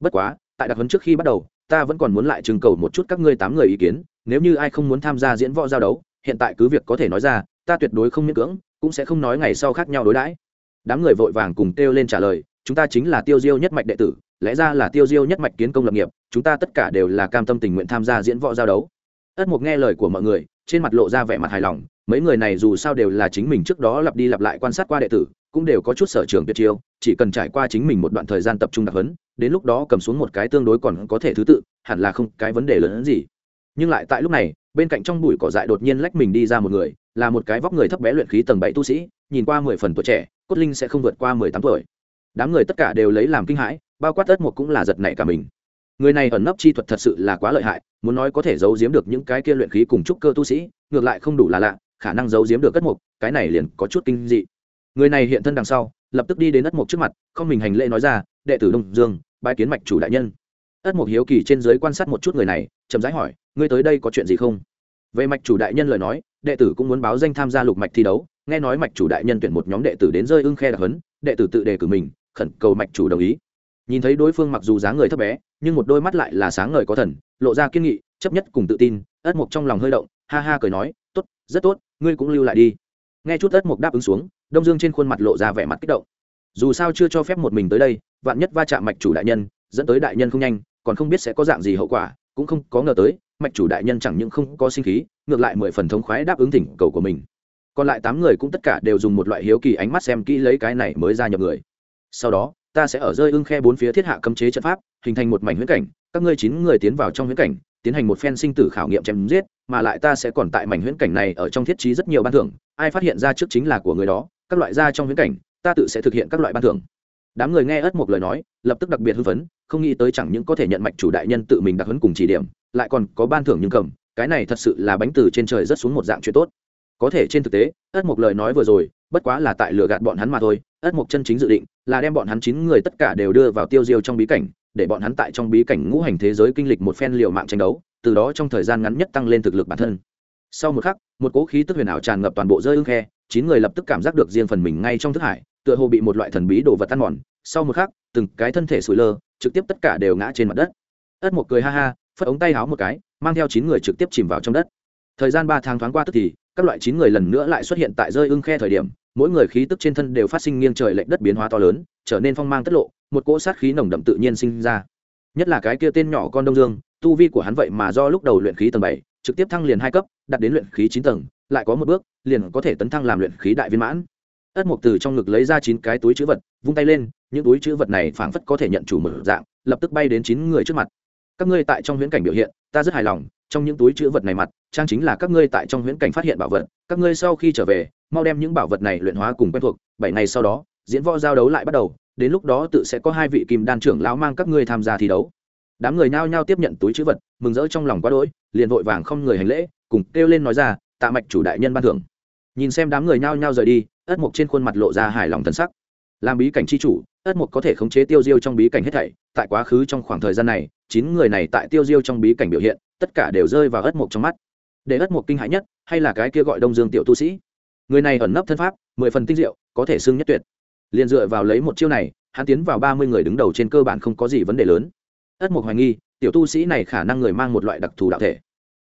S1: Bất quá, tại đặc huấn trước khi bắt đầu, ta vẫn còn muốn lại trưng cầu một chút các ngươi tám người ý kiến, nếu như ai không muốn tham gia diễn võ giao đấu, hiện tại cứ việc có thể nói ra, ta tuyệt đối không miễn cưỡng, cũng sẽ không nói ngày sau khác nhau đối đãi. Đám người vội vàng cùng kêu lên trả lời, chúng ta chính là tiêu diêu nhất mạch đệ tử, lẽ ra là tiêu diêu nhất mạch kiến công lập nghiệp, chúng ta tất cả đều là cam tâm tình nguyện tham gia diễn võ giao đấu. Ất mục nghe lời của mọi người trên mặt lộ ra vẻ mặt hài lòng, mấy người này dù sao đều là chính mình trước đó lặp đi lặp lại quan sát qua đệ tử, cũng đều có chút sở trường tuyệt chiêu, chỉ cần trải qua chính mình một đoạn thời gian tập trung đặc huấn, đến lúc đó cầm xuống một cái tương đối còn có thể thứ tự, hẳn là không cái vấn đề lớn hơn gì. Nhưng lại tại lúc này, bên cạnh trong bụi cỏ dại đột nhiên lách mình đi ra một người, là một cái vóc người thấp bé luyện khí tầng bảy tu sĩ, nhìn qua mười phần tuổi trẻ, cốt linh sẽ không vượt qua mười tám tuổi. Đám người tất cả đều lấy làm kinh hãi, bao quát tất một cũng là giật nảy cả mình người này ẩn nấp chi thuật thật sự là quá lợi hại, muốn nói có thể giấu giếm được những cái kia luyện khí cùng trúc cơ tu sĩ, ngược lại không đủ là lạ, khả năng giấu giếm được cất mục, cái này liền có chút kinh dị. Người này hiện thân đằng sau, lập tức đi đến ất mục trước mặt, không mình hành lễ nói ra, đệ tử đông dương bãi kiến mạch chủ đại nhân. Ất mục hiếu kỳ trên giới quan sát một chút người này, chậm rãi hỏi, ngươi tới đây có chuyện gì không? Về mạch chủ đại nhân lời nói, đệ tử cũng muốn báo danh tham gia lục mạch thi đấu, nghe nói mạch chủ đại nhân tuyển một nhóm đệ tử đến rơi ưng khe đặc hấn đệ tử tự đề cử mình, khẩn cầu mạch chủ đồng ý nhìn thấy đối phương mặc dù dáng người thấp bé, nhưng một đôi mắt lại là sáng ngời có thần, lộ ra kiên nghị, chấp nhất cùng tự tin, ất mục trong lòng hơi động, ha ha cười nói, tốt, rất tốt, ngươi cũng lưu lại đi. Nghe chút ất mục đáp ứng xuống, đông dương trên khuôn mặt lộ ra vẻ mặt kích động. Dù sao chưa cho phép một mình tới đây, vạn nhất va chạm mạch chủ đại nhân, dẫn tới đại nhân không nhanh, còn không biết sẽ có dạng gì hậu quả, cũng không có ngờ tới, mạch chủ đại nhân chẳng những không có sinh khí, ngược lại mười phần thống khoái đáp ứng thỉnh cầu của mình. Còn lại tám người cũng tất cả đều dùng một loại hiếu kỳ ánh mắt xem kỹ lấy cái này mới ra nhập người sau đó, ta sẽ ở rơi ưng khe bốn phía thiết hạ cấm chế trận pháp, hình thành một mảnh huyễn cảnh, các ngươi chín người tiến vào trong huyễn cảnh, tiến hành một phen sinh tử khảo nghiệm chém giết, mà lại ta sẽ còn tại mảnh huyễn cảnh này ở trong thiết trí rất nhiều ban thưởng, ai phát hiện ra trước chính là của người đó, các loại ra trong huyễn cảnh, ta tự sẽ thực hiện các loại ban thưởng. Đám người nghe ất một lời nói, lập tức đặc biệt hưng phấn, không nghĩ tới chẳng những có thể nhận mạch chủ đại nhân tự mình đặc huấn cùng chỉ điểm, lại còn có ban thưởng nhưng cầm, cái này thật sự là bánh từ trên trời rất xuống một dạng chuyện tốt. Có thể trên thực tế ất một lời nói vừa rồi, bất quá là tại lừa gạt bọn hắn mà thôi ất mục chân chính dự định là đem bọn hắn chín người tất cả đều đưa vào tiêu diêu trong bí cảnh, để bọn hắn tại trong bí cảnh ngũ hành thế giới kinh lịch một phen liều mạng tranh đấu, từ đó trong thời gian ngắn nhất tăng lên thực lực bản thân. Sau một khắc, một cỗ khí tức huyền ảo tràn ngập toàn bộ rơi ưng khe, chín người lập tức cảm giác được riêng phần mình ngay trong thức hải, tựa hồ bị một loại thần bí đồ vật ăn mòn. Sau một khắc, từng cái thân thể sủi lơ, trực tiếp tất cả đều ngã trên mặt đất. Ất một cười ha ha, phất ống tay háo một cái, mang theo chín người trực tiếp chìm vào trong đất. Thời gian ba tháng thoáng qua tức thì, các loại chín người lần nữa lại xuất hiện tại rơi ưng khe thời điểm mỗi người khí tức trên thân đều phát sinh nghiêng trời lệch đất biến hóa to lớn, trở nên phong mang tất lộ, một cỗ sát khí nồng đậm tự nhiên sinh ra. Nhất là cái kia tên nhỏ con đông dương, tu vi của hắn vậy mà do lúc đầu luyện khí tầng bảy, trực tiếp thăng liền hai cấp, đạt đến luyện khí chín tầng, lại có một bước, liền có thể tấn thăng làm luyện khí đại viên mãn. Ất mục từ trong ngực lấy ra chín cái túi chữ vật, vung tay lên, những túi chữ vật này phảng phất có thể nhận chủ mở dạng, lập tức bay đến chín người trước mặt. Các ngươi tại trong huyễn cảnh biểu hiện, ta rất hài lòng, trong những túi chữ vật này mặt, trang chính là các ngươi tại trong huyễn cảnh phát hiện bảo vật, các ngươi sau khi trở về mau đem những bảo vật này luyện hóa cùng quen thuộc, bảy ngày sau đó, diễn võ giao đấu lại bắt đầu, đến lúc đó tự sẽ có hai vị kim đan trưởng lão mang các ngươi tham gia thi đấu. Đám người nhao nhao tiếp nhận túi chữ vật, mừng rỡ trong lòng quá đỗi, liền vội vàng không người hành lễ, cùng kêu lên nói ra, tạ mạch chủ đại nhân ban thưởng. Nhìn xem đám người nhao nhao rời đi, ất mục trên khuôn mặt lộ ra hài lòng thân sắc. Làm bí cảnh c h i chủ, ất mục có thể khống chế tiêu diêu trong bí cảnh hết thảy, tại quá khứ trong khoảng thời gian này, chín người này tại tiêu diêu trong bí cảnh biểu hiện, tất cả đều rơi vào ất mục trong mắt. Để ất mục kinh hãi nhất, hay là cái kia gọi đông dương tiểu tu sĩ? Người này ẩn nấp thân pháp, mười phần tinh diệu, có thể xưng nhất tuyệt. Liền dựa vào lấy một chiêu này, hắn tiến vào ba mươi người đứng đầu trên cơ bản không có gì vấn đề lớn. Ất mục hoài nghi, tiểu tu sĩ này khả năng người mang một loại đặc thù đạo thể.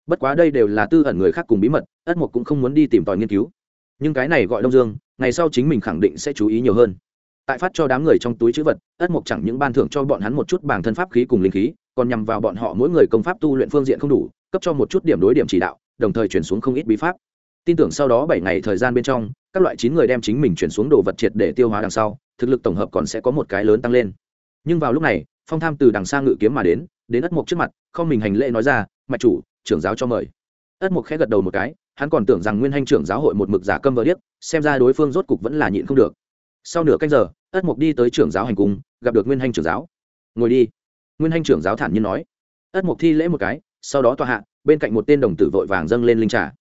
S1: Bất quá đây đều là tư ẩn người khác cùng bí mật, ất mục cũng không muốn đi tìm tòi nghiên cứu. Nhưng cái này gọi đông dương, ngày sau chính mình khẳng định sẽ chú ý nhiều hơn. Tại phát cho đám người trong túi chữ vật, ất mục chẳng những ban thưởng cho bọn hắn một chút bảng thân pháp khí cùng linh khí, còn nhằm vào bọn họ mỗi người công pháp tu luyện phương diện không đủ, cấp cho một chút điểm đối điểm chỉ đạo, đồng thời chuyển xuống không ít bí pháp tin tưởng sau đó bảy ngày thời gian bên trong, các loại chín người đem chính mình chuyển xuống đồ vật triệt để tiêu hóa đằng sau, thực lực tổng hợp còn sẽ có một cái lớn tăng lên. Nhưng vào lúc này, phong tham từ đằng xa ngự kiếm mà đến đến ất mục trước mặt, không mình hành lễ nói ra, mạch chủ, trưởng giáo cho mời. Ất mục khẽ gật đầu một cái, hắn còn tưởng rằng nguyên hành trưởng giáo hội một mực giả câm vờ điếc, xem ra đối phương rốt cục vẫn là nhịn không được. Sau nửa canh giờ, ất mục đi tới trưởng giáo hành cung, gặp được nguyên hành trưởng giáo. Ngồi đi. Nguyên hành trưởng giáo thản nhiên nói. Ất mục thi lễ một cái, sau đó tòa hạ, bên cạnh một tên đồng tử vội vàng dâng lên linh trà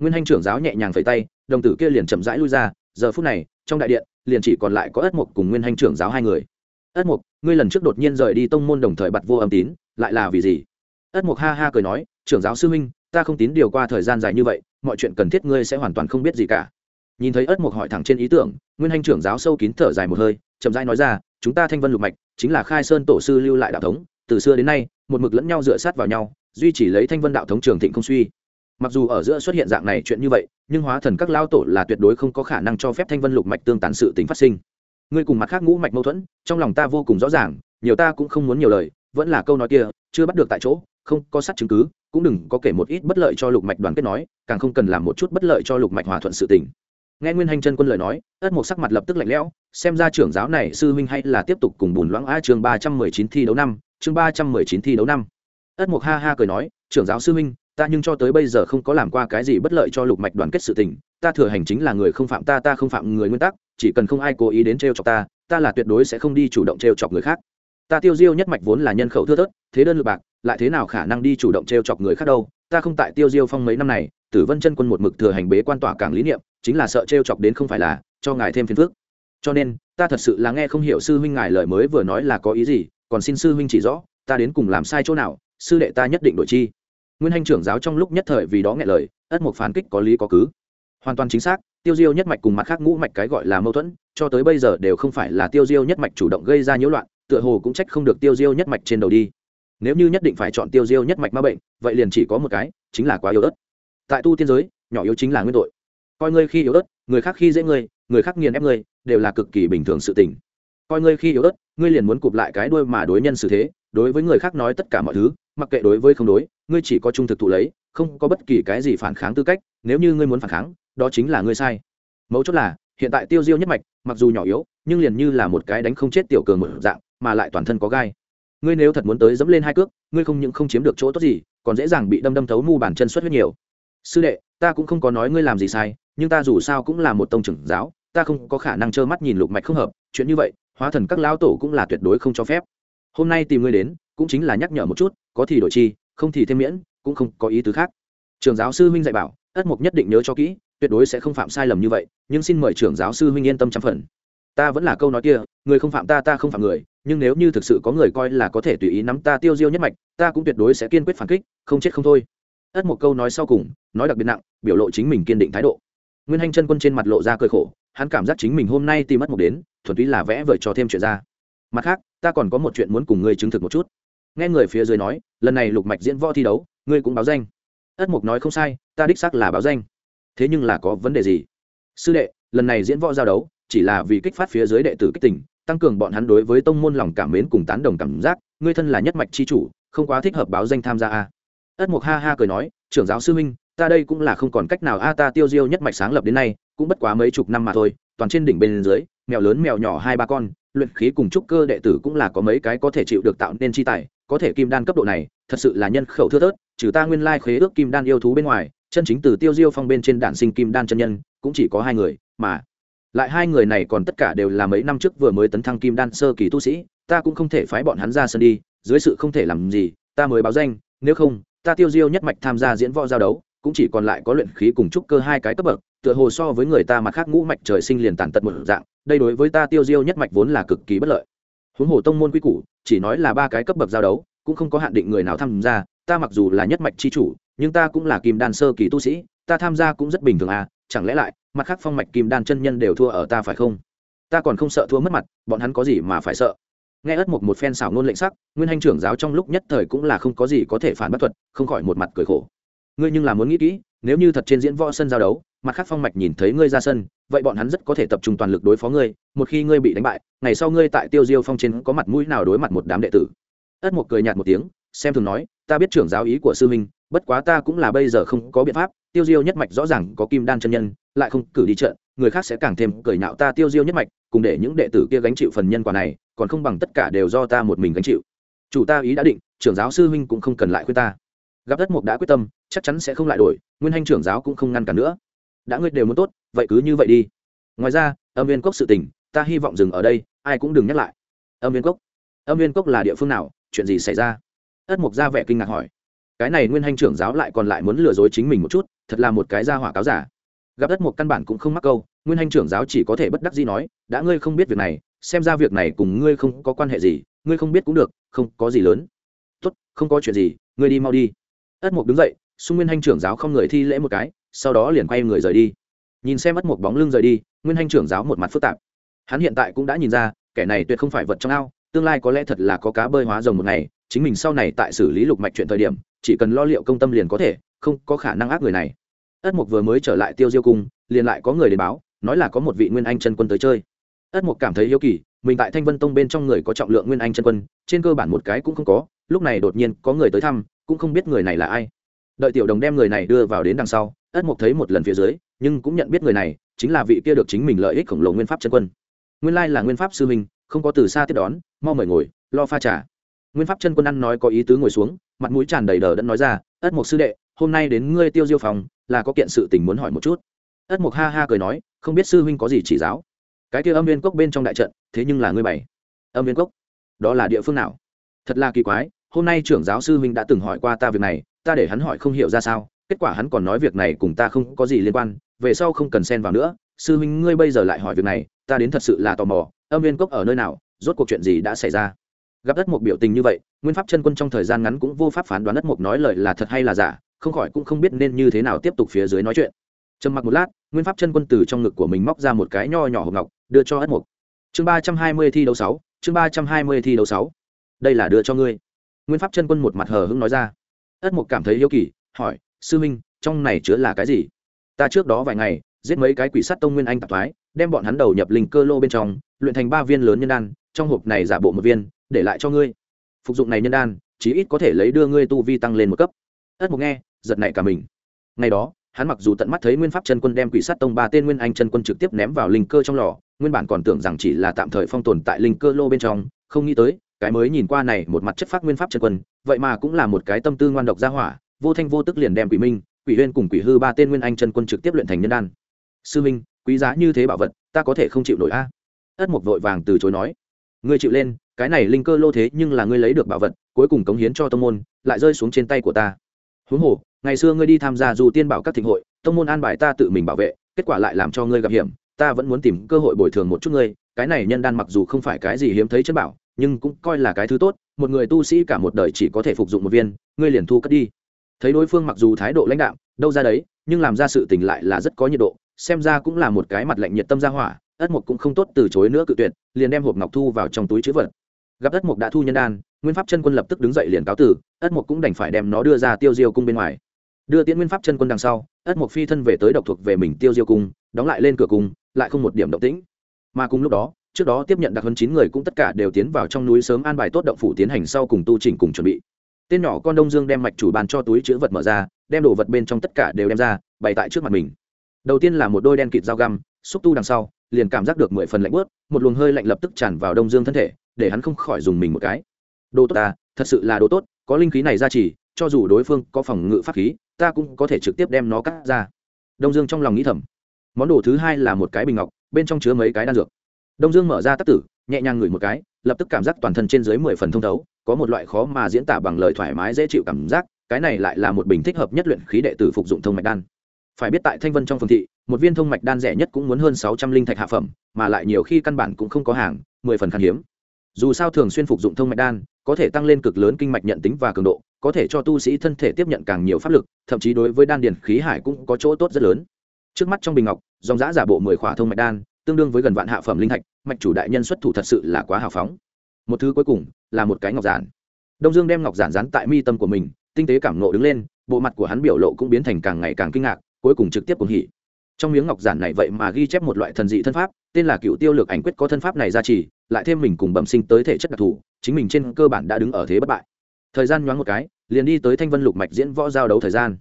S1: nguyên hành trưởng giáo nhẹ nhàng phẩy tay, đồng tử kia liền chậm rãi lui ra, giờ phút này, trong đại điện, liền chỉ còn lại có ất mục cùng nguyên hành trưởng giáo hai người. Ất mục, ngươi lần trước đột nhiên rời đi tông môn đồng thời bặt vô âm tín, lại là vì gì? Ất mục ha ha cười nói, trưởng giáo sư huynh, ta không tín điều qua thời gian dài như vậy, mọi chuyện cần thiết ngươi sẽ hoàn toàn không biết gì cả. Nhìn thấy ất mục hỏi thẳng trên ý tưởng, nguyên hành trưởng giáo sâu kín thở dài một hơi, chậm rãi nói ra, chúng ta thanh vân lục mạch, chính là khai sơn tổ sư lưu lại đạo thống, từ xưa đến nay, một mực lẫn nhau dựa sát vào nhau, duy chỉ lấy thanh vân đạo thống trường thịnh không suy mặc dù ở giữa xuất hiện dạng này chuyện như vậy, nhưng hóa thần các lao tổ là tuyệt đối không có khả năng cho phép thanh vân lục mạch tương tàn sự tính phát sinh. Ngươi cùng mặt khác ngũ mạch mâu thuẫn, trong lòng ta vô cùng rõ ràng, nhiều ta cũng không muốn nhiều lời, vẫn là câu nói kia, chưa bắt được tại chỗ, không có sát chứng cứ, cũng đừng có kể một ít bất lợi cho lục mạch đoàn kết nói, càng không cần làm một chút bất lợi cho lục mạch hòa thuận sự tình. Nghe nguyên hành chân quân lời nói, ất một sắc mặt lập tức lạnh lẽo, xem ra trưởng giáo này sư huynh hay là tiếp tục cùng bùn loãng a chương ba trăm mười chín thi đấu năm, chương ba trăm mười chín thi đấu năm. Ất một ha ha cười nói, trưởng giáo sư huynh ta nhưng cho tới bây giờ không có làm qua cái gì bất lợi cho lục mạch đoàn kết sự tình, ta thừa hành chính là người không phạm ta ta không phạm người nguyên tắc, chỉ cần không ai cố ý đến t r e o chọc ta ta là tuyệt đối sẽ không đi chủ động t r e o chọc người khác. Ta tiêu diêu nhất mạch vốn là nhân khẩu thưa thớt, thế đơn lượt bạc, lại thế nào khả năng đi chủ động t r e o chọc người khác đâu? Ta không tại tiêu diêu phong mấy năm này, tử vân chân quân một mực thừa hành bế quan tỏa cảng lý niệm, chính là sợ t r e o chọc đến không phải là cho ngài thêm phiền phước cho nên, ta thật sự là nghe không hiểu sư huynh ngài lời mới vừa nói là có ý gì, còn xin sư huynh chỉ rõ, ta đến cùng làm sai chỗ nào, sư đệ ta nhất định đổi chi nguyên hành trưởng giáo trong lúc nhất thời vì đó nghe lời, ất mục phán kích có lý có cứ. Hoàn toàn chính xác, tiêu diêu nhất mạch cùng mặt khác ngũ mạch cái gọi là mâu thuẫn, cho tới bây giờ đều không phải là tiêu diêu nhất mạch chủ động gây ra nhiễu loạn, tựa hồ cũng trách không được tiêu diêu nhất mạch trên đầu đi. Nếu như nhất định phải chọn tiêu diêu nhất mạch ma bệnh, vậy liền chỉ có một cái, chính là quá yếu ớt. Tại tu tiên giới, nhỏ yếu chính là nguyên tội. Coi ngươi khi yếu ớt, người khác khi dễ ngươi, người khác nghiền ép ngươi, đều là cực kỳ bình thường sự tình. Coi ngươi khi yếu ớt, ngươi liền muốn cụp lại cái đuôi mà đối nhân xử thế, đối với người khác nói tất cả mọi thứ mặc kệ đối với không đối, ngươi chỉ có trung thực thụ lấy, không có bất kỳ cái gì phản kháng tư cách, nếu như ngươi muốn phản kháng, đó chính là ngươi sai. Mấu chốt là, hiện tại tiêu diêu nhất mạch, mặc dù nhỏ yếu, nhưng liền như là một cái đánh không chết tiểu cường một dạng, mà lại toàn thân có gai. Ngươi nếu thật muốn tới dẫm lên hai cước, ngươi không những không chiếm được chỗ tốt gì, còn dễ dàng bị đâm đâm thấu mu bàn chân xuất huyết nhiều. Sư đệ, ta cũng không có nói ngươi làm gì sai, nhưng ta dù sao cũng là một tông trưởng giáo, ta không có khả năng trơ mắt nhìn lục mạch không hợp, chuyện như vậy, hóa thần các lão tổ cũng là tuyệt đối không cho phép. Hôm nay tìm ngươi đến, cũng chính là nhắc nhở một chút có thì đổi chi, không thì thêm miễn, cũng không có ý tứ khác. Trường giáo sư huynh dạy bảo, ất mục nhất định nhớ cho kỹ, tuyệt đối sẽ không phạm sai lầm như vậy, nhưng xin mời trưởng giáo sư huynh yên tâm trăm phần. Ta vẫn là câu nói kia, người không phạm ta ta không phạm người, nhưng nếu như thực sự có người coi là có thể tùy ý nắm ta tiêu diêu nhất mạch, ta cũng tuyệt đối sẽ kiên quyết phản kích, không chết không thôi. Ất một câu nói sau cùng, nói đặc biệt nặng, biểu lộ chính mình kiên định thái độ. Nguyên hành chân quân trên mặt lộ ra cơi khổ, hắn cảm giác chính mình hôm nay tìm mất một đến, thuần túy là vẽ vời cho thêm chuyện ra. Mặt khác, ta còn có một chuyện muốn cùng ngươi chứng thực một chút nghe người phía dưới nói, lần này lục mạch diễn võ thi đấu, ngươi cũng báo danh. Ất mục nói không sai, ta đích xác là báo danh. Thế nhưng là có vấn đề gì? Sư đệ, lần này diễn võ giao đấu, chỉ là vì kích phát phía dưới đệ tử kích tình, tăng cường bọn hắn đối với tông môn lòng cảm mến cùng tán đồng cảm giác, ngươi thân là nhất mạch chi chủ, không quá thích hợp báo danh tham gia a. Ất mục ha ha cười nói, trưởng giáo sư minh ta đây cũng là không còn cách nào a, ta tiêu diêu nhất mạch sáng lập đến nay, cũng bất quá mấy chục năm mà thôi, toàn trên đỉnh bên dưới, mèo lớn mèo nhỏ hai ba con luyện khí cùng trúc cơ đệ tử cũng là có mấy cái có thể chịu được tạo nên chi tài, có thể kim đan cấp độ này, thật sự là nhân khẩu thưa thớt, trừ ta nguyên lai khế ước kim đan yêu thú bên ngoài, chân chính từ tiêu diêu phong bên trên đạn sinh kim đan chân nhân, cũng chỉ có hai người, mà lại hai người này còn tất cả đều là mấy năm trước vừa mới tấn thăng kim đan sơ kỳ tu sĩ, ta cũng không thể phái bọn hắn ra sân đi, dưới sự không thể làm gì, ta mới báo danh, nếu không, ta tiêu diêu nhất mạch tham gia diễn võ giao đấu, cũng chỉ còn lại có luyện khí cùng trúc cơ hai cái cấp bậc tựa hồ so với người ta mặt khác ngũ mạch trời sinh liền tàn tật một dạng, đây đối với ta tiêu diêu nhất mạch vốn là cực kỳ bất lợi. Huống hồ tông môn quy củ, chỉ nói là ba cái cấp bậc giao đấu, cũng không có hạn định người nào tham gia, ta mặc dù là nhất mạch chi chủ, nhưng ta cũng là kim đan sơ kỳ tu sĩ, ta tham gia cũng rất bình thường à chẳng lẽ lại, mặt khác phong mạch kim đan chân nhân đều thua ở ta phải không? Ta còn không sợ thua mất mặt, bọn hắn có gì mà phải sợ? Nghe ất một một phen xảo ngôn lệnh sắc, nguyên hành trưởng giáo trong lúc nhất thời cũng là không có gì có thể phản bất thuật, không khỏi một mặt cười khổ. Ngươi nhưng là muốn nghĩ kỹ, nếu như thật trên diễn võ sân giao đấu mặt khác phong mạch nhìn thấy ngươi ra sân, vậy bọn hắn rất có thể tập trung toàn lực đối phó ngươi, một khi ngươi bị đánh bại, ngày sau ngươi tại tiêu diêu phong trên có mặt mũi nào đối mặt một đám đệ tử? Ất một cười nhạt một tiếng, xem thường nói, ta biết trưởng giáo ý của sư minh bất quá ta cũng là bây giờ không có biện pháp, tiêu diêu nhất mạch rõ ràng có kim đan chân nhân, lại không cử đi trận, người khác sẽ càng thêm cười nhạo ta tiêu diêu nhất mạch, cùng để những đệ tử kia gánh chịu phần nhân quả này, còn không bằng tất cả đều do ta một mình gánh chịu. Chủ ta ý đã định, trưởng giáo sư huynh cũng không cần lại khuyên ta. Gặp đất mục đã quyết tâm, chắc chắn sẽ không lại đổi, nguyên hành trưởng giáo cũng không ngăn cản nữa đã ngươi đều muốn tốt, vậy cứ như vậy đi. Ngoài ra, âm viên cốc sự tình, ta hy vọng dừng ở đây, ai cũng đừng nhắc lại. Âm viên cốc? Âm viên cốc là địa phương nào? Chuyện gì xảy ra? Ất mục ra vẻ kinh ngạc hỏi. Cái này nguyên hành trưởng giáo lại còn lại muốn lừa dối chính mình một chút, thật là một cái ra hỏa cáo giả. Gặp ất mục căn bản cũng không mắc câu, nguyên hành trưởng giáo chỉ có thể bất đắc dĩ nói, đã ngươi không biết việc này, xem ra việc này cùng ngươi không có quan hệ gì, ngươi không biết cũng được, không có gì lớn. Tốt, không có chuyện gì, ngươi đi mau đi. Ất mục đứng dậy, xung nguyên hành trưởng giáo không người thi lễ một cái sau đó liền quay người rời đi. Nhìn xem mất một bóng lưng rời đi, nguyên hanh trưởng giáo một mặt phức tạp. Hắn hiện tại cũng đã nhìn ra, kẻ này tuyệt không phải vật trong ao, tương lai có lẽ thật là có cá bơi hóa rồng một ngày, chính mình sau này tại xử lý lục mạch chuyện thời điểm, chỉ cần lo liệu công tâm liền có thể, không có khả năng ác người này. Ất mục vừa mới trở lại tiêu diêu cung, liền lại có người đến báo, nói là có một vị nguyên anh chân quân tới chơi. Ất mục cảm thấy hiếu kỳ, mình tại thanh vân tông bên trong người có trọng lượng nguyên anh chân quân, trên cơ bản một cái cũng không có, lúc này đột nhiên có người tới thăm, cũng không biết người này là ai. Đợi tiểu đồng đem người này đưa vào đến đằng sau ất mục thấy một lần phía dưới, nhưng cũng nhận biết người này, chính là vị kia được chính mình lợi ích khổng lồ nguyên pháp chân quân. Nguyên lai là nguyên pháp sư minh không có từ xa tiếp đón, mau mời ngồi, lo pha trà. Nguyên pháp chân quân ăn nói có ý tứ ngồi xuống, mặt mũi tràn đầy đờ đẫn nói ra, ất mục sư đệ, hôm nay đến ngươi tiêu diêu phòng, là có kiện sự tình muốn hỏi một chút. Ất mục ha ha cười nói, không biết sư huynh có gì chỉ giáo? Cái kia âm viên cốc bên trong đại trận, thế nhưng là ngươi bày. Âm viên cốc? Đó là địa phương nào? Thật là kỳ quái, hôm nay trưởng giáo sư huynh đã từng hỏi qua ta việc này, ta để hắn hỏi không hiểu ra sao kết quả hắn còn nói việc này cùng ta không có gì liên quan, về sau không cần xen vào nữa. Sư huynh ngươi bây giờ lại hỏi việc này, ta đến thật sự là tò mò, âm viên cốc ở nơi nào, rốt cuộc chuyện gì đã xảy ra? Gặp đất một biểu tình như vậy, nguyên pháp chân quân trong thời gian ngắn cũng vô pháp phán đoán đất một nói lời là thật hay là giả, không khỏi cũng không biết nên như thế nào tiếp tục phía dưới nói chuyện. Trầm mặc một lát, nguyên pháp chân quân từ trong ngực của mình móc ra một cái nho nhỏ hộp ngọc, đưa cho ất mục. Chương ba trăm hai mươi thi đấu sáu, chương ba trăm hai mươi thi đấu sáu. Đây là đưa cho ngươi. Nguyên pháp chân quân một mặt hờ hững nói ra. Ất mục cảm thấy hiếu kỳ, hỏi sư minh trong này chứa là cái gì? Ta trước đó vài ngày, giết mấy cái quỷ sắt tông nguyên anh tạp thoái, đem bọn hắn đầu nhập linh cơ lô bên trong, luyện thành ba viên lớn nhân đan, trong hộp này giả bộ một viên, để lại cho ngươi. Phục dụng này nhân đan, chí ít có thể lấy đưa ngươi tu vi tăng lên một cấp. Ất mục nghe, giật nảy cả mình. Ngày đó, hắn mặc dù tận mắt thấy nguyên pháp chân quân đem quỷ sát tông ba tên nguyên anh chân quân trực tiếp ném vào linh cơ trong lò, nguyên bản còn tưởng rằng chỉ là tạm thời phong tồn tại linh cơ lô bên trong, không nghĩ tới, cái mới nhìn qua này một mặt chất phát nguyên pháp chân quân, vậy mà cũng là một cái tâm tư ngoan độc gia hỏa vô thanh vô tức liền đem quỷ minh, quỷ huyên cùng quỷ hư ba tên nguyên anh chân quân trực tiếp luyện thành nhân đan. Sư minh, quý giá như thế bảo vật, ta có thể không chịu nổi a? Ất mục vội vàng từ chối nói. Ngươi chịu lên, cái này linh cơ lô thế nhưng là ngươi lấy được bảo vật, cuối cùng cống hiến cho tông môn, lại rơi xuống trên tay của ta. Huống hồ, ngày xưa ngươi đi tham gia dù tiên bảo các thịnh hội, tông môn an bài ta tự mình bảo vệ, kết quả lại làm cho ngươi gặp hiểm, ta vẫn muốn tìm cơ hội bồi thường một chút ngươi, cái này nhân đan mặc dù không phải cái gì hiếm thấy chân bảo, nhưng cũng coi là cái thứ tốt, một người tu sĩ cả một đời chỉ có thể phục dụng một viên, ngươi liền thu cất đi thấy đối phương mặc dù thái độ lãnh đạo đâu ra đấy, nhưng làm ra sự tình lại là rất có nhiệt độ, xem ra cũng là một cái mặt lạnh nhiệt tâm ra hỏa, ất mục cũng không tốt từ chối nữa cự tuyệt, liền đem hộp ngọc thu vào trong túi chữ vật. Gặp ất mục đã thu nhân đan, nguyên pháp chân quân lập tức đứng dậy liền cáo tử ất mục cũng đành phải đem nó đưa ra tiêu diêu cung bên ngoài. Đưa tiễn nguyên pháp chân quân đằng sau, ất mục phi thân về tới độc thuộc về mình tiêu diêu cung, đóng lại lên cửa cung, lại không một điểm động tĩnh. Mà cùng lúc đó, trước đó tiếp nhận đặc hơn chín người cũng tất cả đều tiến vào trong núi sớm an bài tốt động phủ tiến hành sau cùng tu trình cùng chuẩn bị tên nhỏ con đông dương đem mạch chủ bàn cho túi chữ vật mở ra, đem đồ vật bên trong tất cả đều đem ra, bày tại trước mặt mình. Đầu tiên là một đôi đen kịt dao găm, xúc tu đằng sau, liền cảm giác được mười phần lạnh bớt một luồng hơi lạnh lập tức tràn vào đông dương thân thể, để hắn không khỏi dùng mình một cái. Đồ tốt ta, thật sự là đồ tốt, có linh khí này ra chỉ, cho dù đối phương có phòng ngự pháp khí, ta cũng có thể trực tiếp đem nó cắt ra. Đông dương trong lòng nghĩ thầm. Món đồ thứ hai là một cái bình ngọc, bên trong chứa mấy cái đan dược. Đông dương mở ra tắc tử, nhẹ nhàng ngửi một cái, lập tức cảm giác toàn thân trên dưới mười phần thông thấu có một loại khó mà diễn tả bằng lời thoải mái dễ chịu cảm giác, cái này lại là một bình thích hợp nhất luyện khí đệ tử phục dụng thông mạch đan. Phải biết tại thanh vân trong phường thị, một viên thông mạch đan rẻ nhất cũng muốn hơn sáu trăm linh thạch hạ phẩm, mà lại nhiều khi căn bản cũng không có hàng, mười phần khan hiếm. Dù sao thường xuyên phục dụng thông mạch đan, có thể tăng lên cực lớn kinh mạch nhận tính và cường độ, có thể cho tu sĩ thân thể tiếp nhận càng nhiều pháp lực, thậm chí đối với đan điền khí hải cũng có chỗ tốt rất lớn. Trước mắt trong bình ngọc, dòng giã giả bộ mười khỏa thông mạch đan, tương đương với gần vạn hạ phẩm linh thạch, mạch chủ đại nhân xuất thủ thật sự là quá hào phóng một thứ cuối cùng là một cái ngọc giản. Đông dương đem ngọc giản dán tại mi tâm của mình, tinh tế cảm nộ đứng lên, bộ mặt của hắn biểu lộ cũng biến thành càng ngày càng kinh ngạc, cuối cùng trực tiếp cùng hỉ. Trong miếng ngọc giản này vậy mà ghi chép một loại thần dị thân pháp, tên là cựu tiêu lược ảnh quyết có thân pháp này ra trì, lại thêm mình cùng bẩm sinh tới thể chất đặc thù, chính mình trên cơ bản đã đứng ở thế bất bại. Thời gian nhoáng một cái, liền đi tới thanh vân lục mạch diễn võ giao đấu thời gian.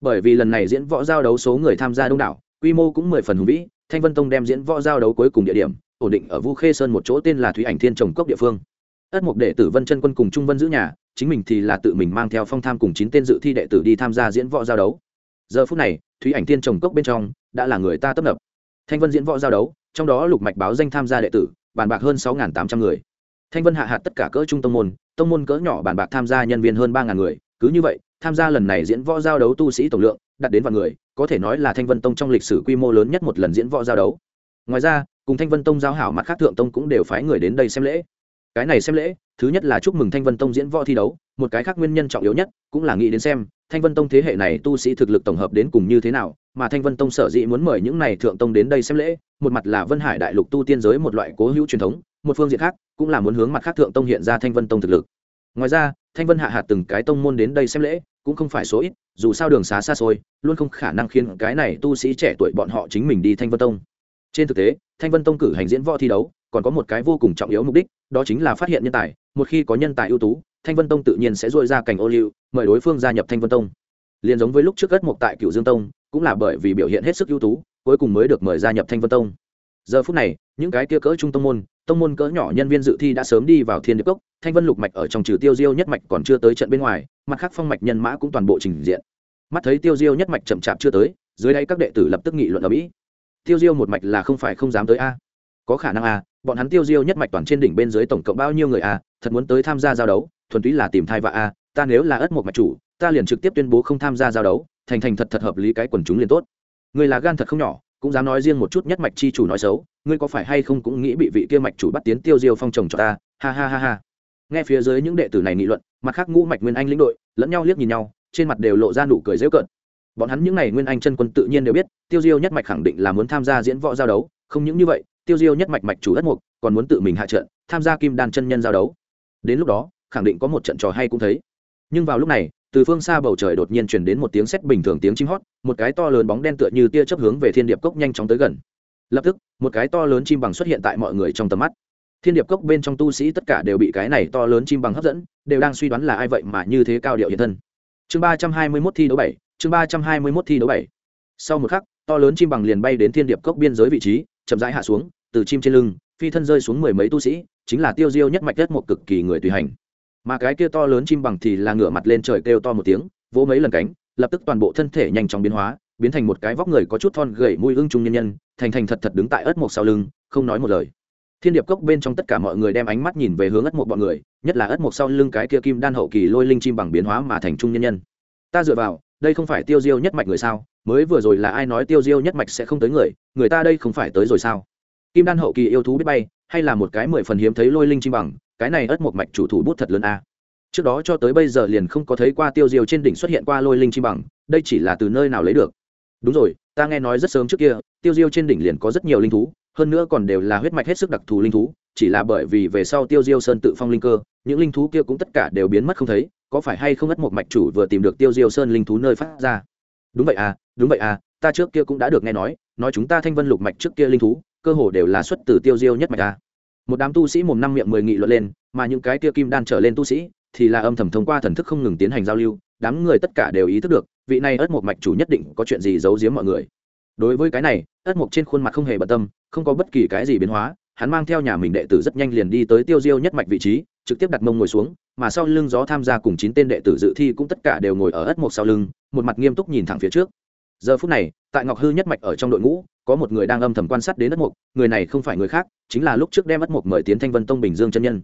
S1: Bởi vì lần này diễn võ giao đấu số người tham gia đông đảo, quy mô cũng mười phần hùng vĩ, thanh vân tông đem diễn võ giao đấu cuối cùng địa điểm, ổn định ở vu khê sơn một chỗ tên là thúy ảnh thiên trồng cốc địa phương ất mục đệ tử vân chân quân cùng trung vân giữ nhà, chính mình thì là tự mình mang theo phong tham cùng chín tên dự thi đệ tử đi tham gia diễn võ giao đấu. Giờ phút này, thúy ảnh tiên trồng cốc bên trong, đã là người ta tấp nập. Thanh vân diễn võ giao đấu, trong đó lục mạch báo danh tham gia đệ tử, bàn bạc hơn sáu tám trăm người. Thanh vân hạ hạt tất cả cỡ trung tông môn tông môn cỡ nhỏ bàn bạc tham gia nhân viên hơn ba người. Cứ như vậy, tham gia lần này diễn võ giao đấu tu sĩ tổng lượng, đạt đến vạn người, có thể nói là thanh vân tông trong lịch sử quy mô lớn nhất một lần diễn võ giao đấu. Ngoài ra, cùng thanh vân tông giao hảo mặt khác thượng tông cũng đều phái người đến đây xem lễ cái này xem lễ, thứ nhất là chúc mừng thanh vân tông diễn võ thi đấu, một cái khác nguyên nhân trọng yếu nhất cũng là nghĩ đến xem, thanh vân tông thế hệ này tu sĩ thực lực tổng hợp đến cùng như thế nào, mà thanh vân tông sở dĩ muốn mời những này thượng tông đến đây xem lễ, một mặt là vân hải đại lục tu tiên giới một loại cố hữu truyền thống, một phương diện khác cũng là muốn hướng mặt khác thượng tông hiện ra thanh vân tông thực lực. Ngoài ra, thanh vân hạ hạt từng cái tông môn đến đây xem lễ cũng không phải số ít, dù sao đường xá xa xôi, luôn không khả năng khiến cái này tu sĩ trẻ tuổi bọn họ chính mình đi thanh vân tông trên thực tế, thanh vân tông cử hành diễn võ thi đấu, còn có một cái vô cùng trọng yếu mục đích, đó chính là phát hiện nhân tài, một khi có nhân tài ưu tú, thanh vân tông tự nhiên sẽ dội ra cảnh ô liu, mời đối phương gia nhập thanh vân tông. Liền giống với lúc trước ất mục tại cựu dương tông, cũng là bởi vì biểu hiện hết sức ưu tú, cuối cùng mới được mời gia nhập thanh vân tông. Giờ phút này, những cái kia cỡ trung tông môn tông môn cỡ nhỏ nhân viên dự thi đã sớm đi vào thiên điệp cốc, thanh vân lục mạch ở trong trừ tiêu diêu nhất mạch còn chưa tới trận bên ngoài, mặt khác phong mạch nhân mã cũng toàn bộ trình diện. Mắt thấy tiêu diêu nhất mạch chậm chạp chưa tới, dưới đây các đệ tử lập tức nghị luận ở mỹ tiêu diêu một mạch là không phải không dám tới a. Có khả năng a, bọn hắn tiêu diêu nhất mạch toàn trên đỉnh bên dưới tổng cộng bao nhiêu người a, thật muốn tới tham gia giao đấu, thuần túy là tìm thai vạ a, ta nếu là ất một mạch chủ, ta liền trực tiếp tuyên bố không tham gia giao đấu, thành thành thật thật hợp lý cái quần chúng liền tốt. Người là gan thật không nhỏ, cũng dám nói riêng một chút nhất mạch chi chủ nói xấu, ngươi có phải hay không cũng nghĩ bị vị kia mạch chủ bắt tiến tiêu diêu phong trồng cho ta, ha ha ha ha. Nghe phía dưới những đệ tử này nghị luận, mặt khác ngũ mạch nguyên anh lĩnh đội, lẫn nhau liếc nhìn nhau, trên mặt đều lộ ra nụ cười dễ cợt bọn hắn những n à y nguyên anh chân quân tự nhiên đều biết, tiêu diêu nhất mạch khẳng định là muốn tham gia diễn võ giao đấu, không những như vậy, tiêu diêu nhất mạch mạch chủ đất mục còn muốn tự mình hạ trận, tham gia kim đan chân nhân giao đấu. Đến lúc đó, khẳng định có một trận trò hay cũng thấy. Nhưng vào lúc này, từ phương xa bầu trời đột nhiên chuyển đến một tiếng sét bình thường tiếng chim hót, một cái to lớn bóng đen tựa như tia chớp hướng về thiên điệp cốc nhanh chóng tới gần. Lập tức, một cái to lớn chim bằng xuất hiện tại mọi người trong tầm mắt. Thiên điệp cốc bên trong tu sĩ tất cả đều bị cái này to lớn chim bằng hấp dẫn, đều đang suy đoán là ai vậy mà như thế cao điệu hiện thân. Chương ba trăm hai mươi mốt thi đấu bảy chương ba trăm hai mươi mốt thi đấu bảy. Sau một khắc, to lớn chim bằng liền bay đến thiên điệp cốc biên giới vị trí, chậm rãi hạ xuống, từ chim trên lưng, phi thân rơi xuống mười mấy tu sĩ, chính là tiêu diêu nhất mạch đất một cực kỳ người tùy hành. Mà cái kia to lớn chim bằng thì là ngửa mặt lên trời kêu to một tiếng, vỗ mấy lần cánh, lập tức toàn bộ thân thể nhanh chóng biến hóa, biến thành một cái vóc người có chút thon gầy mùi ưng trung nhân nhân, thành thành thật thật đứng tại ớt một sau lưng, không nói một lời. Thiên điệp cốc bên trong tất cả mọi người đem ánh mắt nhìn về hướng ớt một bọn người, nhất là ớt một sau lưng cái kia kim đan hậu kỳ lôi linh chim bằng biến hóa mà thành trung nhân nhân. Ta dựa vào đây không phải tiêu diêu nhất mạch người sao? Mới vừa rồi là ai nói tiêu diêu nhất mạch sẽ không tới người? Người ta đây không phải tới rồi sao? Kim đan hậu kỳ yêu thú biết bay, hay là một cái mười phần hiếm thấy lôi linh chim bằng, cái này ất một mạch chủ thủ bút thật lớn a. Trước đó cho tới bây giờ liền không có thấy qua tiêu diêu trên đỉnh xuất hiện qua lôi linh chim bằng, đây chỉ là từ nơi nào lấy được? Đúng rồi, ta nghe nói rất sớm trước kia, tiêu diêu trên đỉnh liền có rất nhiều linh thú, hơn nữa còn đều là huyết mạch hết sức đặc thù linh thú chỉ là bởi vì về sau tiêu diêu sơn tự phong linh cơ, những linh thú kia cũng tất cả đều biến mất không thấy, có phải hay không ất một mạch chủ vừa tìm được tiêu diêu sơn linh thú nơi phát ra? Đúng vậy à đúng vậy à ta trước kia cũng đã được nghe nói nói chúng ta thanh vân lục mạch trước kia linh thú, cơ hồ đều là xuất từ tiêu diêu nhất mạch à. Một đám tu sĩ mồm năm miệng mười nghị luận lên, mà những cái kia kim đan trở lên tu sĩ, thì là âm thầm thông qua thần thức không ngừng tiến hành giao lưu, đám người tất cả đều ý thức được, vị này ất một mạch chủ nhất định có chuyện gì giấu giếm mọi người. Đối với cái này, ất mộc trên khuôn mặt không hề bận tâm, không có bất kỳ cái gì biến hóa hắn mang theo nhà mình đệ tử rất nhanh liền đi tới tiêu diêu nhất mạch vị trí, trực tiếp đặt mông ngồi xuống, mà sau lưng gió tham gia cùng chín tên đệ tử dự thi cũng tất cả đều ngồi ở ất mộc sau lưng, một mặt nghiêm túc nhìn thẳng phía trước. Giờ phút này, tại ngọc hư nhất mạch ở trong đội ngũ, có một người đang âm thầm quan sát đến ất mộc, người này không phải người khác, chính là lúc trước đem ất mộc mời tiến thanh vân tông bình dương chân nhân.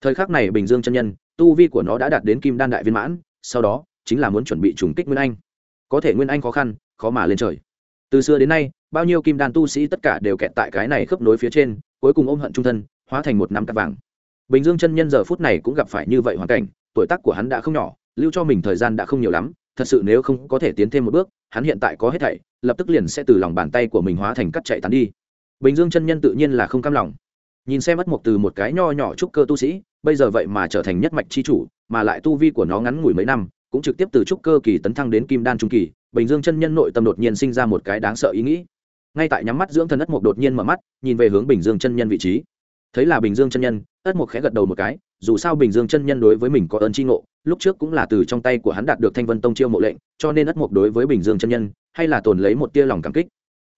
S1: Thời khắc này bình dương chân nhân, tu vi của nó đã đạt đến kim đan đại viên mãn, sau đó, chính là muốn chuẩn bị trùng kích nguyên anh. Có thể nguyên anh khó khăn, khó mà lên trời từ xưa đến nay, bao nhiêu kim đan tu sĩ tất cả đều kẹt tại cái này khớp nối phía trên, cuối cùng ôm hận trung thân, hóa thành một nắm cặp vàng. Bình dương chân nhân giờ phút này cũng gặp phải như vậy hoàn cảnh, tuổi tác của hắn đã không nhỏ, lưu cho mình thời gian đã không nhiều lắm, thật sự nếu không có thể tiến thêm một bước, hắn hiện tại có hết thảy, lập tức liền sẽ từ lòng bàn tay của mình hóa thành cắt chạy tán đi. Bình dương chân nhân tự nhiên là không cam lòng. Nhìn xem mất một từ một cái nho nhỏ trúc cơ tu sĩ, bây giờ vậy mà trở thành nhất mạch chi chủ, mà lại tu vi của nó ngắn ngủi mấy năm, cũng trực tiếp từ trúc cơ kỳ tấn thăng đến kim đan trung kỳ bình dương chân nhân nội tâm đột nhiên sinh ra một cái đáng sợ ý nghĩ. Ngay tại nhắm mắt dưỡng thần ất mục đột nhiên mở mắt, nhìn về hướng bình dương chân nhân vị trí. Thấy là bình dương chân nhân, ất mục khẽ gật đầu một cái, dù sao bình dương chân nhân đối với mình có ơn tri ngộ, lúc trước cũng là từ trong tay của hắn đạt được thanh vân tông chiêu mộ lệnh, cho nên ất mục đối với bình dương chân nhân, hay là tồn lấy một tia lòng cảm kích.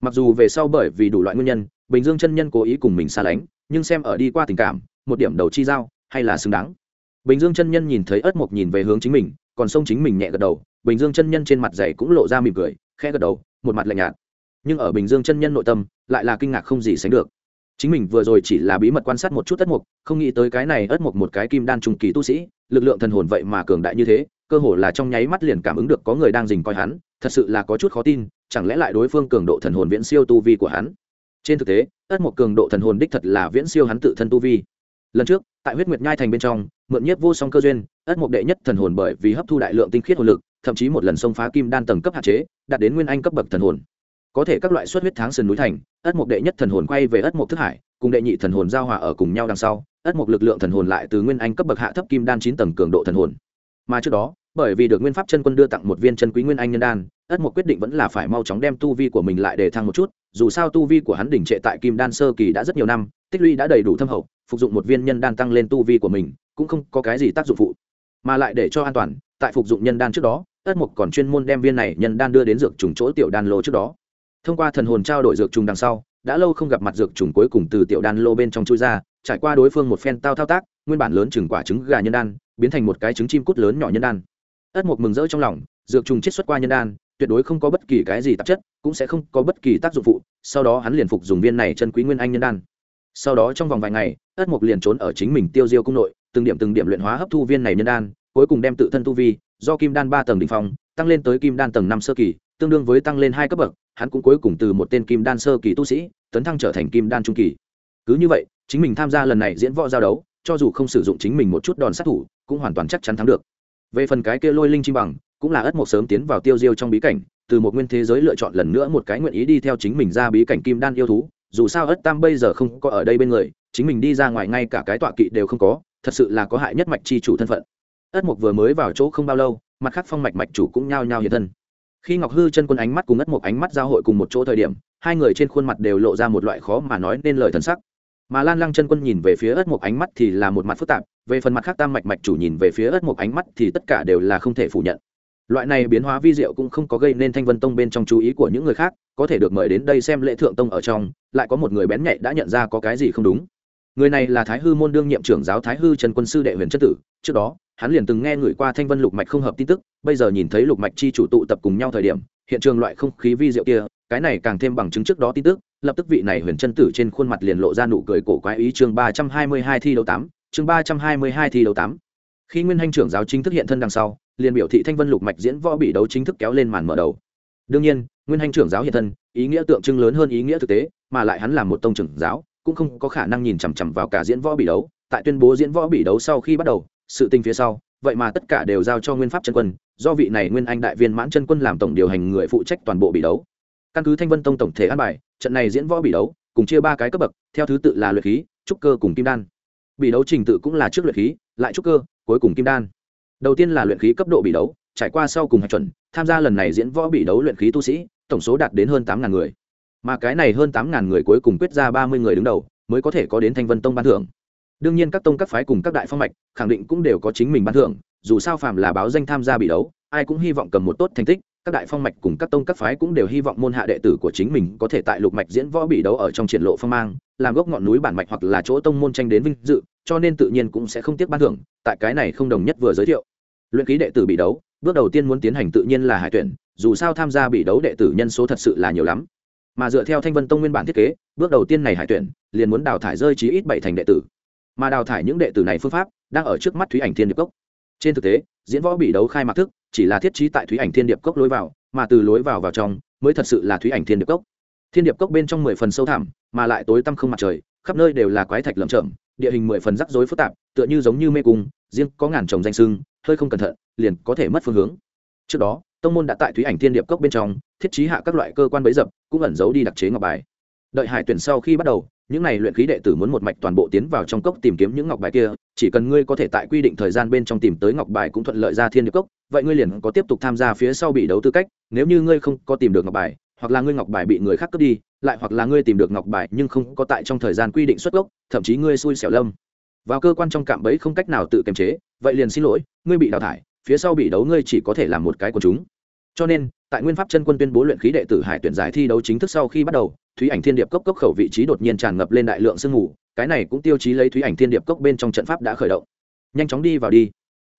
S1: Mặc dù về sau bởi vì đủ loại nguyên nhân, bình dương chân nhân cố ý cùng mình xa lánh, nhưng xem ở đi qua tình cảm, một điểm đầu chi giao, hay là xứng đáng. Bình dương chân nhân nhìn thấy ất mục nhìn về hướng chính mình, còn sông chính mình nhẹ gật đầu bình dương chân nhân trên mặt dày cũng lộ ra mỉm cười, khẽ gật đầu, một mặt lạnh nhạt. Nhưng ở bình dương chân nhân nội tâm, lại là kinh ngạc không gì sánh được. Chính mình vừa rồi chỉ là bí mật quan sát một chút ất mục, không nghĩ tới cái này ất mục một cái kim đan trùng kỳ tu sĩ, lực lượng thần hồn vậy mà cường đại như thế, cơ hồ là trong nháy mắt liền cảm ứng được có người đang dình coi hắn, thật sự là có chút khó tin, chẳng lẽ lại đối phương cường độ thần hồn viễn siêu tu vi của hắn? Trên thực tế, ất mục cường độ thần hồn đích thật là viễn siêu hắn tự thân tu vi. Lần trước, tại huyết nguyệt nhai thành bên trong, mượn nhất vô song cơ duyên, ất mục đệ nhất thần hồn bởi vì hấp thu đại lượng tinh khiết hồn lực thậm chí một lần xông phá kim đan tầng cấp hạn chế, đạt đến nguyên anh cấp bậc thần hồn. Có thể các loại xuất huyết tháng sườn núi thành, ất mục đệ nhất thần hồn quay về ất mục thức hải, cùng đệ nhị thần hồn giao hòa ở cùng nhau đằng sau, ất mục lực lượng thần hồn lại từ nguyên anh cấp bậc hạ thấp kim đan chín tầng cường độ thần hồn. Mà trước đó, bởi vì được nguyên pháp chân quân đưa tặng một viên chân quý nguyên anh nhân đan, ất mục quyết định vẫn là phải mau chóng đem tu vi của mình lại để thăng một chút, dù sao tu vi của hắn đỉnh trệ tại kim đan sơ kỳ đã rất nhiều năm, tích lũy đã đầy đủ thâm hậu, phục dụng một viên nhân đan tăng lên tu vi của mình, cũng không có cái gì tác dụng phụ. Mà lại để cho an toàn, tại phục dụng nhân đan trước đó ất mục còn chuyên môn đem viên này nhân đan đưa đến dược trùng chỗ tiểu đan lô trước đó. Thông qua thần hồn trao đổi dược trùng đằng sau, đã lâu không gặp mặt dược trùng cuối cùng từ tiểu đan lô bên trong chui ra, trải qua đối phương một phen tao thao tác, nguyên bản lớn trứng quả trứng gà nhân đan, biến thành một cái trứng chim cút lớn nhỏ nhân đan. Ất mục mừng rỡ trong lòng, dược trùng chiết xuất qua nhân đan, tuyệt đối không có bất kỳ cái gì tạp chất, cũng sẽ không có bất kỳ tác dụng phụ, sau đó hắn liền phục dùng viên này chân quý nguyên anh nhân đan. Sau đó trong vòng vài ngày, ất mục liền trốn ở chính mình tiêu diêu cung nội, từng điểm từng điểm luyện hóa hấp thu viên này nhân đan, cuối cùng đem tự thân tu vi do kim đan ba tầng đ ỉ n h phong, tăng lên tới kim đan tầng năm sơ kỳ, tương đương với tăng lên hai cấp bậc, hắn cũng cuối cùng từ một tên kim đan sơ kỳ tu sĩ, tấn thăng trở thành kim đan trung kỳ. Cứ như vậy, chính mình tham gia lần này diễn võ giao đấu, cho dù không sử dụng chính mình một chút đòn sát thủ, cũng hoàn toàn chắc chắn thắng được. Về phần cái kia lôi linh chim bằng, cũng là ất mộc sớm tiến vào tiêu diêu trong bí cảnh, từ một nguyên thế giới lựa chọn lần nữa một cái nguyện ý đi theo chính mình ra bí cảnh kim đan yêu thú, dù sao ất tam bây giờ không có ở đây bên người, chính mình đi ra ngoài ngay cả cái tọa kỵ đều không có, thật sự là có hại nhất mạch chi chủ thân phận ất mục vừa mới vào chỗ không bao lâu, mặt khác phong mạch mạch chủ cũng nhao nhao hiện thân. Khi ngọc hư chân quân ánh mắt cùng ất mục ánh mắt giao hội cùng một chỗ thời điểm, hai người trên khuôn mặt đều lộ ra một loại khó mà nói nên lời thần sắc. Mà lan lăng chân quân nhìn về phía ất mục ánh mắt thì là một mặt phức tạp, về phần mặt khác tam mạch mạch chủ nhìn về phía ất mục ánh mắt thì tất cả đều là không thể phủ nhận. Loại này biến hóa vi diệu cũng không có gây nên thanh vân tông bên trong chú ý của những người khác, có thể được mời đến đây xem lễ thượng tông ở trong, lại có một người bén nhạy đã nhận ra có cái gì không đúng. Người này là thái hư môn đương nhiệm trưởng giáo thái hư trần quân sư đệ huyền chất tử, trước đó hắn liền từng nghe người qua thanh vân lục mạch không hợp tin tức, bây giờ nhìn thấy lục mạch chi chủ tụ tập cùng nhau thời điểm, hiện trường loại không khí vi diệu kia, cái này càng thêm bằng chứng trước đó tin tức, lập tức vị này huyền chân tử trên khuôn mặt liền lộ ra nụ cười cổ quái ý chương ba trăm hai mươi hai thi đấu tám, chương ba trăm hai mươi hai thi đấu tám. Khi nguyên hành trưởng giáo chính thức hiện thân đằng sau, liền biểu thị thanh vân lục mạch diễn võ bị đấu chính thức kéo lên màn mở đầu. Đương nhiên, nguyên hành trưởng giáo hiện thân, ý nghĩa tượng trưng lớn hơn ý nghĩa thực tế, mà lại hắn là một tông trưởng giáo, cũng không có khả năng nhìn chằm chằm vào cả diễn võ bị đấu. Tại tuyên bố diễn võ bị đấu sau khi bắt đầu sự tình phía sau, vậy mà tất cả đều giao cho nguyên pháp chân quân, do vị này nguyên anh đại viên mãn chân quân làm tổng điều hành người phụ trách toàn bộ bị đấu. Căn cứ thanh vân tông tổng thể an bài, trận này diễn võ bị đấu, cùng chia ba cái cấp bậc, theo thứ tự là luyện khí, trúc cơ cùng kim đan. Bị đấu trình tự cũng là trước luyện khí, lại trúc cơ, cuối cùng kim đan. Đầu tiên là luyện khí cấp độ bị đấu, trải qua sau cùng hạch chuẩn, tham gia lần này diễn võ bị đấu luyện khí tu sĩ, tổng số đạt đến hơn tám người. Mà cái này hơn tám người cuối cùng quyết ra ba mươi người đứng đầu, mới có thể có đến thanh vân tông ban thưởng đương nhiên các tông các phái cùng các đại phong mạch khẳng định cũng đều có chính mình ban thưởng, dù sao phàm là báo danh tham gia bị đấu, ai cũng hy vọng cầm một tốt thành tích, các đại phong mạch cùng các tông các phái cũng đều hy vọng môn hạ đệ tử của chính mình có thể tại lục mạch diễn võ bị đấu ở trong triển lộ phong mang, làm gốc ngọn núi bản mạch hoặc là chỗ tông môn tranh đến vinh dự, cho nên tự nhiên cũng sẽ không tiếc ban thưởng, tại cái này không đồng nhất vừa giới thiệu. Luyện ký đệ tử bị đấu, bước đầu tiên muốn tiến hành tự nhiên là hải tuyển, dù sao tham gia bị đấu đệ tử nhân số thật sự là nhiều lắm. Mà dựa theo thanh vân tông nguyên bản thiết kế, bước đầu tiên này hải tuyển, liền muốn đào thải rơi chí ít bảy thành đệ tử mà đào thải những đệ tử này phương pháp đang ở trước mắt thúy ảnh thiên điệp cốc. Trên thực tế, diễn võ bị đấu khai mạc thức, chỉ là thiết trí tại thúy ảnh thiên điệp cốc lối vào, mà từ lối vào vào trong mới thật sự là thúy ảnh thiên điệp cốc. Thiên điệp cốc bên trong mười phần sâu thẳm, mà lại tối tăm không mặt trời, khắp nơi đều là quái thạch lởm chởm, địa hình mười phần rắc rối phức tạp, tựa như giống như mê cung, riêng có ngàn trồng danh sưng, hơi không cẩn thận, liền có thể mất phương hướng. Trước đó, tông môn đã tại thúy ảnh thiên điệp cốc bên trong, thiết trí hạ các loại cơ quan bấy dập, cũng ẩn giấu đi đặc chế ngọc bài. Đợi hải tuyển sau khi bắt đầu những này luyện khí đệ tử muốn một mạch toàn bộ tiến vào trong cốc tìm kiếm những ngọc bài kia, chỉ cần ngươi có thể tại quy định thời gian bên trong tìm tới ngọc bài cũng thuận lợi ra thiên điệp cốc, vậy ngươi liền có tiếp tục tham gia phía sau bị đấu tư cách, nếu như ngươi không có tìm được ngọc bài, hoặc là ngươi ngọc bài bị người khác cướp đi, lại hoặc là ngươi tìm được ngọc bài nhưng không có tại trong thời gian quy định xuất gốc, thậm chí ngươi xui xẻo lâm. Vào cơ quan trong cạm bẫy không cách nào tự kiềm chế, vậy liền xin lỗi, ngươi bị đào thải, phía sau bị đấu ngươi chỉ có thể làm một cái của chúng. Cho nên tại nguyên pháp chân quân tuyên bố luyện khí đệ tử hải tuyển giải thi đấu chính thức sau khi bắt đầu, thúy ảnh thiên điệp cốc cốc khẩu vị trí đột nhiên tràn ngập lên đại lượng sương mù, cái này cũng tiêu chí lấy thúy ảnh thiên điệp cốc bên trong trận pháp đã khởi động. Nhanh chóng đi vào đi.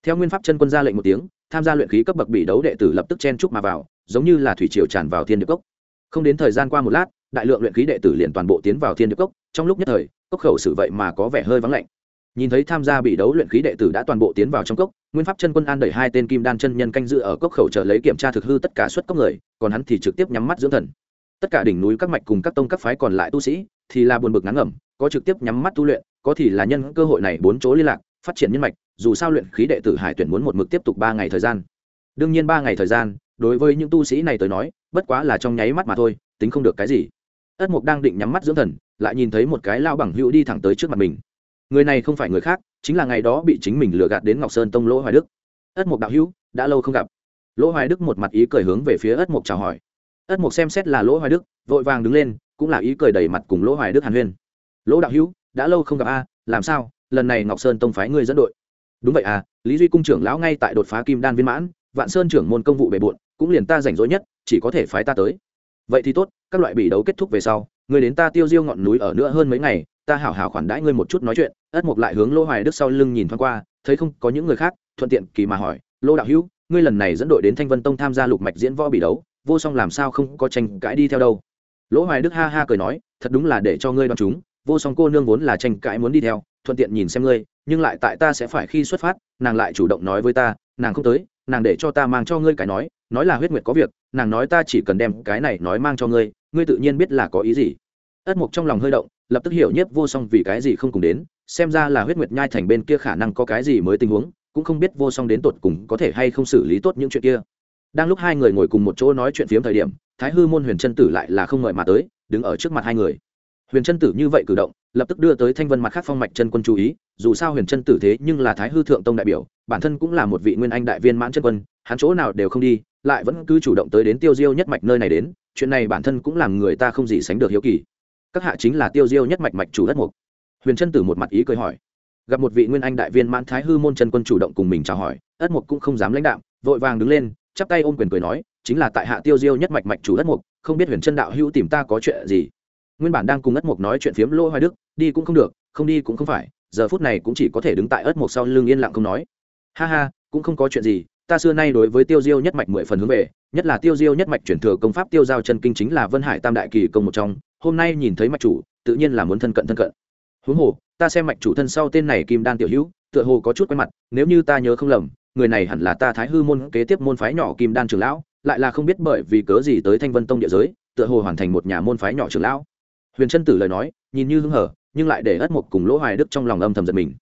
S1: Theo nguyên pháp chân quân ra lệnh một tiếng, tham gia luyện khí cấp bậc bị đấu đệ tử lập tức chen chúc mà vào, giống như là thủy triều tràn vào thiên điệp cốc. Không đến thời gian qua một lát, đại lượng luyện khí đệ tử liền toàn bộ tiến vào thiên điệp cốc, trong lúc nhất thời, cốc khẩu xử vậy mà có vẻ hơi vắng lạnh nhìn thấy tham gia bị đấu luyện khí đệ tử đã toàn bộ tiến vào trong cốc, nguyên pháp chân quân an đẩy hai tên kim đan chân nhân canh dự ở cốc khẩu chờ lấy kiểm tra thực hư tất cả suất cốc người, còn hắn thì trực tiếp nhắm mắt dưỡng thần. Tất cả đỉnh núi các mạch cùng các tông các phái còn lại tu sĩ, thì là buồn bực ngắn ngẩm, có trực tiếp nhắm mắt tu luyện, có thì là nhân cơ hội này bốn chỗ liên lạc, phát triển nhân mạch, dù sao luyện khí đệ tử hải tuyển muốn một mực tiếp tục ba ngày thời gian. Đương nhiên ba ngày thời gian, đối với những tu sĩ này tới nói, bất quá là trong nháy mắt mà thôi, tính không được cái gì. Ất mục đang định nhắm mắt dưỡng thần, lại nhìn thấy một cái lao bằng hữu đi thẳng tới trước mặt mình người này không phải người khác, chính là ngày đó bị chính mình lừa gạt đến ngọc sơn tông lỗ hoài đức. Ất mục đạo hữu, đã lâu không gặp. Lỗ hoài đức một mặt ý cười hướng về phía ất mục chào hỏi. Ất mục xem xét là lỗ hoài đức, vội vàng đứng lên, cũng là ý cười đầy mặt cùng lỗ hoài đức hàn huyên. Lỗ đạo hữu, đã lâu không gặp a, làm sao, lần này ngọc sơn tông phái ngươi dẫn đội? Đúng vậy à lý duy cung trưởng lão ngay tại đột phá kim đan viên mãn, vạn sơn trưởng môn công vụ bề bộn, cũng liền ta rảnh rỗi nhất, chỉ có thể phái ta tới. Vậy thì tốt, các loại bị đấu kết thúc về sau, người đến ta tiêu diêu ngọn núi ở nữa hơn mấy ngày, ta hảo hảo khoản đãi ngươi một chút nói chuyện ất mục lại hướng lỗ hoài đức sau lưng nhìn thoáng qua, thấy không có những người khác, thuận tiện kỳ mà hỏi, lô đạo hữu, ngươi lần này dẫn đội đến thanh vân tông tham gia lục mạch diễn võ bị đấu, vô song làm sao không có tranh cãi đi theo đâu? Lỗ hoài đức ha ha cười nói, thật đúng là để cho ngươi đoán chúng, vô song cô nương vốn là tranh cãi muốn đi theo, thuận tiện nhìn xem ngươi, nhưng lại tại ta sẽ phải khi xuất phát, nàng lại chủ động nói với ta, nàng không tới, nàng để cho ta mang cho ngươi cái nói nói là huyết nguyệt có việc, nàng nói ta chỉ cần đem cái này nói mang cho ngươi ngươi tự nhiên biết là có ý gì. Ất mục trong lòng hơi động, lập tức hiểu nhất vô song vì cái gì không cùng đến xem ra là huyết nguyệt nhai thành bên kia khả năng có cái gì mới tình huống, cũng không biết vô song đến tột cùng có thể hay không xử lý tốt những chuyện kia. Đang lúc hai người ngồi cùng một chỗ nói chuyện phiếm thời điểm, thái hư môn huyền trân tử lại là không ngợi mà tới, đứng ở trước mặt hai người. Huyền trân tử như vậy cử động, lập tức đưa tới thanh vân mặt khác phong mạch chân quân chú ý, dù sao huyền trân tử thế nhưng là thái hư thượng tông đại biểu, bản thân cũng là một vị nguyên anh đại viên mãn chân quân, hắn chỗ nào đều không đi, lại vẫn cứ chủ động tới đến tiêu diêu nhất mạch nơi này đến, chuyện này bản thân cũng làm người ta không gì sánh được hiếu kỳ. Các hạ chính là tiêu diêu nhất mạch mạch chủ đất mục huyền trân tử một mặt ý cười hỏi. Gặp một vị nguyên anh đại viên mãn thái hư môn chân quân chủ động cùng mình chào hỏi, ất mục cũng không dám lãnh đạo vội vàng đứng lên, chắp tay ôm quyền cười nói, chính là tại hạ tiêu diêu nhất mạch mạch chủ ất mục không biết huyền Trân đạo hữu tìm ta có chuyện gì. Nguyên bản đang cùng ất mục nói chuyện phiếm lỗ hoài đức, đi cũng không được, không đi cũng không phải, giờ phút này cũng chỉ có thể đứng tại ất mục sau lưng yên lặng không nói. Ha ha, cũng không có chuyện gì, ta xưa nay đối với tiêu diêu nhất mạch mười phần hướng về, nhất là tiêu diêu nhất mạch chuyển thừa công pháp tiêu giao chân kinh chính là vân hải tam đại kỳ công một trong, hôm nay nhìn thấy mạch chủ, tự nhiên là muốn thân cận thân cận huống hồ, ta xem mạch chủ thân sau tên này kim đan tiểu hữu, tựa hồ có chút quen mặt, nếu như ta nhớ không lầm, người này hẳn là ta thái hư môn kế tiếp môn phái nhỏ kim đan trưởng lão, lại là không biết bởi vì cớ gì tới thanh vân tông địa giới, tựa hồ hoàn thành một nhà môn phái nhỏ trưởng lão. Huyền trân tử lời nói, nhìn như hưng hở, nhưng lại để ất mục cùng lỗ hoài đức trong lòng âm thầm giật mình.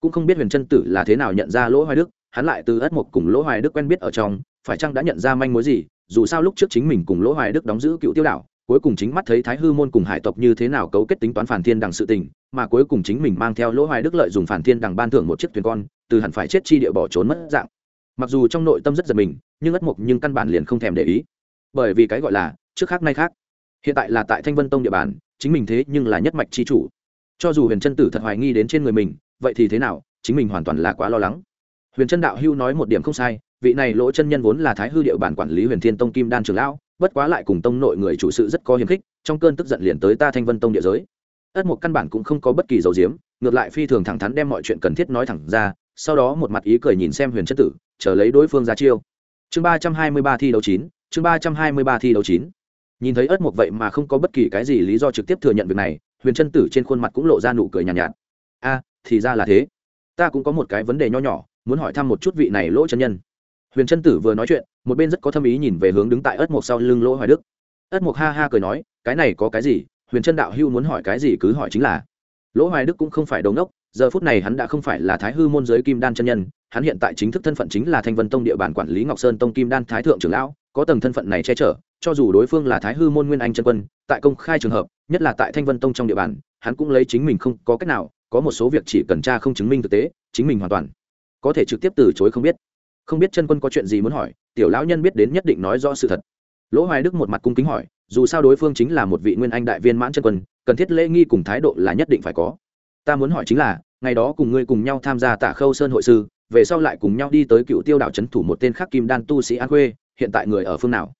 S1: Cũng không biết huyền trân tử là thế nào nhận ra lỗ hoài đức, hắn lại từ ất mục cùng lỗ hoài đức quen biết ở trong, phải chăng đã nhận ra manh mối gì, dù sao lúc trước chính mình cùng lỗ hoài đức đóng giữ cựu tiêu đảo, cuối cùng chính mắt thấy thái hư môn cùng hải tộc như thế nào cấu kết tính toán phản thiên đằng sự tình mà cuối cùng chính mình mang theo lỗ hoài đức lợi dùng phản thiên đằng ban thưởng một chiếc thuyền con, từ hẳn phải chết chi địa bỏ trốn mất dạng. Mặc dù trong nội tâm rất giật mình, nhưng ất mục nhưng căn bản liền không thèm để ý. Bởi vì cái gọi là, trước khác nay khác. Hiện tại là tại thanh vân tông địa bàn, chính mình thế nhưng là nhất mạch chi chủ. Cho dù huyền chân tử thật hoài nghi đến trên người mình, vậy thì thế nào, chính mình hoàn toàn là quá lo lắng. Huyền chân đạo hưu nói một điểm không sai, vị này lỗ chân nhân vốn là thái hư địa bản quản lý huyền thiên tông kim đan trường lão, bất quá lại cùng tông nội người chủ sự rất có hiềm khích, trong cơn tức giận liền tới ta thanh vân tông địa giới ất một căn bản cũng không có bất kỳ dầu diếm ngược lại phi thường thẳng thắn đem mọi chuyện cần thiết nói thẳng ra sau đó một mặt ý cười nhìn xem huyền chất tử chờ lấy đối phương ra chiêu. Chương ba trăm hai mươi ba thi đấu chín chương ba trăm hai mươi ba thi đấu chín. Nhìn thấy ất mục vậy mà không có bất kỳ cái gì lý do trực tiếp thừa nhận việc này huyền chân tử trên khuôn mặt cũng lộ ra nụ cười nhàn nhạt, a thì ra là thế. Ta cũng có một cái vấn đề nho nhỏ muốn hỏi thăm một chút vị này lỗ chân nhân. Huyền trân tử vừa nói chuyện một bên rất có thâm ý nhìn về hướng đứng tại ất mục sau lưng lỗ hoài đức. Ất mục ha ha cười nói cái này có cái gì huyền trân đạo hưu muốn hỏi cái gì cứ hỏi chính là. Lỗ hoài đức cũng không phải đầu ngốc, giờ phút này hắn đã không phải là thái hư môn giới kim đan chân nhân, hắn hiện tại chính thức thân phận chính là thanh vân tông địa bàn quản lý ngọc sơn tông kim đan thái thượng trưởng lão, có tầng thân phận này che chở, cho dù đối phương là thái hư môn nguyên anh chân quân, tại công khai trường hợp, nhất là tại thanh vân tông trong địa bàn, hắn cũng lấy chính mình không có cách nào, có một số việc chỉ cần tra không chứng minh thực tế, chính mình hoàn toàn có thể trực tiếp từ chối không biết. Không biết chân quân có chuyện gì muốn hỏi, tiểu lão nhân biết đến nhất định nói rõ sự thật lỗ hoài đức một mặt cung kính hỏi, dù sao đối phương chính là một vị nguyên anh đại viên mãn chân quân, cần thiết lễ nghi cùng thái độ là nhất định phải có. Ta muốn hỏi chính là, ngày đó cùng ngươi cùng nhau tham gia tả khâu sơn hội sư, về sau lại cùng nhau đi tới cựu tiêu đảo trấn thủ một tên khác kim đan tu sĩ an khuê, hiện tại người ở phương nào?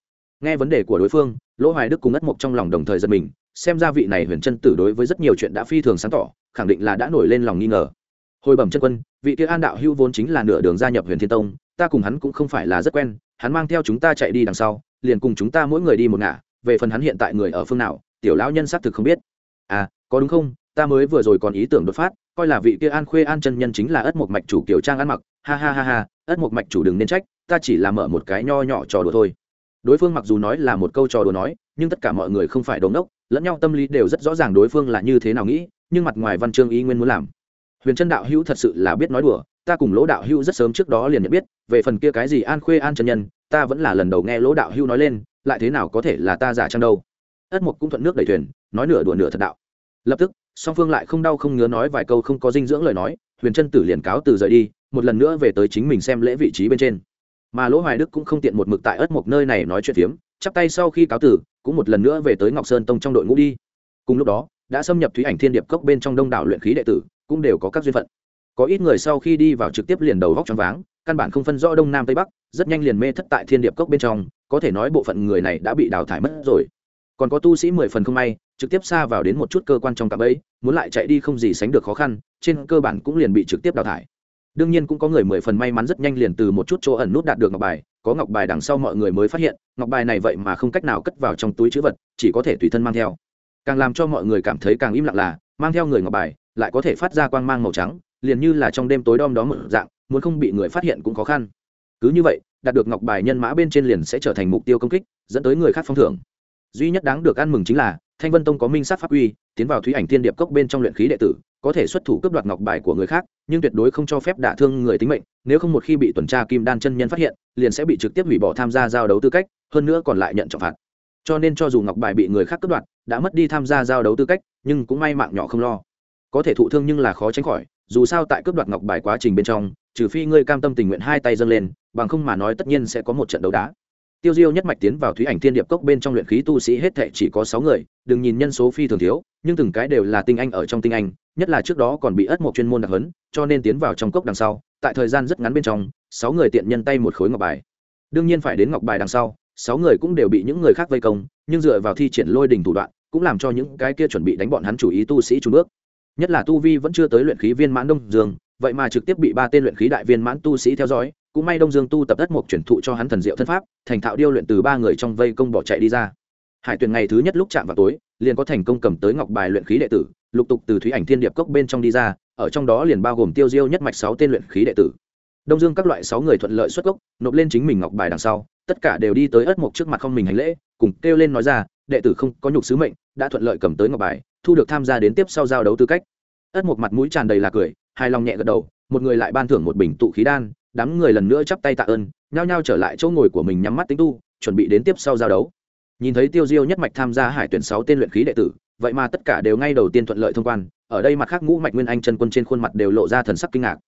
S1: Nghe vấn đề của đối phương, lỗ hoài đức cùng ất mộc trong lòng đồng thời giật mình, xem ra vị này huyền chân tử đối với rất nhiều chuyện đã phi thường sáng tỏ, khẳng định là đã nổi lên lòng nghi ngờ. Hồi bẩm chân quân, vị kia an đạo hữu vốn chính là nửa đường gia nhập huyền thiên tông, ta cùng hắn cũng không phải là rất quen, hắn mang theo chúng ta chạy đi đằng sau liền cùng chúng ta mỗi người đi một ngả, về phần hắn hiện tại người ở phương nào, tiểu lão nhân xác thực không biết. À có đúng không? Ta mới vừa rồi còn ý tưởng đột phát, coi là vị kia an khuê an chân nhân chính là ất một mạch chủ kiểu trang ăn mặc. Ha ha ha ha, ất một mạch chủ đừng nên trách, ta chỉ là mở một cái nho nhỏ trò đùa thôi. Đối phương mặc dù nói là một câu trò đùa nói, nhưng tất cả mọi người không phải đống đốc lẫn nhau tâm lý đều rất rõ ràng đối phương là như thế nào nghĩ, nhưng mặt ngoài văn chương ý nguyên muốn làm. Huyền chân đạo hữu thật sự là biết nói đùa, ta cùng lỗ đạo hữu rất sớm trước đó liền nhận biết, về phần kia cái gì an khuê an chân nhân ta vẫn là lần đầu nghe lỗ đạo hưu nói lên, lại thế nào có thể là ta giả trang đâu. Ất mục cũng thuận nước đẩy thuyền, nói nửa đùa nửa thật đạo. Lập tức, song phương lại không đau không ngứa nói vài câu không có dinh dưỡng lời nói, huyền chân tử liền cáo từ rời đi, một lần nữa về tới chính mình xem lễ vị trí bên trên. Mà lỗ hoài đức cũng không tiện một mực tại ất mộc nơi này nói chuyện phiếm, chắp tay sau khi cáo tử cũng một lần nữa về tới ngọc sơn tông trong đội ngũ đi. Cùng lúc đó, đã xâm nhập thúy ảnh thiên điệp cốc bên trong đông đảo luyện khí đệ tử, cũng đều có các duyên phận. Có ít người sau khi đi vào trực tiếp liền đầu góc choáng váng, căn bản không phân rõ đông nam tây bắc rất nhanh liền mê thất tại thiên điệp cốc bên trong, có thể nói bộ phận người này đã bị đào thải mất rồi. Còn có tu sĩ mười phần không may, trực tiếp xa vào đến một chút cơ quan trong cạm ấy muốn lại chạy đi không gì sánh được khó khăn, trên cơ bản cũng liền bị trực tiếp đào thải. Đương nhiên cũng có người mười phần may mắn rất nhanh liền từ một chút chỗ ẩn nút đạt được ngọc bài, có ngọc bài đằng sau mọi người mới phát hiện, ngọc bài này vậy mà không cách nào cất vào trong túi chữ vật, chỉ có thể tùy thân mang theo. Càng làm cho mọi người cảm thấy càng im lặng là, mang theo người ngọc bài, lại có thể phát ra quang mang màu trắng, liền như là trong đêm tối đom đó một dạng, muốn không bị người phát hiện cũng khó khăn cứ như vậy, đạt được ngọc bài nhân mã bên trên liền sẽ trở thành mục tiêu công kích, dẫn tới người khác phong thưởng. Duy nhất đáng được ăn mừng chính là, thanh vân tông có minh sát pháp uy, tiến vào thúy ảnh thiên điệp cốc bên trong luyện khí đệ tử, có thể xuất thủ cướp đoạt ngọc bài của người khác, nhưng tuyệt đối không cho phép đả thương người tính mệnh, nếu không một khi bị tuần tra kim đan chân nhân phát hiện, liền sẽ bị trực tiếp hủy bỏ tham gia giao đấu tư cách, hơn nữa còn lại nhận trọng phạt. Cho nên cho dù ngọc bài bị người khác cướp đoạt, đã mất đi tham gia giao đấu tư cách, nhưng cũng may mạng nhỏ không lo. Có thể thụ thương nhưng là khó tránh khỏi, dù sao tại cướp đoạt ngọc bài quá trình bên trong, trừ phi ngươi cam tâm tình nguyện hai tay dâng lên bằng không mà nói tất nhiên sẽ có một trận đấu đá. Tiêu diêu nhất mạch tiến vào thúy ảnh thiên điệp cốc bên trong luyện khí tu sĩ hết thệ chỉ có sáu người, đừng nhìn nhân số phi thường thiếu, nhưng từng cái đều là tinh anh ở trong tinh anh, nhất là trước đó còn bị ất một chuyên môn đặc hấn cho nên tiến vào trong cốc đằng sau, tại thời gian rất ngắn bên trong, sáu người tiện nhân tay một khối ngọc bài. Đương nhiên phải đến ngọc bài đằng sau, sáu người cũng đều bị những người khác vây công, nhưng dựa vào thi triển lôi đình thủ đoạn, cũng làm cho những cái kia chuẩn bị đánh bọn hắn chủ ý tu sĩ trung bước. Nhất là tu vi vẫn chưa tới luyện khí viên mãn đông dương, vậy mà trực tiếp bị ba tên luyện khí đại viên mãn tu sĩ theo dõi cũng may đông dương tu tập đất mục chuyển thụ cho hắn thần diệu thân pháp, thành thạo điêu luyện từ ba người trong vây công bỏ chạy đi ra. Hải tuyển ngày thứ nhất lúc chạm vào tối, liền có thành công cầm tới ngọc bài luyện khí đệ tử, lục tục từ thúy ảnh thiên điệp cốc bên trong đi ra, ở trong đó liền bao gồm tiêu diêu nhất mạch sáu tên luyện khí đệ tử. Đông dương các loại sáu người thuận lợi xuất gốc nộp lên chính mình ngọc bài đằng sau, tất cả đều đi tới ất mục trước mặt không mình hành lễ, cùng kêu lên nói ra, đệ tử không có nhục sứ mệnh, đã thuận lợi cầm tới ngọc bài, thu được tham gia đến tiếp sau giao đấu tư cách. Ất mục mặt mũi tràn đầy là cười, hài lòng nhẹ gật đầu, một người lại ban thưởng một bình tụ khí đan đám người lần nữa chắp tay tạ ơn, nhao nhao trở lại chỗ ngồi của mình nhắm mắt tính tu, chuẩn bị đến tiếp sau giao đấu. Nhìn thấy tiêu diêu nhất mạch tham gia hải tuyển sáu tên luyện khí đệ tử, vậy mà tất cả đều ngay đầu tiên thuận lợi thông quan, ở đây mặt khác ngũ mạch nguyên anh chân quân trên khuôn mặt đều lộ ra thần sắc kinh ngạc.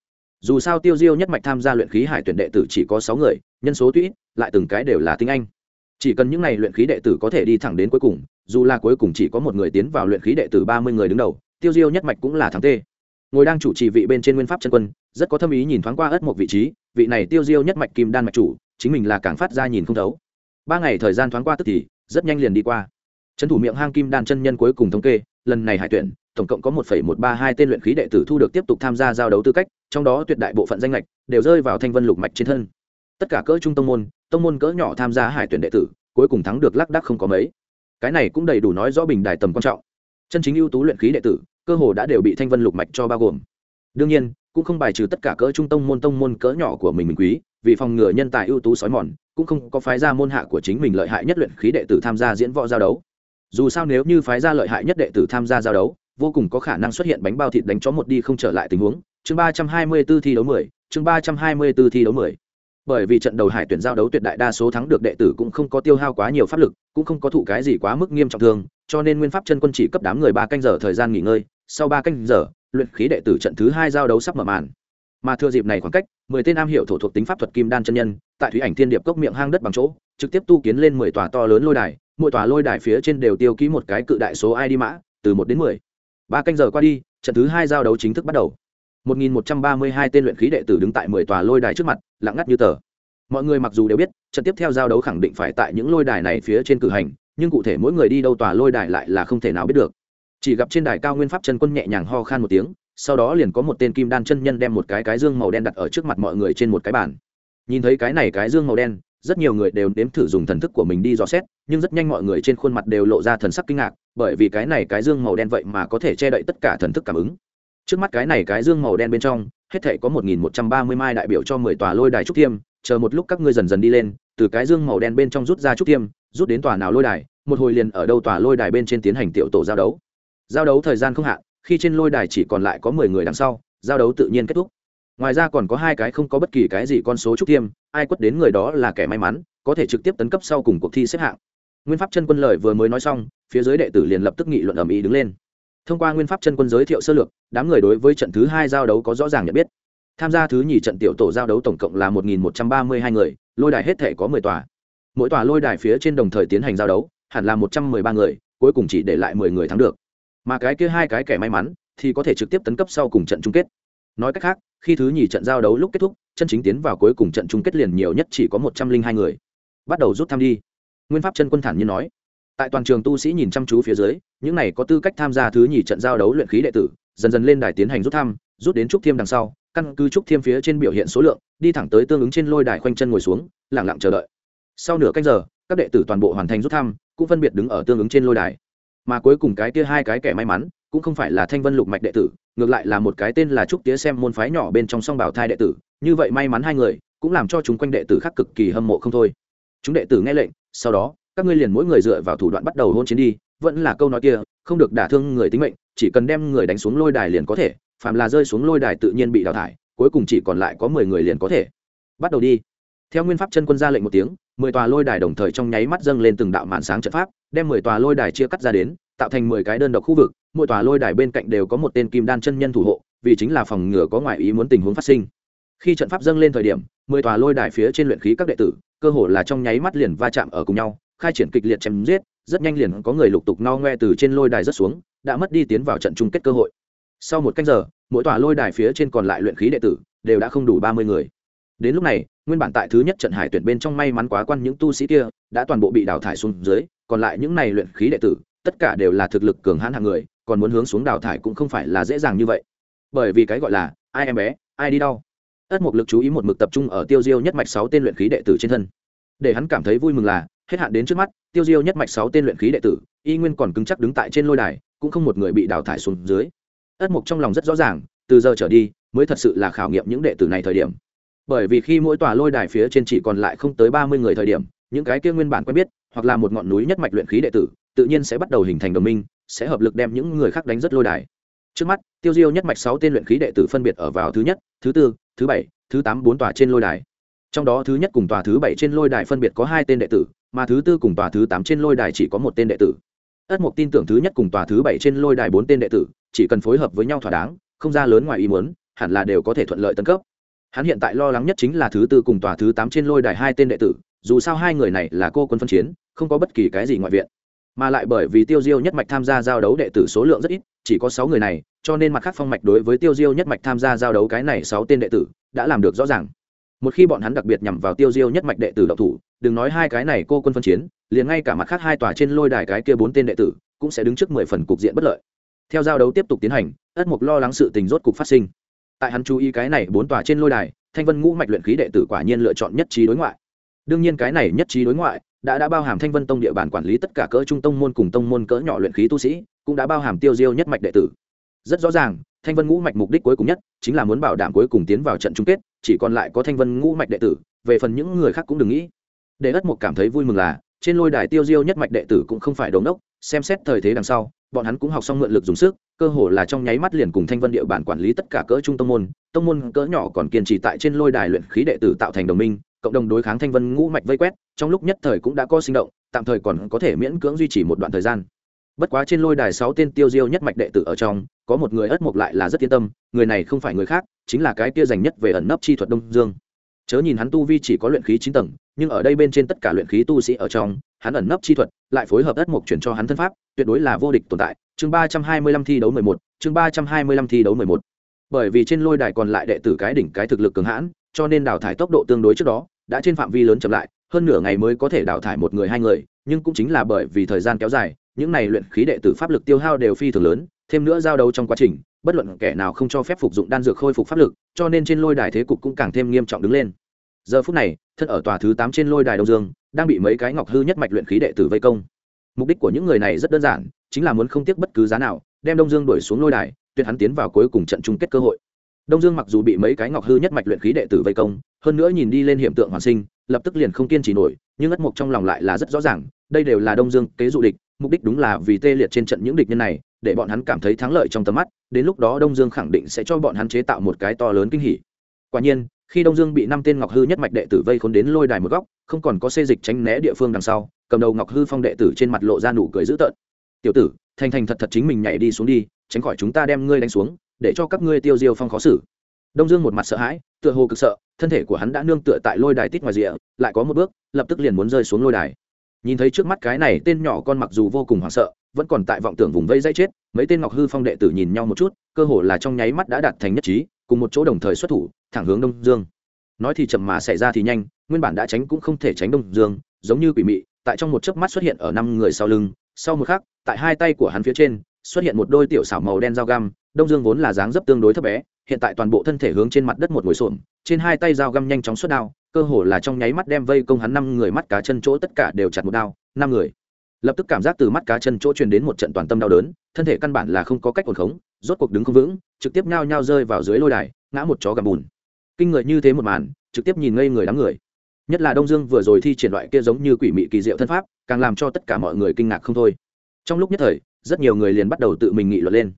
S1: Dù sao tiêu diêu nhất mạch tham gia luyện khí hải tuyển đệ tử chỉ có sáu người, nhân số tuy lại từng cái đều là tinh anh. Chỉ cần những n à y luyện khí đệ tử có thể đi thẳng đến cuối cùng, dù là cuối cùng chỉ có một người tiến vào luyện khí đệ tử ba mươi người đứng đầu, tiêu diêu nhất mạch cũng là thắng tê. Ngồi đang chủ trì vị bên trên nguyên pháp chân quân rất có thâm ý nhìn thoáng qua ất một vị trí, vị này tiêu diêu nhất mạch kim đan mạch chủ, chính mình là càng phát ra nhìn không thấu. Ba ngày thời gian thoáng qua tức thì, rất nhanh liền đi qua. Trấn thủ miệng hang kim đan chân nhân cuối cùng thống kê, lần này hải tuyển, tổng cộng có một một ba hai tên luyện khí đệ tử thu được tiếp tục tham gia giao đấu tư cách, trong đó tuyệt đại bộ phận danh lệch đều rơi vào thanh vân lục mạch trên thân. Tất cả cỡ trung tông môn tông môn cỡ nhỏ tham gia hải tuyển đệ tử, cuối cùng thắng được lác đắc không có mấy. Cái này cũng đầy đủ nói rõ bình đài tầm quan trọng. Chân chính ưu tú luyện khí đệ tử, cơ hồ đã đều bị thanh vân lục mạch cho bao gồm. Đương nhiên cũng không bài trừ tất cả cỡ trung tông môn tông môn cỡ nhỏ của mình mình quý, vì phòng ngừa nhân tài ưu tú sói mòn, cũng không có phái ra môn hạ của chính mình lợi hại nhất luyện khí đệ tử tham gia diễn võ giao đấu. Dù sao nếu như phái ra lợi hại nhất đệ tử tham gia giao đấu, vô cùng có khả năng xuất hiện bánh bao thịt đánh chó một đi không trở lại tình huống. Chương ba trăm hai mươi 324 thi đấu mười, chương ba trăm hai mươi 324 thi đấu mười. Bởi vì trận đầu hải tuyển giao đấu tuyệt đại đa số thắng được đệ tử cũng không có tiêu hao quá nhiều pháp lực, cũng không có thụ cái gì quá mức nghiêm trọng thương, cho nên nguyên pháp chân quân chỉ cấp đám người ba canh giờ thời gian nghỉ ngơi, sau ba canh giờ luyện khí đệ tử trận thứ hai giao đấu sắp mở màn. Mà thừa dịp này khoảng cách, mười tên am hiểu thổ thuộc tính pháp thuật kim đan chân nhân, tại thủy ảnh thiên điệp cốc miệng hang đất bằng chỗ, trực tiếp tu kiến lên mười tòa to lớn lôi đài, mỗi tòa lôi đài phía trên đều tiêu ký một cái cự đại số id mã, từ một đến mười. Ba canh giờ qua đi, trận thứ hai giao đấu chính thức bắt đầu. Một nghìn một trăm ba mươi hai tên luyện khí đệ tử đứng tại mười tòa lôi đài trước mặt, lặng ngắt như tờ. Mọi người mặc dù đều biết, trận tiếp theo giao đấu khẳng định phải tại những lôi đài này phía trên cử hành, nhưng cụ thể mỗi người đi đâu tòa lôi đài lại là không thể nào biết được chỉ gặp trên đài cao nguyên pháp chân quân nhẹ nhàng ho khan một tiếng, sau đó liền có một tên kim đan chân nhân đem một cái cái dương màu đen đặt ở trước mặt mọi người trên một cái bàn. Nhìn thấy cái này cái dương màu đen, rất nhiều người đều nếm thử dùng thần thức của mình đi dò xét, nhưng rất nhanh mọi người trên khuôn mặt đều lộ ra thần sắc kinh ngạc, bởi vì cái này cái dương màu đen vậy mà có thể che đậy tất cả thần thức cảm ứng. Trước mắt cái này cái dương màu đen bên trong, hết thể có một nghìn một trăm ba mươi mai đại biểu cho mười tòa lôi đài trúc thiêm chờ một lúc các ngươi dần dần đi lên, từ cái dương màu đen bên trong rút ra trúc thiêm rút đến tòa nào lôi đài, một hồi liền ở đâu tòa lôi đài bên trên tiến hành tiểu tổ giao đấu giao đấu thời gian không hạn khi trên lôi đài chỉ còn lại có mười người đằng sau giao đấu tự nhiên kết thúc. Ngoài ra còn có hai cái không có bất kỳ cái gì con số trúc tiêm, ai quất đến người đó là kẻ may mắn có thể trực tiếp tấn cấp sau cùng cuộc thi xếp hạng. Nguyên pháp chân quân lời vừa mới nói xong phía dưới đệ tử liền lập tức nghị luận ầm ĩ đứng lên. Thông qua nguyên pháp chân quân giới thiệu sơ lược đám người đối với trận thứ hai giao đấu có rõ ràng nhận biết. Tham gia thứ nhì trận tiểu tổ giao đấu tổng cộng là một nghìn một trăm ba mươi hai người lôi đài hết thể có mười tòa. Mỗi tòa lôi đài phía trên đồng thời tiến hành giao đấu hẳn là một trăm mười ba người cuối cùng chỉ để lại mười người thắng được mà cái kia hai cái kẻ may mắn thì có thể trực tiếp tấn cấp sau cùng trận chung kết. Nói cách khác, khi thứ nhì trận giao đấu lúc kết thúc, chân chính tiến vào cuối cùng trận chung kết liền nhiều nhất chỉ có một trăm linh hai người. Bắt đầu rút thăm đi. Nguyên pháp chân quân thản như nói. Tại toàn trường tu sĩ nhìn chăm chú phía dưới, những này có tư cách tham gia thứ nhì trận giao đấu luyện khí đệ tử, dần dần lên đài tiến hành rút thăm, rút đến trúc thiêm đằng sau, căn cứ trúc thiêm phía trên biểu hiện số lượng, đi thẳng tới tương ứng trên lôi đài khoanh chân ngồi xuống lẳng lặng chờ đợi. Sau nửa canh giờ, các đệ tử toàn bộ hoàn thành rút thăm, cũng phân biệt đứng ở tương ứng trên lôi đài mà cuối cùng cái kia hai cái kẻ may mắn cũng không phải là thanh vân lục mạch đệ tử, ngược lại là một cái tên là trúc tía xem môn phái nhỏ bên trong song bảo thai đệ tử. Như vậy may mắn hai người cũng làm cho chúng quanh đệ tử khác cực kỳ hâm mộ không thôi. Chúng đệ tử nghe lệnh, sau đó, các ngươi liền mỗi người dựa vào thủ đoạn bắt đầu hôn chiến đi, vẫn là câu nói kia, không được đả thương người tính mệnh, chỉ cần đem người đánh xuống lôi đài liền có thể phạm là rơi xuống lôi đài tự nhiên bị đào thải, cuối cùng chỉ còn lại có mười người liền có thể. Bắt đầu đi. Theo nguyên pháp chân quân ra lệnh một tiếng, mười tòa lôi đài đồng thời trong nháy mắt dâng lên từng đạo màn sáng trận pháp đem mười tòa lôi đài chia cắt ra đến, tạo thành mười cái đơn độc khu vực, mỗi tòa lôi đài bên cạnh đều có một tên kim đan chân nhân thủ hộ, vì chính là phòng ngừa có ngoại ý muốn tình huống phát sinh. Khi trận pháp dâng lên thời điểm, mười tòa lôi đài phía trên luyện khí các đệ tử, cơ hồ là trong nháy mắt liền va chạm ở cùng nhau, khai triển kịch liệt chém giết, rất nhanh liền có người lục tục no ngoe từ trên lôi đài rất xuống, đã mất đi tiến vào trận chung kết cơ hội. Sau một canh giờ, mỗi tòa lôi đài phía trên còn lại luyện khí đệ tử, đều đã không đủ ba mươi người. Đến lúc này, nguyên bản tại thứ nhất trận hải tuyển bên trong may mắn quá quan những tu sĩ kia, đã toàn bộ bị đào thải xuống dưới còn lại những này luyện khí đệ tử, tất cả đều là thực lực cường hãn hạng người, còn muốn hướng xuống đào thải cũng không phải là dễ dàng như vậy. Bởi vì cái gọi là, ai em bé, ai đi đau. Ất mục lực chú ý một mực tập trung ở tiêu diêu nhất mạch sáu tên luyện khí đệ tử trên thân. Để hắn cảm thấy vui mừng là, hết hạn đến trước mắt, tiêu diêu nhất mạch sáu tên luyện khí đệ tử, y nguyên còn cứng chắc đứng tại trên lôi đài, cũng không một người bị đào thải xuống dưới. Ất mục trong lòng rất rõ ràng, từ giờ trở đi, mới thật sự là khảo nghiệm những đệ tử này thời điểm. Bởi vì khi mỗi tòa lôi đài phía trên chỉ còn lại không tới ba mươi người thời điểm, những cái kia nguyên bản quen biết hoặc là một ngọn núi nhất mạch luyện khí đệ tử, tự nhiên sẽ bắt đầu hình thành đồng minh, sẽ hợp lực đem những người khác đánh rất lôi đài. Trước mắt, tiêu diêu nhất mạch sáu tên luyện khí đệ tử phân biệt ở vào thứ nhất, thứ tư, thứ bảy, thứ tám bốn tòa trên lôi đài. Trong đó thứ nhất cùng tòa thứ bảy trên lôi đài phân biệt có hai tên đệ tử, mà thứ tư cùng tòa thứ tám trên lôi đài chỉ có một tên đệ tử. Ất mục tin tưởng thứ nhất cùng tòa thứ bảy trên lôi đài bốn tên đệ tử, chỉ cần phối hợp với nhau thỏa đáng, không ra lớn ngoài ý muốn, hẳn là đều có thể thuận lợi tấn cấp. Hắn hiện tại lo lắng nhất chính là thứ tư cùng tòa thứ tám trên lôi đài hai tên đệ tử dù sao hai người này là cô quân phân chiến, không có bất kỳ cái gì ngoại viện. Mà lại bởi vì tiêu diêu nhất mạch tham gia giao đấu đệ tử số lượng rất ít, chỉ có sáu người này, cho nên mặt khác phong mạch đối với tiêu diêu nhất mạch tham gia giao đấu cái này sáu tên đệ tử, đã làm được rõ ràng. Một khi bọn hắn đặc biệt nhằm vào tiêu diêu nhất mạch đệ tử độc thủ, đừng nói hai cái này cô quân phân chiến, liền ngay cả mặt khác hai tòa trên lôi đài cái kia bốn tên đệ tử, cũng sẽ đứng trước mười phần cục diện bất lợi. Theo giao đấu tiếp tục tiến hành, ất mục lo lắng sự tình rốt cục phát sinh. Tại hắn chú ý cái này bốn tòa trên lôi đài, thanh vân ngũ mạch luyện khí đệ tử quả nhiên lựa chọn nhất trí đối ngoại đương nhiên cái này nhất trí đối ngoại, đã đã bao hàm thanh vân tông địa bàn quản lý tất cả cỡ trung tông môn cùng tông môn cỡ nhỏ luyện khí tu sĩ, cũng đã bao hàm tiêu diêu nhất mạch đệ tử. Rất rõ ràng, thanh vân ngũ mạch mục đích cuối cùng nhất chính là muốn bảo đảm cuối cùng tiến vào trận chung kết, chỉ còn lại có thanh vân ngũ mạch đệ tử, về phần những người khác cũng đừng nghĩ. Để ất mục cảm thấy vui mừng là, trên lôi đài tiêu diêu nhất mạch đệ tử cũng không phải đống đốc, xem xét thời thế đằng sau, bọn hắn cũng học xong mượn lực dùng sức, cơ hồ là trong nháy mắt liền cùng thanh vân địa bản quản lý tất cả cỡ trung tông môn tông môn cỡ nhỏ còn kiên trì tại trên lôi đài luyện khí đệ tử tạo thành đồng minh cộng đồng đối kháng thanh vân ngũ mạch vây quét, trong lúc nhất thời cũng đã có sinh động, tạm thời còn có thể miễn cưỡng duy trì một đoạn thời gian. Bất quá trên lôi đài sáu tên tiêu diêu nhất mạch đệ tử ở trong, có một người ất mộc lại là rất yên tâm, người này không phải người khác, chính là cái kia dành nhất về ẩn nấp chi thuật đông dương. Chớ nhìn hắn tu vi chỉ có luyện khí chín tầng, nhưng ở đây bên trên tất cả luyện khí tu sĩ ở trong, hắn ẩn nấp chi thuật lại phối hợp ất mộc chuyển cho hắn thân pháp, tuyệt đối là vô địch tồn tại. Chương ba trăm hai mươi lăm thi đấu mười một, chương ba trăm hai mươi lăm thi đấu mười một. Bởi vì trên lôi đài còn lại đệ tử cái đỉnh cái thực lực cường hãn cho nên đào thải tốc độ tương đối trước đó, đã trên phạm vi lớn chậm lại, hơn nửa ngày mới có thể đào thải một người hai người, nhưng cũng chính là bởi vì thời gian kéo dài, những này luyện khí đệ tử pháp lực tiêu hao đều phi thường lớn, thêm nữa giao đấu trong quá trình, bất luận kẻ nào không cho phép phục dụng đan dược khôi phục pháp lực, cho nên trên lôi đài thế cục cũng càng thêm nghiêm trọng đứng lên. Giờ phút này, thân ở tòa thứ tám trên lôi đài đông dương, đang bị mấy cái ngọc hư nhất mạch luyện khí đệ tử vây công. Mục đích của những người này rất đơn giản, chính là muốn không tiếc bất cứ giá nào, đem đông dương đuổi xuống lôi đài, tuyệt hắn tiến vào cuối cùng trận chung kết cơ hội đông dương mặc dù bị mấy cái ngọc hư nhất mạch luyện khí đệ tử vây công, hơn nữa nhìn đi lên hiện tượng hoàn sinh, lập tức liền không kiên trì nổi, nhưng ất mục trong lòng lại là rất rõ ràng, đây đều là đông dương kế dụ địch, mục đích đúng là vì tê liệt trên trận những địch nhân này, để bọn hắn cảm thấy thắng lợi trong tầm mắt, đến lúc đó đông dương khẳng định sẽ cho bọn hắn chế tạo một cái to lớn kinh hỉ. Quả nhiên, khi đông dương bị năm tên ngọc hư nhất mạch đệ tử vây khốn đến lôi đài một góc, không còn có xê dịch tránh né địa phương đằng sau, cầm đầu ngọc hư phong đệ tử trên mặt lộ ra nụ cười dữ tợn. Tiểu tử, thành thành thật thật chính mình nhảy đi xuống đi, tránh khỏi chúng ta đem ngươi đánh xuống để cho các ngươi tiêu diêu phong khó xử. Đông dương một mặt sợ hãi, tựa hồ cực sợ, thân thể của hắn đã nương tựa tại lôi đài tít ngoài rìa, lại có một bước, lập tức liền muốn rơi xuống lôi đài. Nhìn thấy trước mắt cái này, tên nhỏ con mặc dù vô cùng hoảng sợ, vẫn còn tại vọng tưởng vùng vây dây chết, mấy tên ngọc hư phong đệ tử nhìn nhau một chút, cơ hồ là trong nháy mắt đã đạt thành nhất trí, cùng một chỗ đồng thời xuất thủ, thẳng hướng đông dương. Nói thì chậm mà xảy ra thì nhanh, nguyên bản đã tránh cũng không thể tránh đông dương, giống như quỷ mị, tại trong một chớp mắt xuất hiện ở năm người sau lưng, sau một khắc, tại hai tay của hắn phía trên, xuất hiện một đôi tiểu xảo màu đen dao găm đông dương vốn là dáng dấp tương đối thấp bé, hiện tại toàn bộ thân thể hướng trên mặt đất một ngồi xổm, trên hai tay dao găm nhanh chóng xuất đao, cơ hồ là trong nháy mắt đem vây công hắn năm người mắt cá chân chỗ tất cả đều chặt một đao, năm người. Lập tức cảm giác từ mắt cá chân chỗ truyền đến một trận toàn tâm đau đớn, thân thể căn bản là không có cách ổn khống, rốt cuộc đứng không vững, trực tiếp nhao nhao rơi vào dưới lôi đài, ngã một chó gầm bùn. Kinh người như thế một màn, trực tiếp nhìn ngây người đám người. Nhất là đông dương vừa rồi thi triển loại kia giống như quỷ mị kỳ diệu thân pháp, càng làm cho tất cả mọi người kinh ngạc không thôi. Trong lúc nhất thời, rất nhiều người liền bắt đầu tự mình nghị luận lên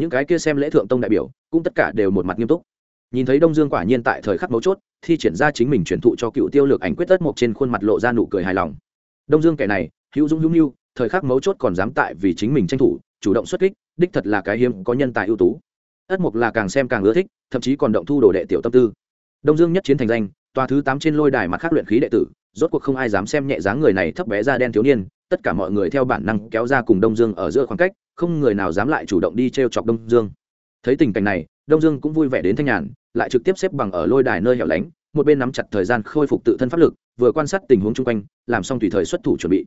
S1: những cái kia xem lễ thượng tông đại biểu, cũng tất cả đều một mặt nghiêm túc. Nhìn thấy đông dương quả nhiên tại thời khắc mấu chốt, thi triển ra chính mình truyền thụ cho cựu tiêu lược ảnh quyết tất mộc trên khuôn mặt lộ ra nụ cười hài lòng. Đông dương kẻ này, hữu dũng hữu nhu thời khắc mấu chốt còn dám tại vì chính mình tranh thủ, chủ động xuất kích, đích thật là cái hiếm có nhân tài ưu tú. Ất mộc là càng xem càng ưa thích, thậm chí còn động thu đồ đệ tiểu tâm tư. Đông dương nhất chiến thành danh tòa thứ tám trên lôi đài mặt khác luyện khí đệ tử, rốt cuộc không ai dám xem nhẹ dáng người này thấp bé da đen thiếu niên, tất cả mọi người theo bản năng kéo ra cùng đông dương ở giữa khoảng cách, không người nào dám lại chủ động đi t r e o chọc đông dương. Thấy tình cảnh này, đông dương cũng vui vẻ đến thanh nhàn, lại trực tiếp xếp bằng ở lôi đài nơi hẻo lánh, một bên nắm chặt thời gian khôi phục tự thân pháp lực, vừa quan sát tình huống chung quanh, làm xong tùy thời xuất thủ chuẩn bị.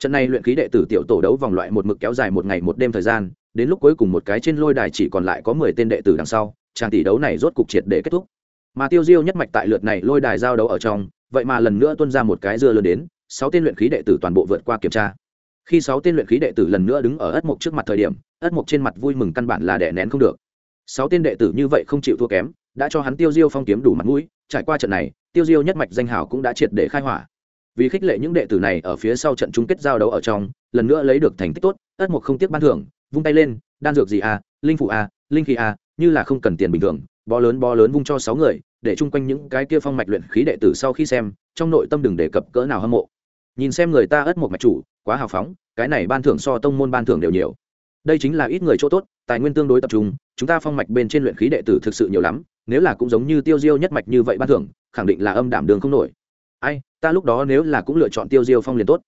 S1: Trận này luyện khí đệ tử tiểu tổ đấu vòng loại một mực kéo dài một ngày một đêm thời gian, đến lúc cuối cùng một cái trên lôi đài chỉ còn lại có mười tên đệ tử đằng sau tràng tỷ đấu này rốt cục triệt để kết thúc mà tiêu diêu nhất mạch tại lượt này lôi đài giao đấu ở trong, vậy mà lần nữa tuân ra một cái dưa lớn đến, sáu tên luyện khí đệ tử toàn bộ vượt qua kiểm tra. Khi sáu tên luyện khí đệ tử lần nữa đứng ở ất mục trước mặt thời điểm, ất mục trên mặt vui mừng căn bản là đẻ nén không được. Sáu tên đệ tử như vậy không chịu thua kém, đã cho hắn tiêu diêu phong kiếm đủ mặt mũi, trải qua trận này, tiêu diêu nhất mạch danh hào cũng đã triệt để khai hỏa. Vì khích lệ những đệ tử này ở phía sau trận chung kết giao đấu ở trong, lần nữa lấy được thành tích tốt, ất mục không tiếc ban thưởng, vung tay lên, đan dược gì à? Linh phụ à? Linh khí à? Như là không cần tiền bình thường bó lớn bó lớn vung cho sáu người, để chung quanh những cái kia phong mạch luyện khí đệ tử sau khi xem, trong nội tâm đừng đề cập cỡ nào hâm mộ. Nhìn xem người ta ất một mạch chủ, quá hào phóng, cái này ban thưởng so tông môn ban thưởng đều nhiều. Đây chính là ít người chỗ tốt, tài nguyên tương đối tập trung, chúng ta phong mạch bên trên luyện khí đệ tử thực sự nhiều lắm, nếu là cũng giống như tiêu diêu nhất mạch như vậy ban thưởng, khẳng định là âm đảm đường không nổi. Ai, ta lúc đó nếu là cũng lựa chọn tiêu diêu phong liền tốt.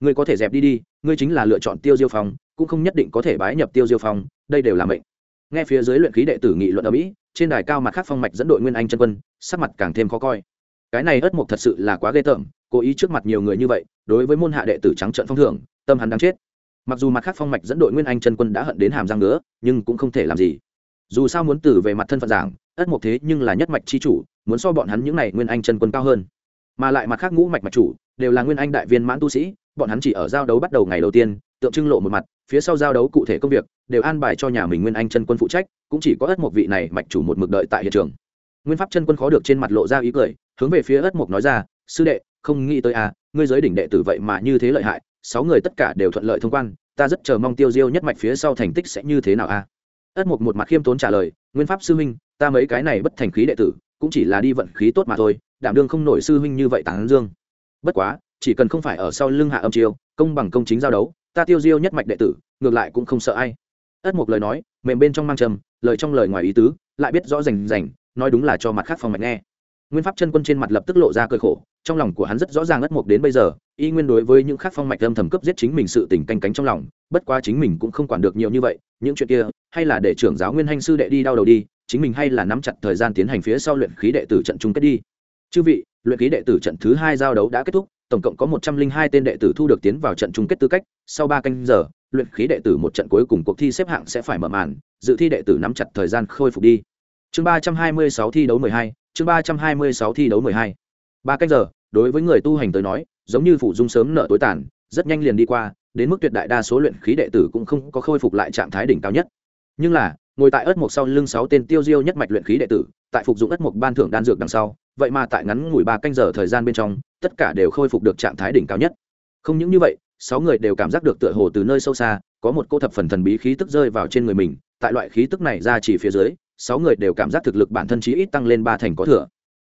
S1: Ngươi có thể dẹp đi đi, ngươi chính là lựa chọn tiêu diêu phong, cũng không nhất định có thể bái nhập tiêu diêu phong, đây đều là mệnh. Nghe phía dưới luyện khí đệ tử nghị luận ở mỹ trên đài cao mặt khác phong mạch dẫn đội nguyên anh chân quân, sắc mặt càng thêm khó coi. Cái này ất mục thật sự là quá ghê tởm, cố ý trước mặt nhiều người như vậy, đối với môn hạ đệ tử trắng trận phong thưởng, tâm hắn đang chết. Mặc dù mặt khác phong mạch dẫn đội nguyên anh chân quân đã hận đến hàm răng nữa nhưng cũng không thể làm gì. Dù sao muốn tử về mặt thân phận giảng ất mục thế nhưng là nhất mạch chi chủ, muốn so bọn hắn những này nguyên anh chân quân cao hơn. Mà lại mặt khác ngũ mạch mạch chủ, đều là nguyên anh đại viên mãn tu sĩ, bọn hắn chỉ ở giao đấu bắt đầu ngày đầu tiên tượng trưng lộ một mặt, phía sau giao đấu cụ thể công việc, đều an bài cho nhà mình nguyên anh chân quân phụ trách, cũng chỉ có ất một vị này mạch chủ một mực đợi tại hiện trường nguyên pháp chân quân khó được trên mặt lộ ra ý cười, hướng về phía ất mộc nói ra, sư đệ, không nghĩ tới à ngươi giới đỉnh đệ tử vậy mà như thế lợi hại, sáu người tất cả đều thuận lợi thông quan, ta rất chờ mong tiêu diêu nhất mạch phía sau thành tích sẽ như thế nào a à? ất mục một mặt khiêm tốn trả lời, nguyên pháp sư huynh, ta mấy cái này bất thành khí đệ tử, cũng chỉ là đi vận khí tốt mà thôi, đảm đương không nổi sư huynh như vậy tán dương bất quá, chỉ cần không phải ở sau lưng hạ âm chiêu, công bằng công chính giao đấu ta tiêu diêu nhất mạch đệ tử, ngược lại cũng không sợ ai. Ất mục lời nói, mềm bên trong mang trầm, lời trong lời ngoài ý tứ, lại biết rõ rành rành, nói đúng là cho mặt khác phong mạch nghe. Nguyên pháp chân quân trên mặt lập tức lộ ra cơi khổ, trong lòng của hắn rất rõ ràng ất mục đến bây giờ, y nguyên đối với những khác phong mạch âm thầm cấp giết chính mình sự tình canh cánh trong lòng, bất quá chính mình cũng không quản được nhiều như vậy, những chuyện kia, hay là để trưởng giáo nguyên hanh sư đệ đi đau đầu đi, chính mình hay là nắm chặt thời gian tiến hành phía sau luyện khí đệ tử trận chung kết đi. Chư vị, luyện khí đệ tử trận thứ hai giao đấu đã kết thúc tổng cộng có một trăm linh hai tên đệ tử thu được tiến vào trận chung kết tư cách, sau ba canh giờ, luyện khí đệ tử một trận cuối cùng cuộc thi xếp hạng sẽ phải mở màn, dự thi đệ tử nắm chặt thời gian khôi phục đi. Chương ba trăm hai mươi sáu thi đấu mười hai, chương ba trăm hai mươi sáu thi đấu mười hai. Ba canh giờ, đối với người tu hành tới nói, giống như phủ dung sớm nợ tối tàn, rất nhanh liền đi qua, đến mức tuyệt đại đa số luyện khí đệ tử cũng không có khôi phục lại trạng thái đỉnh cao nhất. Nhưng là, ngồi tại ớt một sau lưng sáu tên tiêu diêu nhất mạch luyện khí đệ tử, tại phục dụng ớt một ban thưởng đan dược đằng sau vậy mà tại ngắn ngủi ba canh giờ thời gian bên trong, tất cả đều khôi phục được trạng thái đỉnh cao nhất. Không những như vậy, sáu người đều cảm giác được tựa hồ từ nơi sâu xa, có một cô thập phần thần bí khí tức rơi vào trên người mình, tại loại khí tức này ra chỉ phía dưới, sáu người đều cảm giác thực lực bản thân chí ít tăng lên ba thành có thừa.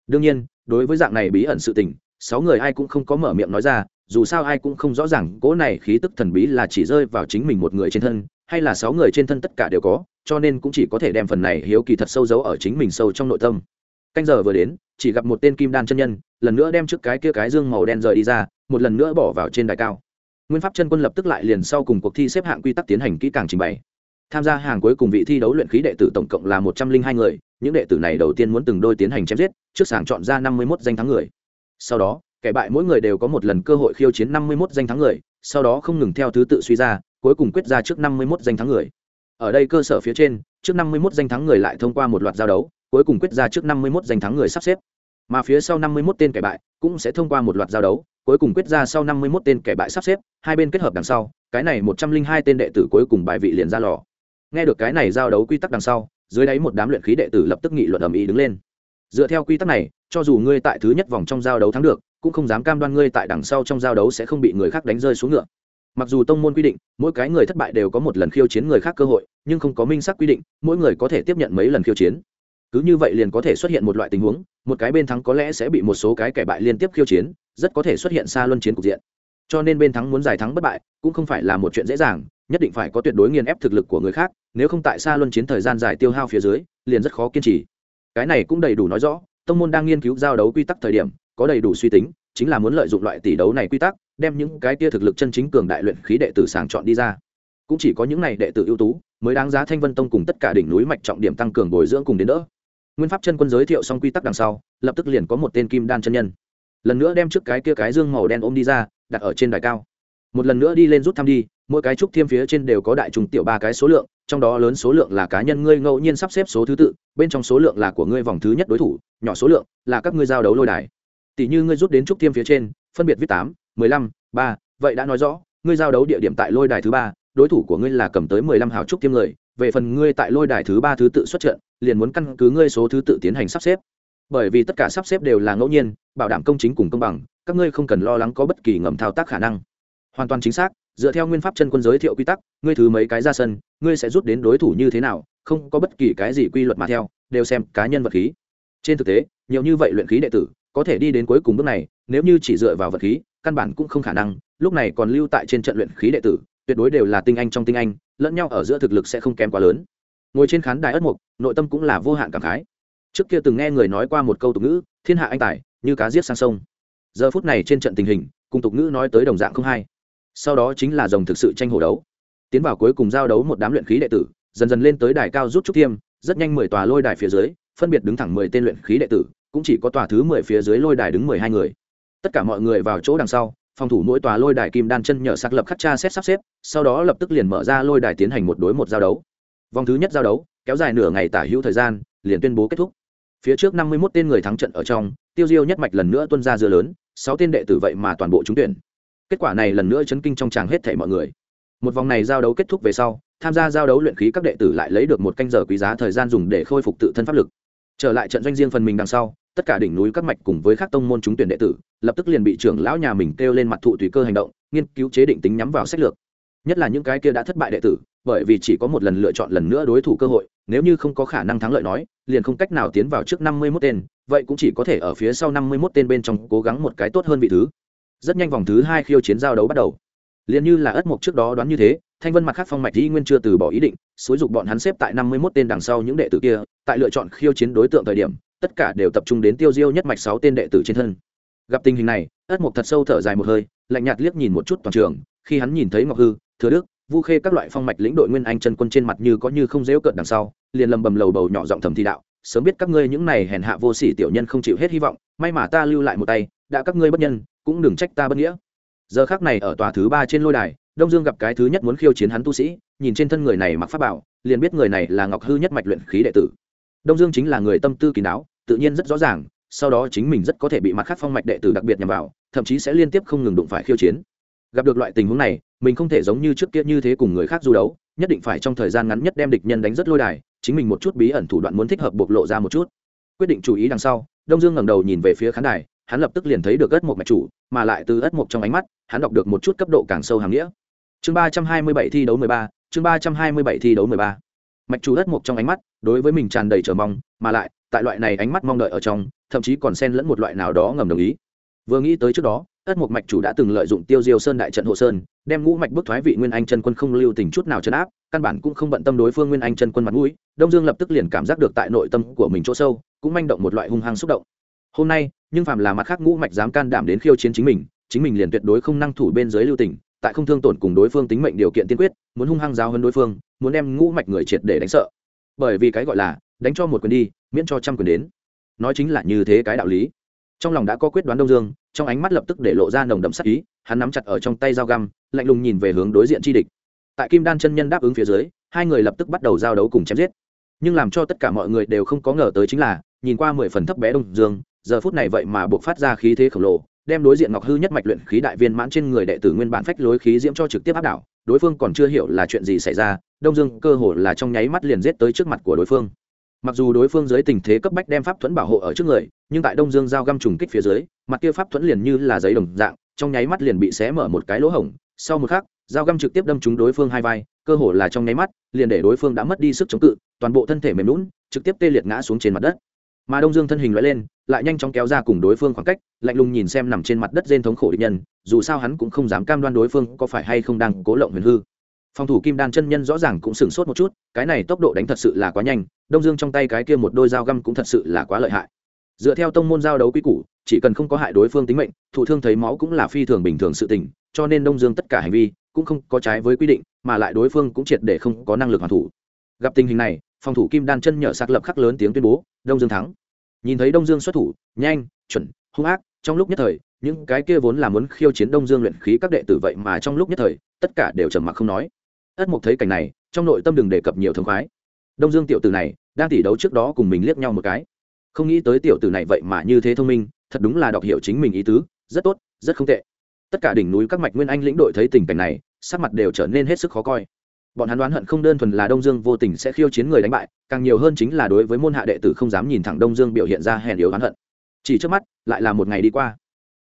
S1: Đương nhiên, đối với dạng này bí ẩn sự tình, sáu người ai cũng không có mở miệng nói ra, dù sao ai cũng không rõ ràng cỗ này khí tức thần bí là chỉ rơi vào chính mình một người trên thân, hay là sáu người trên thân tất cả đều có, cho nên cũng chỉ có thể đem phần này hiếu kỳ thật sâu giấu ở chính mình sâu trong nội tâm. Canh giờ vừa đến chỉ gặp một tên kim đan chân nhân, lần nữa đem trước cái kia cái dương màu đen rời đi ra, một lần nữa bỏ vào trên đài cao. Nguyên pháp chân quân lập tức lại liền sau cùng cuộc thi xếp hạng quy tắc tiến hành kỹ càng trình bày. Tham gia hàng cuối cùng vị thi đấu luyện khí đệ tử tổng cộng là một trăm linh hai người, những đệ tử này đầu tiên muốn từng đôi tiến hành chém giết, trước sàng chọn ra năm mươi mốt danh thắng người. Sau đó, kẻ bại mỗi người đều có một lần cơ hội khiêu chiến năm mươi mốt danh thắng người, sau đó không ngừng theo thứ tự suy ra, cuối cùng quyết ra trước năm mươi mốt danh thắng người. Ở đây cơ sở phía trên, trước năm mươi mốt danh thắng người lại thông qua một loạt giao đấu cuối cùng quyết ra trước năm mươi mốt danh thắng người sắp xếp. Mà phía sau năm mươi mốt tên kẻ bại cũng sẽ thông qua một loạt giao đấu, cuối cùng quyết ra sau năm mươi mốt tên kẻ bại sắp xếp, hai bên kết hợp đằng sau, cái này một trăm linh hai tên đệ tử cuối cùng bài vị liền ra lò. Nghe được cái này giao đấu quy tắc đằng sau, dưới đáy một đám luyện khí đệ tử lập tức nghị luận ầm ĩ đứng lên. Dựa theo quy tắc này, cho dù ngươi tại thứ nhất vòng trong giao đấu thắng được, cũng không dám cam đoan ngươi tại đằng sau trong giao đấu sẽ không bị người khác đánh rơi xuống ngựa. Mặc dù tông môn quy định, mỗi cái người thất bại đều có một lần khiêu chiến người khác cơ hội, nhưng không có minh xác quy định, mỗi người có thể tiếp nhận mấy lần khiêu chiến cứ như vậy liền có thể xuất hiện một loại tình huống, một cái bên thắng có lẽ sẽ bị một số cái kẻ bại liên tiếp khiêu chiến, rất có thể xuất hiện xa luân chiến cục diện. Cho nên bên thắng muốn giải thắng bất bại, cũng không phải là một chuyện dễ dàng, nhất định phải có tuyệt đối nghiền ép thực lực của người khác, nếu không tại xa luân chiến thời gian dài tiêu hao phía dưới, liền rất khó kiên trì. Cái này cũng đầy đủ nói rõ, tông môn đang nghiên cứu giao đấu quy tắc thời điểm, có đầy đủ suy tính, chính là muốn lợi dụng loại tỷ đấu này quy tắc, đem những cái tia thực lực chân chính cường đại luyện khí đệ tử sàng chọn đi ra. Cũng chỉ có những này đệ tử ưu tú, mới đáng giá thanh vân tông cùng tất cả đỉnh núi mạch trọng điểm tăng cường bồi dưỡng cùng đến đỡ nguyên pháp chân quân giới thiệu xong quy tắc đằng sau, lập tức liền có một tên kim đan chân nhân. Lần nữa đem trước cái kia cái dương màu đen ôm đi ra, đặt ở trên đài cao. Một lần nữa đi lên rút thăm đi, mỗi cái trúc thiêm phía trên đều có đại trùng tiểu ba cái số lượng, trong đó lớn số lượng là cá nhân ngươi ngẫu nhiên sắp xếp số thứ tự, bên trong số lượng là của ngươi vòng thứ nhất đối thủ, nhỏ số lượng là các ngươi giao đấu lôi đài. Tỷ như ngươi rút đến trúc thiêm phía trên, phân biệt viết tám, mười lăm, ba, vậy đã nói rõ, ngươi giao đấu địa điểm tại lôi đài thứ ba, đối thủ của ngươi là cầm tới mười lăm hào trúc thiêm người về phần ngươi tại lôi đài thứ ba thứ tự xuất trận, liền muốn căn cứ ngươi số thứ tự tiến hành sắp xếp. Bởi vì tất cả sắp xếp đều là ngẫu nhiên, bảo đảm công chính cùng công bằng, các ngươi không cần lo lắng có bất kỳ ngầm thao tác khả năng. Hoàn toàn chính xác, dựa theo nguyên pháp chân quân giới thiệu quy tắc, ngươi thứ mấy cái ra sân, ngươi sẽ rút đến đối thủ như thế nào, không có bất kỳ cái gì quy luật mà theo, đều xem cá nhân vật khí. Trên thực tế, nhiều như vậy luyện khí đệ tử, có thể đi đến cuối cùng bước này, nếu như chỉ dựa vào vật khí, căn bản cũng không khả năng, lúc này còn lưu tại trên trận luyện khí đệ tử tuyệt đối đều là tinh anh trong tinh anh, lẫn nhau ở giữa thực lực sẽ không kém quá lớn. Ngồi trên khán đài ất mục, nội tâm cũng là vô hạn cảm khái. Trước kia từng nghe người nói qua một câu tục ngữ, thiên hạ anh tài, như cá giết sang sông. Giờ phút này trên trận tình hình, cùng tục ngữ nói tới đồng dạng không hay sau đó chính là dòng thực sự tranh hồ đấu. Tiến vào cuối cùng giao đấu một đám luyện khí đệ tử, dần dần lên tới đài cao rút trúc thiêm rất nhanh mười tòa lôi đài phía dưới, phân biệt đứng thẳng mười tên luyện khí đệ tử, cũng chỉ có tòa thứ mười phía dưới lôi đài đứng mười hai người. Tất cả mọi người vào chỗ đằng sau phòng thủ mỗi tòa lôi đài kim đan chân nhờ sạc lập khắc tra xét sắp xếp, sau đó lập tức liền mở ra lôi đài tiến hành một đối một giao đấu. Vòng thứ nhất giao đấu, kéo dài nửa ngày tả hữu thời gian, liền tuyên bố kết thúc. Phía trước năm mươi 51 tên người thắng trận ở trong, tiêu diêu nhất mạch lần nữa tuân ra dưa lớn, sáu tên đệ tử vậy mà toàn bộ trúng tuyển. Kết quả này lần nữa chấn kinh trong tràng hết thảy mọi người. Một vòng này giao đấu kết thúc về sau, tham gia giao đấu luyện khí các đệ tử lại lấy được một canh giờ quý giá thời gian dùng để khôi phục tự thân pháp lực. Trở lại trận doanh riêng phần mình đằng sau tất cả đỉnh núi các mạch cùng với các tông môn chúng tuyển đệ tử, lập tức liền bị trưởng lão nhà mình kêu lên mặt thụ tùy cơ hành động, nghiên cứu chế định tính nhắm vào sách lược. Nhất là những cái kia đã thất bại đệ tử, bởi vì chỉ có một lần lựa chọn lần nữa đối thủ cơ hội, nếu như không có khả năng thắng lợi nói, liền không cách nào tiến vào trước năm mươi mốt tên, vậy cũng chỉ có thể ở phía sau năm mươi mốt tên bên trong cố gắng một cái tốt hơn vị thứ. Rất nhanh vòng thứ hai khiêu chiến giao đấu bắt đầu. Liền như là ất mục trước đó đoán như thế, thanh vân mặt khác phong mạch dĩ nguyên chưa từ bỏ ý định, xúi dục bọn hắn xếp tại năm mươi mốt tên đằng sau những đệ tử kia, tại lựa chọn khiêu chiến đối tượng thời điểm tất cả đều tập trung đến tiêu diêu nhất mạch sáu tên đệ tử trên thân. Gặp tình hình này, ất mục thật sâu thở dài một hơi, lạnh nhạt liếc nhìn một chút toàn trường, khi hắn nhìn thấy ngọc hư, thừa đức, vu khê các loại phong mạch lĩnh đội nguyên anh chân quân trên mặt như có như không dễu cợt đằng sau, liền lầm bầm lầu bầu nhỏ giọng thầm thi đạo, sớm biết các ngươi những này hèn hạ vô sỉ tiểu nhân không chịu hết hy vọng, may mà ta lưu lại một tay, đã các ngươi bất nhân, cũng đừng trách ta bất nghĩa. Giờ khác này ở tòa thứ ba trên lôi đài, đông dương gặp cái thứ nhất muốn khiêu chiến hắn tu sĩ, nhìn trên thân người này mặc pháp bảo, liền biết người này là ngọc hư nhất mạch luyện khí đệ tử. Đông dương chính là người tâm tư kín đáo tự nhiên rất rõ ràng, sau đó chính mình rất có thể bị mặt khác phong mạch đệ tử đặc biệt nhằm vào, thậm chí sẽ liên tiếp không ngừng đụng phải khiêu chiến. Gặp được loại tình huống này, mình không thể giống như trước kia như thế cùng người khác du đấu, nhất định phải trong thời gian ngắn nhất đem địch nhân đánh rất lôi đài, chính mình một chút bí ẩn thủ đoạn muốn thích hợp bộc lộ ra một chút. Quyết định chú ý đằng sau, đông dương ngẩng đầu nhìn về phía khán đài, hắn lập tức liền thấy được ất một mạch chủ, mà lại từ ất một trong ánh mắt, hắn đọc được một chút cấp độ càng sâu hàng nghĩa. Chương ba trăm hai mươi bảy thi đấu mười ba, chương ba trăm hai mươi bảy thi đấu mười ba. Mạch chủ ất một trong ánh mắt, đối với mình tràn đầy chờ mong, mà lại tại loại này ánh mắt mong đợi ở trong, thậm chí còn xen lẫn một loại nào đó ngầm đồng ý. Vừa nghĩ tới trước đó, ất một mạch chủ đã từng lợi dụng tiêu diêu sơn đại trận hộ sơn, đem ngũ mạch bức thoái vị nguyên anh chân quân không lưu tình chút nào chấn áp, căn bản cũng không bận tâm đối phương nguyên anh chân quân mặt mũi, đông dương lập tức liền cảm giác được tại nội tâm của mình chỗ sâu, cũng manh động một loại hung hăng xúc động. Hôm nay, nhưng phàm là mặt khác ngũ mạch dám can đảm đến khiêu chiến chính mình chính mình liền tuyệt đối không năng thủ bên dưới lưu tình, tại không thương tổn cùng đối phương tính mệnh điều kiện tiên quyết, muốn hung hăng giao hơn đối phương, muốn đem ngũ mạch người triệt để đánh sợ. Bởi vì cái gọi là đánh cho một quyền đi, miễn cho trăm quyền đến. Nói chính là như thế cái đạo lý. Trong lòng đã có quyết đoán đông dương, trong ánh mắt lập tức để lộ ra nồng đậm sắc ý, hắn nắm chặt ở trong tay dao găm, lạnh lùng nhìn về hướng đối diện chi địch. Tại kim đan chân nhân đáp ứng phía dưới, hai người lập tức bắt đầu giao đấu cùng chém giết. Nhưng làm cho tất cả mọi người đều không có ngờ tới chính là, nhìn qua mười phần thấp bé đông dương, giờ phút này vậy mà buộc phát ra khí thế khổng lồ, đem đối diện ngọc hư nhất mạch luyện khí đại viên mãn trên người đệ tử nguyên bản phách lối khí diễm cho trực tiếp áp đảo, đối phương còn chưa hiểu là chuyện gì xảy ra, đông dương cơ hồ là trong nháy mắt liền giết tới trước mặt của đối phương mặc dù đối phương dưới tình thế cấp bách đem pháp thuẫn bảo hộ ở trước người, nhưng tại đông dương giao găm trùng kích phía dưới, mặt kia pháp thuẫn liền như là giấy đồng dạng, trong nháy mắt liền bị xé mở một cái lỗ hổng. Sau một khắc dao găm trực tiếp đâm trúng đối phương hai vai, cơ hồ là trong nháy mắt, liền để đối phương đã mất đi sức chống cự, toàn bộ thân thể mềm lún trực tiếp tê liệt ngã xuống trên mặt đất. Mà đông dương thân hình loại lên, lại nhanh chóng kéo ra cùng đối phương khoảng cách, lạnh lùng nhìn xem nằm trên mặt đất rên thống khổ địch nhân, dù sao hắn cũng không dám cam đoan đối phương có phải hay không đang cố lộng huyền hư. Phòng thủ kim đan chân nhân rõ ràng cũng sửng sốt một chút, cái này tốc độ đánh thật sự là quá nhanh đông dương trong tay cái kia một đôi dao găm cũng thật sự là quá lợi hại. Dựa theo tông môn giao đấu quy củ, chỉ cần không có hại đối phương tính mệnh, thụ thương thấy máu cũng là phi thường bình thường sự tình, cho nên đông dương tất cả hành vi cũng không có trái với quy định, mà lại đối phương cũng triệt để không có năng lực hoàn thủ. Gặp tình hình này, phòng thủ kim đan chân nhở sạc lập khắc lớn tiếng tuyên bố, đông dương thắng. Nhìn thấy đông dương xuất thủ, nhanh, chuẩn, hung ác, trong lúc nhất thời, những cái kia vốn là muốn khiêu chiến đông dương luyện khí các đệ tử vậy mà trong lúc nhất thời, tất cả đều trầm mặc không nói. Ất mục thấy cảnh này, trong nội tâm đừng đề cập nhiều thương khoái đông dương tiểu tử này, đang tỉ đấu trước đó cùng mình liếc nhau một cái. Không nghĩ tới tiểu tử này vậy mà như thế thông minh, thật đúng là đọc hiểu chính mình ý tứ, rất tốt, rất không tệ. Tất cả đỉnh núi các mạch nguyên anh lĩnh đội thấy tình cảnh này, sắc mặt đều trở nên hết sức khó coi. Bọn hắn đoán hận không đơn thuần là đông dương vô tình sẽ khiêu chiến người đánh bại, càng nhiều hơn chính là đối với môn hạ đệ tử không dám nhìn thẳng đông dương biểu hiện ra hèn yếu đoán hận. Chỉ trước mắt, lại là một ngày đi qua.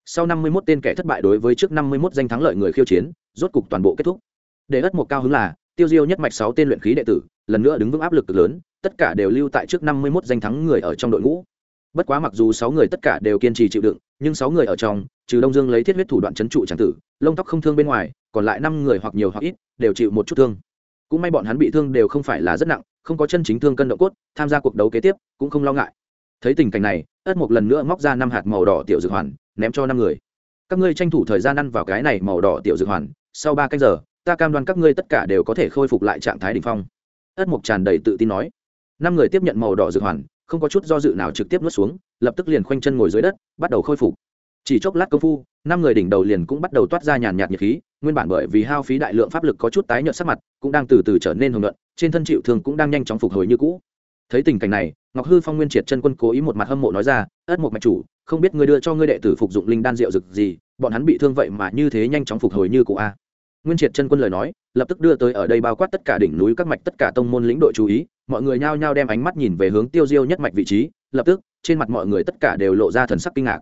S1: Sau năm mươi 51 tên kẻ thất bại đối với trước năm mươi 51 danh thắng lợi người khiêu chiến, rốt cục toàn bộ kết thúc. Để ất một cao hứng là tiêu diêu nhất mạch sáu tên luyện khí đệ tử, lần nữa đứng vững áp lực cực lớn, tất cả đều lưu tại trước năm mươi mốt danh thắng người ở trong đội ngũ. Bất quá mặc dù sáu người tất cả đều kiên trì chịu đựng, nhưng sáu người ở trong, trừ đông dương lấy thiết huyết thủ đoạn chấn trụ tràng tử, lông tóc không thương bên ngoài, còn lại năm người hoặc nhiều hoặc ít đều chịu một chút thương. Cũng may bọn hắn bị thương đều không phải là rất nặng, không có chân chính thương cân độ cốt, tham gia cuộc đấu kế tiếp cũng không lo ngại. Thấy tình cảnh này, ất một lần nữa móc ra năm hạt màu đỏ tiểu dược hoàn, ném cho năm người. Các ngươi tranh thủ thời gian ăn vào cái này màu đỏ tiểu dược hoàn, sau ba canh giờ ta cam đoan các ngươi tất cả đều có thể khôi phục lại trạng thái đ ỉ n h phong. Ất mục tràn đầy tự tin nói. Năm người tiếp nhận màu đỏ dược hoàn, không có chút do dự nào trực tiếp nuốt xuống, lập tức liền khoanh chân ngồi dưới đất, bắt đầu khôi phục. Chỉ chốc lát công phu, năm người đỉnh đầu liền cũng bắt đầu toát ra nhàn nhạt nhiệt khí, nguyên bản bởi vì hao phí đại lượng pháp lực có chút tái nhợt sắc mặt, cũng đang từ từ trở nên hồng luận trên thân chịu thương cũng đang nhanh chóng phục hồi như cũ. Thấy tình cảnh này, ngọc hư phong nguyên triệt chân quân cố ý một mặt hâm mộ nói ra, ất một mạch chủ, không biết ngươi đưa cho ngươi đệ tử phục dụng linh đan rượu rực gì, bọn hắn bị thương vậy mà như thế nhanh chóng phục hồi như cụ a à? Nguyên triệt chân quân lời nói, lập tức đưa tới ở đây bao quát tất cả đỉnh núi các mạch tất cả tông môn lĩnh đội chú ý, mọi người nhao nhao đem ánh mắt nhìn về hướng tiêu diêu nhất mạch vị trí, lập tức, trên mặt mọi người tất cả đều lộ ra thần sắc kinh ngạc.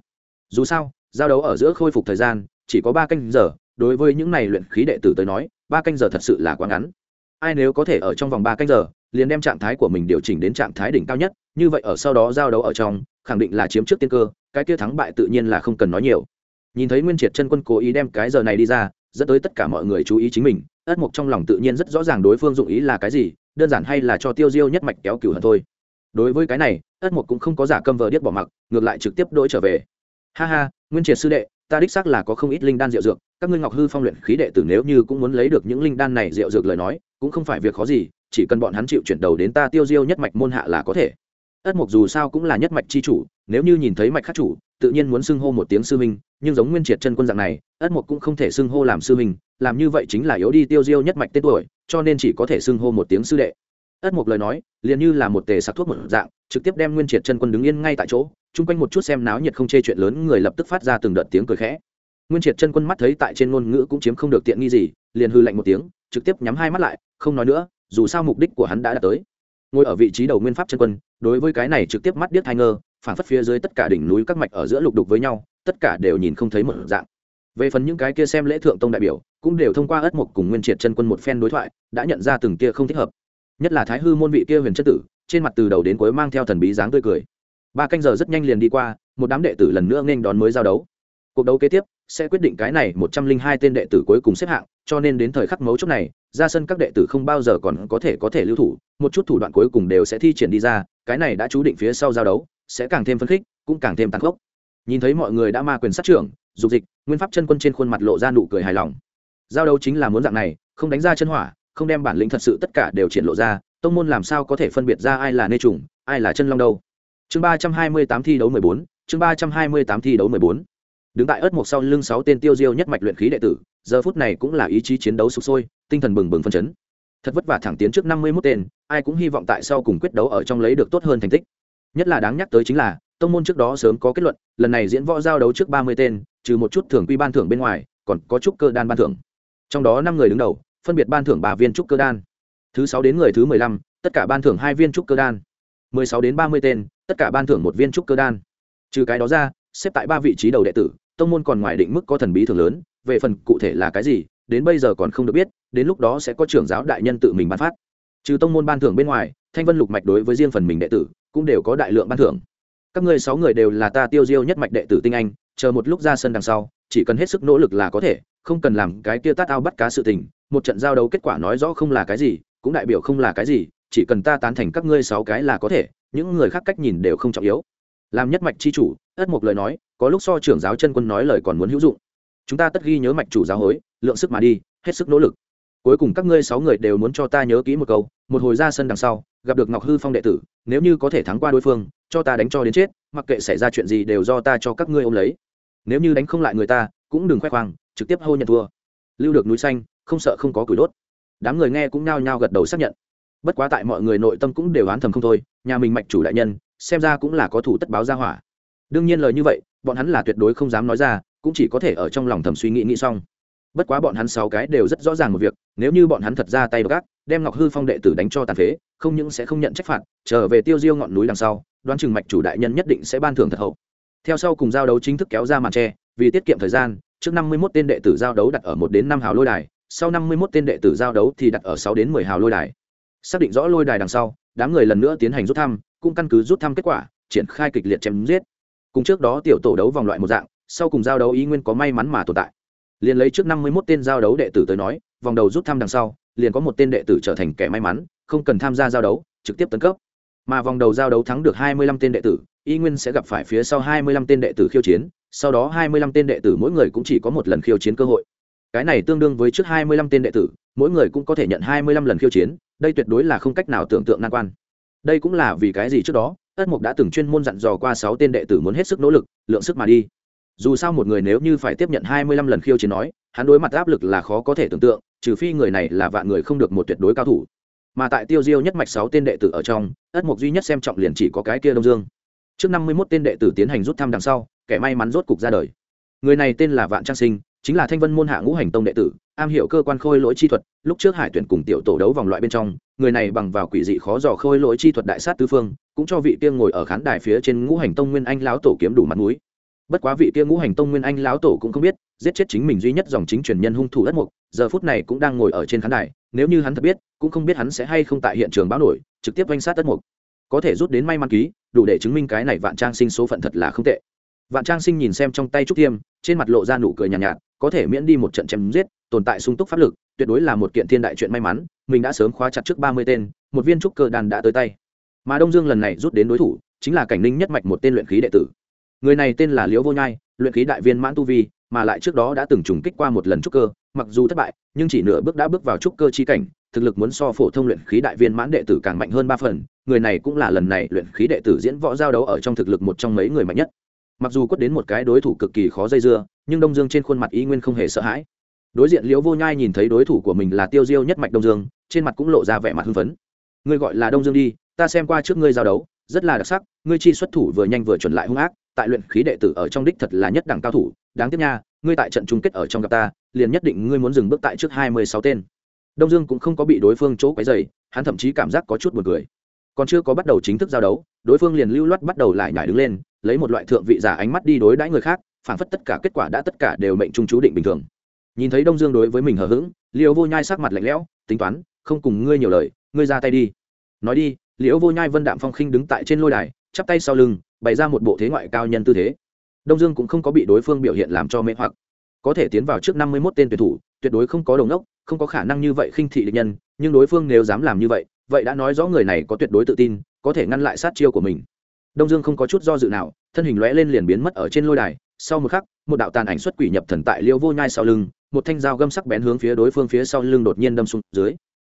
S1: Dù sao, giao đấu ở giữa khôi phục thời gian, chỉ có ba canh giờ, đối với những này luyện khí đệ tử tới nói, ba canh giờ thật sự là quá ngắn. Ai nếu có thể ở trong vòng ba canh giờ, liền đem trạng thái của mình điều chỉnh đến trạng thái đỉnh cao nhất, như vậy ở sau đó giao đấu ở trong, khẳng định là chiếm trước tiên cơ, cái kia thắng bại tự nhiên là không cần nói nhiều. Nhìn thấy nguyên triệt chân quân cố ý đem cái giờ này đi ra dẫn tới tất cả mọi người chú ý chính mình, ất mục trong lòng tự nhiên rất rõ ràng đối phương dụng ý là cái gì, đơn giản hay là cho tiêu diêu nhất mạch kéo cửu hận thôi. Đối với cái này, ất mục cũng không có giả câm vờ điếc bỏ mặc, ngược lại trực tiếp đ trở về. Ha ha, nguyên triệt sư đệ, ta đích xác là có không ít linh đan rượu dược, các ngươi ngọc hư phong luyện khí đệ tử nếu như cũng muốn lấy được những linh đan này rượu dược lời nói, cũng không phải việc khó gì, chỉ cần bọn hắn chịu chuyển đầu đến ta tiêu diêu nhất mạch môn hạ là có thể. Ất mục dù sao cũng là nhất mạch c h i chủ nếu như nhìn thấy mạch khắc chủ, tự nhiên muốn xưng hô một tiếng sư minh nhưng giống nguyên triệt chân quân dạng này, ất mục cũng không thể xưng hô làm sư minh làm như vậy chính là yếu đi tiêu diêu nhất mạch tên tuổi, cho nên chỉ có thể xưng hô một tiếng sư đệ. Ất mục lời nói, liền như là một tề sạc thuốc một dạng, trực tiếp đem nguyên triệt chân quân đứng yên ngay tại chỗ, chung quanh một chút xem náo nhiệt không chê chuyện lớn người lập tức phát ra từng đợt tiếng cười khẽ. Nguyên triệt chân quân mắt thấy tại trên ngôn ngữ cũng chiếm không được tiện nghi gì, liền hư lạnh một tiếng, trực tiếp nhắm hai mắt lại, không nói nữa, dù sao mục đích của hắn đã đạt tới. Ngồi ở vị trí đầu nguyên pháp chân quân, đối với cái này trực tiếp mắt điếc thai ngơ phản phất phía dưới tất cả đỉnh núi các mạch ở giữa lục đục với nhau, tất cả đều nhìn không thấy một dạng. Về phần những cái kia xem lễ thượng tông đại biểu, cũng đều thông qua ất mục cùng nguyên triệt chân quân một phen đối thoại, đã nhận ra từng kia không thích hợp. Nhất là thái hư môn vị kia huyền chất tử, trên mặt từ đầu đến cuối mang theo thần bí dáng tươi cười. Ba canh giờ rất nhanh liền đi qua, một đám đệ tử lần nữa nên đón mới giao đấu. Cuộc đấu kế tiếp, sẽ quyết định cái này một trăm linh hai tên đệ tử cuối cùng xếp hạng, cho nên đến thời khắc mấu chốt này, ra sân các đệ tử không bao giờ còn có thể có thể lưu thủ, một chút thủ đoạn cuối cùng đều sẽ thi triển đi ra, cái này đã chú định phía sau giao đấu sẽ càng thêm phấn khích, cũng càng thêm tăng khốc. Nhìn thấy mọi người đã ma quyền sát trưởng, dục dịch, nguyên pháp chân quân trên khuôn mặt lộ ra nụ cười hài lòng. Giao đấu chính là muốn dạng này, không đánh ra chân hỏa, không đem bản lĩnh thật sự tất cả đều triển lộ ra, tông môn làm sao có thể phân biệt ra ai là nê trùng ai là chân long đâu? Chương ba trăm hai mươi tám thi đấu mười bốn, chương ba trăm hai mươi tám thi đấu mười bốn. Đứng tại ớt một sau lưng sáu tên tiêu diêu nhất mạch luyện khí đệ tử, giờ phút này cũng là ý chí chiến đấu sục sôi, tinh thần bừng bừng phân chấn. Thật vất vả thẳng tiến trước năm mươi mốt tên, ai cũng hy vọng tại sau cùng quyết đấu ở trong lấy được tốt hơn thành tích nhất là đáng nhắc tới chính là, tông môn trước đó sớm có kết luận, lần này diễn võ giao đấu trước ba mươi tên, trừ một chút thưởng quy ban thưởng bên ngoài, còn có chút cơ đan ban thưởng. Trong đó năm người đứng đầu, phân biệt ban thưởng ba viên trúc cơ đan. Thứ sáu đến người thứ mười lăm, tất cả ban thưởng hai viên trúc cơ đan. Mười sáu đến ba mươi tên, tất cả ban thưởng một viên trúc cơ đan. Trừ cái đó ra, xếp tại ba vị trí đầu đệ tử, tông môn còn ngoài định mức có thần bí thường lớn, về phần cụ thể là cái gì, đến bây giờ còn không được biết, đến lúc đó sẽ có trưởng giáo đại nhân tự mình ban phát. Trừ tông môn ban thưởng bên ngoài, thanh vân lục mạch đối với riêng phần mình đệ tử cũng đều có đại lượng ban thưởng. Các ngươi sáu người đều là ta tiêu diêu nhất mạch đệ tử tinh anh, chờ một lúc ra sân đằng sau, chỉ cần hết sức nỗ lực là có thể, không cần làm cái kia tát ao bắt cá sự tình. Một trận giao đấu kết quả nói rõ không là cái gì, cũng đại biểu không là cái gì, chỉ cần ta tán thành các ngươi sáu cái là có thể, những người khác cách nhìn đều không trọng yếu. Làm nhất mạch chi chủ, ất một lời nói, có lúc so trưởng giáo chân quân nói lời còn muốn hữu dụng. Chúng ta tất ghi nhớ mạch chủ giáo hối, lượng sức mà đi, hết sức nỗ lực cuối cùng các ngươi sáu người đều muốn cho ta nhớ kỹ một câu, một hồi ra sân đằng sau, gặp được ngọc hư phong đệ tử, nếu như có thể thắng qua đối phương, cho ta đánh cho đến chết, mặc kệ xảy ra chuyện gì đều do ta cho các ngươi ôm lấy. Nếu như đánh không lại người ta, cũng đừng khoe khoang, trực tiếp hô nhận thua. Lưu được núi xanh, không sợ không có củi đốt. Đám người nghe cũng nhao nhao gật đầu xác nhận. Bất quá tại mọi người nội tâm cũng đều oán thầm không thôi, nhà mình mạch chủ đại nhân, xem ra cũng là có thủ tất báo ra hỏa. Đương nhiên lời như vậy, bọn hắn là tuyệt đối không dám nói ra, cũng chỉ có thể ở trong lòng thầm suy nghĩ nghĩ xong bất quá bọn hắn sáu cái đều rất rõ ràng một việc, nếu như bọn hắn thật ra tay gác, đem ngọc hư phong đệ tử đánh cho tàn phế, không những sẽ không nhận trách phạt, trở về tiêu diêu ngọn núi đằng sau, đoán chừng mạch chủ đại nhân nhất định sẽ ban thưởng thật hậu. Theo sau cùng giao đấu chính thức kéo ra màn tre, vì tiết kiệm thời gian, trước năm mươi 51 tên đệ tử giao đấu đặt ở một đến năm hào lôi đài, sau năm mươi 51 tên đệ tử giao đấu thì đặt ở sáu đến mười hào lôi đài. Xác định rõ lôi đài đằng sau, đám người lần nữa tiến hành rút thăm, cũng căn cứ rút thăm kết quả, triển khai kịch liệt chém giết. Cùng trước đó tiểu tổ đấu vòng loại một dạng, sau cùng giao đấu ý nguyên có may mắn mà tồn tại liền lấy trước năm mươi 51 tên giao đấu đệ tử tới nói, vòng đầu rút thăm đằng sau, liền có một tên đệ tử trở thành kẻ may mắn, không cần tham gia giao đấu, trực tiếp tấn cấp. Mà vòng đầu giao đấu thắng được hai mươi lăm tên đệ tử, y nguyên sẽ gặp phải phía sau hai mươi lăm tên đệ tử khiêu chiến, sau đó hai mươi lăm tên đệ tử mỗi người cũng chỉ có một lần khiêu chiến cơ hội. Cái này tương đương với trước hai mươi lăm tên đệ tử, mỗi người cũng có thể nhận hai mươi lăm lần khiêu chiến, đây tuyệt đối là không cách nào tưởng tượng nan quan. Đây cũng là vì cái gì trước đó, ất mục đã từng chuyên môn dặn dò qua sáu tên đệ tử muốn hết sức nỗ lực, lượng sức mà đi dù sao một người nếu như phải tiếp nhận hai mươi lăm lần khiêu chiến nói, hắn đối mặt áp lực là khó có thể tưởng tượng, trừ phi người này là vạn người không được một tuyệt đối cao thủ. Mà tại tiêu diêu nhất mạch sáu tên đệ tử ở trong, ất mục duy nhất xem trọng liền chỉ có cái kia đông dương. Trước năm mươi mốt tên đệ tử tiến hành rút thăm đằng sau, kẻ may mắn rốt cục ra đời. Người này tên là vạn trang sinh, chính là thanh vân môn hạ ngũ hành tông đệ tử, am hiểu cơ quan khôi lỗi chi thuật, lúc trước hải tuyển cùng tiểu tổ đấu vòng loại bên trong, người này bằng vào quỷ dị khó dò khôi lỗi chi thuật đại sát tứ phương, cũng cho vị kia ngồi ở khán đài phía trên ngũ hành tông nguyên anh lão tổ kiếm đủ mặt mũi bất quá vị kia ngũ hành tông nguyên anh lão tổ cũng không biết giết chết chính mình duy nhất dòng chính truyền nhân hung thủ đất mục giờ phút này cũng đang ngồi ở trên khán đài nếu như hắn thật biết cũng không biết hắn sẽ hay không tại hiện trường báo nổi trực tiếp oanh sát đất mục. Có thể rút đến may mắn ký đủ để chứng minh cái này vạn trang sinh số phận thật là không tệ. Vạn trang sinh nhìn xem trong tay trúc tiêm trên mặt lộ ra nụ cười nhàn nhạt, nhạt có thể miễn đi một trận chém giết tồn tại sung túc pháp lực tuyệt đối là một kiện thiên đại chuyện may mắn mình đã sớm khóa chặt trước ba mươi tên một viên trúc cơ đàn đã tới tay. Mà đông dương lần này rút đến đối thủ chính là cảnh ninh nhất mạch một tên luyện khí đệ tử người này tên là liễu vô nhai, luyện khí đại viên mãn tu vi, mà lại trước đó đã từng trùng kích qua một lần trúc cơ, mặc dù thất bại, nhưng chỉ nửa bước đã bước vào trúc cơ chi cảnh, thực lực muốn so phổ thông luyện khí đại viên mãn đệ tử càng mạnh hơn ba phần, người này cũng là lần này luyện khí đệ tử diễn võ giao đấu ở trong thực lực một trong mấy người mạnh nhất. Mặc dù quất đến một cái đối thủ cực kỳ khó dây dưa, nhưng đông dương trên khuôn mặt y nguyên không hề sợ hãi. Đối diện liễu vô nhai nhìn thấy đối thủ của mình là tiêu diêu nhất mạch đông dương, trên mặt cũng lộ ra vẻ mặt hưng phấn. Ngươi gọi là đông dương đi, ta xem qua trước ngươi giao đấu, rất là đặc sắc, ngươi chi xuất thủ vừa nhanh vừa chuẩn lại hung ác tại luyện khí đệ tử ở trong đích thật là nhất đẳng cao thủ. Đáng tiếc nha, ngươi tại trận chung kết ở trong gặp ta, liền nhất định ngươi muốn dừng bước tại trước hai mươi sáu tên. Đông dương cũng không có bị đối phương chỗ quấy dày hắn thậm chí cảm giác có chút buồn cười. Còn chưa có bắt đầu chính thức giao đấu, đối phương liền lưu loát bắt đầu lại nhảy đứng lên, lấy một loại thượng vị giả ánh mắt đi đối đãi người khác phản phất tất cả kết quả đã tất cả đều mệnh trung chú định bình thường. Nhìn thấy đông dương đối với mình hờ hững liều vô nhai sắc mặt lạnh lẽo, tính toán, không cùng ngươi nhiều lời, ngươi ra tay đi. Nói đi, liễu vô nhai vân đạm phong khinh đứng tại trên lôi đài chắp tay sau lưng, bày ra một bộ thế ngoại cao nhân tư thế. Đông dương cũng không có bị đối phương biểu hiện làm cho mê hoặc. Có thể tiến vào trước năm mươi mốt tên tuyển thủ, tuyệt đối không có đồng đốc không có khả năng như vậy khinh thị địch nhân, nhưng đối phương nếu dám làm như vậy vậy đã nói rõ người này có tuyệt đối tự tin, có thể ngăn lại sát chiêu của mình. Đông dương không có chút do dự nào, thân hình lóe lên liền biến mất ở trên lôi đài. Sau một khắc, một đạo tàn ảnh xuất quỷ nhập thần tại liêu vô nhai sau lưng, một thanh dao găm sắc bén hướng phía đối phương phía sau lưng đột nhiên đâm xuống dưới.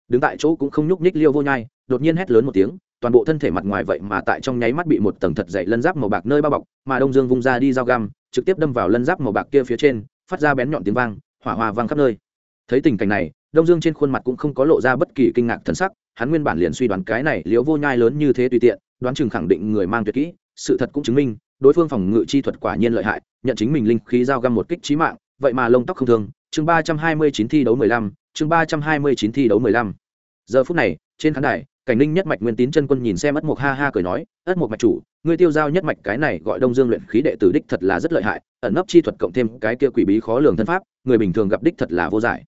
S1: Đứng tại chỗ cũng không nhúc nhích liêu vô nhai, đột nhiên hét lớn một tiếng toàn bộ thân thể mặt ngoài vậy mà tại trong nháy mắt bị một tầng thật dày lân giáp màu bạc nơi bao bọc, mà đông dương vung ra đi dao găm, trực tiếp đâm vào lân giáp màu bạc kia phía trên, phát ra bén nhọn tiếng vang, hỏa hoa vang khắp nơi. Thấy tình cảnh này, đông dương trên khuôn mặt cũng không có lộ ra bất kỳ kinh ngạc thần sắc, hắn nguyên bản liền suy đoán cái này liễu vô nhai lớn như thế tùy tiện, đoán chừng khẳng định người mang tuyệt kỹ, sự thật cũng chứng minh, đối phương phòng ngự chi thuật quả nhiên lợi hại, nhận chính mình linh khí dao găm một kích trí mạng, vậy mà lông tóc không thương, chương ba trăm hai mươi chín thi đấu mười lăm, chương ba trăm hai mươi chín thi đấu mười lăm. Giờ phút này, trên khán đài cảnh ninh nhất mạch nguyên tín chân quân nhìn xem ất mục ha ha cười nói, ất mục mạch chủ, ngươi tiêu giao nhất mạch cái này gọi đông dương luyện khí đệ tử đích thật là rất lợi hại, ẩn nấp chi thuật cộng thêm cái kia quỷ bí khó lường thân pháp, người bình thường gặp đích thật là vô giải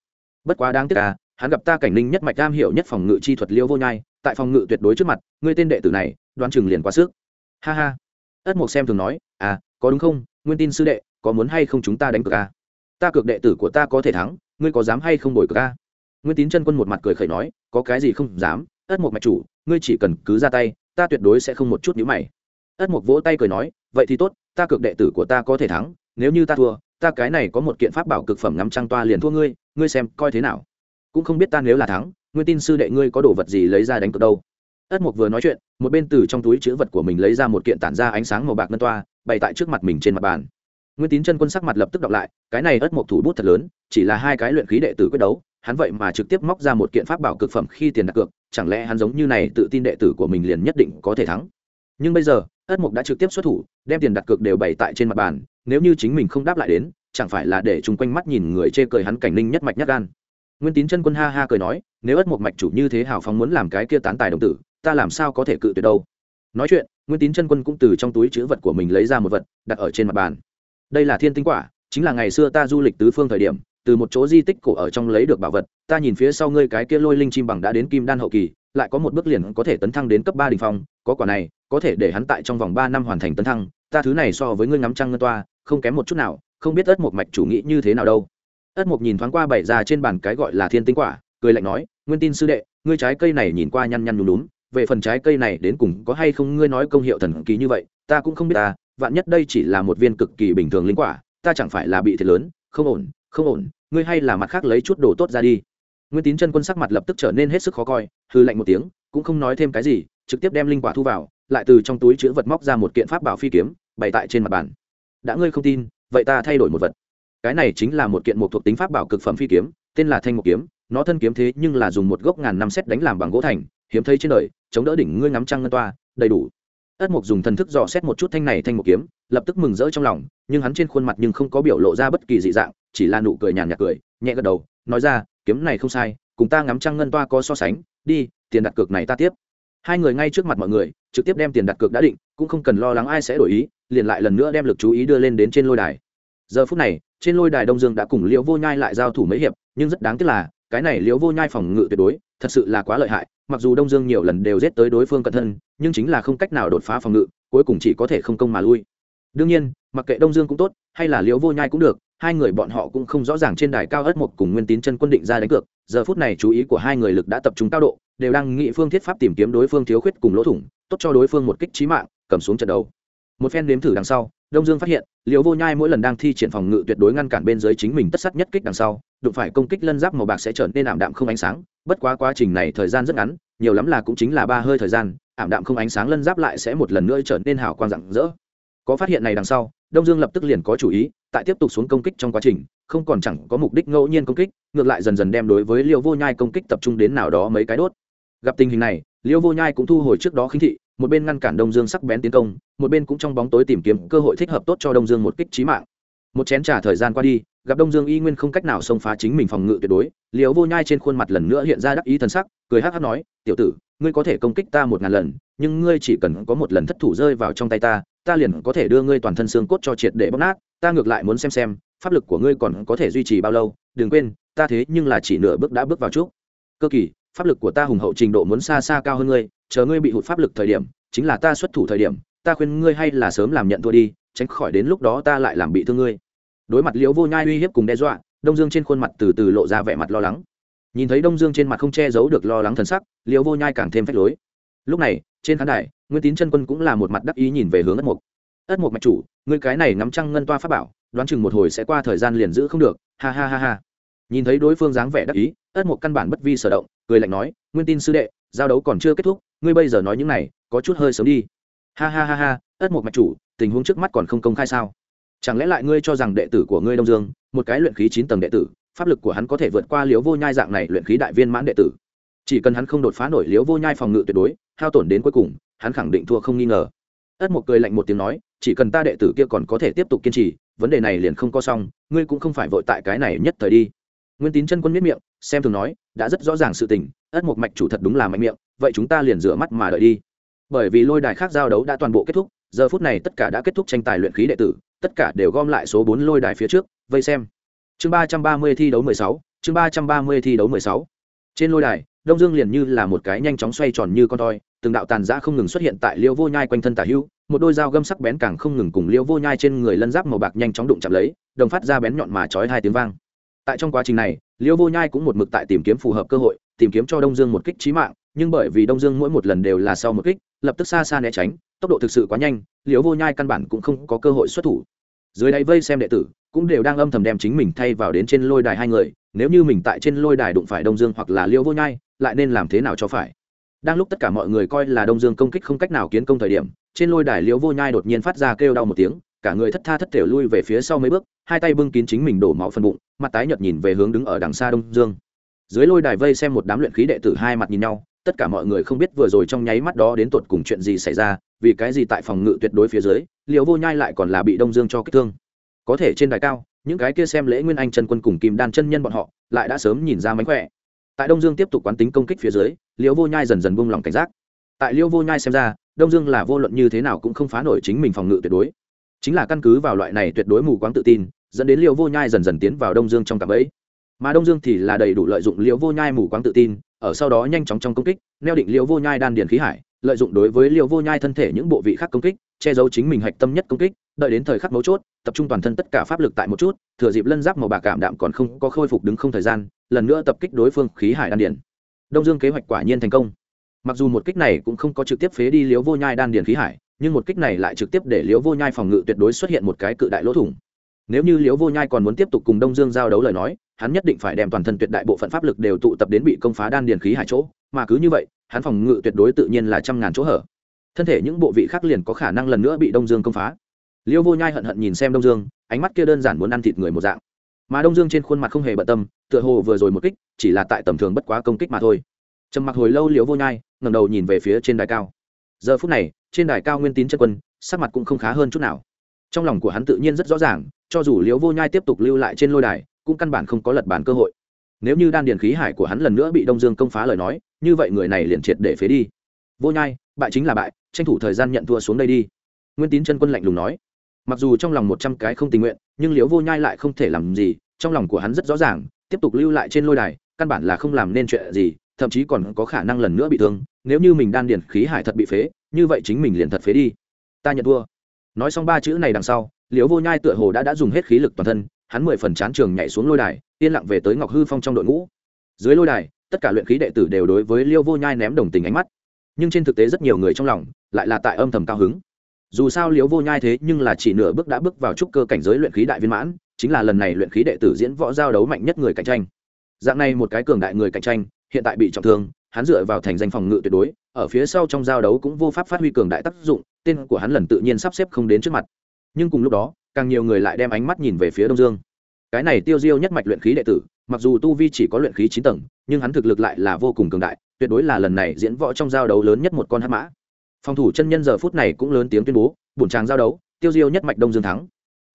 S1: bất quá đáng tiếc à hắn gặp ta cảnh ninh nhất mạch am hiểu nhất phòng ngự chi thuật liêu vô nhai, tại phòng ngự tuyệt đối trước mặt, ngươi tên đệ tử này đoan chừng liền quá sức ha ha ất mục xem thường nói à có đúng không nguyên tin sư đệ, có muốn hay không chúng ta đánh cược à? ta cược đệ tử của ta có thể thắng, ngươi có dám hay không đổi cược à? nguyên tín chân quân một mặt cười khẩy nói, có cái gì không dám ất mục mạch chủ, ngươi chỉ cần cứ ra tay, ta tuyệt đối sẽ không một chút nhíu mày. ất mục vỗ tay cười nói, vậy thì tốt, ta cực đệ tử của ta có thể thắng, nếu như ta thua, ta cái này có một kiện pháp bảo cực phẩm ngắm trăng toa liền thua ngươi ngươi xem coi thế nào. Cũng không biết ta nếu là thắng nguyên tin sư đệ ngươi có đồ vật gì lấy ra đánh cược đâu. ất mục vừa nói chuyện, một bên từ trong túi chữ vật của mình lấy ra một kiện tản ra ánh sáng màu bạc ngân toa, bày tại trước mặt mình trên mặt bàn. Nguyên tín chân quân sắc mặt lập tức đọc lại, cái này ất mục thủ bút thật lớn, chỉ là hai cái luyện khí đệ tử quyết đấu hắn vậy mà trực tiếp móc ra một kiện pháp bảo cực phẩm khi tiền đặt cược, chẳng lẽ hắn giống như này tự tin đệ tử của mình liền nhất định có thể thắng? Nhưng bây giờ, ất mục đã trực tiếp xuất thủ, đem tiền đặt cược đều bày tại trên mặt bàn, nếu như chính mình không đáp lại đến, chẳng phải là để chung quanh mắt nhìn người chê cười hắn cảnh linh nhất mạch nhất gan? Nguyên tín chân quân ha ha cười nói, nếu ất mục mạch chủ như thế hào phóng muốn làm cái kia tán tài đồng tử, ta làm sao có thể cự tuyệt đâu? Nói chuyện, nguyên tín chân quân cũng từ trong túi chữ vật của mình lấy ra một vật, đặt ở trên mặt bàn. Đây là thiên tinh quả, chính là ngày xưa ta du lịch tứ phương thời điểm từ một chỗ di tích cổ ở trong lấy được bảo vật, ta nhìn phía sau ngươi cái kia lôi linh chim bằng đã đến kim đan hậu kỳ, lại có một bước liền có thể tấn thăng đến cấp ba đỉnh phong, có quả này, có thể để hắn tại trong vòng ba năm hoàn thành tấn thăng, ta thứ này so với ngươi ngắm trăng ngân toa, không kém một chút nào, không biết ất một mạch chủ nghĩ như thế nào đâu. Ất mục nhìn thoáng qua bảy ra trên bàn cái gọi là thiên tinh quả, cười lạnh nói, nguyên tin sư đệ, ngươi trái cây này nhìn qua nhăn nhăn nhúm nhúm, về phần trái cây này đến cùng có hay không ngươi nói công hiệu thần kỳ như vậy, ta cũng không biết ta, vạn nhất đây chỉ là một viên cực kỳ bình thường linh quả, ta chẳng phải là bị thiệt lớn, không ổn không ổn ngươi hay là mặt khác lấy chút đồ tốt ra đi. Nguyên tín chân quân sắc mặt lập tức trở nên hết sức khó coi hư lạnh một tiếng, cũng không nói thêm cái gì, trực tiếp đem linh quả thu vào, lại từ trong túi chữ vật móc ra một kiện pháp bảo phi kiếm, bày tại trên mặt bàn. Đã ngươi không tin, vậy ta thay đổi một vật. Cái này chính là một kiện một thuộc tính pháp bảo cực phẩm phi kiếm, tên là thanh một kiếm, nó thân kiếm thế nhưng là dùng một gốc ngàn năm xét đánh làm bằng gỗ thành, hiếm thấy trên đời, chống đỡ đỉnh ngươi ngắm trăng ngân toa, đầy đủ ất mục dùng thần thức dò xét một chút thanh này thanh một kiếm, lập tức mừng rỡ trong lòng, nhưng hắn trên khuôn mặt nhưng không có biểu lộ ra bất kỳ dị dạng, chỉ là nụ cười nhàn nhạt cười, nhẹ gật đầu, nói ra, kiếm này không sai, cùng ta ngắm trăng ngân toa có so sánh, đi, tiền đặt cược này ta tiếp. Hai người ngay trước mặt mọi người, trực tiếp đem tiền đặt cược đã định, cũng không cần lo lắng ai sẽ đổi ý, liền lại lần nữa đem lực chú ý đưa lên đến trên lôi đài. Giờ phút này, trên lôi đài đông dương đã cùng liễu vô nhai lại giao thủ mấy hiệp, nhưng rất đáng tiếc là, cái này liễu vô nhai phòng ngự tuyệt đối, thật sự là quá lợi hại mặc dù đông dương nhiều lần đều giết tới đối phương cận thân, nhưng chính là không cách nào đột phá phòng ngự, cuối cùng chỉ có thể không công mà lui. Đương nhiên, mặc kệ đông dương cũng tốt, hay là liễu vô nhai cũng được, hai người bọn họ cũng không rõ ràng trên đài cao ất một cùng nguyên tín chân quân định ra đánh cược, giờ phút này chú ý của hai người lực đã tập trung cao độ, đều đang nghị phương thiết pháp tìm kiếm đối phương thiếu khuyết cùng lỗ thủng, tốt cho đối phương một kích trí mạng, cầm xuống trận đấu một phen nếm thử đằng sau, đông dương phát hiện liễu vô nhai mỗi lần đang thi triển phòng ngự tuyệt đối ngăn cản bên dưới chính mình tất sắt nhất kích đằng sau, đụng phải công kích lân giáp màu bạc sẽ trở nên ảm đạm không ánh sáng. Bất quá quá trình này thời gian rất ngắn, nhiều lắm là cũng chính là ba hơi thời gian, ảm đạm không ánh sáng lân giáp lại sẽ một lần nữa trở nên hào quang rạng rỡ. Có phát hiện này đằng sau, đông dương lập tức liền có chủ ý, tại tiếp tục xuống công kích trong quá trình, không còn chẳng có mục đích ngẫu nhiên công kích, ngược lại dần dần đem đối với liêu vô nhai công kích tập trung đến nào đó mấy cái đốt. Gặp tình hình này liêu vô nhai cũng thu hồi trước đó khinh thị một bên ngăn cản đông dương sắc bén tiến công, một bên cũng trong bóng tối tìm kiếm cơ hội thích hợp tốt cho đông dương một kích trí mạng. Một chén t thời gian qua đi, gặp đông dương y nguyên không cách nào xông phá chính mình phòng ngự tuyệt đối liều vô nhai trên khuôn mặt lần nữa hiện ra đắc ý t sắc, cười hát hát nói, tiểu tử, ngươi có thể công kích ta một ngàn lần, nhưng ngươi chỉ cần có một lần thất thủ rơi vào trong tay ta ta liền có thể đưa ngươi toàn thân xương cốt cho triệt để bóc nát, ta ngược lại muốn xem xem, pháp lực của ngươi còn có thể duy trì bao lâu, đừng quên, ta thế nhưng là chỉ nửa bước đã bước vào trước cơ kỳ, pháp lực của ta hùng hậu trình độ muốn xa xa cao hơn ngươi chờ ngươi bị hụt pháp lực thời điểm, chính là ta xuất thủ thời điểm, ta khuyên ngươi hay là sớm làm nhận thua đi, tránh khỏi đến lúc đó ta lại làm bị thương ngươi. Đối mặt liễu vô nhai uy hiếp cùng đe dọa, đông dương trên khuôn mặt từ từ lộ ra vẻ mặt lo lắng. Nhìn thấy đông dương trên mặt không che giấu được lo lắng thần sắc, liễu vô nhai càng thêm phách lối. Lúc này, trên khán đài, nguyên tín chân quân cũng là một mặt đắc ý nhìn về hướng ất mục ất mục mạch chủ, ngươi cái này ngắm trăng ngân toa pháp bảo, đoán chừng một hồi sẽ qua thời gian liền giữ không được, ha ha ha ha. Nhìn thấy đối phương dáng vẻ đắc ý, ất mục căn bản bất vi sở động, cười lạnh nói, nguyên tin sư đệ, giao đấu còn chưa kết thúc ngươi bây giờ nói những này, có chút hơi sớm đi. Ha ha ha ha, ất một mạch chủ, tình huống trước mắt còn không công khai sao? Chẳng lẽ lại ngươi cho rằng đệ tử của ngươi đông dương, một cái luyện khí chín tầng đệ tử, pháp lực của hắn có thể vượt qua liếu vô nhai dạng này luyện khí đại viên mãn đệ tử? Chỉ cần hắn không đột phá nổi liếu vô nhai phòng ngự tuyệt đối, hao tổn đến cuối cùng, hắn khẳng định thua không nghi ngờ. Ất một cười lạnh một tiếng nói, chỉ cần ta đệ tử kia còn có thể tiếp tục kiên trì, vấn đề này liền không có xong, ngươi cũng không phải vội tại cái này nhất thời đi. Nguyên tín chân quân miết miệng, xem thường nói, đã rất rõ ràng sự tình, ất một mạch chủ thật đúng là mạnh miệng vậy chúng ta liền rửa mắt mà đợi đi. Bởi vì lôi đài khác giao đấu đã toàn bộ kết thúc, giờ phút này tất cả đã kết thúc tranh tài luyện khí đệ tử, tất cả đều gom lại số bốn lôi đài phía trước, vây xem. Chương ba trăm ba mươi thi đấu mười sáu, chương ba trăm ba mươi thi đấu mười sáu. Trên lôi đài, đông dương liền như là một cái nhanh chóng xoay tròn như con toi, từng đạo tàn giã không ngừng xuất hiện tại liêu vô nhai quanh thân tả hữu, một đôi dao găm sắc bén càng không ngừng cùng liêu vô nhai trên người lân giáp màu bạc nhanh chóng đụng chạm lấy, đồng phát ra bén nhọn mà chói hai tiếng vang. Tại trong quá trình này liêu vô nhai cũng một mực tại tìm kiếm phù hợp cơ hội, tìm kiếm cho đông dương một kích trí mạng, nhưng bởi vì đông dương mỗi một lần đều là sau một kích, lập tức xa xa né tránh, tốc độ thực sự quá nhanh, liêu vô nhai căn bản cũng không có cơ hội xuất thủ. Dưới đáy vây xem đệ tử, cũng đều đang âm thầm đem chính mình thay vào đến trên lôi đài hai người, nếu như mình tại trên lôi đài đụng phải đông dương hoặc là liêu vô nhai, lại nên làm thế nào cho phải? Đang lúc tất cả mọi người coi là đông dương công kích không cách nào kiến công thời điểm, trên lôi đài Liêu vô nhai đột nhiên phát ra kêu đau một tiếng cả người thất tha thất thể lui về phía sau mấy bước, hai tay bưng kín chính mình đổ máu phần bụng, mặt tái nhợt nhìn về hướng đứng ở đằng xa đông dương. Dưới lôi đài vây xem một đám luyện khí đệ tử hai mặt nhìn nhau, tất cả mọi người không biết vừa rồi trong nháy mắt đó đến tột cùng chuyện gì xảy ra, vì cái gì tại phòng ngự tuyệt đối phía dưới liệu vô nhai lại còn là bị đông dương cho kích thương. Có thể trên đài cao, những cái kia xem lễ nguyên anh chân quân cùng kim đan chân nhân bọn họ, lại đã sớm nhìn ra mánh khỏe. Tại đông dương tiếp tục quán tính công kích phía dưới liệu vô nhai dần dần buông lỏng cảnh giác. Tại Liêu vô nhai xem ra, đông dương là vô luận như thế nào cũng không phá nổi chính mình phòng ngự tuyệt đối chính là căn cứ vào loại này tuyệt đối mù quáng tự tin, dẫn đến liễu vô nhai dần dần tiến vào đông dương trong cạm ấy mà đông dương thì là đầy đủ lợi dụng liễu vô nhai mù quáng tự tin, ở sau đó nhanh chóng trong công kích, neo định liễu vô nhai đan điền khí hải, lợi dụng đối với liễu vô nhai thân thể những bộ vị khác công kích, che giấu chính mình hạch tâm nhất công kích, đợi đến thời khắc mấu chốt, tập trung toàn thân tất cả pháp lực tại một chút, thừa dịp lân giáp màu bạc cảm đạm còn không có khôi phục đứng không thời gian, lần nữa tập kích đối phương khí hải đan điền. Đông dương kế hoạch quả nhiên thành công. Mặc dù một kích này cũng không có trực tiếp phế đi liếu vô nhai đan điền khí hải nhưng một kích này lại trực tiếp để liễu vô nhai phòng ngự tuyệt đối xuất hiện một cái cự đại lỗ thủng. Nếu như liễu vô nhai còn muốn tiếp tục cùng đông dương giao đấu lời nói, hắn nhất định phải đem toàn thân tuyệt đại bộ phận pháp lực đều tụ tập đến bị công phá đan điền khí hải chỗ, mà cứ như vậy, hắn phòng ngự tuyệt đối tự nhiên là trăm ngàn chỗ hở. Thân thể những bộ vị khác liền có khả năng lần nữa bị đông dương công phá. Liêu vô nhai hận hận nhìn xem đông dương, ánh mắt kia đơn giản muốn ăn thịt người một dạng. Mà đông dương trên khuôn mặt không hề bận tâm, tựa hồ vừa rồi một kích, chỉ là tại tầm thường bất quá công kích mà thôi. Trầm mặc hồi lâu liễu vô nhai ngầm đầu nhìn về phía trên đài cao. Giờ phút này trên đài cao nguyên tín chân quân, sắc mặt cũng không khá hơn chút nào. Trong lòng của hắn tự nhiên rất rõ ràng, cho dù liếu vô nhai tiếp tục lưu lại trên lôi đài, cũng căn bản không có lật bàn cơ hội. Nếu như đan điền khí hải của hắn lần nữa bị đông dương công phá lời nói, như vậy người này liền triệt để phế đi. Vô nhai, bại chính là bại, tranh thủ thời gian nhận thua xuống đây đi. Nguyên tín chân quân lạnh lùng nói. Mặc dù trong lòng một trăm cái không tình nguyện, nhưng liếu vô nhai lại không thể làm gì, trong lòng của hắn rất rõ ràng, tiếp tục lưu lại trên lôi đài, căn bản là không làm nên chuyện gì, thậm chí còn có khả năng lần nữa bị thương nếu như mình đan điển khí hải thật bị phế, như vậy chính mình liền thật phế đi. Ta nhận thua. Nói xong ba chữ này đằng sau, liễu vô nhai tựa hồ đã đã dùng hết khí lực toàn thân, hắn mười phần chán trường nhảy xuống lôi đài, yên lặng về tới ngọc hư phong trong đội ngũ. Dưới lôi đài, tất cả luyện khí đệ tử đều đối với liêu vô nhai ném đồng tình ánh mắt. Nhưng trên thực tế rất nhiều người trong lòng lại là tại âm thầm cao hứng. Dù sao liễu vô nhai thế nhưng là chỉ nửa bước đã bước vào trúc cơ cảnh giới luyện khí đại viên mãn, chính là lần này luyện khí đệ tử diễn võ giao đấu mạnh nhất người cạnh tranh. Dạng này một cái cường đại người cạnh tranh, hiện tại bị trọng thương hắn dựa vào thành danh phòng ngự tuyệt đối, ở phía sau trong giao đấu cũng vô pháp phát huy cường đại tác dụng, tên của hắn lần tự nhiên sắp xếp không đến trước mặt. Nhưng cùng lúc đó, càng nhiều người lại đem ánh mắt nhìn về phía đông dương. Cái này tiêu diêu nhất mạch luyện khí đệ tử, mặc dù tu vi chỉ có luyện khí chín tầng, nhưng hắn thực lực lại là vô cùng cường đại, tuyệt đối là lần này diễn võ trong giao đấu lớn nhất một con hát mã. Phòng thủ chân nhân giờ phút này cũng lớn tiếng tuyên bố, bổn tràng giao đấu, tiêu diêu nhất mạch đông dương thắng.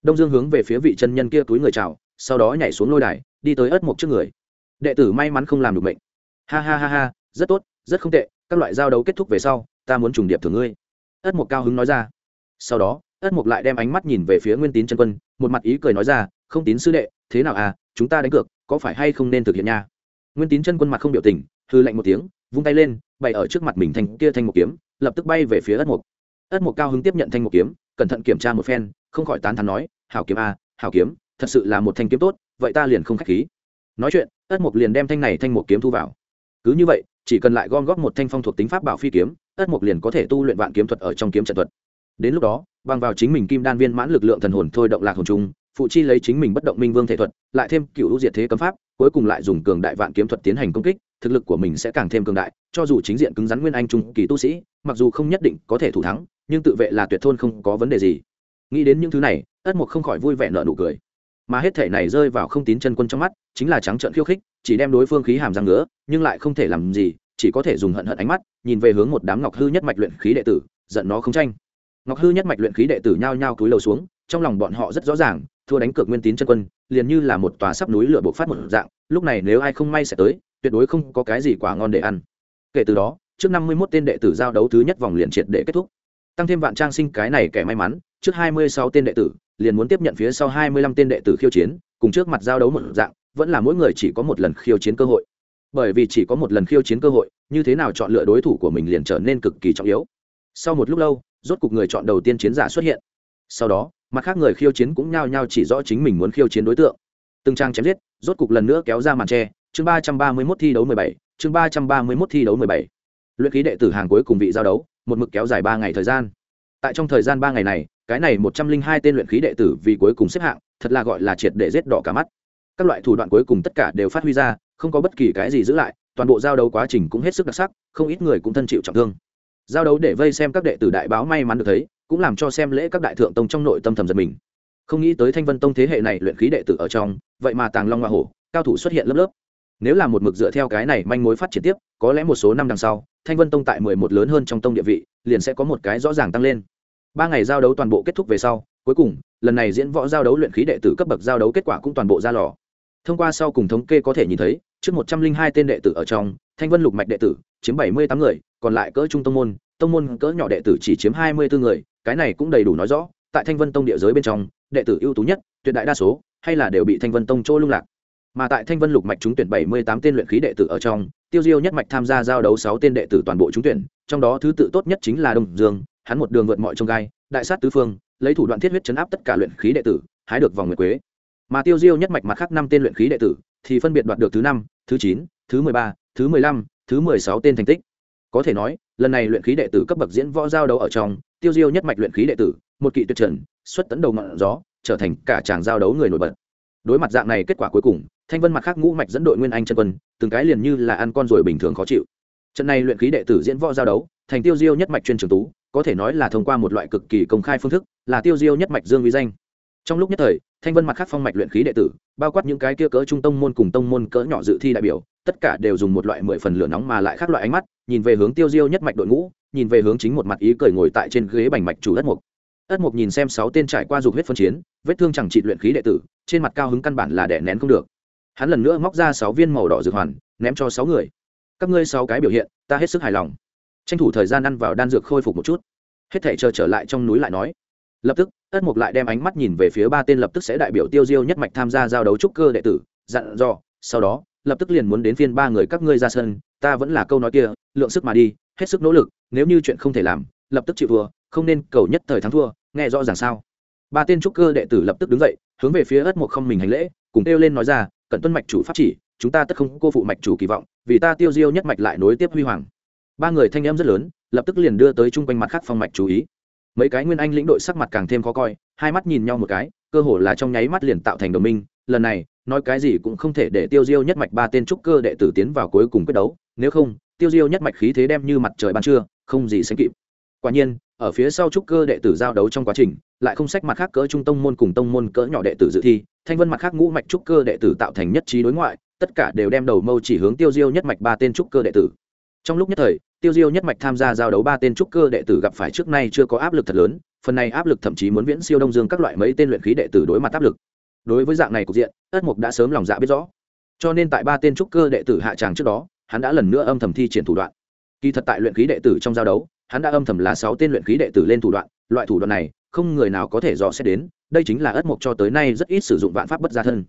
S1: Đông dương hướng về phía vị chân nhân kia túi người chào, sau đó nhảy xuống lôi đài, đi tới ớt mộc trước người. Đệ tử may mắn không làm được mệnh. Ha ha ha ha rất tốt rất không tệ các loại giao đấu kết thúc về sau ta muốn trùng điệp thưởng ngươi. Ất mục cao hứng nói ra. Sau đó ất mục lại đem ánh mắt nhìn về phía nguyên tín chân quân một mặt ý cười nói ra không tín sư đệ thế nào à chúng ta đánh cược có phải hay không nên thực hiện nha? Nguyên tín chân quân mặt không biểu tình hư lạnh một tiếng vung tay lên bày ở trước mặt mình thành kia thanh một kiếm lập tức bay về phía ất mục. ất mục cao hứng tiếp nhận thanh một kiếm cẩn thận kiểm tra một phen không khỏi tán thắn nói hảo kiếm a à, hảo kiếm thật sự là một thanh kiếm tốt vậy ta liền không khách khí. Nói chuyện ất mục liền đem thanh này thanh một kiếm thu vào. Cứ như vậy chỉ cần lại gom góp một thanh phong thuộc tính pháp bảo phi kiếm, ất mục liền có thể tu luyện vạn kiếm thuật ở trong kiếm trận thuật. Đến lúc đó, bằng vào chính mình kim đan viên mãn lực lượng thần hồn thôi động lạc hồn trung, phụ chi lấy chính mình bất động minh vương thể thuật, lại thêm cựu hữu diệt thế cấm pháp, cuối cùng lại dùng cường đại vạn kiếm thuật tiến hành công kích, thực lực của mình sẽ càng thêm cường đại, cho dù chính diện cứng rắn nguyên anh trung kỳ tu sĩ, mặc dù không nhất định có thể thủ thắng, nhưng tự vệ là tuyệt thôn không có vấn đề gì. Nghĩ đến những thứ này, ất mục không khỏi vui vẻ nợ nụ cười mà hết thể này rơi vào không tín chân quân trong mắt, chính là trắng trợn khiêu khích, chỉ đem đối phương khí hàm răng nữa nhưng lại không thể làm gì, chỉ có thể dùng hận hận ánh mắt, nhìn về hướng một đám ngọc hư nhất mạch luyện khí đệ tử, giận nó không tranh. Ngọc hư nhất mạch luyện khí đệ tử nhao nhao cúi lầu xuống, trong lòng bọn họ rất rõ ràng, thua đánh cược nguyên tín chân quân, liền như là một tòa sắp núi lửa bộc phát một dạng, lúc này nếu ai không may sẽ tới, tuyệt đối không có cái gì quả ngon để ăn. Kể từ đó, trước năm mươi 51 tên đệ tử giao đấu thứ nhất vòng liền triệt để kết thúc. Tăng thêm vạn trang sinh cái này kẻ may mắn trước hai mươi sáu tên đệ tử, liền muốn tiếp nhận phía sau hai mươi lăm tên đệ tử khiêu chiến, cùng trước mặt giao đấu một dạng, vẫn là mỗi người chỉ có một lần khiêu chiến cơ hội. Bởi vì chỉ có một lần khiêu chiến cơ hội, như thế nào chọn lựa đối thủ của mình liền trở nên cực kỳ trọng yếu. Sau một lúc lâu, rốt cục người chọn đầu tiên chiến giả xuất hiện. Sau đó, mặt khác người khiêu chiến cũng nhao nhao chỉ rõ chính mình muốn khiêu chiến đối tượng. Từng trang chém giết, rốt cục lần nữa kéo ra màn che chương ba trăm ba mươi mốt thi đấu mười bảy, chương ba trăm ba mươi mốt thi đấu mười bảy. Luyện khí đệ tử hàng cuối cùng vị giao đấu, một mực kéo dài ba ngày thời gian. Tại trong thời gian ba ngày này cái này một trăm linh hai tên luyện khí đệ tử vì cuối cùng xếp hạng, thật là gọi là triệt để rết đỏ cả mắt. Các loại thủ đoạn cuối cùng tất cả đều phát huy ra, không có bất kỳ cái gì giữ lại, toàn bộ giao đấu quá trình cũng hết sức đặc sắc, không ít người cũng thân chịu trọng thương. Giao đấu để vây xem các đệ tử đại báo may mắn được thấy, cũng làm cho xem lễ các đại thượng tông trong nội tâm thầm giật mình. Không nghĩ tới thanh vân tông thế hệ này luyện khí đệ tử ở trong, vậy mà tàng long hoa hổ, cao thủ xuất hiện lớp lớp. Nếu là một mực dựa theo cái này manh mối phát triển tiếp, có lẽ một số năm đằng sau, thanh vân tông tại mười một lớn hơn trong tông địa vị, liền sẽ có một cái rõ ràng tăng lên ba ngày giao đấu toàn bộ kết thúc về sau, cuối cùng, lần này diễn võ giao đấu luyện khí đệ tử cấp bậc giao đấu kết quả cũng toàn bộ ra lò. Thông qua sau cùng thống kê có thể nhìn thấy, trước một trăm linh hai tên đệ tử ở trong, thanh vân lục mạch đệ tử chiếm bảy mươi tám người, còn lại cỡ trung tông môn tông môn cỡ nhỏ đệ tử chỉ chiếm hai mươi bốn người, cái này cũng đầy đủ nói rõ, tại thanh vân tông địa giới bên trong, đệ tử ưu tú nhất, tuyệt đại đa số, hay là đều bị thanh vân tông chỗ lung lạc. Mà tại thanh vân lục mạch trúng tuyển bảy mươi tám tên luyện khí đệ tử ở trong, tiêu diêu nhất mạch tham gia giao đấu sáu tên đệ tử toàn bộ trúng tuyển, trong đó thứ tự tốt nhất chính là đông dương hắn một đường vượt mọi trông gai, đại sát tứ phương, lấy thủ đoạn thiết huyết chấn áp tất cả luyện khí đệ tử, hái được vòng nguyệt quế. Mà tiêu diêu nhất mạch mặt khác năm tên luyện khí đệ tử, thì phân biệt đoạt được thứ năm, thứ chín, thứ mười ba, thứ mười lăm, thứ mười sáu tên thành tích. Có thể nói, lần này luyện khí đệ tử cấp bậc diễn võ giao đấu ở trong, tiêu diêu nhất mạch luyện khí đệ tử, một kỵ tuyệt trần, xuất tấn đầu ngọn gió, trở thành cả chàng giao đấu người nổi bật. Đối mặt dạng này kết quả cuối cùng, thanh vân mặt khác ngũ mạch dẫn đội nguyên anh chân quân, từng cái liền như là ăn con ruồi bình thường khó chịu. Trận này luyện khí đệ tử diễn võ giao đấu, thành tiêu diêu nhất mạch chuyên trường tú có thể nói là thông qua một loại cực kỳ công khai phương thức, là tiêu diêu nhất mạch dương uy danh. Trong lúc nhất thời, thanh vân mặt khác phong mạch luyện khí đệ tử, bao quát những cái kia cỡ trung tông môn cùng tông môn cỡ nhỏ dự thi đại biểu, tất cả đều dùng một loại mười phần lửa nóng mà lại khác loại ánh mắt, nhìn về hướng tiêu diêu nhất mạch đội ngũ, nhìn về hướng chính một mặt ý cười ngồi tại trên ghế bành mạch chủ ất mục. Ất mục nhìn xem sáu tên trải qua dục huyết phân chiến, vết thương chẳng trị luyện khí đệ tử, trên mặt cao hứng căn bản là đẻ nén không được. Hắn lần nữa móc ra sáu viên màu đỏ dược hoàn, ném cho sáu người. Các ngươi sáu cái biểu hiện, ta hết sức hài lòng tranh thủ thời gian ăn vào đan dược khôi phục một chút. Hết thể chờ trở lại trong núi lại nói. Lập tức ất mục lại đem ánh mắt nhìn về phía ba tên lập tức sẽ đại biểu tiêu diêu nhất mạch tham gia giao đấu trúc cơ đệ tử, dặn dò, sau đó, lập tức liền muốn đến phiên ba người các ngươi ra sân, ta vẫn là câu nói kia, lượng sức mà đi, hết sức nỗ lực, nếu như chuyện không thể làm, lập tức chịu thua, không nên cầu nhất thời thắng thua, nghe rõ ràng sao? Ba tên trúc cơ đệ tử lập tức đứng dậy, hướng về phía ất mục không mình hành lễ, cùng kêu lên nói ra cận tuân mạch chủ pháp chỉ, chúng ta tất không cô phụ mạch chủ kỳ vọng, vì ta tiêu diêu nhất mạch lại nối tiếp huy hoàng ba người thanh em rất lớn, lập tức liền đưa tới chung quanh mặt khác phong mạch chú ý. Mấy cái nguyên anh lĩnh đội sắc mặt càng thêm khó coi, hai mắt nhìn nhau một cái, cơ hồ là trong nháy mắt liền tạo thành đồng minh. Lần này, nói cái gì cũng không thể để tiêu diêu nhất mạch ba tên trúc cơ đệ tử tiến vào cuối cùng quyết đấu. Nếu không, tiêu diêu nhất mạch khí thế đem như mặt trời ban trưa, không gì sánh kịp. Quả nhiên, ở phía sau trúc cơ đệ tử giao đấu trong quá trình, lại không sách mặt khác cỡ trung tông môn cùng tông môn cỡ nhỏ đệ tử dự thi, thanh vân mặt khác ngũ mạch trúc cơ đệ tử tạo thành nhất trí đối ngoại, tất cả đều đem đầu mâu chỉ hướng tiêu diêu nhất mạch ba tên trúc cơ đệ tử. Trong lúc nhất thời tiêu diêu nhất mạch tham gia giao đấu ba tên trúc cơ đệ tử gặp phải trước nay chưa có áp lực thật lớn, phần này áp lực thậm chí muốn viễn siêu đông dương các loại mấy tên luyện khí đệ tử đối mặt áp lực. Đối với dạng này cục diện, ất mục đã sớm lòng dạ biết rõ. Cho nên tại ba tên trúc cơ đệ tử hạ tràng trước đó, hắn đã lần nữa âm thầm thi triển thủ đoạn. Kỳ thật tại luyện khí đệ tử trong giao đấu, hắn đã âm thầm là sáu tên luyện khí đệ tử lên thủ đoạn, loại thủ đoạn này, không người nào có thể dò xét đến, đây chính là ất mục cho tới nay rất ít sử dụng vạn pháp bất gia thân.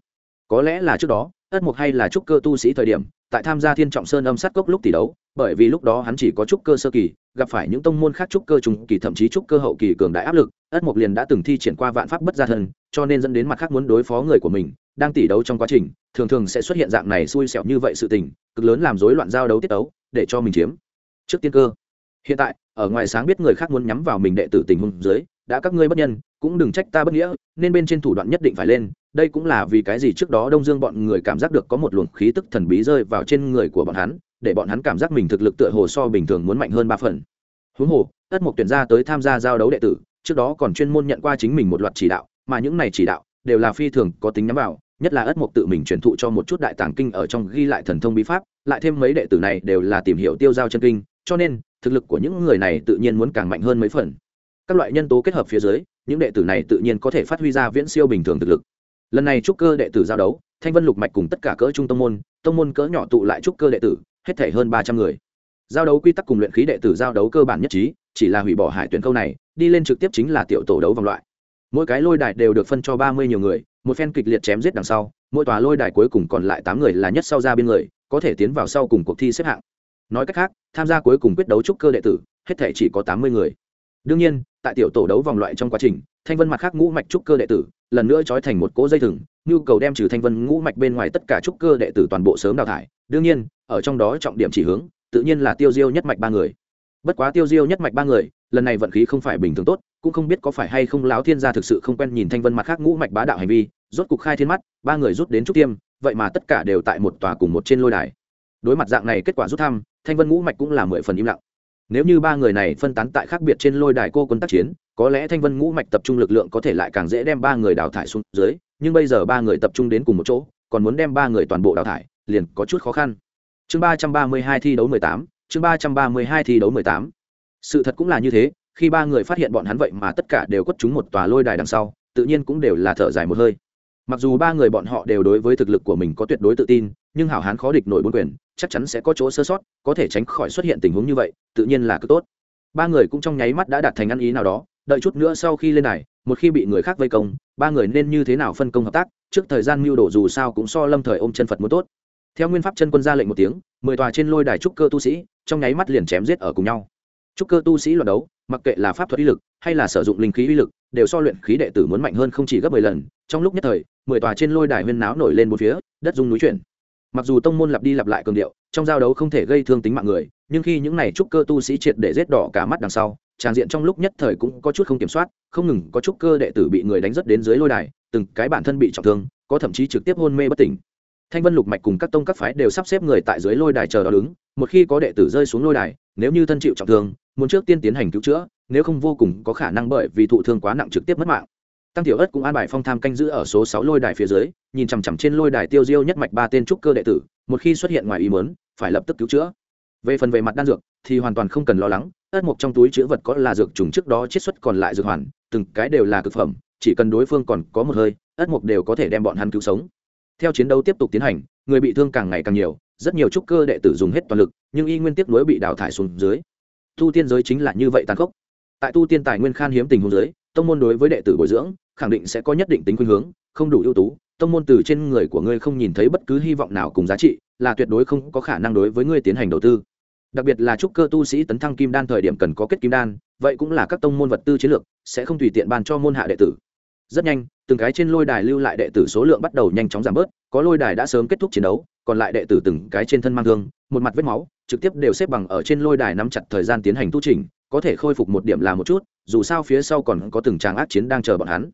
S1: Có lẽ là trước đó, ất mục hay là trúc cơ tu sĩ thời điểm, tại tham gia thiên trọng sơn âm sát cốc lúc tỷ đấu bởi vì lúc đó hắn chỉ có trúc cơ sơ kỳ, gặp phải những tông môn khác trúc cơ trung kỳ, thậm chí trúc cơ hậu kỳ cường đại áp lực, ất mục liền đã từng thi triển qua vạn pháp bất gia thân, cho nên dẫn đến mặt khác muốn đối phó người của mình, đang tỷ đấu trong quá trình, thường thường sẽ xuất hiện dạng này xui xẻo như vậy sự tình, cực lớn làm rối loạn giao đấu tiết đấu để cho mình chiếm. Trước tiên cơ, hiện tại, ở ngoài sáng biết người khác muốn nhắm vào mình đệ tử tình huống dưới, đã các ngươi bất nhân, cũng đừng trách ta bất nghĩa, nên bên trên thủ đoạn nhất định phải lên, đây cũng là vì cái gì trước đó đông dương bọn người cảm giác được có một luồng khí tức thần bí rơi vào trên người của bọn hắn để bọn hắn cảm giác mình thực lực tựa hồ so bình thường muốn mạnh hơn ba phần. Huống hồ, tất mục tuyển ra tới tham gia giao đấu đệ tử, trước đó còn chuyên môn nhận qua chính mình một loạt chỉ đạo, mà những này chỉ đạo đều là phi thường có tính nhắm vào, nhất là ất mục tự mình truyền thụ cho một chút đại tàng kinh ở trong ghi lại thần thông bí pháp, lại thêm mấy đệ tử này đều là tìm hiểu tiêu giao chân kinh, cho nên, thực lực của những người này tự nhiên muốn càng mạnh hơn mấy phần. Các loại nhân tố kết hợp phía dưới, những đệ tử này tự nhiên có thể phát huy ra viễn siêu bình thường thực lực. Lần này trúc cơ đệ tử giao đấu, thanh vân lục mạch cùng tất cả cỡ trung tông môn tông môn cỡ nhỏ tụ lại trúc cơ đệ tử hết thể hơn ba trăm người. Giao đấu quy tắc cùng luyện khí đệ tử giao đấu cơ bản nhất trí, chỉ là hủy bỏ hải tuyển câu này, đi lên trực tiếp chính là tiểu tổ đấu vòng loại. Mỗi cái lôi đài đều được phân cho ba mươi nhiều người, một phen kịch liệt chém giết đằng sau, mỗi tòa lôi đài cuối cùng còn lại tám người là nhất sau ra biên người, có thể tiến vào sau cùng cuộc thi xếp hạng. Nói cách khác, tham gia cuối cùng quyết đấu trúc cơ đệ tử, hết thể chỉ có tám mươi người. Đương nhiên, tại tiểu tổ đấu vòng loại trong quá trình, thanh vân mặt khác ngũ mạch trúc cơ đệ tử, lần nữa trói thành một cỗ dây thừng, nhu cầu đem trừ thanh vân ngũ mạch bên ngoài tất cả trúc cơ đệ tử toàn bộ sớm đào thải đương nhiên, ở trong đó trọng điểm chỉ hướng, tự nhiên là tiêu diêu nhất mạch ba người. Bất quá tiêu diêu nhất mạch ba người, lần này vận khí không phải bình thường tốt, cũng không biết có phải hay không láo thiên gia thực sự không quen nhìn thanh vân mặt khác ngũ mạch bá đạo hành vi, rốt cục khai thiên mắt, ba người rút đến trúc tiêm, vậy mà tất cả đều tại một tòa cùng một trên lôi đài. Đối mặt dạng này kết quả rút thăm, thanh vân ngũ mạch cũng là mười phần im lặng. Nếu như ba người này phân tán tại khác biệt trên lôi đài cô quân tác chiến, có lẽ thanh vân ngũ mạch tập trung lực lượng có thể lại càng dễ đem ba người đào thải xuống dưới, nhưng bây giờ ba người tập trung đến cùng một chỗ, còn muốn đem ba người toàn bộ đào thải liền có chút khó khăn. Chương ba trăm ba mươi hai thi đấu mười tám, chương ba trăm ba mươi hai thi đấu mười tám. Sự thật cũng là như thế, khi ba người phát hiện bọn hắn vậy mà tất cả đều quất trúng một tòa lôi đài đằng sau, tự nhiên cũng đều là thở dài một hơi. Mặc dù ba người bọn họ đều đối với thực lực của mình có tuyệt đối tự tin, nhưng hảo hán khó địch nổi bốn quyền, chắc chắn sẽ có chỗ sơ sót, có thể tránh khỏi xuất hiện tình huống như vậy, tự nhiên là cứ tốt. Ba người cũng trong nháy mắt đã đạt thành ăn ý nào đó, đợi chút nữa sau khi lên này một khi bị người khác vây công, ba người nên như thế nào phân công hợp tác, trước thời gian mưu đồ dù sao cũng so lâm thời ôm chân phật muốn tốt theo nguyên pháp chân quân ra lệnh một tiếng, mười tòa trên lôi đài trúc cơ tu sĩ, trong nháy mắt liền chém giết ở cùng nhau. Trúc cơ tu sĩ luận đấu, mặc kệ là pháp thuật uy lực hay là sử dụng linh khí uy lực, đều so luyện khí đệ tử muốn mạnh hơn không chỉ gấp mười lần. Trong lúc nhất thời, mười tòa trên lôi đài huyên náo nổi lên một phía, đất dung núi chuyển. Mặc dù tông môn lặp đi lặp lại cường điệu, trong giao đấu không thể gây thương tính mạng người, nhưng khi những này trúc cơ tu sĩ triệt để rết đỏ cả mắt đằng sau tràng diện trong lúc nhất thời cũng có chút không kiểm soát, không ngừng có trúc cơ đệ tử bị người đánh rất đến dưới lôi đài, từng cái bản thân bị trọng thương, có thậm chí trực tiếp hôn mê bất tỉnh thanh vân lục mạch cùng các tông các phái đều sắp xếp người tại dưới lôi đài chờ đó đứng, một khi có đệ tử rơi xuống lôi đài, nếu như thân chịu trọng thương, muốn trước tiên tiến hành cứu chữa, nếu không vô cùng có khả năng bởi vì thụ thương quá nặng trực tiếp mất mạng. Tăng tiểu ất cũng an bài phong tham canh giữ ở số sáu lôi đài phía dưới, nhìn chằm chằm trên lôi đài tiêu diêu nhất mạch ba tên trúc cơ đệ tử, một khi xuất hiện ngoài ý mớn phải lập tức cứu chữa. Về phần về mặt đan dược, thì hoàn toàn không cần lo lắng, ất mộc trong túi chữ vật có là dược trùng trước đó chiết xuất còn lại dược hoàn, từng cái đều là thực phẩm, chỉ cần đối phương còn có một hơi, ất mộc đều có thể đem bọn hắn cứu sống theo chiến đấu tiếp tục tiến hành, người bị thương càng ngày càng nhiều, rất nhiều trúc cơ đệ tử dùng hết toàn lực, nhưng y nguyên tiếp nối bị đào thải xuống dưới. Tu tiên giới chính là như vậy tàn khốc. Tại tu tiên tài nguyên khan hiếm tình huống giới tông môn đối với đệ tử bồi dưỡng, khẳng định sẽ có nhất định tính khuynh hướng, không đủ ưu tú. Tông môn từ trên người của ngươi không nhìn thấy bất cứ hy vọng nào cùng giá trị, là tuyệt đối không có khả năng đối với ngươi tiến hành đầu tư. Đặc biệt là trúc cơ tu sĩ tấn thăng kim đan thời điểm cần có kết kim đan, vậy cũng là các tông môn vật tư chiến lược, sẽ không tùy tiện bàn cho môn hạ đệ tử rất nhanh, từng cái trên lôi đài lưu lại đệ tử số lượng bắt đầu nhanh chóng giảm bớt, có lôi đài đã sớm kết thúc chiến đấu, còn lại đệ tử từng cái trên thân mang thương, một mặt vết máu, trực tiếp đều xếp bằng ở trên lôi đài nắm chặt thời gian tiến hành tu trình có thể khôi phục một điểm là một chút, dù sao phía sau còn có từng tràng ác chiến đang chờ bọn hắn.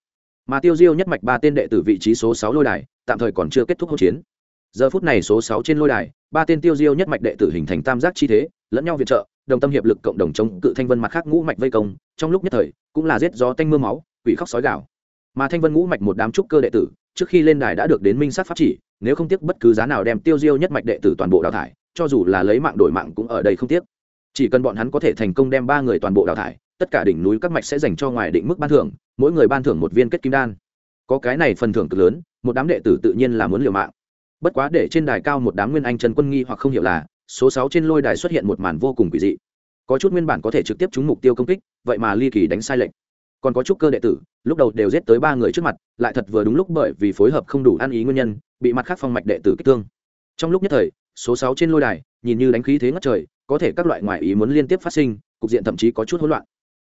S1: Mà tiêu diêu nhất mạch ba tên đệ tử vị trí số sáu lôi đài, tạm thời còn chưa kết thúc hỗn chiến. Giờ phút này số sáu trên lôi đài, ba tên tiêu diêu nhất mạch đệ tử hình thành tam giác chi thế, lẫn nhau viện trợ, đồng tâm hiệp lực cộng đồng chống cự thanh vân mặt khác ngũ mạch vây công, trong lúc nhất thời, cũng là giết gió tanh mưa máu, quỷ khóc sói gạo mà thanh vân ngũ mạch một đám trúc cơ đệ tử, trước khi lên đài đã được đến minh sát pháp chỉ, nếu không tiếc bất cứ giá nào đem tiêu diêu nhất mạch đệ tử toàn bộ đào thải, cho dù là lấy mạng đổi mạng cũng ở đây không tiếc. Chỉ cần bọn hắn có thể thành công đem ba người toàn bộ đào thải, tất cả đỉnh núi các mạch sẽ dành cho ngoài định mức ban thưởng, mỗi người ban thưởng một viên kết kim đan. Có cái này phần thưởng cực lớn, một đám đệ tử tự nhiên là muốn liều mạng. Bất quá để trên đài cao một đám nguyên anh trần quân nghi hoặc không hiểu là, số sáu trên lôi đài xuất hiện một màn vô cùng quỷ dị. Có chút nguyên bản có thể trực tiếp trúng mục tiêu công kích, vậy mà ly kỳ đánh sai lệnh còn có chút cơ đệ tử, lúc đầu đều giết tới ba người trước mặt, lại thật vừa đúng lúc bởi vì phối hợp không đủ ăn ý nguyên nhân, bị mặt khác phong mạch đệ tử kích thương. Trong lúc nhất thời, số sáu trên lôi đài, nhìn như đánh khí thế ngất trời, có thể các loại ngoại ý muốn liên tiếp phát sinh, cục diện thậm chí có chút hỗn loạn.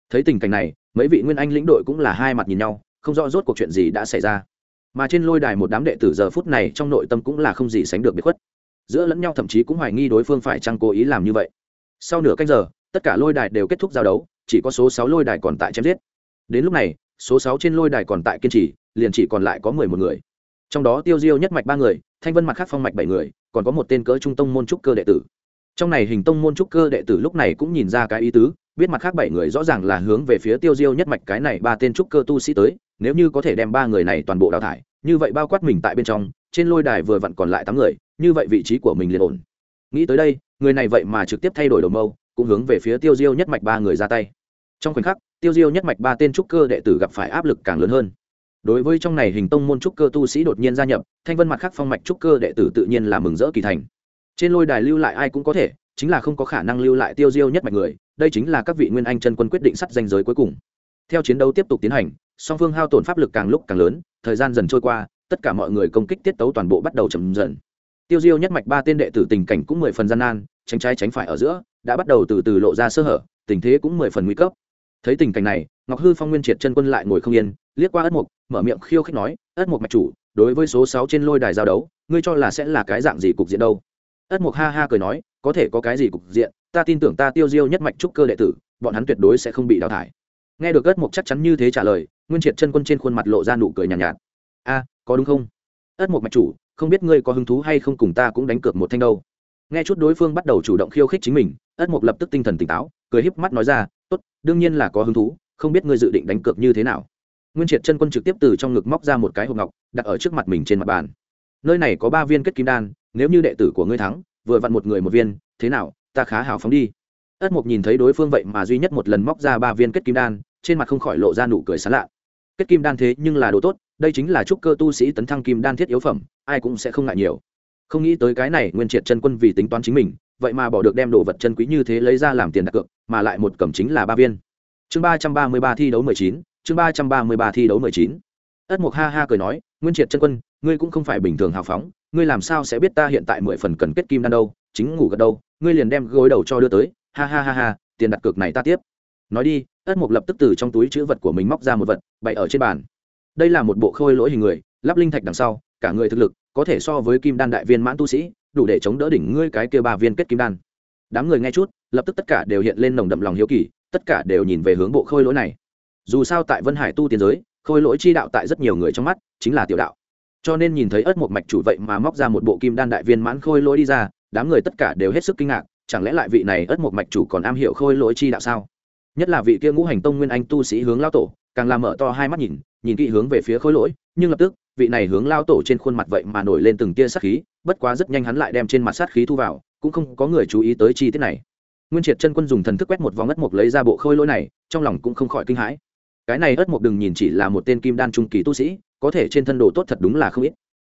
S1: Thấy tình cảnh này, mấy vị nguyên anh lĩnh đội cũng là hai mặt nhìn nhau, không rõ rốt cuộc chuyện gì đã xảy ra. Mà trên lôi đài một đám đệ tử giờ phút này trong nội tâm cũng là không gì sánh được biệt khuất. Giữa lẫn nhau thậm chí cũng hoài nghi đối phương phải chăng cố ý làm như vậy. Sau nửa canh giờ, tất cả lôi đài đều kết thúc giao đấu, chỉ có số sáu lôi đài còn tại chém giết đến lúc này, số sáu trên lôi đài còn tại kiên trì, liền chỉ còn lại có mười một người. Trong đó tiêu diêu nhất mạch ba người, thanh vân mặt khác phong mạch bảy người, còn có một tên cỡ trung tông môn trúc cơ đệ tử. Trong này hình tông môn trúc cơ đệ tử lúc này cũng nhìn ra cái ý tứ, biết mặt khác bảy người rõ ràng là hướng về phía tiêu diêu nhất mạch cái này ba tên trúc cơ tu sĩ tới, nếu như có thể đem ba người này toàn bộ đào thải, như vậy bao quát mình tại bên trong, trên lôi đài vừa vặn còn lại tám người, như vậy vị trí của mình liền ổn. Nghĩ tới đây, người này vậy mà trực tiếp thay đổi đầu mâu, cũng hướng về phía tiêu diêu nhất mạch ba người ra tay. Trong khoảnh khắc tiêu diêu nhất mạch ba tên trúc cơ đệ tử gặp phải áp lực càng lớn hơn. Đối với trong này hình tông môn trúc cơ tu sĩ đột nhiên gia nhập, thanh vân mặt khác phong mạch trúc cơ đệ tử tự nhiên là mừng rỡ kỳ thành. Trên lôi đài lưu lại ai cũng có thể, chính là không có khả năng lưu lại tiêu diêu nhất mạch người, đây chính là các vị nguyên anh chân quân quyết định sắt danh giới cuối cùng. Theo chiến đấu tiếp tục tiến hành, song phương hao tổn pháp lực càng lúc càng lớn, thời gian dần trôi qua, tất cả mọi người công kích tiết tấu toàn bộ bắt đầu chậm dần. Tiêu diêu nhất mạch ba tên đệ tử tình cảnh cũng mười phần gian nan, tránh trái tránh phải ở giữa, đã bắt đầu từ từ lộ ra sơ hở, tình thế cũng mười phần nguy cấp thấy tình cảnh này ngọc hư phong nguyên triệt chân quân lại ngồi không yên liếc qua ất mục mở miệng khiêu khích nói ất mục mạch chủ đối với số sáu trên lôi đài giao đấu ngươi cho là sẽ là cái dạng gì cục diện đâu? Ất mục ha ha cười nói có thể có cái gì cục diện ta tin tưởng ta tiêu diêu nhất mạch trúc cơ đệ tử bọn hắn tuyệt đối sẽ không bị đào thải. Nghe được ất mục chắc chắn như thế trả lời nguyên triệt chân quân trên khuôn mặt lộ ra nụ cười nhàn nhạt, nhạt a à, có đúng không? Ất mục mạch chủ không biết ngươi có hứng thú hay không cùng ta cũng đánh cược một thanh đâu. Nghe chút đối phương bắt đầu chủ động khiêu khích chính mình ất mục lập tức tinh thần tỉnh táo cười híp mắt nói ra tốt, đương nhiên là có hứng thú, không biết ngươi dự định đánh cược như thế nào. Nguyên triệt chân quân trực tiếp từ trong ngực móc ra một cái hộp ngọc, đặt ở trước mặt mình trên mặt bàn. Nơi này có ba viên kết kim đan, nếu như đệ tử của ngươi thắng, vừa vặn một người một viên, thế nào, ta khá hào phóng đi. Ất mục nhìn thấy đối phương vậy mà duy nhất một lần móc ra ba viên kết kim đan, trên mặt không khỏi lộ ra nụ cười sán lạ. Kết kim đan thế nhưng là đồ tốt, đây chính là trúc cơ tu sĩ tấn thăng kim đan thiết yếu phẩm, ai cũng sẽ không ngại nhiều. Không nghĩ tới cái này nguyên triệt chân quân vì tính toán chính mình vậy mà bỏ được đem đồ vật chân quý như thế lấy ra làm tiền đặt cược, mà lại một cầm chính là ba viên. Chương ba trăm ba mươi ba thi đấu mười chín, chương ba trăm ba mươi ba thi đấu mười chín. Ất mục ha ha cười nói, nguyên triệt chân quân, ngươi cũng không phải bình thường hào phóng, ngươi làm sao sẽ biết ta hiện tại mười phần cần kết kim đan đâu, chính ngủ gật đâu ngươi liền đem gối đầu cho đưa tới, ha ha ha ha, tiền đặt cược này ta tiếp. Nói đi, ất mục lập tức từ trong túi chữ vật của mình móc ra một vật, bày ở trên bàn. Đây là một bộ khôi lỗi hình người, lắp linh thạch đằng sau, cả người thực lực có thể so với kim đan đại viên mãn tu sĩ đủ để chống đỡ đỉnh ngươi cái kia ba viên kết kim đan. Đám người nghe chút, lập tức tất cả đều hiện lên nồng đậm lòng hiếu kỳ, tất cả đều nhìn về hướng bộ khôi lỗi này. Dù sao tại vân hải tu tiến giới, khôi lỗi chi đạo tại rất nhiều người trong mắt chính là tiểu đạo. Cho nên nhìn thấy ớt một mạch chủ vậy mà móc ra một bộ kim đan đại viên mãn khôi lỗi đi ra, đám người tất cả đều hết sức kinh ngạc, chẳng lẽ lại vị này ớt một mạch chủ còn am hiểu khôi lỗi chi đạo sao? Nhất là vị kia ngũ hành tông nguyên anh tu sĩ hướng lao tổ, càng làm mở to hai mắt nhìn nhìn kỹ hướng về phía khôi lỗi, nhưng lập tức, vị này hướng lao tổ trên khuôn mặt vậy mà nổi lên từng tia sắc khí bất quá rất nhanh hắn lại đem trên mặt sát khí thu vào, cũng không có người chú ý tới chi tiết này. Nguyên triệt chân quân dùng thần thức quét một vòng ất mộc lấy ra bộ khôi lỗi này, trong lòng cũng không khỏi kinh hãi. Cái này ất mộc đừng nhìn chỉ là một tên kim đan trung kỳ tu sĩ, có thể trên thân đồ tốt thật đúng là không ít.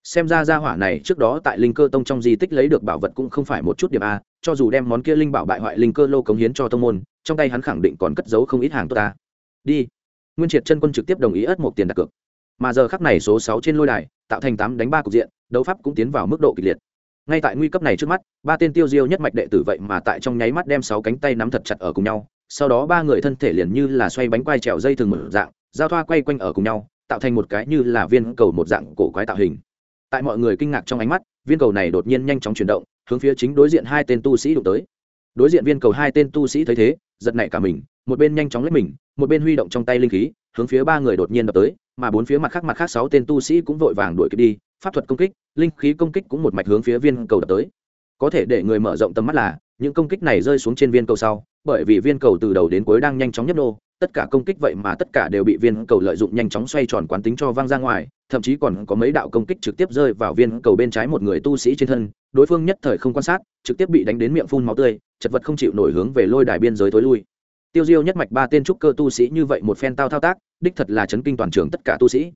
S1: Xem ra gia hỏa này trước đó tại linh cơ tông trong di tích lấy được bảo vật cũng không phải một chút điểm a, cho dù đem món kia linh bảo bại hoại linh cơ lô cống hiến cho tông môn, trong tay hắn khẳng định còn cất giấu không ít hàng tốt ta. Đi. Nguyên triệt chân quân trực tiếp đồng ý ất mục tiền đặt cược mà giờ khắc này số sáu trên lôi đài, tạo thành tám đánh ba cục diện, đấu pháp cũng tiến vào mức độ kịch liệt. Ngay tại nguy cấp này trước mắt, ba tên tiêu diêu nhất mạch đệ tử vậy mà tại trong nháy mắt đem sáu cánh tay nắm thật chặt ở cùng nhau, sau đó ba người thân thể liền như là xoay bánh quai trèo dây thường mở dạng, giao thoa quay quanh ở cùng nhau, tạo thành một cái như là viên cầu một dạng cổ quái tạo hình. Tại mọi người kinh ngạc trong ánh mắt, viên cầu này đột nhiên nhanh chóng chuyển động, hướng phía chính đối diện hai tên tu sĩ đụng tới. Đối diện viên cầu hai tên tu sĩ thấy thế, giật nảy cả mình, một bên nhanh chóng lấy mình, một bên huy động trong tay linh khí hướng phía ba người đột nhiên đập tới, mà bốn phía mặt khác mặt khác sáu tên tu sĩ cũng vội vàng đuổi kịp đi, pháp thuật công kích, linh khí công kích cũng một mạch hướng phía viên cầu đập tới. Có thể để người mở rộng tầm mắt là, những công kích này rơi xuống trên viên cầu sau, bởi vì viên cầu từ đầu đến cuối đang nhanh chóng nhấp nô, tất cả công kích vậy mà tất cả đều bị viên cầu lợi dụng nhanh chóng xoay tròn quán tính cho văng ra ngoài, thậm chí còn có mấy đạo công kích trực tiếp rơi vào viên cầu bên trái một người tu sĩ trên thân, đối phương nhất thời không quan sát, trực tiếp bị đánh đến miệng phun máu tươi, chật vật không chịu nổi hướng về lôi đài biên giới tối lui tiêu diêu nhất mạch ba tên trúc cơ tu sĩ như vậy một phen tao thao tác, đích thật là chấn kinh toàn trường tất cả tu sĩ.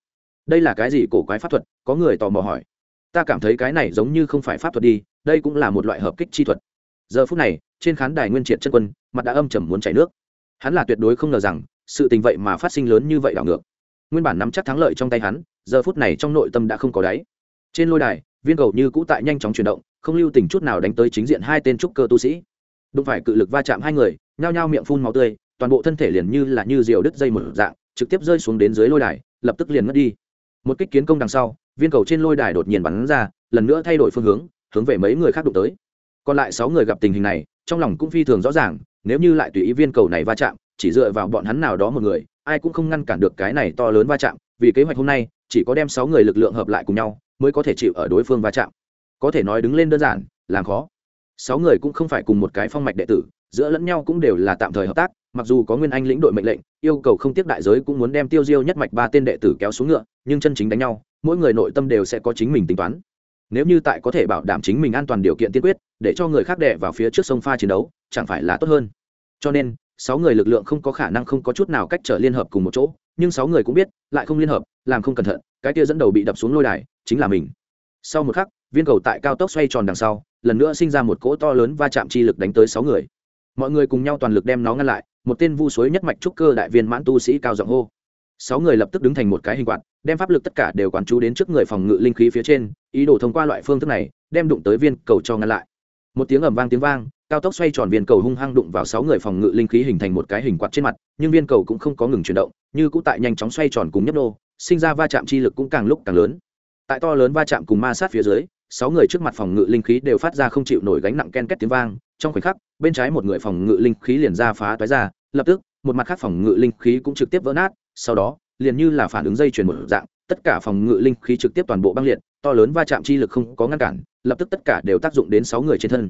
S1: Đây là cái gì cổ quái pháp thuật? Có người tò mò hỏi. Ta cảm thấy cái này giống như không phải pháp thuật đi, đây cũng là một loại hợp kích chi thuật. Giờ phút này, trên khán đài nguyên triệt chân quân, mặt đã âm trầm muốn chảy nước. Hắn là tuyệt đối không ngờ rằng, sự tình vậy mà phát sinh lớn như vậy đảo ngược. Nguyên bản nắm chắc thắng lợi trong tay hắn, giờ phút này trong nội tâm đã không có đáy. Trên lôi đài, viên cầu như cũ tại nhanh chóng chuyển động, không lưu tình chút nào đánh tới chính diện hai tên trúc cơ tu sĩ. Đụng phải cự lực va chạm hai người nhao nhao miệng phun máu tươi, toàn bộ thân thể liền như là như diều đứt dây một dạng, trực tiếp rơi xuống đến dưới lôi đài, lập tức liền mất đi. Một kích kiến công đằng sau, viên cầu trên lôi đài đột nhiên bắn ra, lần nữa thay đổi phương hướng hướng về mấy người khác đụng tới. Còn lại sáu người gặp tình hình này, trong lòng cũng phi thường rõ ràng, nếu như lại tùy ý viên cầu này va chạm, chỉ dựa vào bọn hắn nào đó một người, ai cũng không ngăn cản được cái này to lớn va chạm, vì kế hoạch hôm nay, chỉ có đem sáu người lực lượng hợp lại cùng nhau, mới có thể chịu ở đối phương va chạm. Có thể nói đứng lên đơn giản, làm khó. Sáu người cũng không phải cùng một cái phong mạch đệ tử giữa lẫn nhau cũng đều là tạm thời hợp tác, mặc dù có nguyên anh lĩnh đội mệnh lệnh, yêu cầu không tiếp đại giới cũng muốn đem tiêu diêu nhất mạch ba tên đệ tử kéo xuống ngựa, nhưng chân chính đánh nhau, mỗi người nội tâm đều sẽ có chính mình tính toán. Nếu như tại có thể bảo đảm chính mình an toàn điều kiện tiên quyết, để cho người khác đệ vào phía trước sông pha chiến đấu, chẳng phải là tốt hơn. Cho nên, sáu người lực lượng không có khả năng không có chút nào cách trở liên hợp cùng một chỗ, nhưng sáu người cũng biết, lại không liên hợp, làm không cẩn thận, cái kia dẫn đầu bị đập xuống lôi đài, chính là mình. Sau một khắc, viên cầu tại cao tốc xoay tròn đằng sau, lần nữa sinh ra một cỗ to lớn va chạm chi lực đánh tới sáu người mọi người cùng nhau toàn lực đem nó ngăn lại, một tên vu suối nhất mạch trúc cơ đại viên mãn tu sĩ cao giọng hô. Sáu người lập tức đứng thành một cái hình quạt, đem pháp lực tất cả đều quán chú đến trước người phòng ngự linh khí phía trên, ý đồ thông qua loại phương thức này, đem đụng tới viên cầu cho ngăn lại. Một tiếng ầm vang tiếng vang, cao tốc xoay tròn viên cầu hung hăng đụng vào sáu người phòng ngự linh khí hình thành một cái hình quạt trên mặt, nhưng viên cầu cũng không có ngừng chuyển động, như cũ tại nhanh chóng xoay tròn cùng nhấp nô, sinh ra va chạm chi lực cũng càng lúc càng lớn. Tại to lớn va chạm cùng ma sát phía dưới sáu người trước mặt phòng ngự linh khí đều phát ra không chịu nổi gánh nặng ken két tiếng vang, trong khoảnh khắc, bên trái một người phòng ngự linh khí liền ra phá toái ra, lập tức, một mặt khác phòng ngự linh khí cũng trực tiếp vỡ nát, sau đó, liền như là phản ứng dây chuyển một dạng, tất cả phòng ngự linh khí trực tiếp toàn bộ băng liệt, to lớn va chạm chi lực không có ngăn cản, lập tức tất cả đều tác dụng đến sáu người trên thân.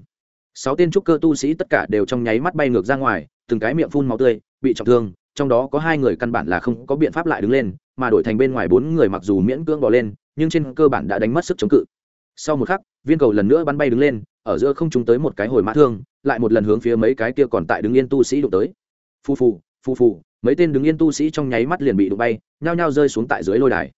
S1: Sáu tên trúc cơ tu sĩ tất cả đều trong nháy mắt bay ngược ra ngoài, từng cái miệng phun máu tươi, bị trọng thương, trong đó có hai người căn bản là không có biện pháp lại đứng lên, mà đổi thành bên ngoài bốn người mặc dù miễn cưỡng bỏ lên, nhưng trên cơ bản đã đánh mất sức chống cự sau một khắc, viên cầu lần nữa bắn bay đứng lên, ở giữa không chúng tới một cái hồi mã thương, lại một lần hướng phía mấy cái kia còn tại đứng yên tu sĩ đụng tới. Phu phù phu phù, mấy tên đứng yên tu sĩ trong nháy mắt liền bị đụng bay, nhao nhao rơi xuống tại dưới lôi đài.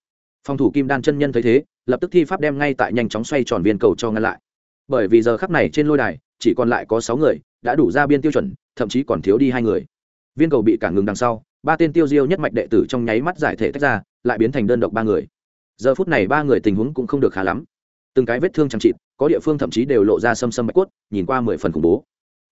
S1: Phòng thủ kim đan chân nhân thấy thế, lập tức thi pháp đem ngay tại nhanh chóng xoay tròn viên cầu cho ngăn lại. Bởi vì giờ khắc này trên lôi đài, chỉ còn lại có sáu người, đã đủ ra biên tiêu chuẩn, thậm chí còn thiếu đi hai người. Viên cầu bị cản ngừng đằng sau, ba tên tiêu diêu nhất mạch đệ tử trong nháy mắt giải thể tách ra, lại biến thành đơn độc ba người. Giờ phút này ba người tình huống cũng không được khá lắm từng cái vết thương chẳng chịt có địa phương thậm chí đều lộ ra xâm xâm bạch cốt, nhìn qua mười phần khủng bố.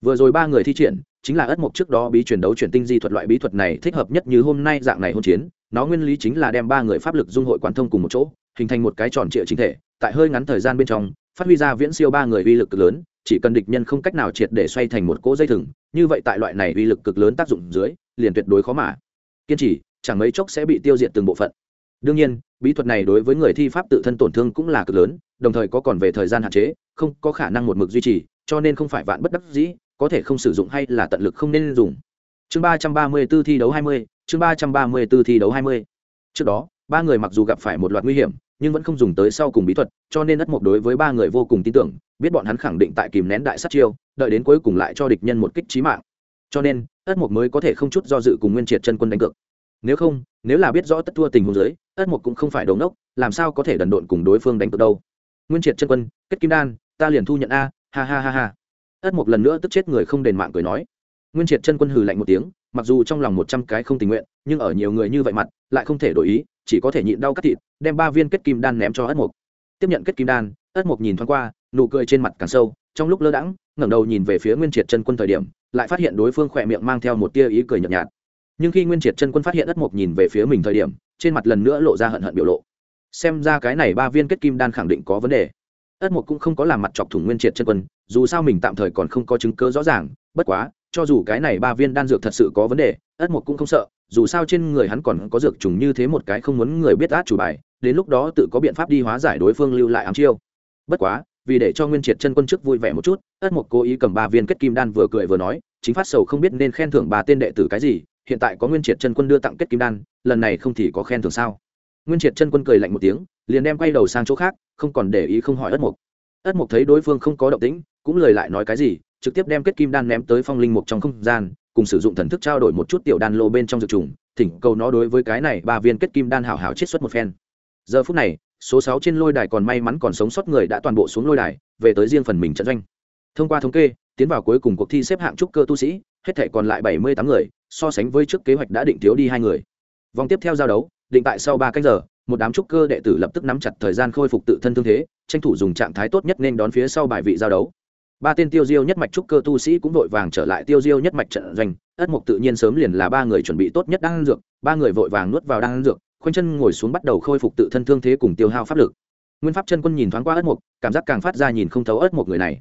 S1: Vừa rồi ba người thi triển chính là ất mục trước đó bí truyền đấu chuyển tinh di thuật loại bí thuật này thích hợp nhất như hôm nay dạng này hôn chiến. Nó nguyên lý chính là đem ba người pháp lực dung hội quản thông cùng một chỗ hình thành một cái tròn trịa chính thể tại hơi ngắn thời gian bên trong phát huy ra viễn siêu ba người uy lực cực lớn chỉ cần địch nhân không cách nào triệt để xoay thành một cỗ dây thừng như vậy tại loại này uy lực cực lớn tác dụng dưới liền tuyệt đối khó mà. Kiên trì chẳng mấy chốc sẽ bị tiêu diệt từng bộ phận. Đương nhiên bí thuật này đối với người thi pháp tự thân tổn thương cũng là cực lớn đồng thời có còn về thời gian hạn chế, không có khả năng một mực duy trì, cho nên không phải vạn bất đắc dĩ, có thể không sử dụng hay là tận lực không nên dùng. Chương ba trăm ba mươi b ố thi đấu hai mươi, chương ba trăm ba mươi b ố thi đấu hai mươi. Trước đó, ba người mặc dù gặp phải một loạt nguy hiểm, nhưng vẫn không dùng tới sau cùng bí thuật, cho nên đất mộc đối với ba người vô cùng tin tưởng, biết bọn hắn khẳng định tại kìm nén đại sát chiêu, đợi đến cuối cùng lại cho địch nhân một kích trí mạng. Cho nên, ất mộc mới có thể không chút do dự cùng nguyên triệt chân quân đánh cược. Nếu không, nếu là biết rõ tất thua tình huống dưới, ất mộc cũng không phải đầu nốc làm sao có thể đần độn cùng đối phương đánh cược đâu? Nguyên triệt chân quân, kết kim đan, ta liền thu nhận a, ha ha ha ha. Ất một lần nữa tức chết người không đền mạng cười nói. Nguyên triệt chân quân hừ lạnh một tiếng, mặc dù trong lòng một trăm cái không tình nguyện, nhưng ở nhiều người như vậy mặt, lại không thể đổi ý, chỉ có thể nhịn đau cắt thịt, đem ba viên kết kim đan ném cho ất mục tiếp nhận kết kim đan, ất mục nhìn thoáng qua, nụ cười trên mặt càng sâu, trong lúc lơ đãng, ngẩng đầu nhìn về phía nguyên triệt chân quân thời điểm, lại phát hiện đối phương khỏe miệng mang theo một tia ý cười nhợt nhạt. Nhưng khi nguyên triệt chân quân phát hiện ất mục nhìn về phía mình thời điểm, trên mặt lần nữa lộ ra hận hận biểu lộ xem ra cái này ba viên kết kim đan khẳng định có vấn đề. Ất mục cũng không có làm mặt chọc thủng nguyên triệt chân quân, dù sao mình tạm thời còn không có chứng cứ rõ ràng, bất quá, cho dù cái này ba viên đan dược thật sự có vấn đề, ất mục cũng không sợ, dù sao trên người hắn còn có dược trùng như thế một cái không muốn người biết át chủ bài, đến lúc đó tự có biện pháp đi hóa giải đối phương lưu lại ám chiêu. Bất quá, vì để cho nguyên triệt chân quân chức vui vẻ một chút, ất mục cố ý cầm ba viên kết kim đan vừa cười vừa nói, chính phát sầu không biết nên khen thưởng bà tên đệ tử cái gì, hiện tại có nguyên triệt chân quân đưa tặng kết kim đan, lần này không thì có khen thưởng sao? Nguyên triệt chân quân cười lạnh một tiếng, liền đem quay đầu sang chỗ khác, không còn để ý, không hỏi ất mục ất mục thấy đối phương không có động tĩnh, cũng lời lại nói cái gì, trực tiếp đem kết kim đan ném tới phong linh mục trong không gian, cùng sử dụng thần thức trao đổi một chút tiểu đan lô bên trong dược trùng, thỉnh cầu nó đối với cái này ba viên kết kim đan hảo hảo chiết xuất một phen. Giờ phút này, số sáu trên lôi đài còn may mắn còn sống sót người đã toàn bộ xuống lôi đài, về tới riêng phần mình trận doanh. Thông qua thống kê, tiến vào cuối cùng cuộc thi xếp hạng trúc cơ tu sĩ, hết thể còn lại bảy mươi tám người, so sánh với trước kế hoạch đã định thiếu đi hai người. Vòng tiếp theo giao đấu định tại sau ba cách giờ, một đám trúc cơ đệ tử lập tức nắm chặt thời gian khôi phục tự thân thương thế, tranh thủ dùng trạng thái tốt nhất nên đón phía sau bài vị giao đấu. Ba tên tiêu diêu nhất mạch trúc cơ tu sĩ cũng vội vàng trở lại tiêu diêu nhất mạch trận doanh, ất mục tự nhiên sớm liền là ba người chuẩn bị tốt nhất đang ăn dược, ba người vội vàng nuốt vào đang ăn dược, khoanh chân ngồi xuống bắt đầu khôi phục tự thân thương thế cùng tiêu hao pháp lực. Nguyên pháp chân quân nhìn thoáng qua ất mục, cảm giác càng phát ra nhìn không thấu ất mục người này.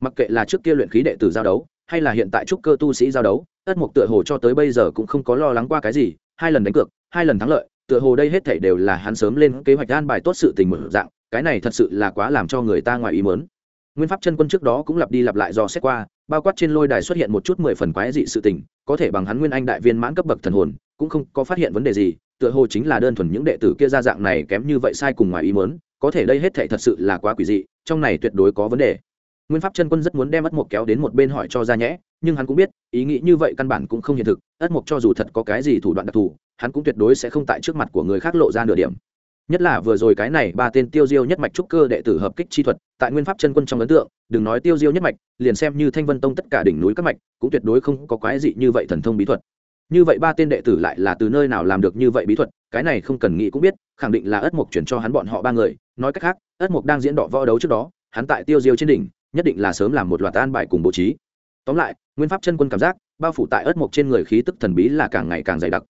S1: Mặc kệ là trước kia luyện khí đệ tử giao đấu, hay là hiện tại trúc cơ tu sĩ giao đấu, ất mục tựa hồ cho tới bây giờ cũng không có lo lắng qua cái gì, hai lần đánh cược, hai lần thắng lợi tựa hồ đây hết thảy đều là hắn sớm lên kế hoạch an bài tốt sự tình mở dạng cái này thật sự là quá làm cho người ta ngoài ý muốn. nguyên pháp chân quân trước đó cũng lặp đi lặp lại do xét qua bao quát trên lôi đài xuất hiện một chút mười phần quái dị sự tình có thể bằng hắn nguyên anh đại viên mãn cấp bậc thần hồn cũng không có phát hiện vấn đề gì tựa hồ chính là đơn thuần những đệ tử kia ra dạng này kém như vậy sai cùng ngoài ý muốn, có thể đây hết thảy thật sự là quá quỷ dị trong này tuyệt đối có vấn đề nguyên pháp chân quân rất muốn đem ất mộc kéo đến một bên hỏi cho ra nhẽ, nhưng hắn cũng biết, ý nghĩ như vậy căn bản cũng không hiện thực, ất mộc cho dù thật có cái gì thủ đoạn đặc thù, hắn cũng tuyệt đối sẽ không tại trước mặt của người khác lộ ra nửa điểm. Nhất là vừa rồi cái này ba tên tiêu diêu nhất mạch trúc cơ đệ tử hợp kích chi thuật, tại nguyên pháp chân quân trong ấn tượng, đừng nói tiêu diêu nhất mạch, liền xem như thanh vân tông tất cả đỉnh núi các mạch, cũng tuyệt đối không có quái dị như vậy thần thông bí thuật. Như vậy ba tên đệ tử lại là từ nơi nào làm được như vậy bí thuật, cái này không cần nghĩ cũng biết, khẳng định là ất mục chuyển cho hắn bọn họ ba người, nói cách khác, ất mục đang diễn đỏ võ đấu trước đó, hắn tại tiêu diêu trên đỉnh nhất định là sớm làm một loạt an bài cùng bố trí. Tóm lại, nguyên pháp chân quân cảm giác, bao phủ tại ớt mục trên người khí tức thần bí là càng ngày càng dày đặc.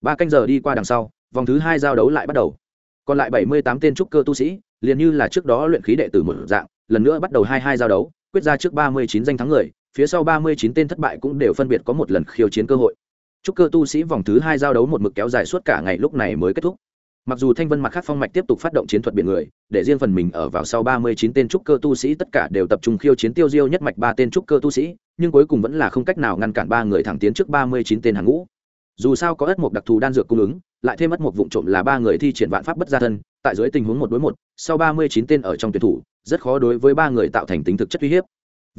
S1: Ba canh giờ đi qua đằng sau, vòng thứ hai giao đấu lại bắt đầu. Còn lại bảy mươi tám tên trúc cơ tu sĩ, liền như là trước đó luyện khí đệ tử một dạng, lần nữa bắt đầu hai hai giao đấu, quyết ra trước ba mươi chín danh thắng người, phía sau ba mươi chín tên thất bại cũng đều phân biệt có một lần khiêu chiến cơ hội. Trúc cơ tu sĩ vòng thứ hai giao đấu một mực kéo dài suốt cả ngày, lúc này mới kết thúc mặc dù thanh vân mặt khác phong mạch tiếp tục phát động chiến thuật biển người, để riêng phần mình ở vào sau ba mươi chín tên trúc cơ tu sĩ tất cả đều tập trung khiêu chiến tiêu diêu nhất mạch ba tên trúc cơ tu sĩ, nhưng cuối cùng vẫn là không cách nào ngăn cản ba người thẳng tiến trước ba mươi chín tên hàng ngũ. Dù sao có ất mộc đặc thù đan dược cung ứng, lại thêm ất mộc vụ trộm là ba người thi triển vạn pháp bất gia thân, tại dưới tình huống một đối một, sau ba mươi chín tên ở trong tuyển thủ, rất khó đối với ba người tạo thành tính thực chất uy hiếp.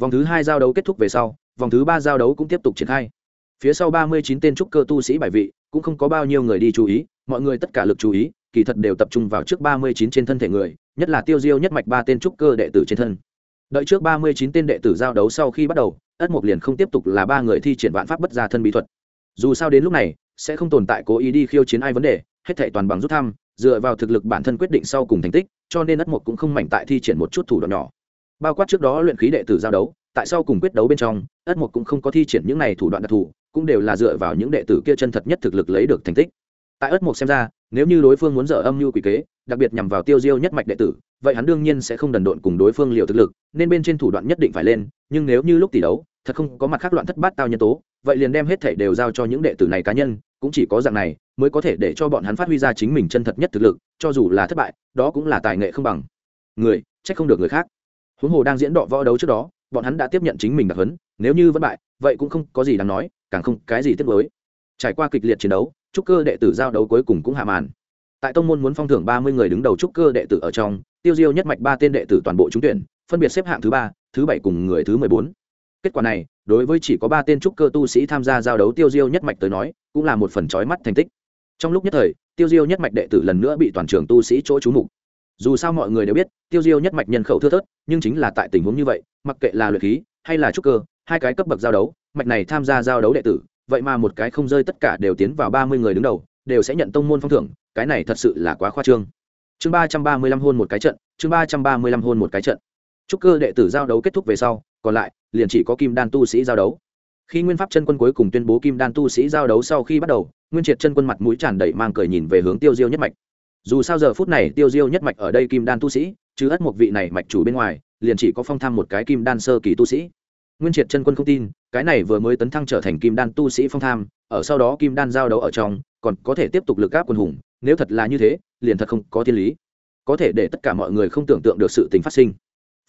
S1: Vòng thứ hai giao đấu kết thúc về sau, vòng thứ ba giao đấu cũng tiếp tục triển khai. Phía sau ba mươi chín tên trúc cơ tu sĩ bài vị, cũng không có bao nhiêu người đi chú ý, mọi người tất cả lực chú ý kỳ thật đều tập trung vào trước ba mươi chín trên thân thể người, nhất là tiêu diêu nhất mạch ba tên trúc cơ đệ tử trên thân. Đợi trước ba mươi chín tên đệ tử giao đấu sau khi bắt đầu, ất mục liền không tiếp tục là ba người thi triển vạn pháp bất gia thân bí thuật. Dù sao đến lúc này, sẽ không tồn tại cố ý đi khiêu chiến ai vấn đề, hết thảy toàn bằng rút thăm, dựa vào thực lực bản thân quyết định sau cùng thành tích, cho nên ất mục cũng không mảnh tại thi triển một chút thủ đoạn nhỏ. Bao quát trước đó luyện khí đệ tử giao đấu, tại sao cùng quyết đấu bên trong, ất mục cũng không có thi triển những này thủ đoạn đặc thù, cũng đều là dựa vào những đệ tử kia chân thật nhất thực lực lấy được thành tích tại ất mục xem ra, nếu như đối phương muốn dở âm mưu quỷ kế, đặc biệt nhằm vào tiêu diêu nhất mạch đệ tử, vậy hắn đương nhiên sẽ không đần độn cùng đối phương liều thực lực, nên bên trên thủ đoạn nhất định phải lên, nhưng nếu như lúc tỷ đấu, thật không có mặt khác loạn thất bát tao nhân tố, vậy liền đem hết thảy đều giao cho những đệ tử này cá nhân, cũng chỉ có dạng này, mới có thể để cho bọn hắn phát huy ra chính mình chân thật nhất thực lực, cho dù là thất bại, đó cũng là tài nghệ không bằng. Người, trách không được người khác. Huống hồ đang diễn đọ võ đấu trước đó, bọn hắn đã tiếp nhận chính mình đặc hấn nếu như vẫn bại, vậy cũng không có gì đáng nói, càng không cái gì tiếc nuối trải qua kịch liệt chiến đấu, trúc cơ đệ tử giao đấu cuối cùng cũng hạ màn. Tại tông môn muốn phong thưởng ba mươi người đứng đầu trúc cơ đệ tử ở trong, tiêu diêu nhất mạch ba tên đệ tử toàn bộ trúng tuyển, phân biệt xếp hạng thứ ba, thứ bảy cùng người thứ mười bốn. Kết quả này, đối với chỉ có ba tên trúc cơ tu sĩ tham gia giao đấu tiêu diêu nhất mạch tới nói, cũng là một phần trói mắt thành tích. Trong lúc nhất thời, tiêu diêu nhất mạch đệ tử lần nữa bị toàn trường tu sĩ chỗ trú mục. Dù sao mọi người đều biết, tiêu diêu nhất mạch nhân khẩu thưa thớt, nhưng chính là tại tình huống như vậy, mặc kệ là luyện khí, hay là trúc cơ, hai cái cấp bậc giao đấu, mạch này tham gia giao đấu đệ tử vậy mà một cái không rơi tất cả đều tiến vào ba mươi người đứng đầu, đều sẽ nhận tông môn phong thưởng, cái này thật sự là quá khoa trương. Chương ba trăm ba mươi lăm hôn một cái trận, chương ba trăm ba mươi lăm hôn một cái trận. Chúc cơ đệ tử giao đấu kết thúc về sau, còn lại, liền chỉ có kim đan tu sĩ giao đấu. Khi nguyên pháp chân quân cuối cùng tuyên bố kim đan tu sĩ giao đấu sau khi bắt đầu, nguyên triệt chân quân mặt mũi tràn đầy mang cười nhìn về hướng tiêu diêu nhất mạch. Dù sao giờ phút này, tiêu diêu nhất mạch ở đây kim đan tu sĩ chứ ất một vị này mạch chủ bên ngoài, liền chỉ có phong tham một cái kim đan sơ kỳ tu sĩ. Nguyên triệt chân quân không tin cái này vừa mới tấn thăng trở thành kim đan tu sĩ phong tham, ở sau đó kim đan giao đấu ở trong, còn có thể tiếp tục lực gáp quân hùng, nếu thật là như thế, liền thật không có thiên lý. Có thể để tất cả mọi người không tưởng tượng được sự tình phát sinh.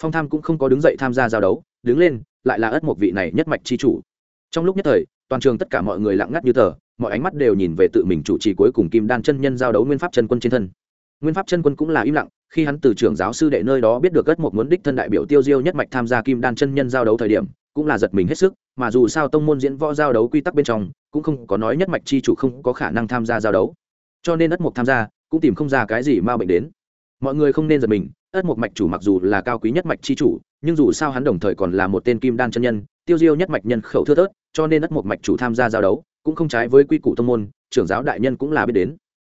S1: Phong tham cũng không có đứng dậy tham gia giao đấu, đứng lên, lại là ất một vị này nhất mạch chi chủ. Trong lúc nhất thời, toàn trường tất cả mọi người lặng ngắt như tờ, mọi ánh mắt đều nhìn về tự mình chủ trì cuối cùng kim đan chân nhân giao đấu nguyên pháp chân quân trên thân. Nguyên pháp chân quân cũng là im lặng, khi hắn từ trưởng giáo sư đệ nơi đó biết được ất một muốn đích thân đại biểu tiêu diêu nhất mạch tham gia kim đan chân nhân giao đấu thời điểm cũng là giật mình hết sức, mà dù sao tông môn diễn võ giao đấu quy tắc bên trong, cũng không có nói nhất mạch chi chủ không có khả năng tham gia giao đấu. Cho nên ất mục tham gia, cũng tìm không ra cái gì ma bệnh đến. Mọi người không nên giật mình, ất mục mạch chủ mặc dù là cao quý nhất mạch chi chủ, nhưng dù sao hắn đồng thời còn là một tên kim đan chân nhân, tiêu diêu nhất mạch nhân khẩu thưa thớt, cho nên ất mục mạch chủ tham gia giao đấu, cũng không trái với quy củ tông môn, trưởng giáo đại nhân cũng là biết đến.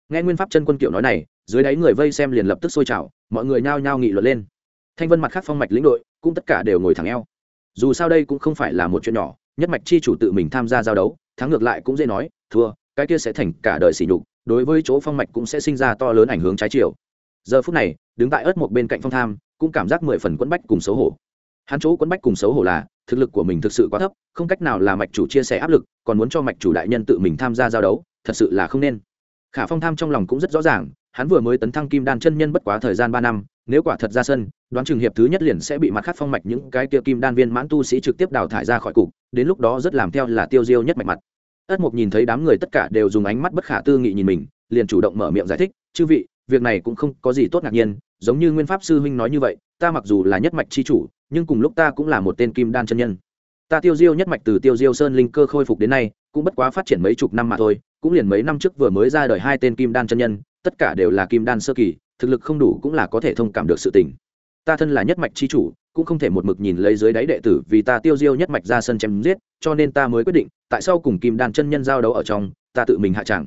S1: Nghe nguyên pháp chân quân kiệu nói này, dưới đáy người vây xem liền lập tức sôi trào, mọi người nhao nhao nghị luận lên. Thanh vân mặt khác phong mạch lĩnh đội, cũng tất cả đều ngồi thẳng eo dù sao đây cũng không phải là một chuyện nhỏ, nhất mạch chi chủ tự mình tham gia giao đấu, thắng ngược lại cũng dễ nói, thua, cái kia sẽ thành cả đời sỉ nhục, đối với chỗ phong mạch cũng sẽ sinh ra to lớn ảnh hưởng trái chiều. Giờ phút này, đứng tại ớt một bên cạnh phong tham, cũng cảm giác mười phần quẫn bách cùng xấu hổ. Hắn chỗ quẫn bách cùng xấu hổ là, thực lực của mình thực sự quá thấp, không cách nào là mạch chủ chia sẻ áp lực, còn muốn cho mạch chủ đại nhân tự mình tham gia giao đấu, thật sự là không nên. Khả phong tham trong lòng cũng rất rõ ràng, hắn vừa mới tấn thăng kim đan chân nhân bất quá thời gian ba năm, nếu quả thật ra sân đoán trường hiệp thứ nhất liền sẽ bị mặt khác phong mạch những cái tiêu kim đan viên mãn tu sĩ trực tiếp đào thải ra khỏi cục, đến lúc đó rất làm theo là tiêu diêu nhất mạch mặt. Ất mục nhìn thấy đám người tất cả đều dùng ánh mắt bất khả tư nghị nhìn mình, liền chủ động mở miệng giải thích, chư vị, việc này cũng không có gì tốt ngạc nhiên, giống như nguyên pháp sư huynh nói như vậy, ta mặc dù là nhất mạch chi chủ, nhưng cùng lúc ta cũng là một tên kim đan chân nhân. Ta tiêu diêu nhất mạch từ tiêu diêu sơn linh cơ khôi phục đến nay, cũng bất quá phát triển mấy chục năm mà thôi, cũng liền mấy năm trước vừa mới ra đời hai tên kim đan chân nhân, tất cả đều là kim đan sơ kỳ, thực lực không đủ cũng là có thể thông cảm được sự tình ta thân là nhất mạch chi chủ, cũng không thể một mực nhìn lấy dưới đáy đệ tử vì ta tiêu diêu nhất mạch ra sân chém giết, cho nên ta mới quyết định, tại sao cùng kim đan chân nhân giao đấu ở trong, ta tự mình hạ tràng.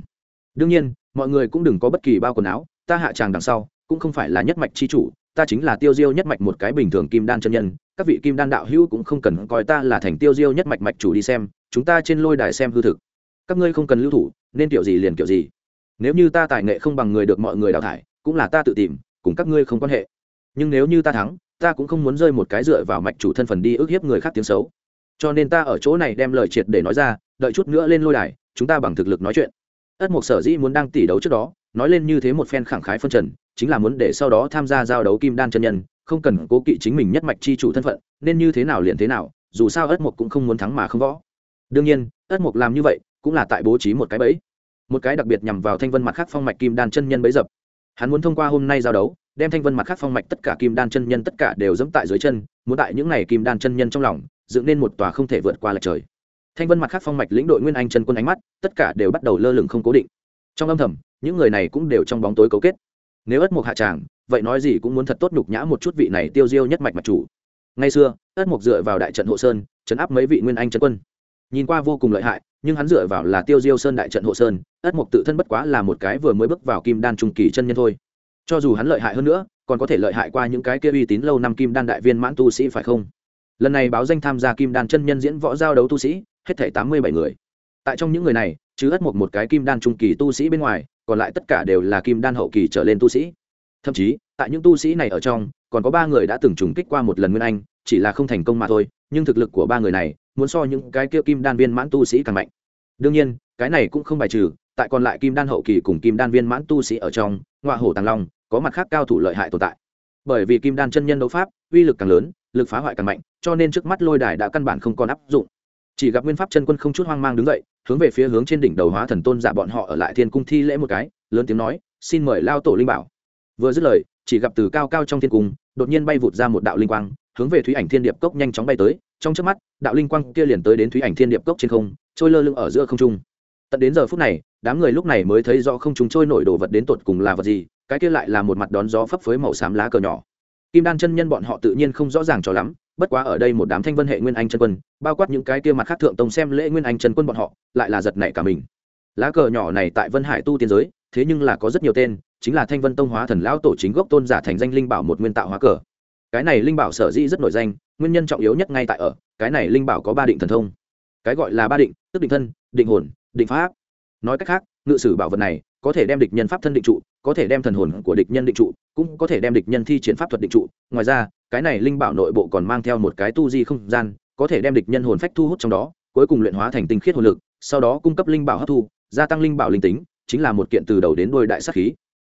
S1: Đương nhiên, mọi người cũng đừng có bất kỳ bao quần áo, ta hạ tràng đằng sau, cũng không phải là nhất mạch chi chủ, ta chính là tiêu diêu nhất mạch một cái bình thường kim đan chân nhân, các vị kim đan đạo hữu cũng không cần coi ta là thành tiêu diêu nhất mạch mạch chủ đi xem, chúng ta trên lôi đài xem hư thực. Các ngươi không cần lưu thủ, nên kiểu gì liền kiểu gì. Nếu như ta tài nghệ không bằng người được mọi người đào thải, cũng là ta tự tìm, cùng các ngươi không quan hệ nhưng nếu như ta thắng, ta cũng không muốn rơi một cái dựa vào mạch chủ thân phần đi ức hiếp người khác tiếng xấu. Cho nên ta ở chỗ này đem lời triệt để nói ra, đợi chút nữa lên lôi đài, chúng ta bằng thực lực nói chuyện. Ất mục sở dĩ muốn đang tỷ đấu trước đó, nói lên như thế một phen khẳng khái phân trần, chính là muốn để sau đó tham gia giao đấu kim đan chân nhân, không cần cố kỵ chính mình nhất mạch chi chủ thân phận, nên như thế nào liền thế nào, dù sao ất mục cũng không muốn thắng mà không võ. Đương nhiên, ất mục làm như vậy, cũng là tại bố trí một cái bẫy. Một cái đặc biệt nhằm vào thanh vân mặt khác phong mạch kim đan chân nhân bấy dập. Hắn muốn thông qua hôm nay giao đấu đem thanh vân mặt khác phong mạch tất cả kim đan chân nhân tất cả đều dẫm tại dưới chân, muốn tại những n à y kim đan chân nhân trong lòng, dựng nên một tòa không thể vượt qua lệch trời. Thanh vân mặt khác phong mạch lĩnh đội nguyên anh chân quân ánh mắt, tất cả đều bắt đầu lơ lửng không cố định. Trong âm thầm, những người này cũng đều trong bóng tối cấu kết. Nếu ất mục hạ tràng, vậy nói gì cũng muốn thật tốt nhục nhã một chút vị này tiêu diêu nhất mạch mạch chủ. Ngay xưa, ất mục dựa vào đại trận hộ sơn chấn áp mấy vị nguyên anh chân quân. Nhìn qua vô cùng lợi hại, nhưng hắn dựa vào là tiêu diêu sơn đại trận hộ sơn, ất mục tự thân bất quá là một cái vừa mới bước vào kim đan trung kỳ chân nhân thôi cho dù hắn lợi hại hơn nữa, còn có thể lợi hại qua những cái kia uy tín lâu năm kim đan đại viên mãn tu sĩ phải không? Lần này báo danh tham gia kim đan chân nhân diễn võ giao đấu tu sĩ, hết thể tám mươi bảy người. Tại trong những người này chứ ất một một cái kim đan trung kỳ tu sĩ bên ngoài, còn lại tất cả đều là kim đan hậu kỳ trở lên tu sĩ. Thậm chí, tại những tu sĩ này ở trong, còn có ba người đã từng trùng kích qua một lần nguyên anh, chỉ là không thành công mà thôi, nhưng thực lực của ba người này, muốn so những cái kia kim đan viên mãn tu sĩ càng mạnh. Đương nhiên, cái này cũng không bài trừ, tại còn lại kim đan hậu kỳ cùng kim đan viên mãn tu sĩ ở trong ngoại hổ tàng long có mặt khác cao thủ lợi hại tồn tại. Bởi vì kim đan chân nhân đấu pháp, uy lực càng lớn, lực phá hoại càng mạnh, cho nên trước mắt lôi đài đã căn bản không còn áp dụng. Chỉ gặp nguyên pháp chân quân không chút hoang mang đứng dậy, hướng về phía hướng trên đỉnh đầu hóa thần tôn giả bọn họ ở lại thiên cung thi lễ một cái, lớn tiếng nói, xin mời lao tổ linh bảo. Vừa dứt lời, chỉ gặp từ cao cao trong thiên cung, đột nhiên bay vụt ra một đạo linh quang, hướng về thúy ảnh thiên điệp cốc nhanh chóng bay tới. Trong trước mắt, đạo linh quang kia liền tới đến thúy ảnh thiên điệp cốc trên không, trôi lơ lưng ở giữa không trung. Tận đến giờ phút này, đám người lúc này mới thấy rõ không chúng trôi nổi đồ vật đến tột cùng là vật gì cái kia lại là một mặt đón gió phấp phới màu xám lá cờ nhỏ. Kim đan chân nhân bọn họ tự nhiên không rõ ràng cho lắm, bất quá ở đây một đám thanh vân hệ nguyên anh chân quân, bao quát những cái kia mặt khác thượng tông xem lễ nguyên anh chân quân bọn họ, lại là giật nảy cả mình. Lá cờ nhỏ này tại vân hải tu tiên giới, thế nhưng là có rất nhiều tên, chính là thanh vân tông hóa thần lão tổ chính gốc tôn giả thành danh linh bảo một nguyên tạo hóa cờ. Cái này linh bảo sở dĩ rất nổi danh, nguyên nhân trọng yếu nhất ngay tại ở, cái này linh bảo có ba định thần thông. Cái gọi là ba định, tức định thân, định hồn, định pháp. Nói cách khác, ngự sử bảo vật này có thể đem địch nhân pháp thân định trụ, có thể đem thần hồn của địch nhân định trụ, cũng có thể đem địch nhân thi triển pháp thuật định trụ. Ngoài ra, cái này linh bảo nội bộ còn mang theo một cái tu di không gian, có thể đem địch nhân hồn phách thu hút trong đó, cuối cùng luyện hóa thành tinh khiết hồn lực, sau đó cung cấp linh bảo hấp thu, gia tăng linh bảo linh tính, chính là một kiện từ đầu đến đôi đại sắc khí.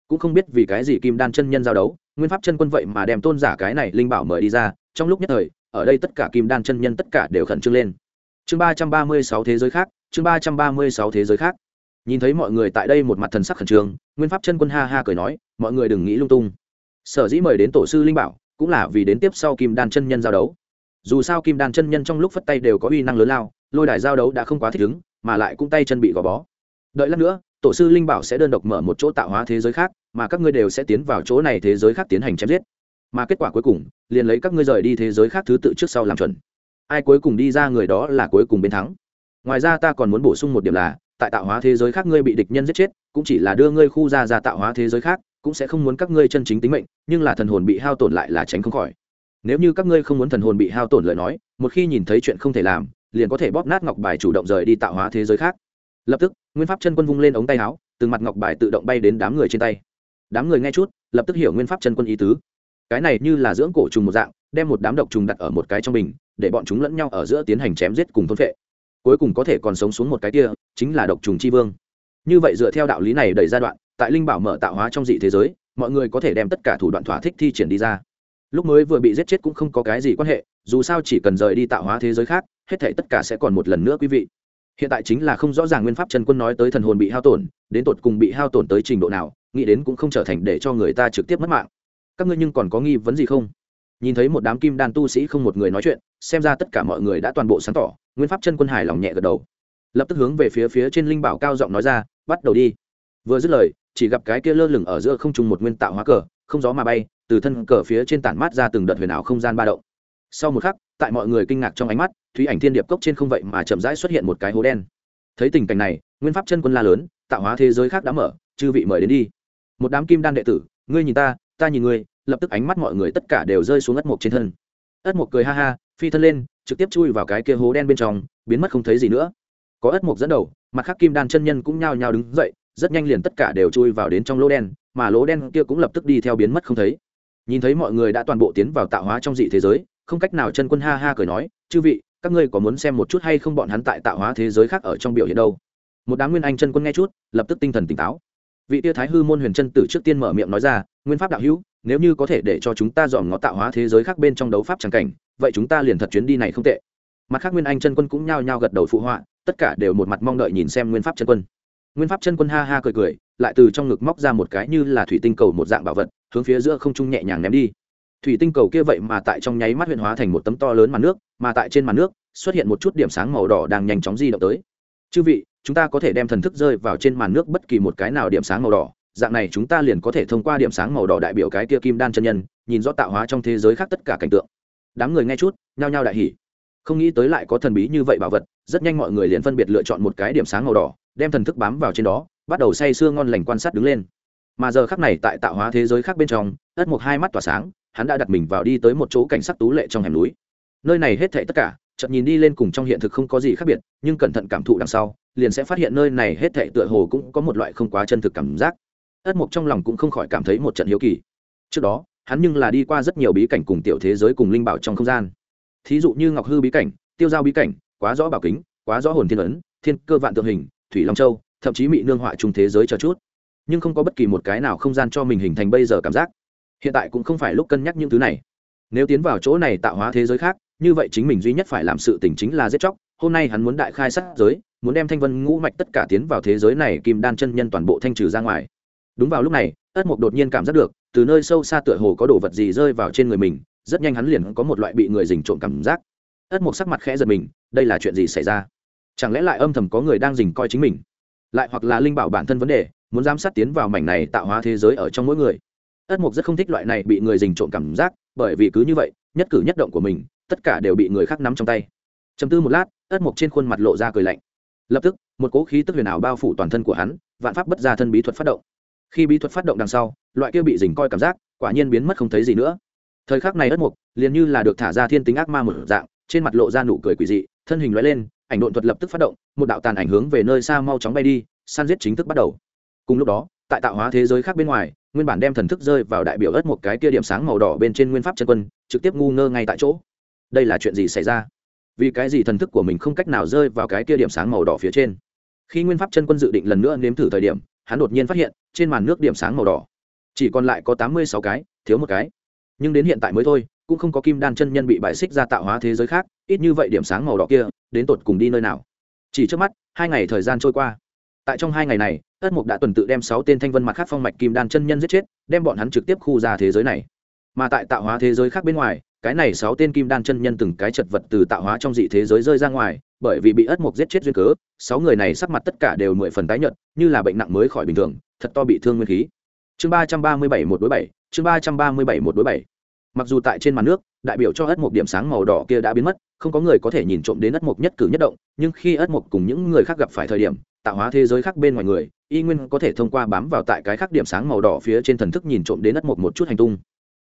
S1: Cũng không biết vì cái gì kim đan chân nhân giao đấu, nguyên pháp chân quân vậy mà đem tôn giả cái này linh bảo mời đi ra, trong lúc nhất thời, ở đây tất cả kim đan chân nhân tất cả đều khẩn trương lên. Chương ba trăm ba mươi sáu thế giới khác, chương ba trăm ba mươi sáu thế giới khác nhìn thấy mọi người tại đây một mặt thần sắc khẩn trương, nguyên pháp chân quân ha ha cười nói, mọi người đừng nghĩ lung tung. Sở dĩ mời đến tổ sư linh bảo, cũng là vì đến tiếp sau kim đan chân nhân giao đấu. Dù sao kim đan chân nhân trong lúc phất tay đều có uy năng lớn lao, lôi đài giao đấu đã không quá thích ứng, mà lại cũng tay chân bị gò bó. Đợi lát nữa, tổ sư linh bảo sẽ đơn độc mở một chỗ tạo hóa thế giới khác, mà các ngươi đều sẽ tiến vào chỗ này thế giới khác tiến hành chém giết. Mà kết quả cuối cùng, liền lấy các ngươi rời đi thế giới khác thứ tự trước sau làm chuẩn. Ai cuối cùng đi ra người đó là cuối cùng bên thắng. Ngoài ra ta còn muốn bổ sung một điểm là tại tạo hóa thế giới khác ngươi bị địch nhân giết chết, cũng chỉ là đưa ngươi khu ra ra tạo hóa thế giới khác, cũng sẽ không muốn các ngươi chân chính tính mệnh, nhưng là thần hồn bị hao tổn lại là tránh không khỏi. Nếu như các ngươi không muốn thần hồn bị hao tổn lời nói, một khi nhìn thấy chuyện không thể làm, liền có thể bóp nát ngọc bài chủ động rời đi tạo hóa thế giới khác. Lập tức, nguyên pháp chân quân vung lên ống tay áo, từng mặt ngọc bài tự động bay đến đám người trên tay. Đám người nghe chút, lập tức hiểu nguyên pháp chân quân ý tứ. Cái này như là dưỡng cổ trùng một dạng, đem một đám độc trùng đặt ở một cái trong bình, để bọn chúng lẫn nhau ở giữa tiến hành chém giết cùng thôn phệ cuối cùng có thể còn sống xuống một cái kia, chính là độc trùng chi vương. Như vậy dựa theo đạo lý này đầy giai đoạn, tại linh bảo mở tạo hóa trong dị thế giới, mọi người có thể đem tất cả thủ đoạn thỏa thích thi triển đi ra. Lúc mới vừa bị giết chết cũng không có cái gì quan hệ, dù sao chỉ cần rời đi tạo hóa thế giới khác, hết thể tất cả sẽ còn một lần nữa quý vị. Hiện tại chính là không rõ ràng nguyên pháp trần quân nói tới thần hồn bị hao tổn, đến tột cùng bị hao tổn tới trình độ nào, nghĩ đến cũng không trở thành để cho người ta trực tiếp mất mạng. Các ngươi nhưng còn có nghi vấn gì không? Nhìn thấy một đám kim đan tu sĩ không một người nói chuyện, xem ra tất cả mọi người đã toàn bộ sáng tỏ, nguyên pháp chân quân hài lòng nhẹ gật đầu. Lập tức hướng về phía phía trên linh bảo cao giọng nói ra, bắt đầu đi. Vừa dứt lời, chỉ gặp cái kia lơ lửng ở giữa không trung một nguyên tạo hóa cờ, không gió mà bay, từ thân cờ phía trên tản mát ra từng đợt huyền ảo không gian ba động. Sau một khắc, tại mọi người kinh ngạc trong ánh mắt thúy ảnh thiên điệp cốc trên không vậy mà chậm rãi xuất hiện một cái hố đen. Thấy tình cảnh này, nguyên pháp chân quân la lớn, tạo hóa thế giới khác đã mở, chư vị mời đến đi. Một đám kim đan đệ tử, ngươi nhìn ta ta nhìn ngươi lập tức ánh mắt mọi người tất cả đều rơi xuống ất mục trên thân. Ất mục cười ha ha, phi thân lên, trực tiếp chui vào cái kia hố đen bên trong, biến mất không thấy gì nữa. Có ất mục dẫn đầu, mặt khác kim đan chân nhân cũng nhao nhao đứng dậy, rất nhanh liền tất cả đều chui vào đến trong lỗ đen, mà lỗ đen kia cũng lập tức đi theo biến mất không thấy. Nhìn thấy mọi người đã toàn bộ tiến vào tạo hóa trong dị thế giới, không cách nào chân quân ha ha cười nói, chư vị, các ngươi có muốn xem một chút hay không bọn hắn tại tạo hóa thế giới khác ở trong biểu hiện đâu? Một đám nguyên anh chân quân nghe chút, lập tức tinh thần tỉnh táo vị tia thái hư môn huyền chân tử trước tiên mở miệng nói ra, nguyên pháp đạo hữu, nếu như có thể để cho chúng ta dòm ngó tạo hóa thế giới khác bên trong đấu pháp tràng cảnh, vậy chúng ta liền thật chuyến đi này không tệ. Mặt khác nguyên anh chân quân cũng nhao nhao gật đầu phụ họa, tất cả đều một mặt mong đợi nhìn xem nguyên pháp chân quân. Nguyên pháp chân quân ha ha cười cười, lại từ trong ngực móc ra một cái như là thủy tinh cầu một dạng bảo vật, hướng phía giữa không trung nhẹ nhàng ném đi. Thủy tinh cầu kia vậy mà tại trong nháy mắt huyện hóa thành một tấm to lớn màn nước, mà tại trên màn nước, xuất hiện một chút điểm sáng màu đỏ đang nhanh chóng di động tới chư vị, chúng ta có thể đem thần thức rơi vào trên màn nước bất kỳ một cái nào điểm sáng màu đỏ. Dạng này chúng ta liền có thể thông qua điểm sáng màu đỏ đại biểu cái kia kim đan chân nhân, nhìn rõ tạo hóa trong thế giới khác tất cả cảnh tượng. Đám người nghe chút, nhao nhao đại hỉ. Không nghĩ tới lại có thần bí như vậy bảo vật, rất nhanh mọi người liền phân biệt lựa chọn một cái điểm sáng màu đỏ, đem thần thức bám vào trên đó, bắt đầu say sưa ngon lành quan sát đứng lên. Mà giờ khắc này tại tạo hóa thế giới khác bên trong, ất một hai mắt tỏa sáng, hắn đã đặt mình vào đi tới một chỗ cảnh sắc tú lệ trong hẻm núi. Nơi này hết thảy tất cả chợt nhìn đi lên cùng trong hiện thực không có gì khác biệt, nhưng cẩn thận cảm thụ đằng sau, liền sẽ phát hiện nơi này hết thảy tựa hồ cũng có một loại không quá chân thực cảm giác. Ất mục trong lòng cũng không khỏi cảm thấy một trận hiếu kỳ. Trước đó, hắn nhưng là đi qua rất nhiều bí cảnh cùng tiểu thế giới cùng linh bảo trong không gian. Thí dụ như ngọc hư bí cảnh, tiêu giao bí cảnh, quá rõ bảo kính, quá rõ hồn thiên ấn, thiên cơ vạn tượng hình, thủy long châu, thậm chí bị nương họa chung thế giới cho chút. Nhưng không có bất kỳ một cái nào không gian cho mình hình thành bây giờ cảm giác. Hiện tại cũng không phải lúc cân nhắc những thứ này. Nếu tiến vào chỗ này tạo hóa thế giới khác như vậy chính mình duy nhất phải làm sự tình chính là giết chóc. Hôm nay hắn muốn đại khai sát giới, muốn đem thanh vân ngũ mạch tất cả tiến vào thế giới này, kim đan chân nhân toàn bộ thanh trừ ra ngoài. Đúng vào lúc này, ất mục đột nhiên cảm giác được, từ nơi sâu xa tựa hồ có đồ vật gì rơi vào trên người mình, rất nhanh hắn liền có một loại bị người dình trộm cảm giác. Ất mục sắc mặt khẽ giật mình, đây là chuyện gì xảy ra? Chẳng lẽ lại âm thầm có người đang dình coi chính mình? Lại hoặc là linh bảo bản thân vấn đề, muốn giám sát tiến vào mảnh này tạo hóa thế giới ở trong mỗi người? Ất mục rất không thích loại này bị người dình trộm cảm giác, bởi vì cứ như vậy, nhất cử nhất động của mình tất cả đều bị người khác nắm trong tay. Chầm tư một lát, ất mộc trên khuôn mặt lộ ra cười lạnh. Lập tức, một cỗ khí tức huyền ảo bao phủ toàn thân của hắn, vạn pháp bất ra thân bí thuật phát động. Khi bí thuật phát động đằng sau, loại kia bị dình coi cảm giác, quả nhiên biến mất không thấy gì nữa. Thời khắc này ất mục liền như là được thả ra thiên tính ác ma một dạng, trên mặt lộ ra nụ cười quỷ dị, thân hình loại lên, ảnh độn thuật lập tức phát động, một đạo tàn ảnh hướng về nơi xa mau chóng bay đi, săn giết chính thức bắt đầu. Cùng lúc đó, tại tạo hóa thế giới khác bên ngoài, nguyên bản đem thần thức rơi vào đại biểu ất một cái kia điểm sáng màu đỏ bên trên nguyên pháp chân quân, trực tiếp ngu ngơ ngay tại chỗ đây là chuyện gì xảy ra? Vì cái gì thần thức của mình không cách nào rơi vào cái kia điểm sáng màu đỏ phía trên? Khi nguyên pháp chân quân dự định lần nữa nếm thử thời điểm, hắn đột nhiên phát hiện, trên màn nước điểm sáng màu đỏ, chỉ còn lại có tám mươi sáu cái, thiếu một cái. Nhưng đến hiện tại mới thôi, cũng không có kim đan chân nhân bị bại xích ra tạo hóa thế giới khác, ít như vậy điểm sáng màu đỏ kia, đến tột cùng đi nơi nào? Chỉ trước mắt, hai ngày thời gian trôi qua. Tại trong hai ngày này ất mục đã tuần tự đem sáu tên thanh vân mặt khác phong mạch kim đan chân nhân giết chết, đem bọn hắn trực tiếp khu ra thế giới này. Mà tại tạo hóa thế giới khác bên ngoài cái này sáu tên kim đan chân nhân từng cái chật vật từ tạo hóa trong dị thế giới rơi ra ngoài, bởi vì bị ất mục giết chết duyên cớ, sáu người này sắc mặt tất cả đều mười phần tái nhợt, như là bệnh nặng mới khỏi bình thường, thật to bị thương nguyên khí. Chương ba trăm ba mươi bảy một đối bảy, chương ba trăm ba mươi bảy một đối bảy. Mặc dù tại trên mặt nước, đại biểu cho ất mục điểm sáng màu đỏ kia đã biến mất, không có người có thể nhìn trộm đến ất mục nhất cử nhất động, nhưng khi ất mục cùng những người khác gặp phải thời điểm, tạo hóa thế giới khác bên ngoài người, y nguyên có thể thông qua bám vào tại cái khác điểm sáng màu đỏ phía trên thần thức nhìn trộm đến ất mục một chút hành tung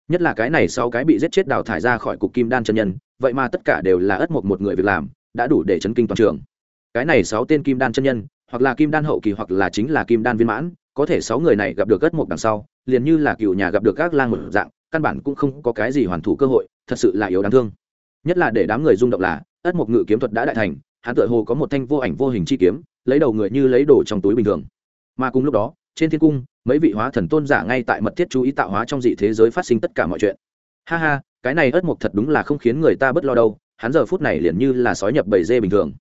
S1: nhất là cái này sau cái bị giết chết đào thải ra khỏi cục kim đan chân nhân, vậy mà tất cả đều là ất một một người việc làm, đã đủ để chấn kinh toàn trường. Cái này sáu tên kim đan chân nhân, hoặc là kim đan hậu kỳ hoặc là chính là kim đan viên mãn, có thể sáu người này gặp được ất một đằng sau, liền như là cựu nhà gặp được các lang một dạng, căn bản cũng không có cái gì hoàn thủ cơ hội, thật sự là yếu đáng thương. Nhất là để đám người rung động là, ất một ngự kiếm thuật đã đại thành, hắn tựa hồ có một thanh vô ảnh vô hình chi kiếm, lấy đầu người như lấy đồ trong túi bình thường. Mà cùng lúc đó trên thiên cung, mấy vị hóa thần tôn giả ngay tại mật thiết chú ý tạo hóa trong dị thế giới phát sinh tất cả mọi chuyện. Ha ha, cái này ất mục thật đúng là không khiến người ta bất lo đâu, hắn giờ phút này liền như là sói nhập bầy dê bình thường.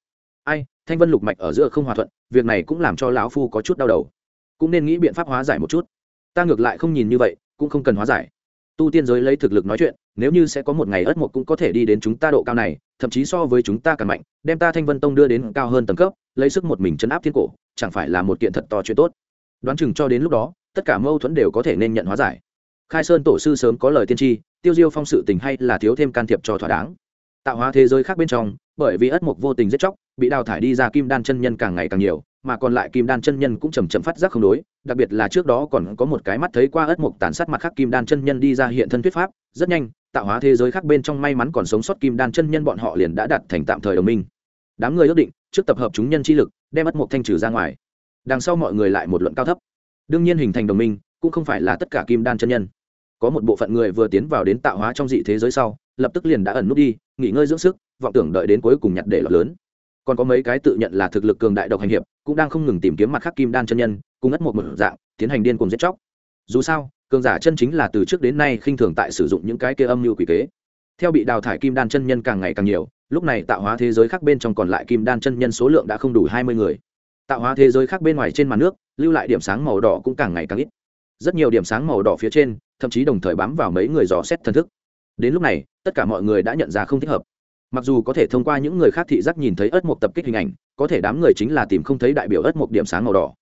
S1: Ai, thanh vân lục mạch ở giữa không hòa thuận, việc này cũng làm cho lão phu có chút đau đầu. Cũng nên nghĩ biện pháp hóa giải một chút. Ta ngược lại không nhìn như vậy, cũng không cần hóa giải. Tu tiên giới lấy thực lực nói chuyện, nếu như sẽ có một ngày ất mộc cũng có thể đi đến chúng ta độ cao này, thậm chí so với chúng ta càng mạnh, đem ta thanh vân tông đưa đến cao hơn tầng cấp, lấy sức một mình chấn áp thiên cổ, chẳng phải là một kiện thật to chuyện tốt đoán chừng cho đến lúc đó, tất cả mâu thuẫn đều có thể nên nhận hóa giải. Khai sơn tổ sư sớm có lời tiên tri, tiêu diêu phong sự tình hay là thiếu thêm can thiệp cho thỏa đáng. Tạo hóa thế giới khác bên trong, bởi vì ất mục vô tình giết chóc, bị đào thải đi ra kim đan chân nhân càng ngày càng nhiều, mà còn lại kim đan chân nhân cũng chầm chậm phát giác không đối, đặc biệt là trước đó còn có một cái mắt thấy qua ất mục tàn sát mặt khác kim đan chân nhân đi ra hiện thân thuyết pháp, rất nhanh, tạo hóa thế giới khác bên trong may mắn còn sống sót kim đan chân nhân bọn họ liền đã đặt thành tạm thời đồng minh. Đám người ước định, trước tập hợp chúng nhân chi lực, đem ất mục thanh trừ ra ngoài đằng sau mọi người lại một luận cao thấp. Đương nhiên hình thành đồng minh cũng không phải là tất cả kim đan chân nhân. Có một bộ phận người vừa tiến vào đến tạo hóa trong dị thế giới sau, lập tức liền đã ẩn nút đi, nghỉ ngơi dưỡng sức, vọng tưởng đợi đến cuối cùng nhặt để lọt lớn. Còn có mấy cái tự nhận là thực lực cường đại độc hành hiệp, cũng đang không ngừng tìm kiếm mặt khác kim đan chân nhân, cùng ất một một dạng, tiến hành điên cùng giết chóc. Dù sao, cường giả chân chính là từ trước đến nay khinh thường tại sử dụng những cái kia âm mưu quỷ kế. Theo bị đào thải kim đan chân nhân càng ngày càng nhiều, lúc này tạo hóa thế giới khác bên trong còn lại kim đan chân nhân số lượng đã không đủ hai mươi người tạo hóa thế giới khác bên ngoài trên mặt nước, lưu lại điểm sáng màu đỏ cũng càng ngày càng ít. Rất nhiều điểm sáng màu đỏ phía trên, thậm chí đồng thời bám vào mấy người dò xét thần thức. Đến lúc này, tất cả mọi người đã nhận ra không thích hợp. Mặc dù có thể thông qua những người khác thị giác nhìn thấy ớt mộc tập kích hình ảnh, có thể đám người chính là tìm không thấy đại biểu ớt mộc điểm sáng màu đỏ.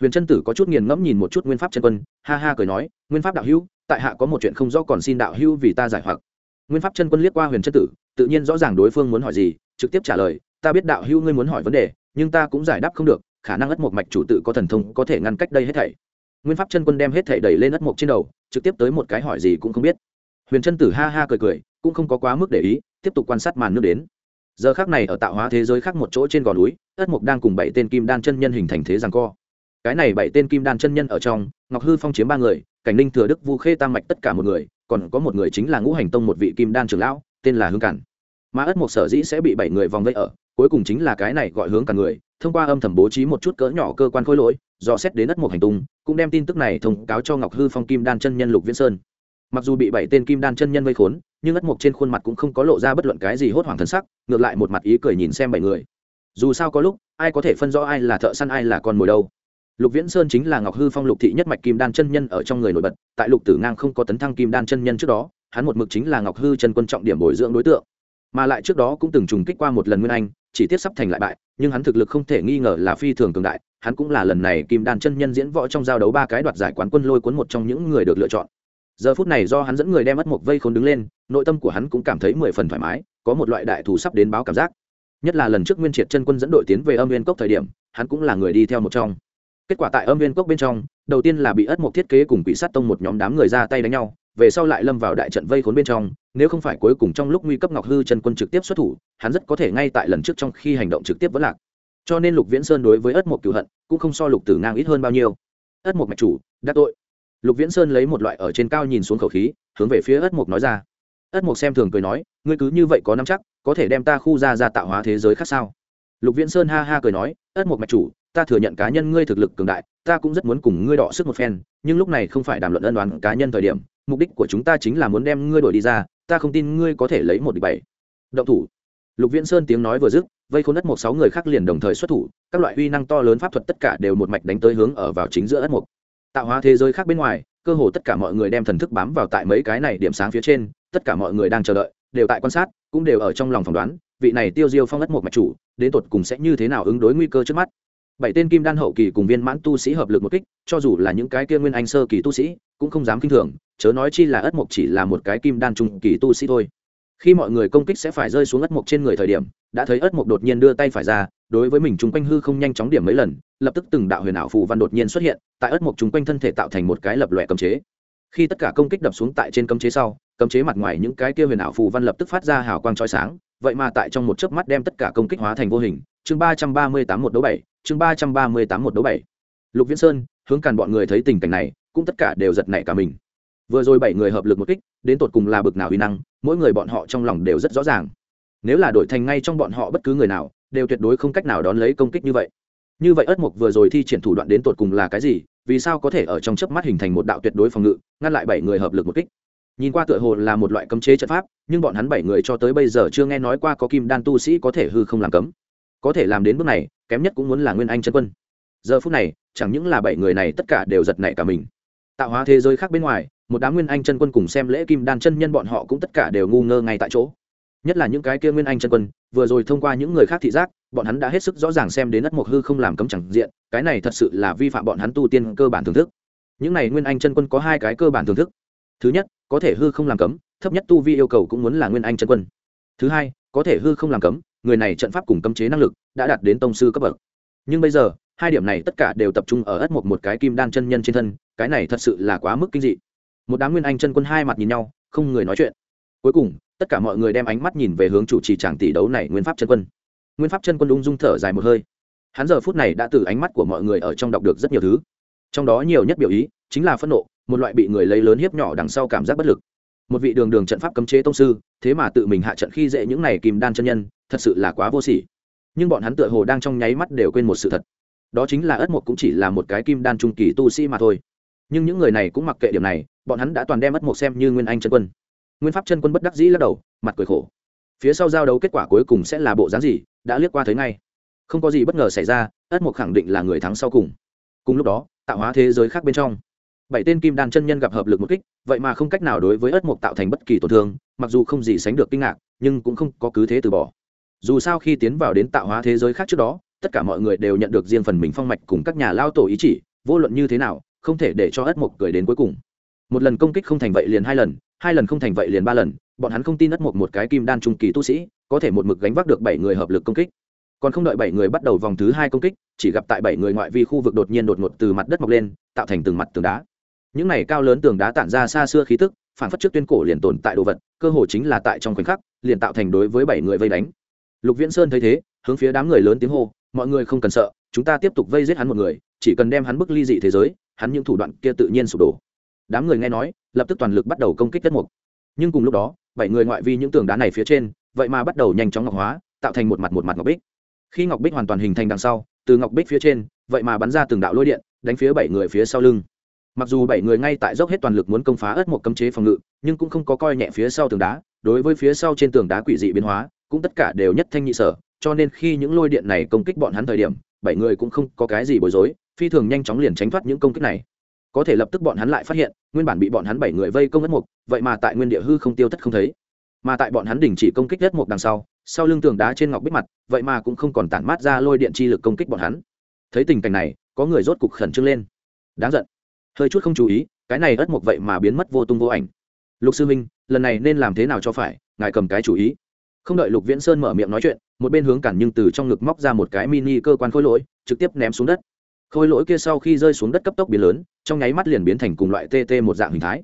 S1: Huyền trân tử có chút nghiền ngẫm nhìn một chút nguyên pháp chân quân, ha ha cười nói, nguyên pháp đạo hữu, tại hạ có một chuyện không rõ còn xin đạo hữu vì ta giải hoặc. Nguyên pháp chân quân liếc qua huyền trân tử, tự nhiên rõ ràng đối phương muốn hỏi gì, trực tiếp trả lời, ta biết đạo hữu ngươi muốn hỏi vấn đề, nhưng ta cũng giải đáp không được khả năng ất một mạch chủ tự có thần thông có thể ngăn cách đây hết thảy. Nguyên pháp chân quân đem hết thảy đẩy lên ất mộc trên đầu, trực tiếp tới một cái hỏi gì cũng không biết. Huyền chân tử ha ha cười cười, cũng không có quá mức để ý, tiếp tục quan sát màn nước đến. Giờ khác này ở tạo hóa thế giới khác một chỗ trên gò núi, ất mục đang cùng bảy tên kim đan chân nhân hình thành thế rằng co. Cái này bảy tên kim đan chân nhân ở trong, ngọc hư phong chiếm ba người, cảnh ninh thừa đức vu khê tam mạch tất cả một người, còn có một người chính là ngũ hành tông một vị kim đan trưởng lão, tên là hương cản. Mà ất mục sở dĩ sẽ bị bảy người vòng vây ở, cuối cùng chính là cái này gọi hướng cả người thông qua âm thầm bố trí một chút cỡ nhỏ cơ quan khối lỗi, do xét đến đất mục hành tung, cũng đem tin tức này thông cáo cho ngọc hư phong kim đan chân nhân lục viễn sơn. Mặc dù bị bảy tên kim đan chân nhân vây khốn, nhưng ất mộc trên khuôn mặt cũng không có lộ ra bất luận cái gì hốt hoảng thân sắc, ngược lại một mặt ý cười nhìn xem bảy người. Dù sao có lúc, ai có thể phân rõ ai là thợ săn ai là con mồi đâu. Lục viễn sơn chính là ngọc hư phong lục thị nhất mạch kim đan chân nhân ở trong người nổi bật, tại lục tử ngang không có tấn thăng kim đan chân nhân trước đó, hắn một mực chính là ngọc hư chân quân trọng điểm bồi dưỡng đối tượng. Mà lại trước đó cũng từng trùng kích qua một lần nguyên anh chỉ tiếc sắp thành lại bại, nhưng hắn thực lực không thể nghi ngờ là phi thường cường đại, hắn cũng là lần này kim đan chân nhân diễn võ trong giao đấu ba cái đoạt giải quán quân lôi cuốn một trong những người được lựa chọn. Giờ phút này do hắn dẫn người đem mất một vây khốn đứng lên, nội tâm của hắn cũng cảm thấy mười phần thoải mái, có một loại đại thù sắp đến báo cảm giác. Nhất là lần trước nguyên triệt chân quân dẫn đội tiến về âm viên cốc thời điểm, hắn cũng là người đi theo một trong. Kết quả tại âm viên cốc bên trong, đầu tiên là bị ất một thiết kế cùng quỷ sát tông một nhóm đám người ra tay đánh nhau về sau lại lâm vào đại trận vây khốn bên trong, nếu không phải cuối cùng trong lúc nguy cấp ngọc hư chân quân trực tiếp xuất thủ, hắn rất có thể ngay tại lần trước trong khi hành động trực tiếp vẫn lạc. Cho nên lục viễn sơn đối với ất mộc cựu hận cũng không so lục tử ngang ít hơn bao nhiêu. Ất mộc mạch chủ, đắc tội. Lục viễn sơn lấy một loại ở trên cao nhìn xuống khẩu khí, hướng về phía ất mộc nói ra. Ất mộc xem thường cười nói, ngươi cứ như vậy có năm chắc, có thể đem ta khu ra ra tạo hóa thế giới khác sao? Lục viễn sơn ha ha cười nói, ất mộc mạch chủ ta thừa nhận cá nhân ngươi thực lực cường đại, ta cũng rất muốn cùng ngươi đọ sức một phen, nhưng lúc này không phải đàm luận ân đoán cá nhân thời điểm, mục đích của chúng ta chính là muốn đem ngươi đổi đi ra, ta không tin ngươi có thể lấy một địch bảy. Động thủ. Lục viễn sơn tiếng nói vừa dứt, vây khôn đất một sáu người khác liền đồng thời xuất thủ, các loại uy năng to lớn pháp thuật tất cả đều một mạch đánh tới hướng ở vào chính giữa ất mục tạo hóa thế giới khác bên ngoài, cơ hồ tất cả mọi người đem thần thức bám vào tại mấy cái này điểm sáng phía trên, tất cả mọi người đang chờ đợi, đều tại quan sát, cũng đều ở trong lòng phỏng đoán, vị này tiêu diêu phong ất một mạch chủ, đến tột cùng sẽ như thế nào ứng đối nguy cơ trước mắt bảy tên kim đan hậu kỳ cùng viên mãn tu sĩ hợp lực một kích, cho dù là những cái kia nguyên anh sơ kỳ tu sĩ, cũng không dám kinh thường, chớ nói chi là ất mộc chỉ là một cái kim đan trung kỳ tu sĩ thôi. Khi mọi người công kích sẽ phải rơi xuống ất mộc trên người thời điểm, đã thấy ất mộc đột nhiên đưa tay phải ra, đối với mình chung quanh hư không nhanh chóng điểm mấy lần, lập tức từng đạo huyền ảo phù văn đột nhiên xuất hiện, tại ất mộc chung quanh thân thể tạo thành một cái lập lòe cấm chế. Khi tất cả công kích đập xuống tại trên cấm chế sau, cấm chế mặt ngoài những cái kia huyền ảo phù văn lập tức phát ra hào quang chói sáng vậy mà tại trong một chớp mắt đem tất cả công kích hóa thành vô hình. Chương ba trăm ba mươi tám một đấu bảy, chương ba trăm ba mươi tám một đấu bảy. Lục viễn sơn, hướng càn bọn người thấy tình cảnh này, cũng tất cả đều giật nảy cả mình. Vừa rồi bảy người hợp lực một kích, đến tột cùng là bực nào uy năng, mỗi người bọn họ trong lòng đều rất rõ ràng. Nếu là đổi thành ngay trong bọn họ bất cứ người nào, đều tuyệt đối không cách nào đón lấy công kích như vậy. Như vậy ất mục vừa rồi thi triển thủ đoạn đến tột cùng là cái gì? Vì sao có thể ở trong chớp mắt hình thành một đạo tuyệt đối phòng ngự, ngăn lại bảy người hợp lực một kích? Nhìn qua tựa hồ là một loại cấm chế trận pháp, nhưng bọn hắn bảy người cho tới bây giờ chưa nghe nói qua có kim đan tu sĩ có thể hư không làm cấm. Có thể làm đến bước này, kém nhất cũng muốn là nguyên anh chân quân. Giờ phút này, chẳng những là bảy người này tất cả đều giật nảy cả mình. Tạo hóa thế giới khác bên ngoài, một đám nguyên anh chân quân cùng xem lễ kim đan chân nhân bọn họ cũng tất cả đều ngu ngơ ngay tại chỗ. Nhất là những cái kia nguyên anh chân quân, vừa rồi thông qua những người khác thị giác, bọn hắn đã hết sức rõ ràng xem đến đất mộc hư không làm cấm chẳng diện, cái này thật sự là vi phạm bọn hắn tu tiên cơ bản thưởng thức. Những này nguyên anh chân quân có hai cái cơ bản thưởng thức thứ nhất, có thể hư không làm cấm, thấp nhất tu vi yêu cầu cũng muốn là nguyên anh chân quân. Thứ hai, có thể hư không làm cấm, người này trận pháp cùng cấm chế năng lực đã đạt đến tông sư cấp bậc. Nhưng bây giờ, hai điểm này tất cả đều tập trung ở ất một một cái kim đan chân nhân trên thân, cái này thật sự là quá mức kinh dị. Một đám nguyên anh chân quân hai mặt nhìn nhau, không người nói chuyện. Cuối cùng, tất cả mọi người đem ánh mắt nhìn về hướng chủ trì tràng tỷ đấu này nguyên pháp chân quân. Nguyên pháp chân quân ung dung thở dài một hơi. Hắn giờ phút này đã từ ánh mắt của mọi người ở trong đọc được rất nhiều thứ. Trong đó nhiều nhất biểu ý chính là phẫn nộ một loại bị người lấy lớn hiếp nhỏ đằng sau cảm giác bất lực. Một vị đường đường trận pháp cấm chế tông sư, thế mà tự mình hạ trận khi dễ những này kìm đan chân nhân, thật sự là quá vô sỉ. Nhưng bọn hắn tựa hồ đang trong nháy mắt đều quên một sự thật. Đó chính là ất mộc cũng chỉ là một cái kim đan trung kỳ tu sĩ mà thôi. Nhưng những người này cũng mặc kệ điểm này, bọn hắn đã toàn đem ất mộc xem như nguyên anh chân quân. Nguyên pháp chân quân bất đắc dĩ lắc đầu, mặt cười khổ. Phía sau giao đấu kết quả cuối cùng sẽ là bộ dáng gì, đã liếc qua thấy ngay. Không có gì bất ngờ xảy ra, ất mộc khẳng định là người thắng sau cùng. Cùng lúc đó, tạo hóa thế giới khác bên trong bảy tên kim đan chân nhân gặp hợp lực một kích, vậy mà không cách nào đối với ất mộc tạo thành bất kỳ tổn thương, mặc dù không gì sánh được kinh ngạc, nhưng cũng không có cứ thế từ bỏ. Dù sao khi tiến vào đến tạo hóa thế giới khác trước đó, tất cả mọi người đều nhận được riêng phần mình phong mạch cùng các nhà lao tổ ý chỉ, vô luận như thế nào, không thể để cho ất mộc cười đến cuối cùng. Một lần công kích không thành vậy liền hai lần hai lần không thành vậy liền ba lần, bọn hắn không tin ất mộc một cái kim đan trung kỳ tu sĩ, có thể một mực gánh vác được bảy người hợp lực công kích. Còn không đợi bảy người bắt đầu vòng thứ hai công kích, chỉ gặp tại bảy người ngoại vi khu vực đột nhiên đột ngột từ mặt đất mọc lên, tạo thành từng mặt tường đá những này cao lớn tường đá tản ra xa xưa khí tức, phản phất trước tuyên cổ liền tồn tại đồ vật, cơ hồ chính là tại trong khoảnh khắc, liền tạo thành đối với bảy người vây đánh. Lục viễn sơn thấy thế, hướng phía đám người lớn tiếng hô, mọi người không cần sợ, chúng ta tiếp tục vây giết hắn một người, chỉ cần đem hắn bức ly dị thế giới, hắn những thủ đoạn kia tự nhiên sụp đổ. Đám người nghe nói, lập tức toàn lực bắt đầu công kích đất mục. Nhưng cùng lúc đó, bảy người ngoại vi những tường đá này phía trên, vậy mà bắt đầu nhanh chóng ngọc hóa, tạo thành một mặt một mặt ngọc bích. Khi ngọc bích hoàn toàn hình thành đằng sau, từ ngọc bích phía trên, vậy mà bắn ra từng đạo lôi điện, đánh phía bảy người phía sau lưng mặc dù bảy người ngay tại dốc hết toàn lực muốn công phá ớt một cấm chế phòng ngự, nhưng cũng không có coi nhẹ phía sau tường đá. Đối với phía sau trên tường đá quỷ dị biến hóa, cũng tất cả đều nhất thanh nhị sở, cho nên khi những lôi điện này công kích bọn hắn thời điểm, bảy người cũng không có cái gì bối rối, phi thường nhanh chóng liền tránh thoát những công kích này. Có thể lập tức bọn hắn lại phát hiện, nguyên bản bị bọn hắn bảy người vây công ất mục vậy mà tại nguyên địa hư không tiêu thất không thấy. Mà tại bọn hắn đình chỉ công kích ất mục đằng sau sau lưng tường đá trên ngọc bích mặt, vậy mà cũng không còn tản mát ra lôi điện chi lực công kích bọn hắn. Thấy tình cảnh này, có người rốt cục khẩn trương lên. Đáng giận hơi chút không chú ý, cái này ất mộc vậy mà biến mất vô tung vô ảnh. Lục sư minh lần này nên làm thế nào cho phải? Ngài cầm cái chủ ý. Không đợi lục viễn sơn mở miệng nói chuyện, một bên hướng cản nhưng từ trong ngực móc ra một cái mini cơ quan khối lỗi, trực tiếp ném xuống đất. Khối lỗi kia sau khi rơi xuống đất cấp tốc biến lớn, trong nháy mắt liền biến thành cùng loại tt một dạng hình thái.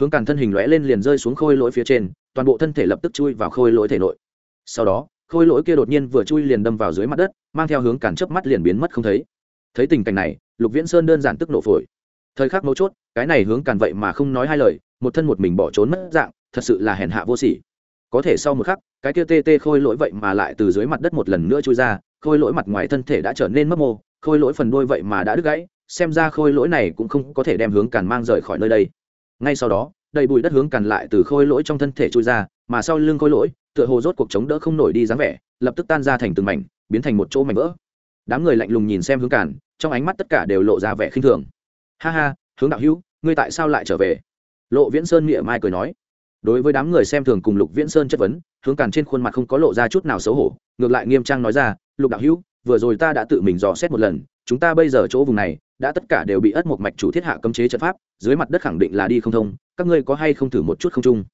S1: Hướng cản thân hình lõe lên liền rơi xuống khôi lỗi phía trên, toàn bộ thân thể lập tức chui vào khôi lỗi thể nội. Sau đó khôi lỗi kia đột nhiên vừa chui liền đâm vào dưới mặt đất, mang theo hướng cản chớp mắt liền biến mất không thấy. Thấy tình cảnh này, lục viễn sơn đơn giản tức nổ phổi thời khắc mấu chốt, cái này hướng càn vậy mà không nói hai lời, một thân một mình bỏ trốn mất dạng, thật sự là hèn hạ vô sỉ. Có thể sau một khắc, cái kia tê tê khôi lỗi vậy mà lại từ dưới mặt đất một lần nữa trôi ra, khôi lỗi mặt ngoài thân thể đã trở nên mất mô, khôi lỗi phần đuôi vậy mà đã đứt gãy, xem ra khôi lỗi này cũng không có thể đem hướng càn mang rời khỏi nơi đây. Ngay sau đó, đầy bụi đất hướng càn lại từ khôi lỗi trong thân thể trôi ra, mà sau lưng khôi lỗi, tựa hồ rốt cuộc chống đỡ không nổi đi dáng vẻ, lập tức tan ra thành từng mảnh, biến thành một chỗ mảnh vỡ. Đám người lạnh lùng nhìn xem hướng càn, trong ánh mắt tất cả đều lộ ra vẻ khinh thường ha ha, hướng đạo hữu, ngươi tại sao lại trở về? Lộ viễn sơn nghĩa mai cười nói. Đối với đám người xem thường cùng lục viễn sơn chất vấn, hướng càn trên khuôn mặt không có lộ ra chút nào xấu hổ, ngược lại nghiêm trang nói ra, lục đạo hữu, vừa rồi ta đã tự mình dò xét một lần, chúng ta bây giờ chỗ vùng này, đã tất cả đều bị ất một mạch chủ thiết hạ cấm chế trận pháp, dưới mặt đất khẳng định là đi không thông, các ngươi có hay không thử một chút không chung?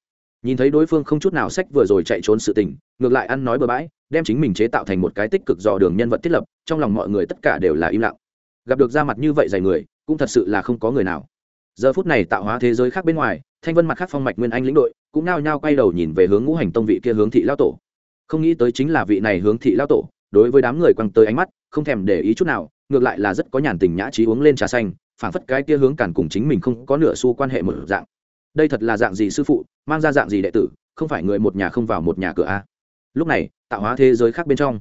S1: Nhìn thấy đối phương không chút nào sách vừa rồi chạy trốn sự tình, ngược lại ăn nói bừa bãi, đem chính mình chế tạo thành một cái tích cực dò đường nhân vật thiết lập, trong lòng mọi người tất cả đều là im lặng. Gặp được ra mặt như vậy dày người cũng thật sự là không có người nào. Giờ phút này tạo hóa thế giới khác bên ngoài, thanh vân mặt khác phong mạch nguyên anh lĩnh đội cũng nao nhao quay đầu nhìn về hướng ngũ hành tông vị kia hướng thị lao tổ. Không nghĩ tới chính là vị này hướng thị lao tổ, đối với đám người quăng tới ánh mắt, không thèm để ý chút nào, ngược lại là rất có nhàn tình nhã trí uống lên trà xanh, phảng phất cái kia hướng cản cùng chính mình không có nửa xu quan hệ một dạng. Đây thật là dạng gì sư phụ, mang ra dạng gì đệ tử, không phải người một nhà không vào một nhà cửa a. Lúc này, tạo hóa thế giới khác bên trong,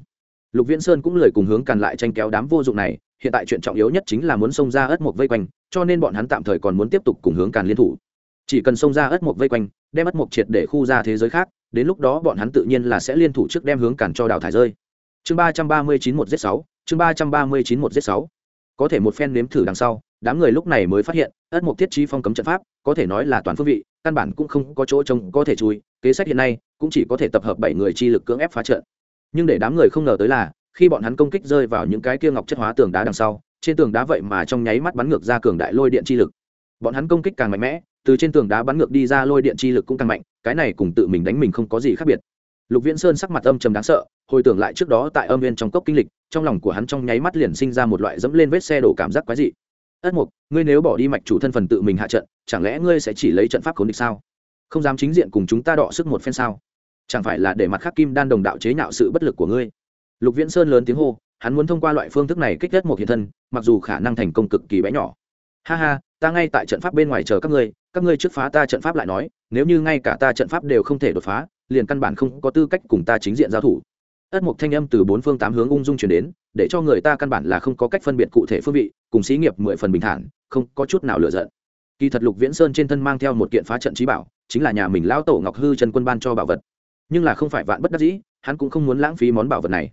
S1: lục viễn sơn cũng lời cùng hướng càn lại tranh kéo đám vô dụng này hiện tại chuyện trọng yếu nhất chính là muốn xông ra ất mục vây quanh, cho nên bọn hắn tạm thời còn muốn tiếp tục cùng hướng càn liên thủ. Chỉ cần xông ra ất mục vây quanh, đem ất mục triệt để khu ra thế giới khác, đến lúc đó bọn hắn tự nhiên là sẽ liên thủ trước đem hướng càn cho đào thải rơi. Chương ba trăm ba mươi chín một giết sáu, chương ba trăm ba mươi chín một giết sáu. Có thể một phen nếm thử đằng sau, đám người lúc này mới phát hiện ất mục thiết trí phong cấm trận pháp, có thể nói là toàn phương vị, căn bản cũng không có chỗ trông có thể chui, kế sách hiện nay cũng chỉ có thể tập hợp bảy người chi lực cưỡng ép phá trận. Nhưng để đám người không ngờ tới là khi bọn hắn công kích rơi vào những cái kia ngọc chất hóa tường đá đằng sau, trên tường đá vậy mà trong nháy mắt bắn ngược ra cường đại lôi điện chi lực. Bọn hắn công kích càng mạnh mẽ, từ trên tường đá bắn ngược đi ra lôi điện chi lực cũng càng mạnh, cái này cùng tự mình đánh mình không có gì khác biệt. Lục viễn sơn sắc mặt âm trầm đáng sợ, hồi tưởng lại trước đó tại âm viên trong cốc kinh lịch, trong lòng của hắn trong nháy mắt liền sinh ra một loại dẫm lên vết xe đổ cảm giác quái dị. Ất mục, ngươi nếu bỏ đi mạch chủ thân phần tự mình hạ trận, chẳng lẽ ngươi sẽ chỉ lấy trận pháp khốn địch sao? Không dám chính diện cùng chúng ta đọ sức một phen sao? Chẳng phải là để mặt khắc kim đan đồng đạo chế nhạo sự bất lực của ngươi? Lục viễn sơn lớn tiếng hô, hắn muốn thông qua loại phương thức này kích đất một hiện thân, mặc dù khả năng thành công cực kỳ bé nhỏ. Ha ha, ta ngay tại trận pháp bên ngoài chờ các ngươi các ngươi trước phá ta trận pháp lại nói, nếu như ngay cả ta trận pháp đều không thể đột phá, liền căn bản không có tư cách cùng ta chính diện giao thủ. Ất mục thanh âm từ bốn phương tám hướng ung dung chuyển đến, để cho người ta căn bản là không có cách phân biệt cụ thể phương vị, cùng xí nghiệp mười phần bình thản, không có chút nào lựa giận. Kỳ thật lục viễn sơn trên thân mang theo một kiện phá trận trí bảo, chính là nhà mình lão tổ ngọc hư trần quân ban cho bảo vật. Nhưng là không phải vạn bất đắc dĩ, hắn cũng không muốn lãng phí món bảo vật này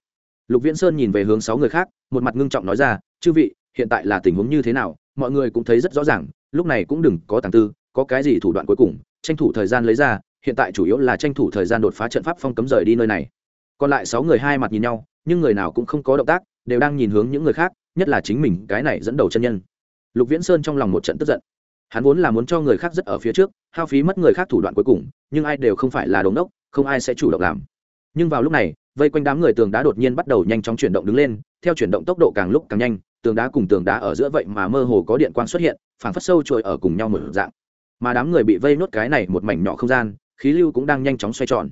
S1: lục viễn sơn nhìn về hướng sáu người khác, một mặt ngưng trọng nói ra, chư vị, hiện tại là tình huống như thế nào? Mọi người cũng thấy rất rõ ràng, lúc này cũng đừng có tàng tư, có cái gì thủ đoạn cuối cùng, tranh thủ thời gian lấy ra, hiện tại chủ yếu là tranh thủ thời gian đột phá trận pháp phong cấm rời đi nơi này. Còn lại sáu người hai mặt nhìn nhau, nhưng người nào cũng không có động tác, đều đang nhìn hướng những người khác, nhất là chính mình, cái này dẫn đầu chân nhân. Lục viễn sơn trong lòng một trận tức giận. Hắn vốn là muốn cho người khác rất ở phía trước, hao phí mất người khác thủ đoạn cuối cùng, nhưng ai đều không phải là đống đốc không ai sẽ chủ động làm. Nhưng vào lúc này vây quanh đám người tường đá đột nhiên bắt đầu nhanh chóng chuyển động đứng lên, theo chuyển động tốc độ càng lúc càng nhanh, tường đá cùng tường đá ở giữa vậy mà mơ hồ có điện quang xuất hiện, phảng phất sâu trôi ở cùng nhau một dạng. Mà đám người bị vây nốt cái này một mảnh nhỏ không gian, khí lưu cũng đang nhanh chóng xoay tròn.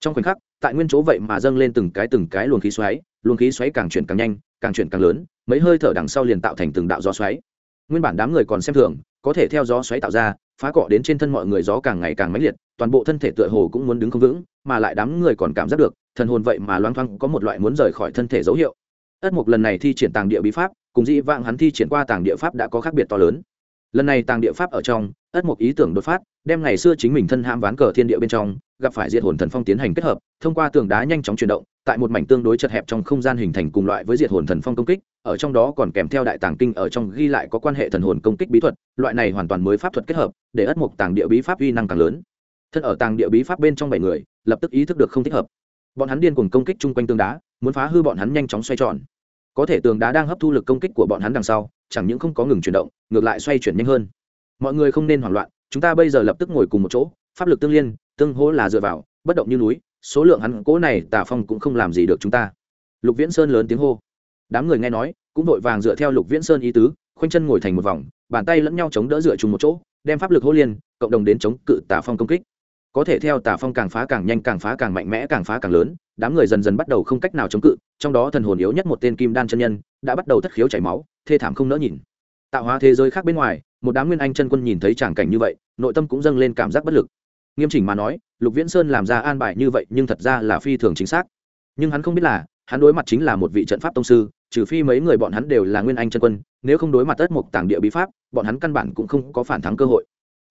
S1: Trong khoảnh khắc, tại nguyên chỗ vậy mà dâng lên từng cái từng cái luồng khí xoáy, luồng khí xoáy càng chuyển càng nhanh, càng chuyển càng lớn, mấy hơi thở đằng sau liền tạo thành từng đạo gió xoáy. Nguyên bản đám người còn xem thường, có thể theo gió xoáy tạo ra, phá cọ đến trên thân mọi người gió càng ngày càng mãnh liệt, toàn bộ thân thể tựa hồ cũng muốn đứng không vững, mà lại đám người còn cảm giác được thần hồn vậy mà loang thoang có một loại muốn rời khỏi thân thể dấu hiệu. Ất mục lần này thi triển tàng địa bí pháp, cùng dĩ vãng hắn thi triển qua tàng địa pháp đã có khác biệt to lớn. Lần này tàng địa pháp ở trong, ất một ý tưởng đột phát, đem ngày xưa chính mình thân ham ván cờ thiên địa bên trong, gặp phải diệt hồn thần phong tiến hành kết hợp, thông qua tường đá nhanh chóng chuyển động, tại một mảnh tương đối chật hẹp trong không gian hình thành cùng loại với diệt hồn thần phong công kích, ở trong đó còn kèm theo đại tàng kinh ở trong ghi lại có quan hệ thần hồn công kích bí thuật, loại này hoàn toàn mới pháp thuật kết hợp, để ất mục tàng địa bí pháp uy năng càng lớn. Thân ở tàng địa bí pháp bên trong bảy người, lập tức ý thức được không thích hợp bọn hắn điên cuồng công kích chung quanh tường đá, muốn phá hư bọn hắn nhanh chóng xoay tròn. Có thể tường đá đang hấp thu lực công kích của bọn hắn đằng sau, chẳng những không có ngừng chuyển động, ngược lại xoay chuyển nhanh hơn. Mọi người không nên hoảng loạn, chúng ta bây giờ lập tức ngồi cùng một chỗ, pháp lực tương liên, tương hỗ là dựa vào, bất động như núi, số lượng hắn cố này tà phong cũng không làm gì được chúng ta. Lục viễn sơn lớn tiếng hô. Đám người nghe nói, cũng vội vàng dựa theo lục viễn sơn ý tứ, khoanh chân ngồi thành một vòng, bàn tay lẫn nhau chống đỡ dựa chung một chỗ, đem pháp lực hô liên, cộng đồng đến chống cự tà phong công kích có thể theo tà phong càng phá càng nhanh càng phá càng mạnh mẽ càng phá càng lớn, đám người dần dần bắt đầu không cách nào chống cự, trong đó thần hồn yếu nhất một tên kim đan chân nhân đã bắt đầu thất khiếu chảy máu, thê thảm không nỡ nhìn. Tạo hóa thế giới khác bên ngoài, một đám nguyên anh chân quân nhìn thấy tràng cảnh như vậy, nội tâm cũng dâng lên cảm giác bất lực. Nghiêm chỉnh mà nói, lục viễn sơn làm ra an bài như vậy nhưng thật ra là phi thường chính xác. Nhưng hắn không biết là, hắn đối mặt chính là một vị trận pháp tông sư, trừ phi mấy người bọn hắn đều là nguyên anh chân quân, nếu không đối mặt ất mộc tảng địa bí pháp, bọn hắn căn bản cũng không có phản thắng cơ hội.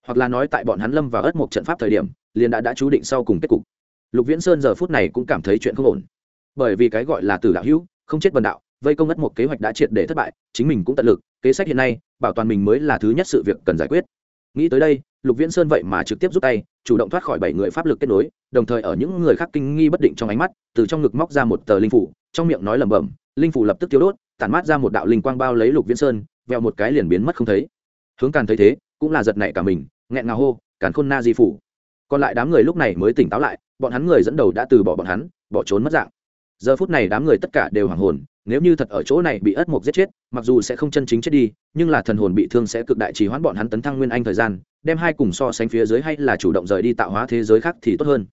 S1: Hoặc là nói tại bọn hắn lâm vào ất mộc trận pháp thời điểm liền đã đã chú định sau cùng kết cục. Lục viễn sơn giờ phút này cũng cảm thấy chuyện không ổn. Bởi vì cái gọi là tử đạo hữu, không chết vần đạo, vây công ất một kế hoạch đã triệt để thất bại, chính mình cũng tận lực, kế sách hiện nay, bảo toàn mình mới là thứ nhất sự việc cần giải quyết. Nghĩ tới đây, lục viễn sơn vậy mà trực tiếp rút tay, chủ động thoát khỏi bảy người pháp lực kết nối, đồng thời ở những người khác kinh nghi bất định trong ánh mắt, từ trong ngực móc ra một tờ linh phủ, trong miệng nói lẩm bẩm, linh phủ lập tức tiêu đốt, tản mát ra một đạo linh quang bao lấy lục viễn sơn, vẹo một cái liền biến mất không thấy. Hướng càn thấy thế, cũng là giật nảy cả mình, nghẹn ngào hô, càn khôn na di phủ còn lại đám người lúc này mới tỉnh táo lại, bọn hắn người dẫn đầu đã từ bỏ bọn hắn, bỏ trốn mất dạng. Giờ phút này đám người tất cả đều hoảng hồn, nếu như thật ở chỗ này bị ất mục giết chết, mặc dù sẽ không chân chính chết đi, nhưng là thần hồn bị thương sẽ cực đại trì hoãn bọn hắn tấn thăng nguyên anh thời gian, đem hai cùng so sánh phía dưới hay là chủ động rời đi tạo hóa thế giới khác thì tốt hơn.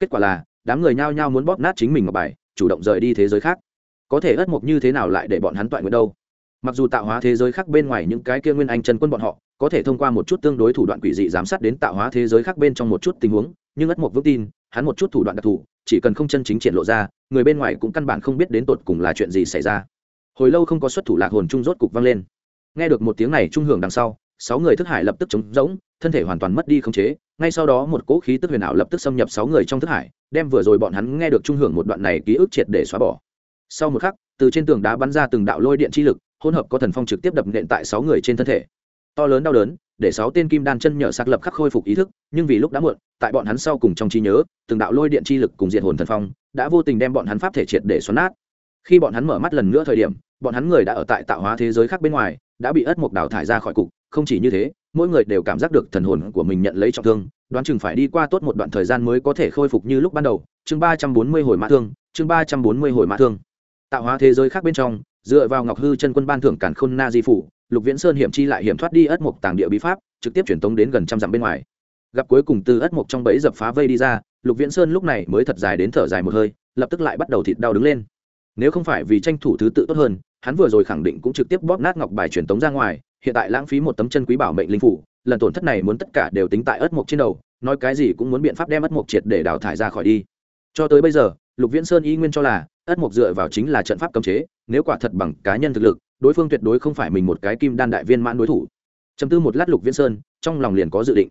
S1: Kết quả là, đám người nhao nhao muốn bóp nát chính mình ngọc bài, chủ động rời đi thế giới khác. Có thể ất mục như thế nào lại để bọn hắn toại nguyện đâu? Mặc dù tạo hóa thế giới khác bên ngoài những cái kia nguyên anh chân quân bọn họ, có thể thông qua một chút tương đối thủ đoạn quỷ dị giám sát đến tạo hóa thế giới khác bên trong một chút tình huống, nhưng ất mộc vững tin, hắn một chút thủ đoạn đặc thù, chỉ cần không chân chính triển lộ ra, người bên ngoài cũng căn bản không biết đến tột cùng là chuyện gì xảy ra. Hồi lâu không có xuất thủ lạc hồn trung rốt cục vang lên. Nghe được một tiếng này trung hưởng đằng sau, sáu người thức hải lập tức trống rỗng, thân thể hoàn toàn mất đi khống chế, ngay sau đó một cỗ khí tức huyền ảo lập tức xâm nhập sáu người trong thức hải, đem vừa rồi bọn hắn nghe được trung hưởng một đoạn này ký ức triệt để xóa bỏ. Sau một khắc, từ trên tường đá bắn ra từng đạo lôi điện chi lực hỗn hợp có thần phong trực tiếp đập nện tại sáu người trên thân thể. To lớn đau đớn, để sáu tên kim đan chân nhờ sạc lập khắc khôi phục ý thức, nhưng vì lúc đã muộn, tại bọn hắn sau cùng trong trí nhớ, từng đạo lôi điện chi lực cùng diện hồn thần phong đã vô tình đem bọn hắn pháp thể triệt để xoắn nát. Khi bọn hắn mở mắt lần nữa thời điểm, bọn hắn người đã ở tại tạo hóa thế giới khác bên ngoài, đã bị ất mục đào thải ra khỏi cục, không chỉ như thế, mỗi người đều cảm giác được thần hồn của mình nhận lấy trọng thương, đoán chừng phải đi qua tốt một đoạn thời gian mới có thể khôi phục như lúc ban đầu. Chương ba trăm bốn mươi hồi mã thương, chương ba trăm bốn mươi hồi mã thương tạo hóa thế giới khác bên trong, dựa vào ngọc hư chân quân ban thưởng cản khôn na di phủ, lục viễn sơn hiểm chi lại hiểm thoát đi ất mục tàng địa bí pháp, trực tiếp chuyển tống đến gần trăm dặm bên ngoài. Gặp cuối cùng từ ất mục trong bẫy dập phá vây đi ra, lục viễn sơn lúc này mới thật dài đến thở dài một hơi, lập tức lại bắt đầu thịt đau đứng lên. Nếu không phải vì tranh thủ thứ tự tốt hơn, hắn vừa rồi khẳng định cũng trực tiếp bóp nát ngọc bài truyền tống ra ngoài, hiện tại lãng phí một tấm chân quý bảo mệnh linh phủ, lần tổn thất này muốn tất cả đều tính tại ất mộc trên đầu, nói cái gì cũng muốn biện pháp đem ất mộc triệt để đào thải ra khỏi đi. Cho tới bây giờ, lục viễn sơn y nguyên cho là ất Mục dựa vào chính là trận pháp cấm chế, nếu quả thật bằng cá nhân thực lực, đối phương tuyệt đối không phải mình một cái kim đan đại viên mãn đối thủ. Chấm tư một lát lục viễn sơn, trong lòng liền có dự định.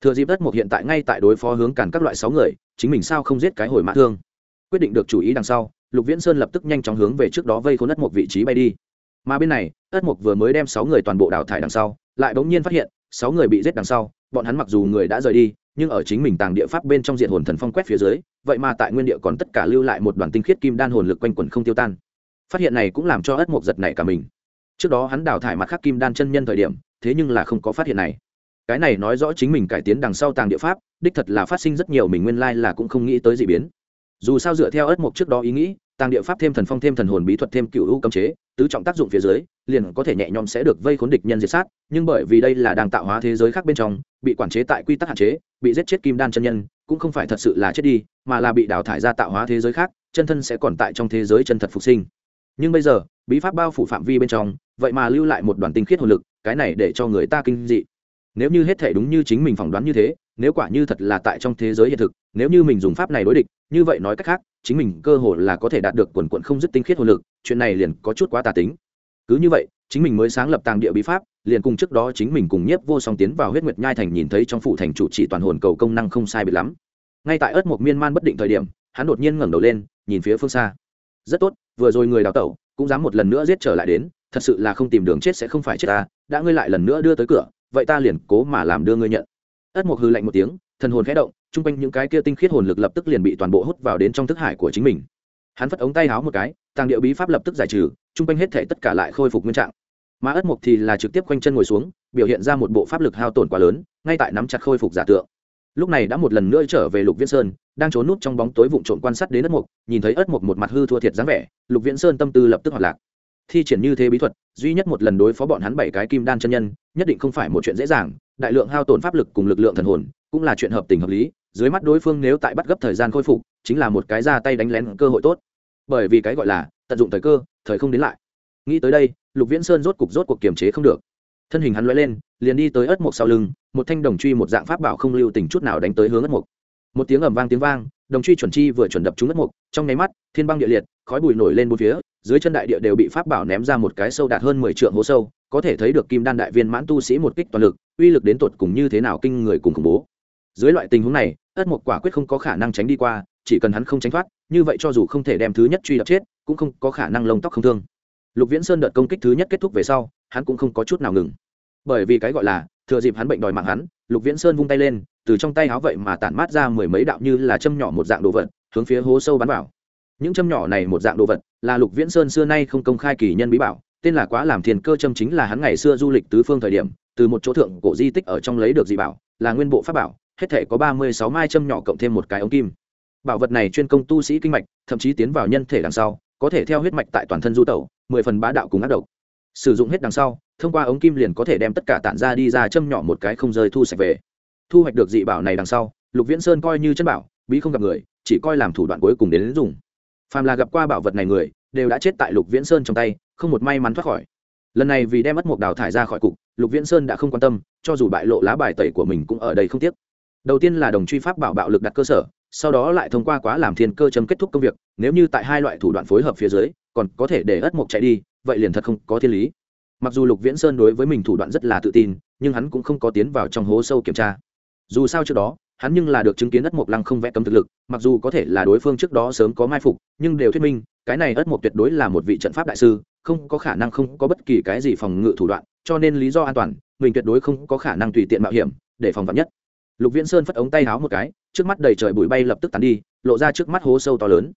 S1: Thừa dịp ất Mục hiện tại ngay tại đối phó hướng cản các loại sáu người, chính mình sao không giết cái hồi mã thương? Quyết định được chủ ý đằng sau, lục viễn sơn lập tức nhanh chóng hướng về trước đó vây khốn ất Mục vị trí bay đi. Mà bên này, ất mục vừa mới đem sáu người toàn bộ đào thải đằng sau, lại bỗng nhiên phát hiện, sáu người bị giết đằng sau, bọn hắn mặc dù người đã rời đi nhưng ở chính mình tàng địa pháp bên trong diện hồn thần phong quét phía dưới, vậy mà tại nguyên địa còn tất cả lưu lại một đoàn tinh khiết kim đan hồn lực quanh quẩn không tiêu tan. Phát hiện này cũng làm cho ất mục giật nảy cả mình. Trước đó hắn đào thải mặt khác kim đan chân nhân thời điểm, thế nhưng là không có phát hiện này. Cái này nói rõ chính mình cải tiến đằng sau tàng địa pháp, đích thật là phát sinh rất nhiều mình nguyên lai là cũng không nghĩ tới d ị biến. Dù sao dựa theo ất mục trước đó ý nghĩ tàng địa pháp thêm thần phong thêm thần hồn bí thuật thêm cựu u cấm chế, tứ trọng tác dụng phía dưới, liền có thể nhẹ nhõm sẽ được vây khốn địch nhân diệt sát, nhưng bởi vì đây là đang tạo hóa thế giới khác bên trong, bị quản chế tại quy tắc hạn chế, bị giết chết kim đan chân nhân, cũng không phải thật sự là chết đi, mà là bị đào thải ra tạo hóa thế giới khác, chân thân sẽ còn tại trong thế giới chân thật phục sinh. Nhưng bây giờ, bí pháp bao phủ phạm vi bên trong, vậy mà lưu lại một đoàn tinh khiết hồn lực, cái này để cho người ta kinh dị. Nếu như hết thể đúng như chính mình phỏng đoán như thế, nếu quả như thật là tại trong thế giới hiện thực, nếu như mình dùng pháp này đối địch, như vậy nói cách khác chính mình cơ hồ là có thể đạt được quần quận không dứt tinh khiết hồn lực, chuyện này liền có chút quá tà tính. Cứ như vậy, chính mình mới sáng lập tàng địa bí pháp, liền cùng trước đó chính mình cùng nhiếp vô song tiến vào huyết nguyệt nhai thành nhìn thấy trong phủ thành chủ chỉ toàn hồn cầu công năng không sai biệt lắm. Ngay tại ớt một miên man bất định thời điểm, hắn đột nhiên ngẩng đầu lên, nhìn phía phương xa. Rất tốt, vừa rồi người đào tẩu, cũng dám một lần nữa giết trở lại đến, thật sự là không tìm đường chết sẽ không phải chết ta, đã ngươi lại lần nữa đưa tới cửa, vậy ta liền cố mà làm đưa ngươi nhận. Ất mục hư lạnh một tiếng, thần hồn khẽ động chung quanh những cái kia tinh khiết hồn lực lập tức liền bị toàn bộ hút vào đến trong thức hải của chính mình. Hắn phất ống tay háo một cái, tàng điệu bí pháp lập tức giải trừ, chung quanh hết thể tất cả lại khôi phục nguyên trạng. Mà ất mục thì là trực tiếp quanh chân ngồi xuống, biểu hiện ra một bộ pháp lực hao tổn quá lớn, ngay tại nắm chặt khôi phục giả tượng. Lúc này đã một lần nữa trở về lục viễn sơn, đang trốn nút trong bóng tối vụn trộn quan sát đến ất mục nhìn thấy ất mục một mặt hư thua thiệt dáng vẻ, lục viễn sơn tâm tư lập tức hoạt lạc. Thi triển như thế bí thuật, duy nhất một lần đối phó bọn hắn bảy cái kim đan chân nhân, nhất định không phải một chuyện dễ dàng, đại lượng hao tổn pháp lực cùng lực lượng thần hồn, cũng là chuyện hợp tình hợp lý dưới mắt đối phương nếu tại bắt gấp thời gian khôi phục, chính là một cái ra tay đánh lén cơ hội tốt. Bởi vì cái gọi là tận dụng thời cơ, thời không đến lại. Nghĩ tới đây, lục viễn sơn rốt cục rốt cuộc kiềm chế không được. Thân hình hắn l lên, liền đi tới ớt mộc sau lưng, một thanh đồng truy một dạng pháp bảo không lưu tình chút nào đánh tới hướng ớt mộc một tiếng ầm vang tiếng vang, đồng truy chuẩn chi vừa chuẩn đập trúng ớt mộc trong nháy mắt, thiên băng địa liệt, khói bụi nổi lên bốn phía, dưới chân đại địa đều bị pháp bảo ném ra một cái sâu đạt hơn mười trượng hố sâu, có thể thấy được kim đan đại viên mãn tu sĩ một kích toàn lực, uy lực đến tột cùng như thế nào kinh người cùng khủng bố dưới loại tình huống này, ất mộc quả quyết không có khả năng tránh đi qua, chỉ cần hắn không tránh thoát, như vậy cho dù không thể đem thứ nhất truy đập chết, cũng không có khả năng lông tóc không thương. Lục viễn sơn đợt công kích thứ nhất kết thúc về sau, hắn cũng không có chút nào ngừng. Bởi vì cái gọi là, thừa dịp hắn bệnh đòi mạng hắn, lục viễn sơn vung tay lên, từ trong tay áo vậy mà tản mát ra mười mấy đạo như là châm nhỏ một dạng đồ vật, hướng phía hố sâu bắn vào. Những châm nhỏ này một dạng đồ vật, là lục viễn sơn xưa nay không công khai kỳ nhân bí bảo, tên là quá làm thiền cơ châm chính là hắn ngày xưa du lịch tứ phương thời điểm, từ một chỗ thượng cổ di tích ở trong lấy được dị bảo, là nguyên bộ pháp bảo hết thể có ba mươi sáu mai châm nhỏ cộng thêm một cái ống kim. Bảo vật này chuyên công tu sĩ kinh mạch, thậm chí tiến vào nhân thể đằng sau, có thể theo huyết mạch tại toàn thân du tẩu, mười phần bá đạo cùng ác độc. Sử dụng hết đằng sau, thông qua ống kim liền có thể đem tất cả tản ra đi ra châm nhỏ một cái không rơi thu sạch về. Thu hoạch được dị bảo này đằng sau, lục viễn sơn coi như chân bảo, bí không gặp người, chỉ coi làm thủ đoạn cuối cùng đến dùng. Phàm là gặp qua bảo vật này người, đều đã chết tại lục viễn sơn trong tay, không một may mắn thoát khỏi. Lần này vì đem mất một đào thải ra khỏi cục, lục viễn sơn đã không quan tâm, cho dù bại lộ lá bài tẩy của mình cũng ở đây không tiếc đầu tiên là đồng truy pháp bảo bạo lực đặt cơ sở, sau đó lại thông qua quá làm thiên cơ chấm kết thúc công việc, nếu như tại hai loại thủ đoạn phối hợp phía dưới, còn có thể để ất mộc chạy đi, vậy liền thật không có thiên lý. Mặc dù lục viễn sơn đối với mình thủ đoạn rất là tự tin, nhưng hắn cũng không có tiến vào trong hố sâu kiểm tra. Dù sao trước đó, hắn nhưng là được chứng kiến ất mộc lăng không vẽ cấm thực lực, mặc dù có thể là đối phương trước đó sớm có mai phục, nhưng đều thuyết minh, cái này ất mộc tuyệt đối là một vị trận pháp đại sư, không có khả năng không có bất kỳ cái gì phòng ngự thủ đoạn, cho nên lý do an toàn, mình tuyệt đối không có khả năng tùy tiện mạo hiểm, để phòng vắn nhất lục viễn sơn phất ống tay háo một cái, trước mắt đầy trời bụi bay lập tức tắn đi, lộ ra trước mắt hố sâu to lớn.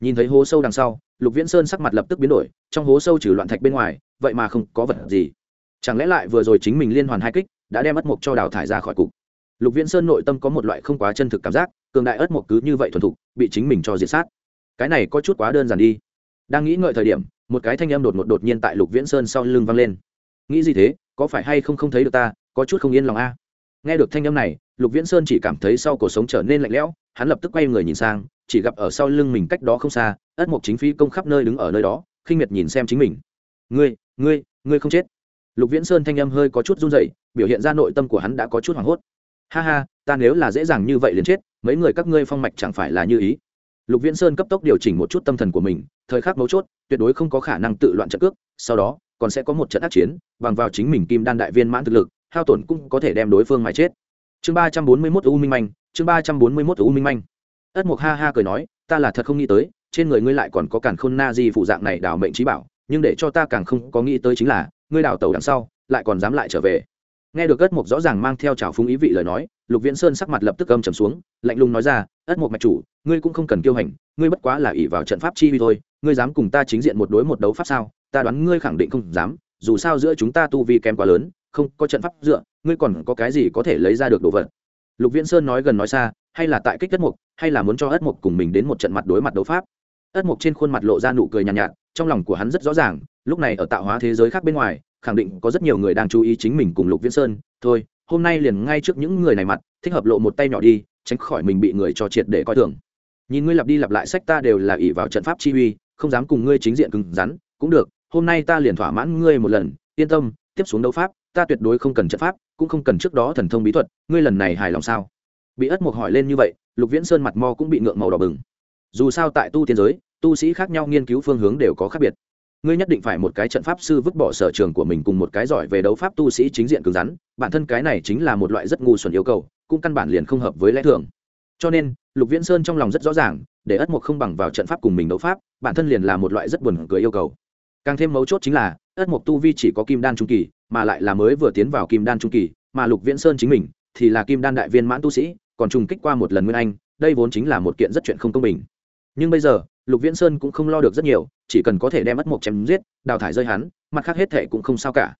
S1: Nhìn thấy hố sâu đằng sau, lục viễn sơn sắc mặt lập tức biến đổi, trong hố sâu trừ loạn thạch bên ngoài, vậy mà không có vật gì. Chẳng lẽ lại vừa rồi chính mình liên hoàn hai kích, đã đem ất mộc cho đào thải ra khỏi cục? Lục viễn sơn nội tâm có một loại không quá chân thực cảm giác, cường đại ất mộc cứ như vậy thuần thục, bị chính mình cho diệt sát. Cái này có chút quá đơn giản đi. Đang nghĩ ngợi thời điểm, một cái thanh âm đột ngột đột nhiên tại lục viễn sơn sau lưng vang lên. Nghĩ gì thế? Có phải hay không không thấy được ta? Có chút không yên lòng a nghe được thanh âm này, lục viễn sơn chỉ cảm thấy sau cuộc sống trở nên lạnh lẽo, hắn lập tức quay người nhìn sang, chỉ gặp ở sau lưng mình cách đó không xa, ất mộc chính phi công khắp nơi đứng ở nơi đó, khinh miệt nhìn xem chính mình. Ngươi ngươi ngươi không chết? Lục viễn sơn thanh âm hơi có chút run dậy biểu hiện ra nội tâm của hắn đã có chút hoảng hốt. Ha ha, ta nếu là dễ dàng như vậy liền chết, mấy người các ngươi phong mạch chẳng phải là như ý? Lục viễn sơn cấp tốc điều chỉnh một chút tâm thần của mình, thời khắc mấu chốt, tuyệt đối không có khả năng tự loạn trận cước, sau đó, còn sẽ có một trận ác chiến, bằng vào chính mình kim đan đại viên mãn thực lực hao tổn cũng có thể đem đối phương mà chết. Chương ba trăm bốn mươi mốt u minh manh, chương ba trăm bốn mươi mốt u minh manh. Ất mục ha ha cười nói, ta là thật không nghĩ tới, trên người ngươi lại còn có cản khôn na di phụ dạng này đào mệnh trí bảo, nhưng để cho ta càng không có nghĩ tới chính là, ngươi đào tàu đằng sau, lại còn dám lại trở về. Nghe được ất mục rõ ràng mang theo trào phúng ý vị lời nói, lục viễn sơn sắc mặt lập tức âm trầm xuống, lạnh lùng nói ra, ất mục mạch chủ, ngươi cũng không cần kiêu hành, ngươi bất quá là ỷ vào trận pháp chi vi thôi, ngươi dám cùng ta chính diện một đối một đấu pháp sao? Ta đoán ngươi khẳng định không dám, dù sao giữa chúng ta tu vi kém quá lớn không có trận pháp dựa ngươi còn có cái gì có thể lấy ra được đồ vật? Lục viễn sơn nói gần nói xa hay là tại kích ất mục hay là muốn cho ất mục cùng mình đến một trận mặt đối mặt đấu pháp? Ất mục trên khuôn mặt lộ ra nụ cười nhàn nhạt, nhạt trong lòng của hắn rất rõ ràng lúc này ở tạo hóa thế giới khác bên ngoài khẳng định có rất nhiều người đang chú ý chính mình cùng lục viễn sơn thôi hôm nay liền ngay trước những người này mặt thích hợp lộ một tay nhỏ đi tránh khỏi mình bị người cho triệt để coi thường. Nhìn ngươi lặp đi lặp lại sách ta đều là ỷ vào trận pháp chi uy không dám cùng ngươi chính diện cứng rắn cũng được hôm nay ta liền thỏa mãn ngươi một lần yên tâm tiếp xuống đấu pháp ta tuyệt đối không cần trận pháp, cũng không cần trước đó thần thông bí thuật, ngươi lần này hài lòng sao? Bị ất mục hỏi lên như vậy, lục viễn sơn mặt mo cũng bị ngượng màu đỏ bừng. Dù sao tại tu tiên giới, tu sĩ khác nhau nghiên cứu phương hướng đều có khác biệt. Ngươi nhất định phải một cái trận pháp sư vứt bỏ sở trường của mình cùng một cái giỏi về đấu pháp tu sĩ chính diện cứng rắn, bản thân cái này chính là một loại rất ngu xuẩn yêu cầu, cũng căn bản liền không hợp với lẽ thường. Cho nên, lục viễn sơn trong lòng rất rõ ràng, để ất mục không bằng vào trận pháp cùng mình đấu pháp, bản thân liền là một loại rất buồn cười yêu cầu. Càng thêm mấu chốt chính là, ất mục tu vi chỉ có kim đan trung kỳ mà lại là mới vừa tiến vào kim đan trung kỳ, mà lục viễn sơn chính mình thì là kim đan đại viên mãn tu sĩ, còn trùng kích qua một lần nguyên anh, đây vốn chính là một kiện rất chuyện không công bình. Nhưng bây giờ, lục viễn sơn cũng không lo được rất nhiều, chỉ cần có thể đem ất mộc chém giết, đào thải rơi hắn, mặt khác hết thệ cũng không sao cả.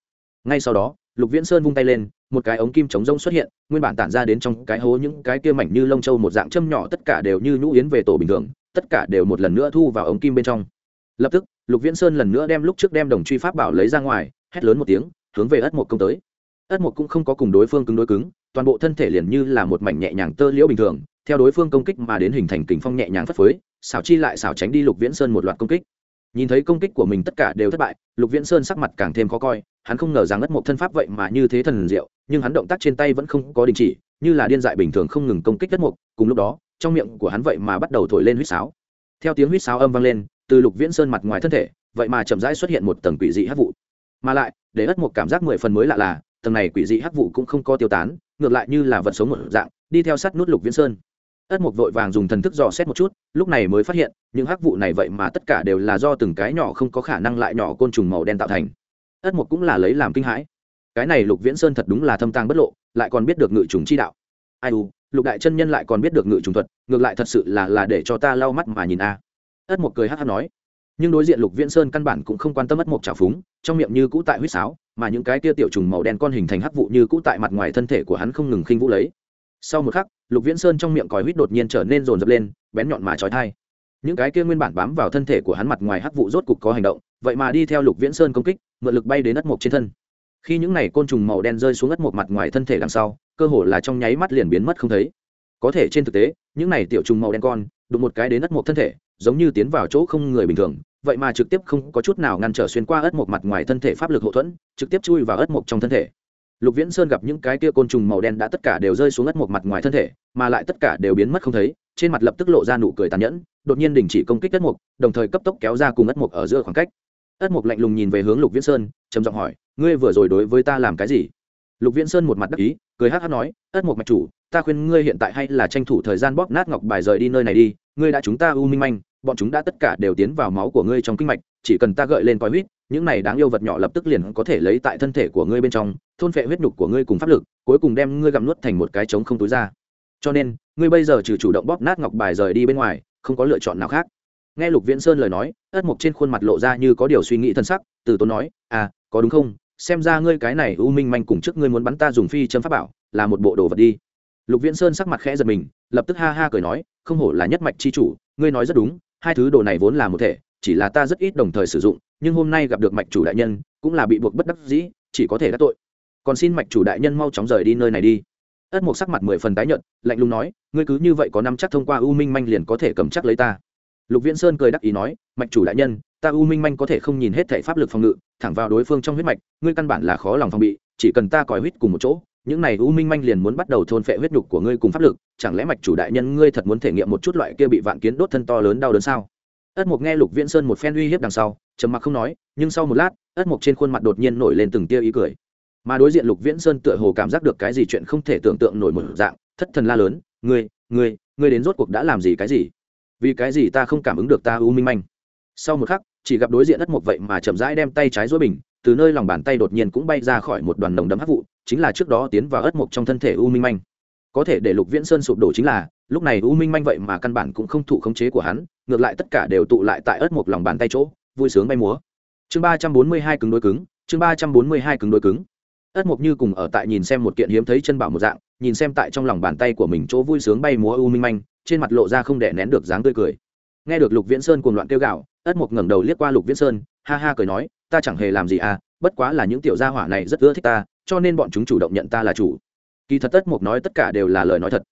S1: Ngay sau đó, lục viễn sơn vung tay lên, một cái ống kim chống rông xuất hiện, nguyên bản tản ra đến trong cái hố những cái kia mảnh như lông trâu một dạng châm nhỏ, tất cả đều như nhũ yến về tổ bình thường, tất cả đều một lần nữa thu vào ống kim bên trong. Lập tức, lục viễn sơn lần nữa đem lúc trước đem đồng truy pháp bảo lấy ra ngoài, hét lớn một tiếng hướng về ất mục công tới. Ất mục cũng không có cùng đối phương cứng đối cứng, toàn bộ thân thể liền như là một mảnh nhẹ nhàng tơ liễu bình thường, theo đối phương công kích mà đến hình thành kình phong nhẹ nhàng phất phới, xảo chi lại xảo tránh đi lục viễn sơn một loạt công kích. Nhìn thấy công kích của mình tất cả đều thất bại, lục viễn sơn sắc mặt càng thêm khó coi, hắn không ngờ rằng ất mộc thân pháp vậy mà như thế thần diệu, nhưng hắn động tác trên tay vẫn không có đình chỉ, như là điên dại bình thường không ngừng công kích ất mộc, cùng lúc đó, trong miệng của hắn vậy mà bắt đầu thổi lên huýt sáo. Theo tiếng huýt sáo âm vang lên, từ lục viễn sơn mặt ngoài thân thể, vậy mà chậm rãi xuất hiện một tầng quỷ dị hắc vụ mà lại, để ất một cảm giác mười phần mới lạ là, tầng này quỷ dị hắc vụ cũng không có tiêu tán, ngược lại như là vật sống một dạng, đi theo sát nút lục viễn sơn. Ất mục vội vàng dùng thần thức dò xét một chút, lúc này mới phát hiện, những hắc vụ này vậy mà tất cả đều là do từng cái nhỏ không có khả năng lại nhỏ côn trùng màu đen tạo thành. Ất mục cũng là lấy làm kinh hãi. Cái này lục viễn sơn thật đúng là thâm tàng bất lộ, lại còn biết được ngự trùng chi đạo. Ai u, lục đại chân nhân lại còn biết được ngự trùng thuật, ngược lại thật sự là là để cho ta lau mắt mà nhìn a. Ất mục cười hắc hắc nói nhưng đối diện lục viễn sơn căn bản cũng không quan tâm mất mục trào phúng, trong miệng như cũ tại huýt sáo, mà những cái tia tiểu trùng màu đen con hình thành hắc vụ như cũ tại mặt ngoài thân thể của hắn không ngừng khinh vũ lấy. Sau một khắc, lục viễn sơn trong miệng còi huýt đột nhiên trở nên rồn rập lên, bén nhọn mà trói thai. Những cái kia nguyên bản bám vào thân thể của hắn mặt ngoài hắc vụ rốt cục có hành động, vậy mà đi theo lục viễn sơn công kích, mượn lực bay đến ất mộc trên thân. Khi những này côn trùng màu đen rơi xuống ất mộc mặt ngoài thân thể đằng sau, cơ hồ là trong nháy mắt liền biến mất không thấy. Có thể trên thực tế, những này tiểu trùng màu đen con, đụng một cái đến ất mộc thân thể giống như tiến vào chỗ không người bình thường, vậy mà trực tiếp không có chút nào ngăn trở xuyên qua ớt mộc mặt ngoài thân thể pháp lực hậu thuẫn, trực tiếp chui vào ớt mộc trong thân thể. Lục viễn sơn gặp những cái tia côn trùng màu đen đã tất cả đều rơi xuống ớt mộc mặt ngoài thân thể, mà lại tất cả đều biến mất không thấy, trên mặt lập tức lộ ra nụ cười tàn nhẫn, đột nhiên đình chỉ công kích ớt mộc, đồng thời cấp tốc kéo ra cùng ớt mộc ở giữa khoảng cách. Ớt mộc lạnh lùng nhìn về hướng lục viễn sơn, trầm giọng hỏi, ngươi vừa rồi đối với ta làm cái gì? Lục viễn sơn một mặt đắc ý, cười hát hát nói, ớt mộc mạch chủ, ta khuyên ngươi hiện tại hay là tranh thủ thời gian bóp nát ngọc bài rời đi nơi này đi, ngươi đã chúng ta u minh manh bọn chúng đã tất cả đều tiến vào máu của ngươi trong kinh mạch, chỉ cần ta gợi lên coi huyết, những này đáng yêu vật nhỏ lập tức liền có thể lấy tại thân thể của ngươi bên trong, thôn phệ huyết nhục của ngươi cùng pháp lực, cuối cùng đem ngươi gặm nuốt thành một cái trống không túi ra. Cho nên, ngươi bây giờ trừ chủ động bóp nát ngọc bài rời đi bên ngoài, không có lựa chọn nào khác. Nghe lục viễn sơn lời nói, ất mộc trên khuôn mặt lộ ra như có điều suy nghĩ thân sắc, từ tốn nói à có đúng không? Xem ra ngươi cái này u minh manh cùng trước ngươi muốn bắn ta dùng phi châm pháp bảo, là một bộ đồ vật đi. Lục viễn sơn sắc mặt khẽ giật mình, lập tức ha ha cười nói, không hổ là nhất mạch chi chủ, ngươi nói rất đúng hai thứ đồ này vốn là một thể, chỉ là ta rất ít đồng thời sử dụng, nhưng hôm nay gặp được mạch chủ đại nhân, cũng là bị buộc bất đắc dĩ, chỉ có thể đắc tội. Còn xin mạch chủ đại nhân mau chóng rời đi nơi này đi. Ất mục sắc mặt mười phần tái nhợt, lạnh lùng nói, ngươi cứ như vậy có năm chắc thông qua u minh manh liền có thể cầm chắc lấy ta. Lục viễn sơn cười đắc ý nói, mạch chủ đại nhân, ta u minh manh có thể không nhìn hết thể pháp lực phòng ngự, thẳng vào đối phương trong huyết mạch, ngươi căn bản là khó lòng phòng bị, chỉ cần ta còi huyết cùng một chỗ những này u minh manh liền muốn bắt đầu thôn phệ huyết nhục của ngươi cùng pháp lực, chẳng lẽ mạch chủ đại nhân ngươi thật muốn thể nghiệm một chút loại kia bị vạn kiến đốt thân to lớn đau đớn sao? Ất mục nghe lục viễn sơn một phen uy hiếp đằng sau, trầm mặc không nói, nhưng sau một lát, ất mục trên khuôn mặt đột nhiên nổi lên từng tia ý cười. Mà đối diện lục viễn sơn tựa hồ cảm giác được cái gì chuyện không thể tưởng tượng nổi một dạng, thất thần la lớn, ngươi ngươi ngươi đến rốt cuộc đã làm gì cái gì? Vì cái gì ta không cảm ứng được ta u minh manh? Sau một khắc, chỉ gặp đối diện ất mục vậy mà chậm rãi đem tay trái dối bình từ nơi lòng bàn tay đột nhiên cũng bay ra khỏi một đoàn nồng đấm hắc vụ, chính là trước đó tiến vào ớt mộc trong thân thể u minh manh. Có thể để lục viễn sơn sụp đổ chính là, lúc này u minh manh vậy mà căn bản cũng không thụ khống chế của hắn, ngược lại tất cả đều tụ lại tại ớt một lòng bàn tay chỗ, vui sướng bay múa. Chương ba trăm bốn mươi hai cứng đối cứng, chương ba trăm bốn mươi hai cứng đối cứng. Ớt mộc như cùng ở tại nhìn xem một kiện hiếm thấy chân bảo một dạng, nhìn xem tại trong lòng bàn tay của mình chỗ vui sướng bay múa u minh manh, trên mặt lộ ra không để nén được dáng tươi cười. Nghe được lục viễn sơn cuồng loạn kêu gạo ớt mộc ngẩng đầu liếc qua lục viễn sơn, ha ha cười nói ta chẳng hề làm gì à bất quá là những tiểu gia hỏa này rất ưa thích ta, cho nên bọn chúng chủ động nhận ta là chủ. Kỳ thật ất mục nói tất cả đều là lời nói thật.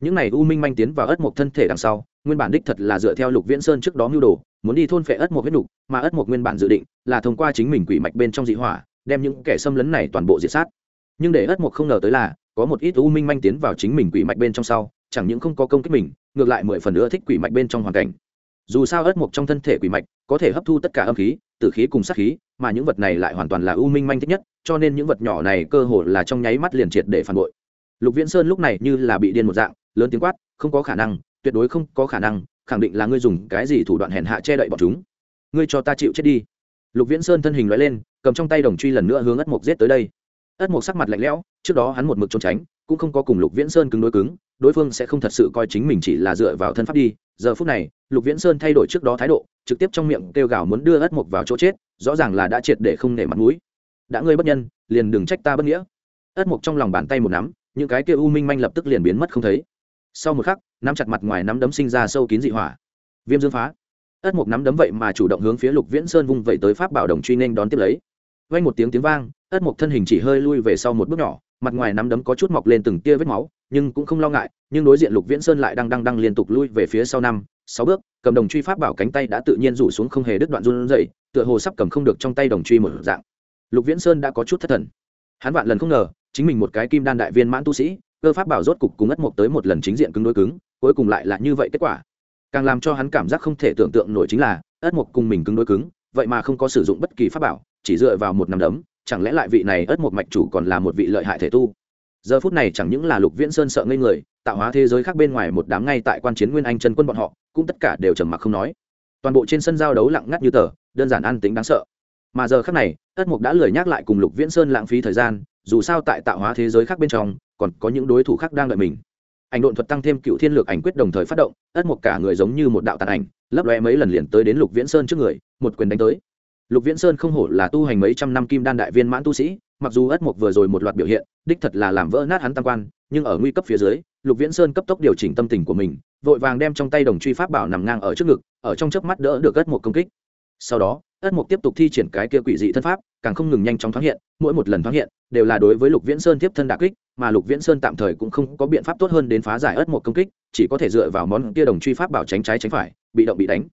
S1: Những này u minh manh tiến vào ất mục thân thể đằng sau, nguyên bản đích thật là dựa theo lục viễn sơn trước đó mưu đồ, muốn đi thôn phệ ất mục huyết nục, mà ất mục nguyên bản dự định là thông qua chính mình quỷ mạch bên trong dị hỏa, đem những kẻ xâm lấn này toàn bộ diệt sát. Nhưng để ất mục không ngờ tới là, có một ít u minh manh tiến vào chính mình quỷ mạch bên trong sau, chẳng những không có công kích mình, ngược lại mười phần nữa thích quỷ mạch bên trong hoàn cảnh dù sao ớt mộc trong thân thể quỷ mạch có thể hấp thu tất cả âm khí, tử khí cùng sát khí, mà những vật này lại hoàn toàn là u minh manh thích nhất, cho nên những vật nhỏ này cơ hồ là trong nháy mắt liền triệt để phản bội. Lục viễn sơn lúc này như là bị điên một dạng, lớn tiếng quát, không có khả năng, tuyệt đối không có khả năng, khẳng định là ngươi dùng cái gì thủ đoạn hèn hạ che đậy bọn chúng. Ngươi cho ta chịu chết đi. Lục viễn sơn thân hình loại lên, cầm trong tay đồng truy lần nữa hướng ất mộc giết tới đây. Ất mộc sắc mặt lạnh lẽo, trước đó hắn một mực trốn tránh, cũng không có cùng lục viễn sơn cứng đối cứng đối phương sẽ không thật sự coi chính mình chỉ là dựa vào thân pháp đi. Giờ phút này, lục viễn sơn thay đổi trước đó thái độ, trực tiếp trong miệng kêu gào muốn đưa ất mục vào chỗ chết, rõ ràng là đã triệt để không nể mặt mũi. Đã ngươi bất nhân, liền đừng trách ta bất nghĩa. Ất mục trong lòng bàn tay một nắm, những cái kia u minh manh lập tức liền biến mất không thấy. Sau một khắc, nắm chặt mặt ngoài nắm đấm sinh ra sâu kín dị hỏa. Viêm dương phá. Ất mục nắm đấm vậy mà chủ động hướng phía lục viễn sơn vung vậy tới pháp bảo đồng truy nên đón tiếp lấy. Vay một tiếng tiếng vang, ất mục thân hình chỉ hơi lui về sau một bước nhỏ mặt ngoài nắm đấm có chút mọc lên từng tia vết máu, nhưng cũng không lo ngại, nhưng đối diện lục viễn sơn lại đang đang đang liên tục lui về phía sau năm, sáu bước, cầm đồng truy pháp bảo cánh tay đã tự nhiên rủ xuống không hề đứt đoạn run dậy tựa hồ sắp cầm không được trong tay đồng truy một dạng. Lục viễn sơn đã có chút thất thần. Hắn vạn lần không ngờ, chính mình một cái kim đan đại viên mãn tu sĩ, cơ pháp bảo rốt cục cùng ất mộc tới một lần chính diện cứng đối cứng, cuối cùng lại là như vậy kết quả. Càng làm cho hắn cảm giác không thể tưởng tượng nổi chính là ất mộc cùng mình cứng đối cứng, vậy mà không có sử dụng bất kỳ pháp bảo, chỉ dựa vào một nắm đấm chẳng lẽ lại vị này ất một mạch chủ còn là một vị lợi hại thể tu? Giờ phút này chẳng những là lục viễn sơn sợ ngây người, tạo hóa thế giới khác bên ngoài một đám ngay tại quan chiến nguyên anh chân quân bọn họ, cũng tất cả đều trầm mặc không nói. Toàn bộ trên sân giao đấu lặng ngắt như tờ, đơn giản an tính đáng sợ. Mà giờ khác này, ất mục đã lười nhắc lại cùng lục viễn sơn lãng phí thời gian, dù sao tại tạo hóa thế giới khác bên trong, còn có những đối thủ khác đang đợi mình. Ảnh độn thuật tăng thêm cựu thiên lược ảnh quyết đồng thời phát động, ất mục cả người giống như một đạo tàn ảnh, lấp lóe mấy lần liền tới đến lục viễn sơn trước người, một quyền đánh tới lục viễn sơn không hổ là tu hành mấy trăm năm kim đan đại viên mãn tu sĩ, mặc dù ất mục vừa rồi một loạt biểu hiện, đích thật là làm vỡ nát hắn tam quan, nhưng ở nguy cấp phía dưới, lục viễn sơn cấp tốc điều chỉnh tâm tình của mình, vội vàng đem trong tay đồng truy pháp bảo nằm ngang ở trước ngực, ở trong chớp mắt đỡ được ất mục công kích. Sau đó, ất mục tiếp tục thi triển cái kia quỷ dị thân pháp, càng không ngừng nhanh chóng thoáng hiện, mỗi một lần thoáng hiện, đều là đối với lục viễn sơn tiếp thân đà kích, mà lục viễn sơn tạm thời cũng không có biện pháp tốt hơn đến phá giải ất mục công kích, chỉ có thể dựa vào món kia đồng truy pháp bảo tránh trái tránh phải, bị động bị đánh.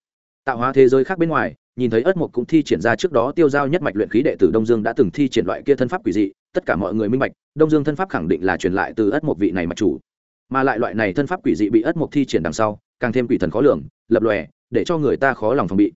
S1: Tạo hóa thế giới khác bên ngoài nhìn thấy ất mục cũng thi triển ra trước đó tiêu giao nhất mạch luyện khí đệ tử đông dương đã từng thi triển loại kia thân pháp quỷ dị, tất cả mọi người minh bạch, đông dương thân pháp khẳng định là truyền lại từ ất mục vị này mạch chủ. Mà lại loại này thân pháp quỷ dị bị ất mục thi triển đằng sau, càng thêm quỷ thần khó lường, lập lòe, để cho người ta khó lòng phòng bị.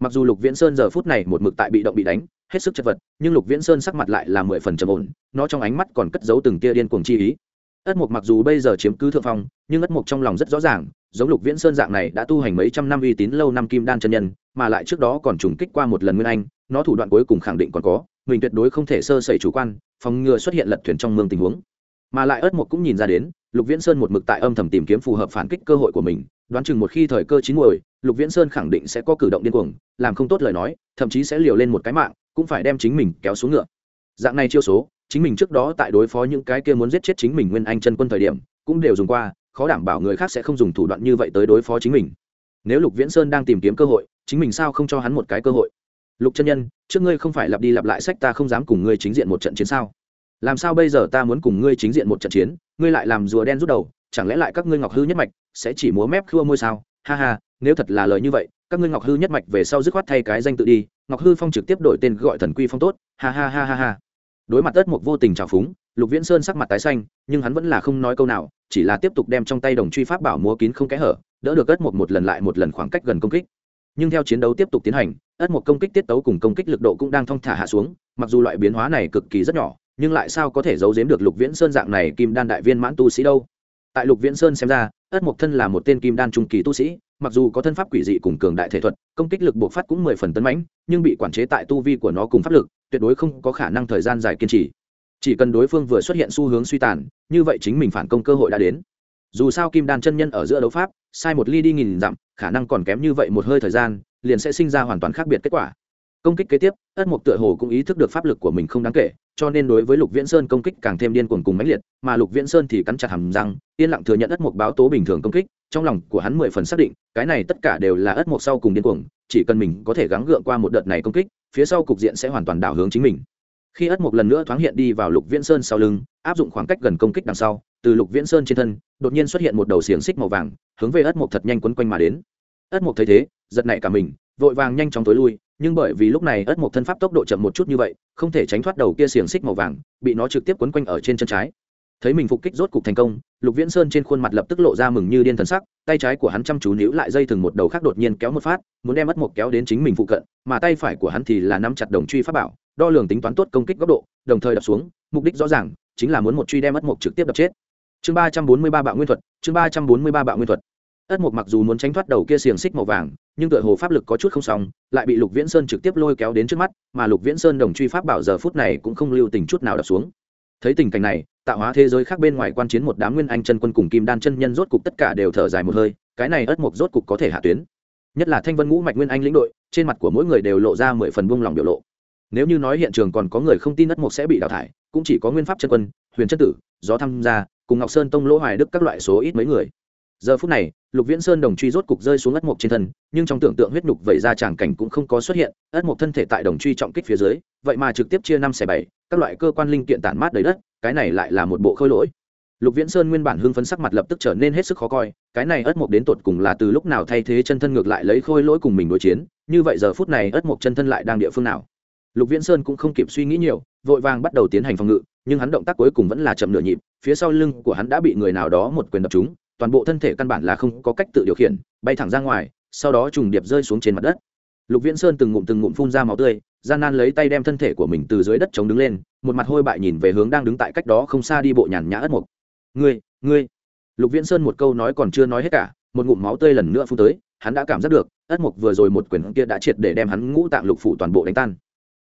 S1: Mặc dù lục viễn sơn giờ phút này một mực tại bị động bị đánh, hết sức chật vật, nhưng lục viễn sơn sắc mặt lại là mười phần trầm ổn, nó trong ánh mắt còn cất giấu từng tia điên cuồng chi ý ất mục mặc dù bây giờ chiếm cứ thượng phong, nhưng ất mục trong lòng rất rõ ràng, giống lục viễn sơn dạng này đã tu hành mấy trăm năm uy tín lâu năm kim đan chân nhân, mà lại trước đó còn trùng kích qua một lần nguyên anh, nó thủ đoạn cuối cùng khẳng định còn có, mình tuyệt đối không thể sơ sẩy chủ quan, phòng ngừa xuất hiện lật thuyền trong mương tình huống. Mà lại ất mục cũng nhìn ra đến, lục viễn sơn một mực tại âm thầm tìm kiếm phù hợp phản kích cơ hội của mình, đoán chừng một khi thời cơ chín muồi, lục viễn sơn khẳng định sẽ có cử động điên cuồng, làm không tốt lời nói, thậm chí sẽ liều lên một cái mạng, cũng phải đem chính mình kéo xuống ngựa. Dạng này chiêu số chính mình trước đó tại đối phó những cái kia muốn giết chết chính mình nguyên anh chân quân thời điểm, cũng đều dùng qua, khó đảm bảo người khác sẽ không dùng thủ đoạn như vậy tới đối phó chính mình. Nếu lục viễn sơn đang tìm kiếm cơ hội, chính mình sao không cho hắn một cái cơ hội? Lục chân nhân, trước ngươi không phải lặp đi lặp lại sách ta không dám cùng ngươi chính diện một trận chiến sao? Làm sao bây giờ ta muốn cùng ngươi chính diện một trận chiến, ngươi lại làm rùa đen rút đầu, chẳng lẽ lại các ngươi ngọc hư nhất mạch sẽ chỉ múa mép khua môi sao? Ha ha, nếu thật là lời như vậy, các ngươi ngọc hư nhất mạch về sau dứt khoát thay cái danh tự đi, ngọc hư phong trực tiếp đổi tên gọi thần quy phong tốt. Ha ha ha ha ha đối mặt ất mục vô tình trào phúng, lục viễn sơn sắc mặt tái xanh, nhưng hắn vẫn là không nói câu nào, chỉ là tiếp tục đem trong tay đồng truy pháp bảo múa kín không kẽ hở, đỡ được ất mục một lần lại một lần khoảng cách gần công kích. Nhưng theo chiến đấu tiếp tục tiến hành ất mục công kích tiết tấu cùng công kích lực độ cũng đang thong thả hạ xuống, mặc dù loại biến hóa này cực kỳ rất nhỏ, nhưng lại sao có thể giấu giếm được lục viễn sơn dạng này kim đan đại viên mãn tu sĩ đâu? Tại lục viễn sơn xem ra ất mộc thân là một tên kim đan trung kỳ tu sĩ mặc dù có thân pháp quỷ dị cùng cường đại thể thuật, công kích lực buộc phát cũng mười phần tấn mãnh, nhưng bị quản chế tại tu vi của nó cùng pháp lực, tuyệt đối không có khả năng thời gian dài kiên trì. Chỉ cần đối phương vừa xuất hiện xu hướng suy tàn, như vậy chính mình phản công cơ hội đã đến. Dù sao kim đan chân nhân ở giữa đấu pháp, sai một ly đi nghìn dặm, khả năng còn kém như vậy một hơi thời gian, liền sẽ sinh ra hoàn toàn khác biệt kết quả công kích kế tiếp, ất mục tựa hồ cũng ý thức được pháp lực của mình không đáng kể, cho nên đối với lục viễn sơn công kích càng thêm điên cuồng cùng mãnh liệt, mà lục viễn sơn thì cắn chặt hàm răng, yên lặng thừa nhận ất mục báo tố bình thường công kích, trong lòng của hắn mười phần xác định, cái này tất cả đều là ất mục sau cùng điên cuồng, chỉ cần mình có thể gắng gượng qua một đợt này công kích, phía sau cục diện sẽ hoàn toàn đảo hướng chính mình. Khi ất mục lần nữa thoáng hiện đi vào lục viễn sơn sau lưng, áp dụng khoảng cách gần công kích đằng sau, từ lục viễn sơn trên thân, đột nhiên xuất hiện một đầu xiềng xích màu vàng, hướng về ất mục thật nhanh quấn quanh mà đến. Ất mục thấy thế, giật nảy cả mình, vội vàng nhanh chóng tối lui nhưng bởi vì lúc này ất mộc thân pháp tốc độ chậm một chút như vậy, không thể tránh thoát đầu kia xiềng xích màu vàng, bị nó trực tiếp quấn quanh ở trên chân trái. Thấy mình phục kích rốt cục thành công, lục viễn sơn trên khuôn mặt lập tức lộ ra mừng như điên thần sắc, tay trái của hắn chăm chú níu lại dây thừng một đầu khác đột nhiên kéo một phát, muốn đem ất mộc kéo đến chính mình phụ cận, mà tay phải của hắn thì là nắm chặt đồng truy pháp bảo, đo lường tính toán tốt công kích góc độ, đồng thời đập xuống, mục đích rõ ràng, chính là muốn một truy đem ất mộc trực tiếp đập chết. Chương ba trăm bốn mươi ba bạo nguyên thuật, chương ba trăm bốn mươi ba bạo nguyên thuật. Ất mộc mặc dù muốn tránh thoát đầu kia xiềng xích màu vàng nhưng tựa hồ pháp lực có chút không xong, lại bị lục viễn sơn trực tiếp lôi kéo đến trước mắt, mà lục viễn sơn đồng truy pháp bảo giờ phút này cũng không lưu tình chút nào đập xuống. Thấy tình cảnh này, tạo hóa thế giới khác bên ngoài quan chiến một đám nguyên anh chân quân cùng kim đan chân nhân rốt cục tất cả đều thở dài một hơi, cái này ất mục rốt cục có thể hạ tuyến. Nhất là thanh vân ngũ mạch nguyên anh lĩnh đội, trên mặt của mỗi người đều lộ ra mười phần buông lòng biểu lộ. Nếu như nói hiện trường còn có người không tin ất mục sẽ bị đào thải, cũng chỉ có nguyên pháp chân quân, huyền chân tử, gió tham gia, cùng ngọc sơn tông, lỗ hoài đức các loại số ít mấy người giờ phút này, lục viễn sơn đồng truy rốt cục rơi xuống ất mộc trên thân, nhưng trong tưởng tượng huyết nhục vẩy ra tràng cảnh cũng không có xuất hiện, ất mộc thân thể tại đồng truy trọng kích phía dưới, vậy mà trực tiếp chia năm xẻ bảy, các loại cơ quan linh kiện tản mát đầy đất, cái này lại là một bộ khôi lỗi. Lục viễn sơn nguyên bản hưng phấn sắc mặt lập tức trở nên hết sức khó coi, cái này ất mộc đến tột cùng là từ lúc nào thay thế chân thân ngược lại lấy khôi lỗi cùng mình đối chiến, như vậy giờ phút này ất mộc chân thân lại đang địa phương nào? Lục viễn sơn cũng không kịp suy nghĩ nhiều, vội vàng bắt đầu tiến hành phòng ngự, nhưng hắn động tác cuối cùng vẫn là chậm nửa nhịp, phía sau lưng của hắn đã bị người nào đó một quyền đập trúng toàn bộ thân thể căn bản là không có cách tự điều khiển, bay thẳng ra ngoài, sau đó trùng điệp rơi xuống trên mặt đất. Lục viễn sơn từng ngụm từng ngụm phun ra máu tươi, gian nan lấy tay đem thân thể của mình từ dưới đất chống đứng lên, một mặt hôi bại nhìn về hướng đang đứng tại cách đó không xa đi bộ nhàn nhã ất mục. Ngươi ngươi. Lục viễn sơn một câu nói còn chưa nói hết cả, một ngụm máu tươi lần nữa phun tới, hắn đã cảm giác được, ất mục vừa rồi một quyền kia đã triệt để đem hắn ngũ tạng lục phủ toàn bộ đánh tan.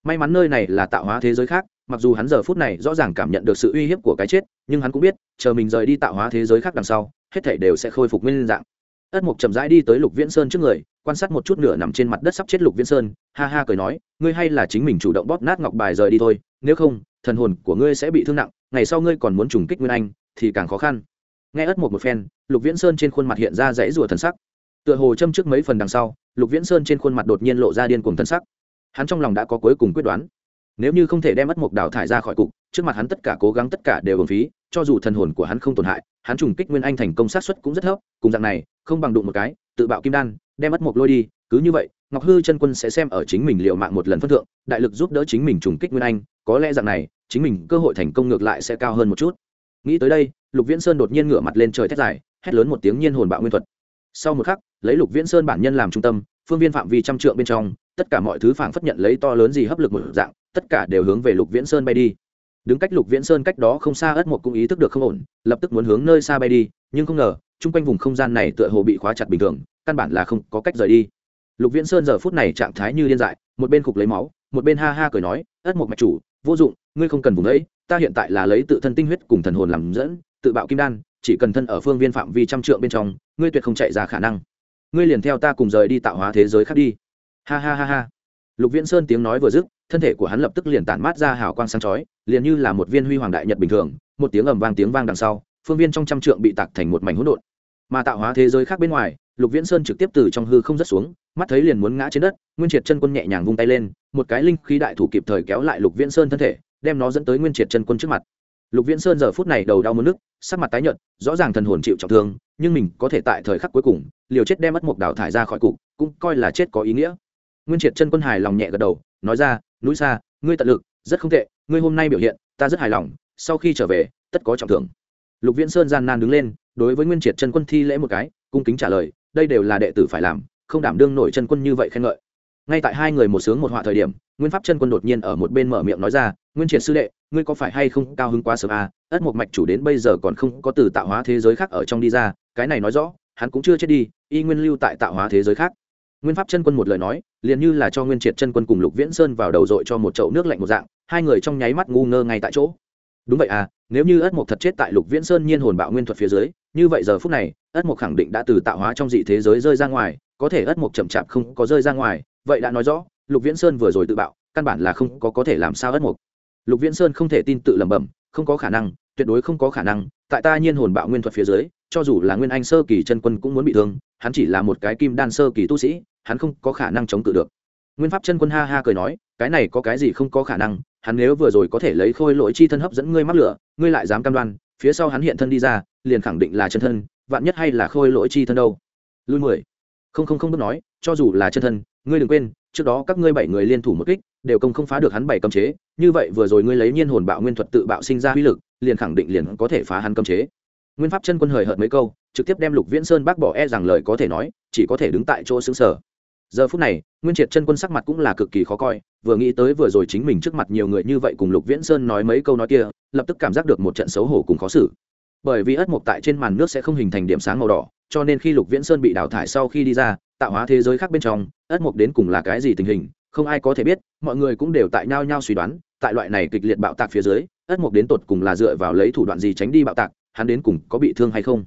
S1: May mắn nơi này là tạo hóa thế giới khác mặc dù hắn giờ phút này rõ ràng cảm nhận được sự uy hiếp của cái chết, nhưng hắn cũng biết, chờ mình rời đi tạo hóa thế giới khác đằng sau, hết thảy đều sẽ khôi phục nguyên dạng. Ất mục chậm rãi đi tới lục viễn sơn trước người, quan sát một chút nửa nằm trên mặt đất sắp chết lục viễn sơn, ha ha cười nói, ngươi hay là chính mình chủ động bóp nát ngọc bài rời đi thôi, nếu không, thần hồn của ngươi sẽ bị thương nặng, ngày sau ngươi còn muốn trùng kích nguyên anh, thì càng khó khăn. Nghe ất mục một phen, lục viễn sơn trên khuôn mặt hiện ra dãy rùa thần sắc. Tựa hồ châm trước mấy phần đằng sau, lục viễn sơn trên khuôn mặt đột nhiên lộ ra điên cuồng thần sắc. Hắn trong lòng đã có cuối cùng quyết đoán nếu như không thể đem mất mục đào thải ra khỏi cục, trước mặt hắn tất cả cố gắng tất cả đều bổng phí, cho dù thần hồn của hắn không tổn hại, hắn trùng kích nguyên anh thành công sát suất cũng rất thấp, cùng dạng này, không bằng đụng một cái, tự bạo kim đan, đem mất mục lôi đi, cứ như vậy, ngọc hư chân quân sẽ xem ở chính mình liệu mạng một lần phân thượng, đại lực giúp đỡ chính mình trùng kích nguyên anh, có lẽ dạng này, chính mình cơ hội thành công ngược lại sẽ cao hơn một chút. Nghĩ tới đây, lục viễn sơn đột nhiên ngửa mặt lên trời thét dài, hét lớn một tiếng nhiên hồn bạo nguyên thuật. Sau một khắc, lấy lục viễn sơn bản nhân làm trung tâm, phương viên phạm vi trăm trượng bên trong tất cả mọi thứ phảng phất nhận lấy to lớn gì hấp lực một dạng, tất cả đều hướng về lục viễn sơn bay đi. Đứng cách lục viễn sơn cách đó không xa ất một cũng ý thức được không ổn, lập tức muốn hướng nơi xa bay đi, nhưng không ngờ, chung quanh vùng không gian này tựa hồ bị khóa chặt bình thường, căn bản là không có cách rời đi. Lục viễn sơn giờ phút này trạng thái như điên dại, một bên khục lấy máu, một bên ha ha cười nói ất một mạch chủ, vô dụng, ngươi không cần vùng ấy, ta hiện tại là lấy tự thân tinh huyết cùng thần hồn làm dẫn, tự bạo kim đan, chỉ cần thân ở phương viên phạm vi trăm trượng bên trong, ngươi tuyệt không chạy ra khả năng. Ngươi liền theo ta cùng rời đi tạo hóa thế giới khác đi ha ha ha ha. Lục viễn sơn tiếng nói vừa dứt, thân thể của hắn lập tức liền tản mát ra hào quang sáng chói, liền như là một viên huy hoàng đại nhật bình thường, một tiếng ầm vang tiếng vang đằng sau, phương viên trong trăm trượng bị tạc thành một mảnh hỗn độn. Mà tạo hóa thế giới khác bên ngoài, lục viễn sơn trực tiếp từ trong hư không rớt xuống, mắt thấy liền muốn ngã trên đất, nguyên triệt chân quân nhẹ nhàng vung tay lên, một cái linh khí đại thủ kịp thời kéo lại lục viễn sơn thân thể, đem nó dẫn tới nguyên triệt chân quân trước mặt. Lục viễn sơn giờ phút này đầu đau mất nước sắc mặt tái nhợt, rõ ràng thần hồn chịu trọng thương, nhưng mình có thể tại thời khắc cuối cùng, liều chết đem mất mục đào thải ra khỏi cục, cũng coi là chết có ý nghĩa nguyên triệt chân quân hài lòng nhẹ gật đầu, nói ra, núi xa ngươi tận lực, rất không tệ, ngươi hôm nay biểu hiện, ta rất hài lòng, sau khi trở về, tất có trọng thưởng. Lục viễn sơn gian nan đứng lên, đối với nguyên triệt chân quân thi lễ một cái, cung kính trả lời, đây đều là đệ tử phải làm, không đảm đương nổi chân quân như vậy khen ngợi. Ngay tại hai người một sướng một họa thời điểm, nguyên pháp chân quân đột nhiên ở một bên mở miệng nói ra, nguyên triệt sư đệ, ngươi có phải hay không cao hứng quá sớm à? Ất một mạch chủ đến bây giờ còn không có từ tạo hóa thế giới khác ở trong đi ra, cái này nói rõ, hắn cũng chưa chết đi, y nguyên lưu tại tạo hóa thế giới khác nguyên pháp chân quân một lời nói, liền như là cho nguyên triệt chân quân cùng lục viễn sơn vào đầu dội cho một chậu nước lạnh một dạng, hai người trong nháy mắt ngu ngơ ngay tại chỗ. Đúng vậy à nếu như ất mộc thật chết tại lục viễn sơn nhiên hồn bạo nguyên thuật phía dưới, như vậy giờ phút này, ất mộc khẳng định đã từ tạo hóa trong dị thế giới rơi ra ngoài, có thể ất mộc chậm chạp không có rơi ra ngoài, vậy đã nói rõ, lục viễn sơn vừa rồi tự bạo, căn bản là không có có thể làm sao ất mộc. Lục viễn sơn không thể tin tự lẩm bẩm, không có khả năng, tuyệt đối không có khả năng, tại ta nhiên hồn bạo nguyên thuật phía dưới cho dù là nguyên anh sơ kỳ chân quân cũng muốn bị thương, hắn chỉ là một cái kim đan sơ kỳ tu sĩ, hắn không có khả năng chống cự được. Nguyên pháp chân quân ha ha cười nói, cái này có cái gì không có khả năng, hắn nếu vừa rồi có thể lấy khôi lỗi chi thân hấp dẫn ngươi mắc lửa, ngươi lại dám cam đoan, phía sau hắn hiện thân đi ra, liền khẳng định là chân thân, vạn nhất hay là khôi lỗi chi thân đâu. Lui mười. Không không không bước nói, cho dù là chân thân, ngươi đừng quên, trước đó các ngươi bảy người liên thủ một kích, đều công không phá được hắn bảy cấm chế, như vậy vừa rồi ngươi lấy nhiên hồn bạo nguyên thuật tự bạo sinh ra uy lực, liền khẳng định liền có thể phá hắn cấm chế nguyên pháp chân quân hời hợt mấy câu, trực tiếp đem lục viễn sơn bác bỏ e rằng lời có thể nói, chỉ có thể đứng tại chỗ xứng sở giờ phút này, nguyên triệt chân quân sắc mặt cũng là cực kỳ khó coi, vừa nghĩ tới vừa rồi chính mình trước mặt nhiều người như vậy cùng lục viễn sơn nói mấy câu nói kia, lập tức cảm giác được một trận xấu hổ cùng khó xử. Bởi vì ất mộc tại trên màn nước sẽ không hình thành điểm sáng màu đỏ, cho nên khi lục viễn sơn bị đào thải sau khi đi ra, tạo hóa thế giới khác bên trong, ất mộc đến cùng là cái gì tình hình, không ai có thể biết, mọi người cũng đều tại nhau nhau suy đoán, tại loại này kịch liệt bạo tạc phía dưới, ất mộc đến tột cùng là dựa vào lấy thủ đoạn gì tránh đi bạo tạc hắn đến cùng có bị thương hay không?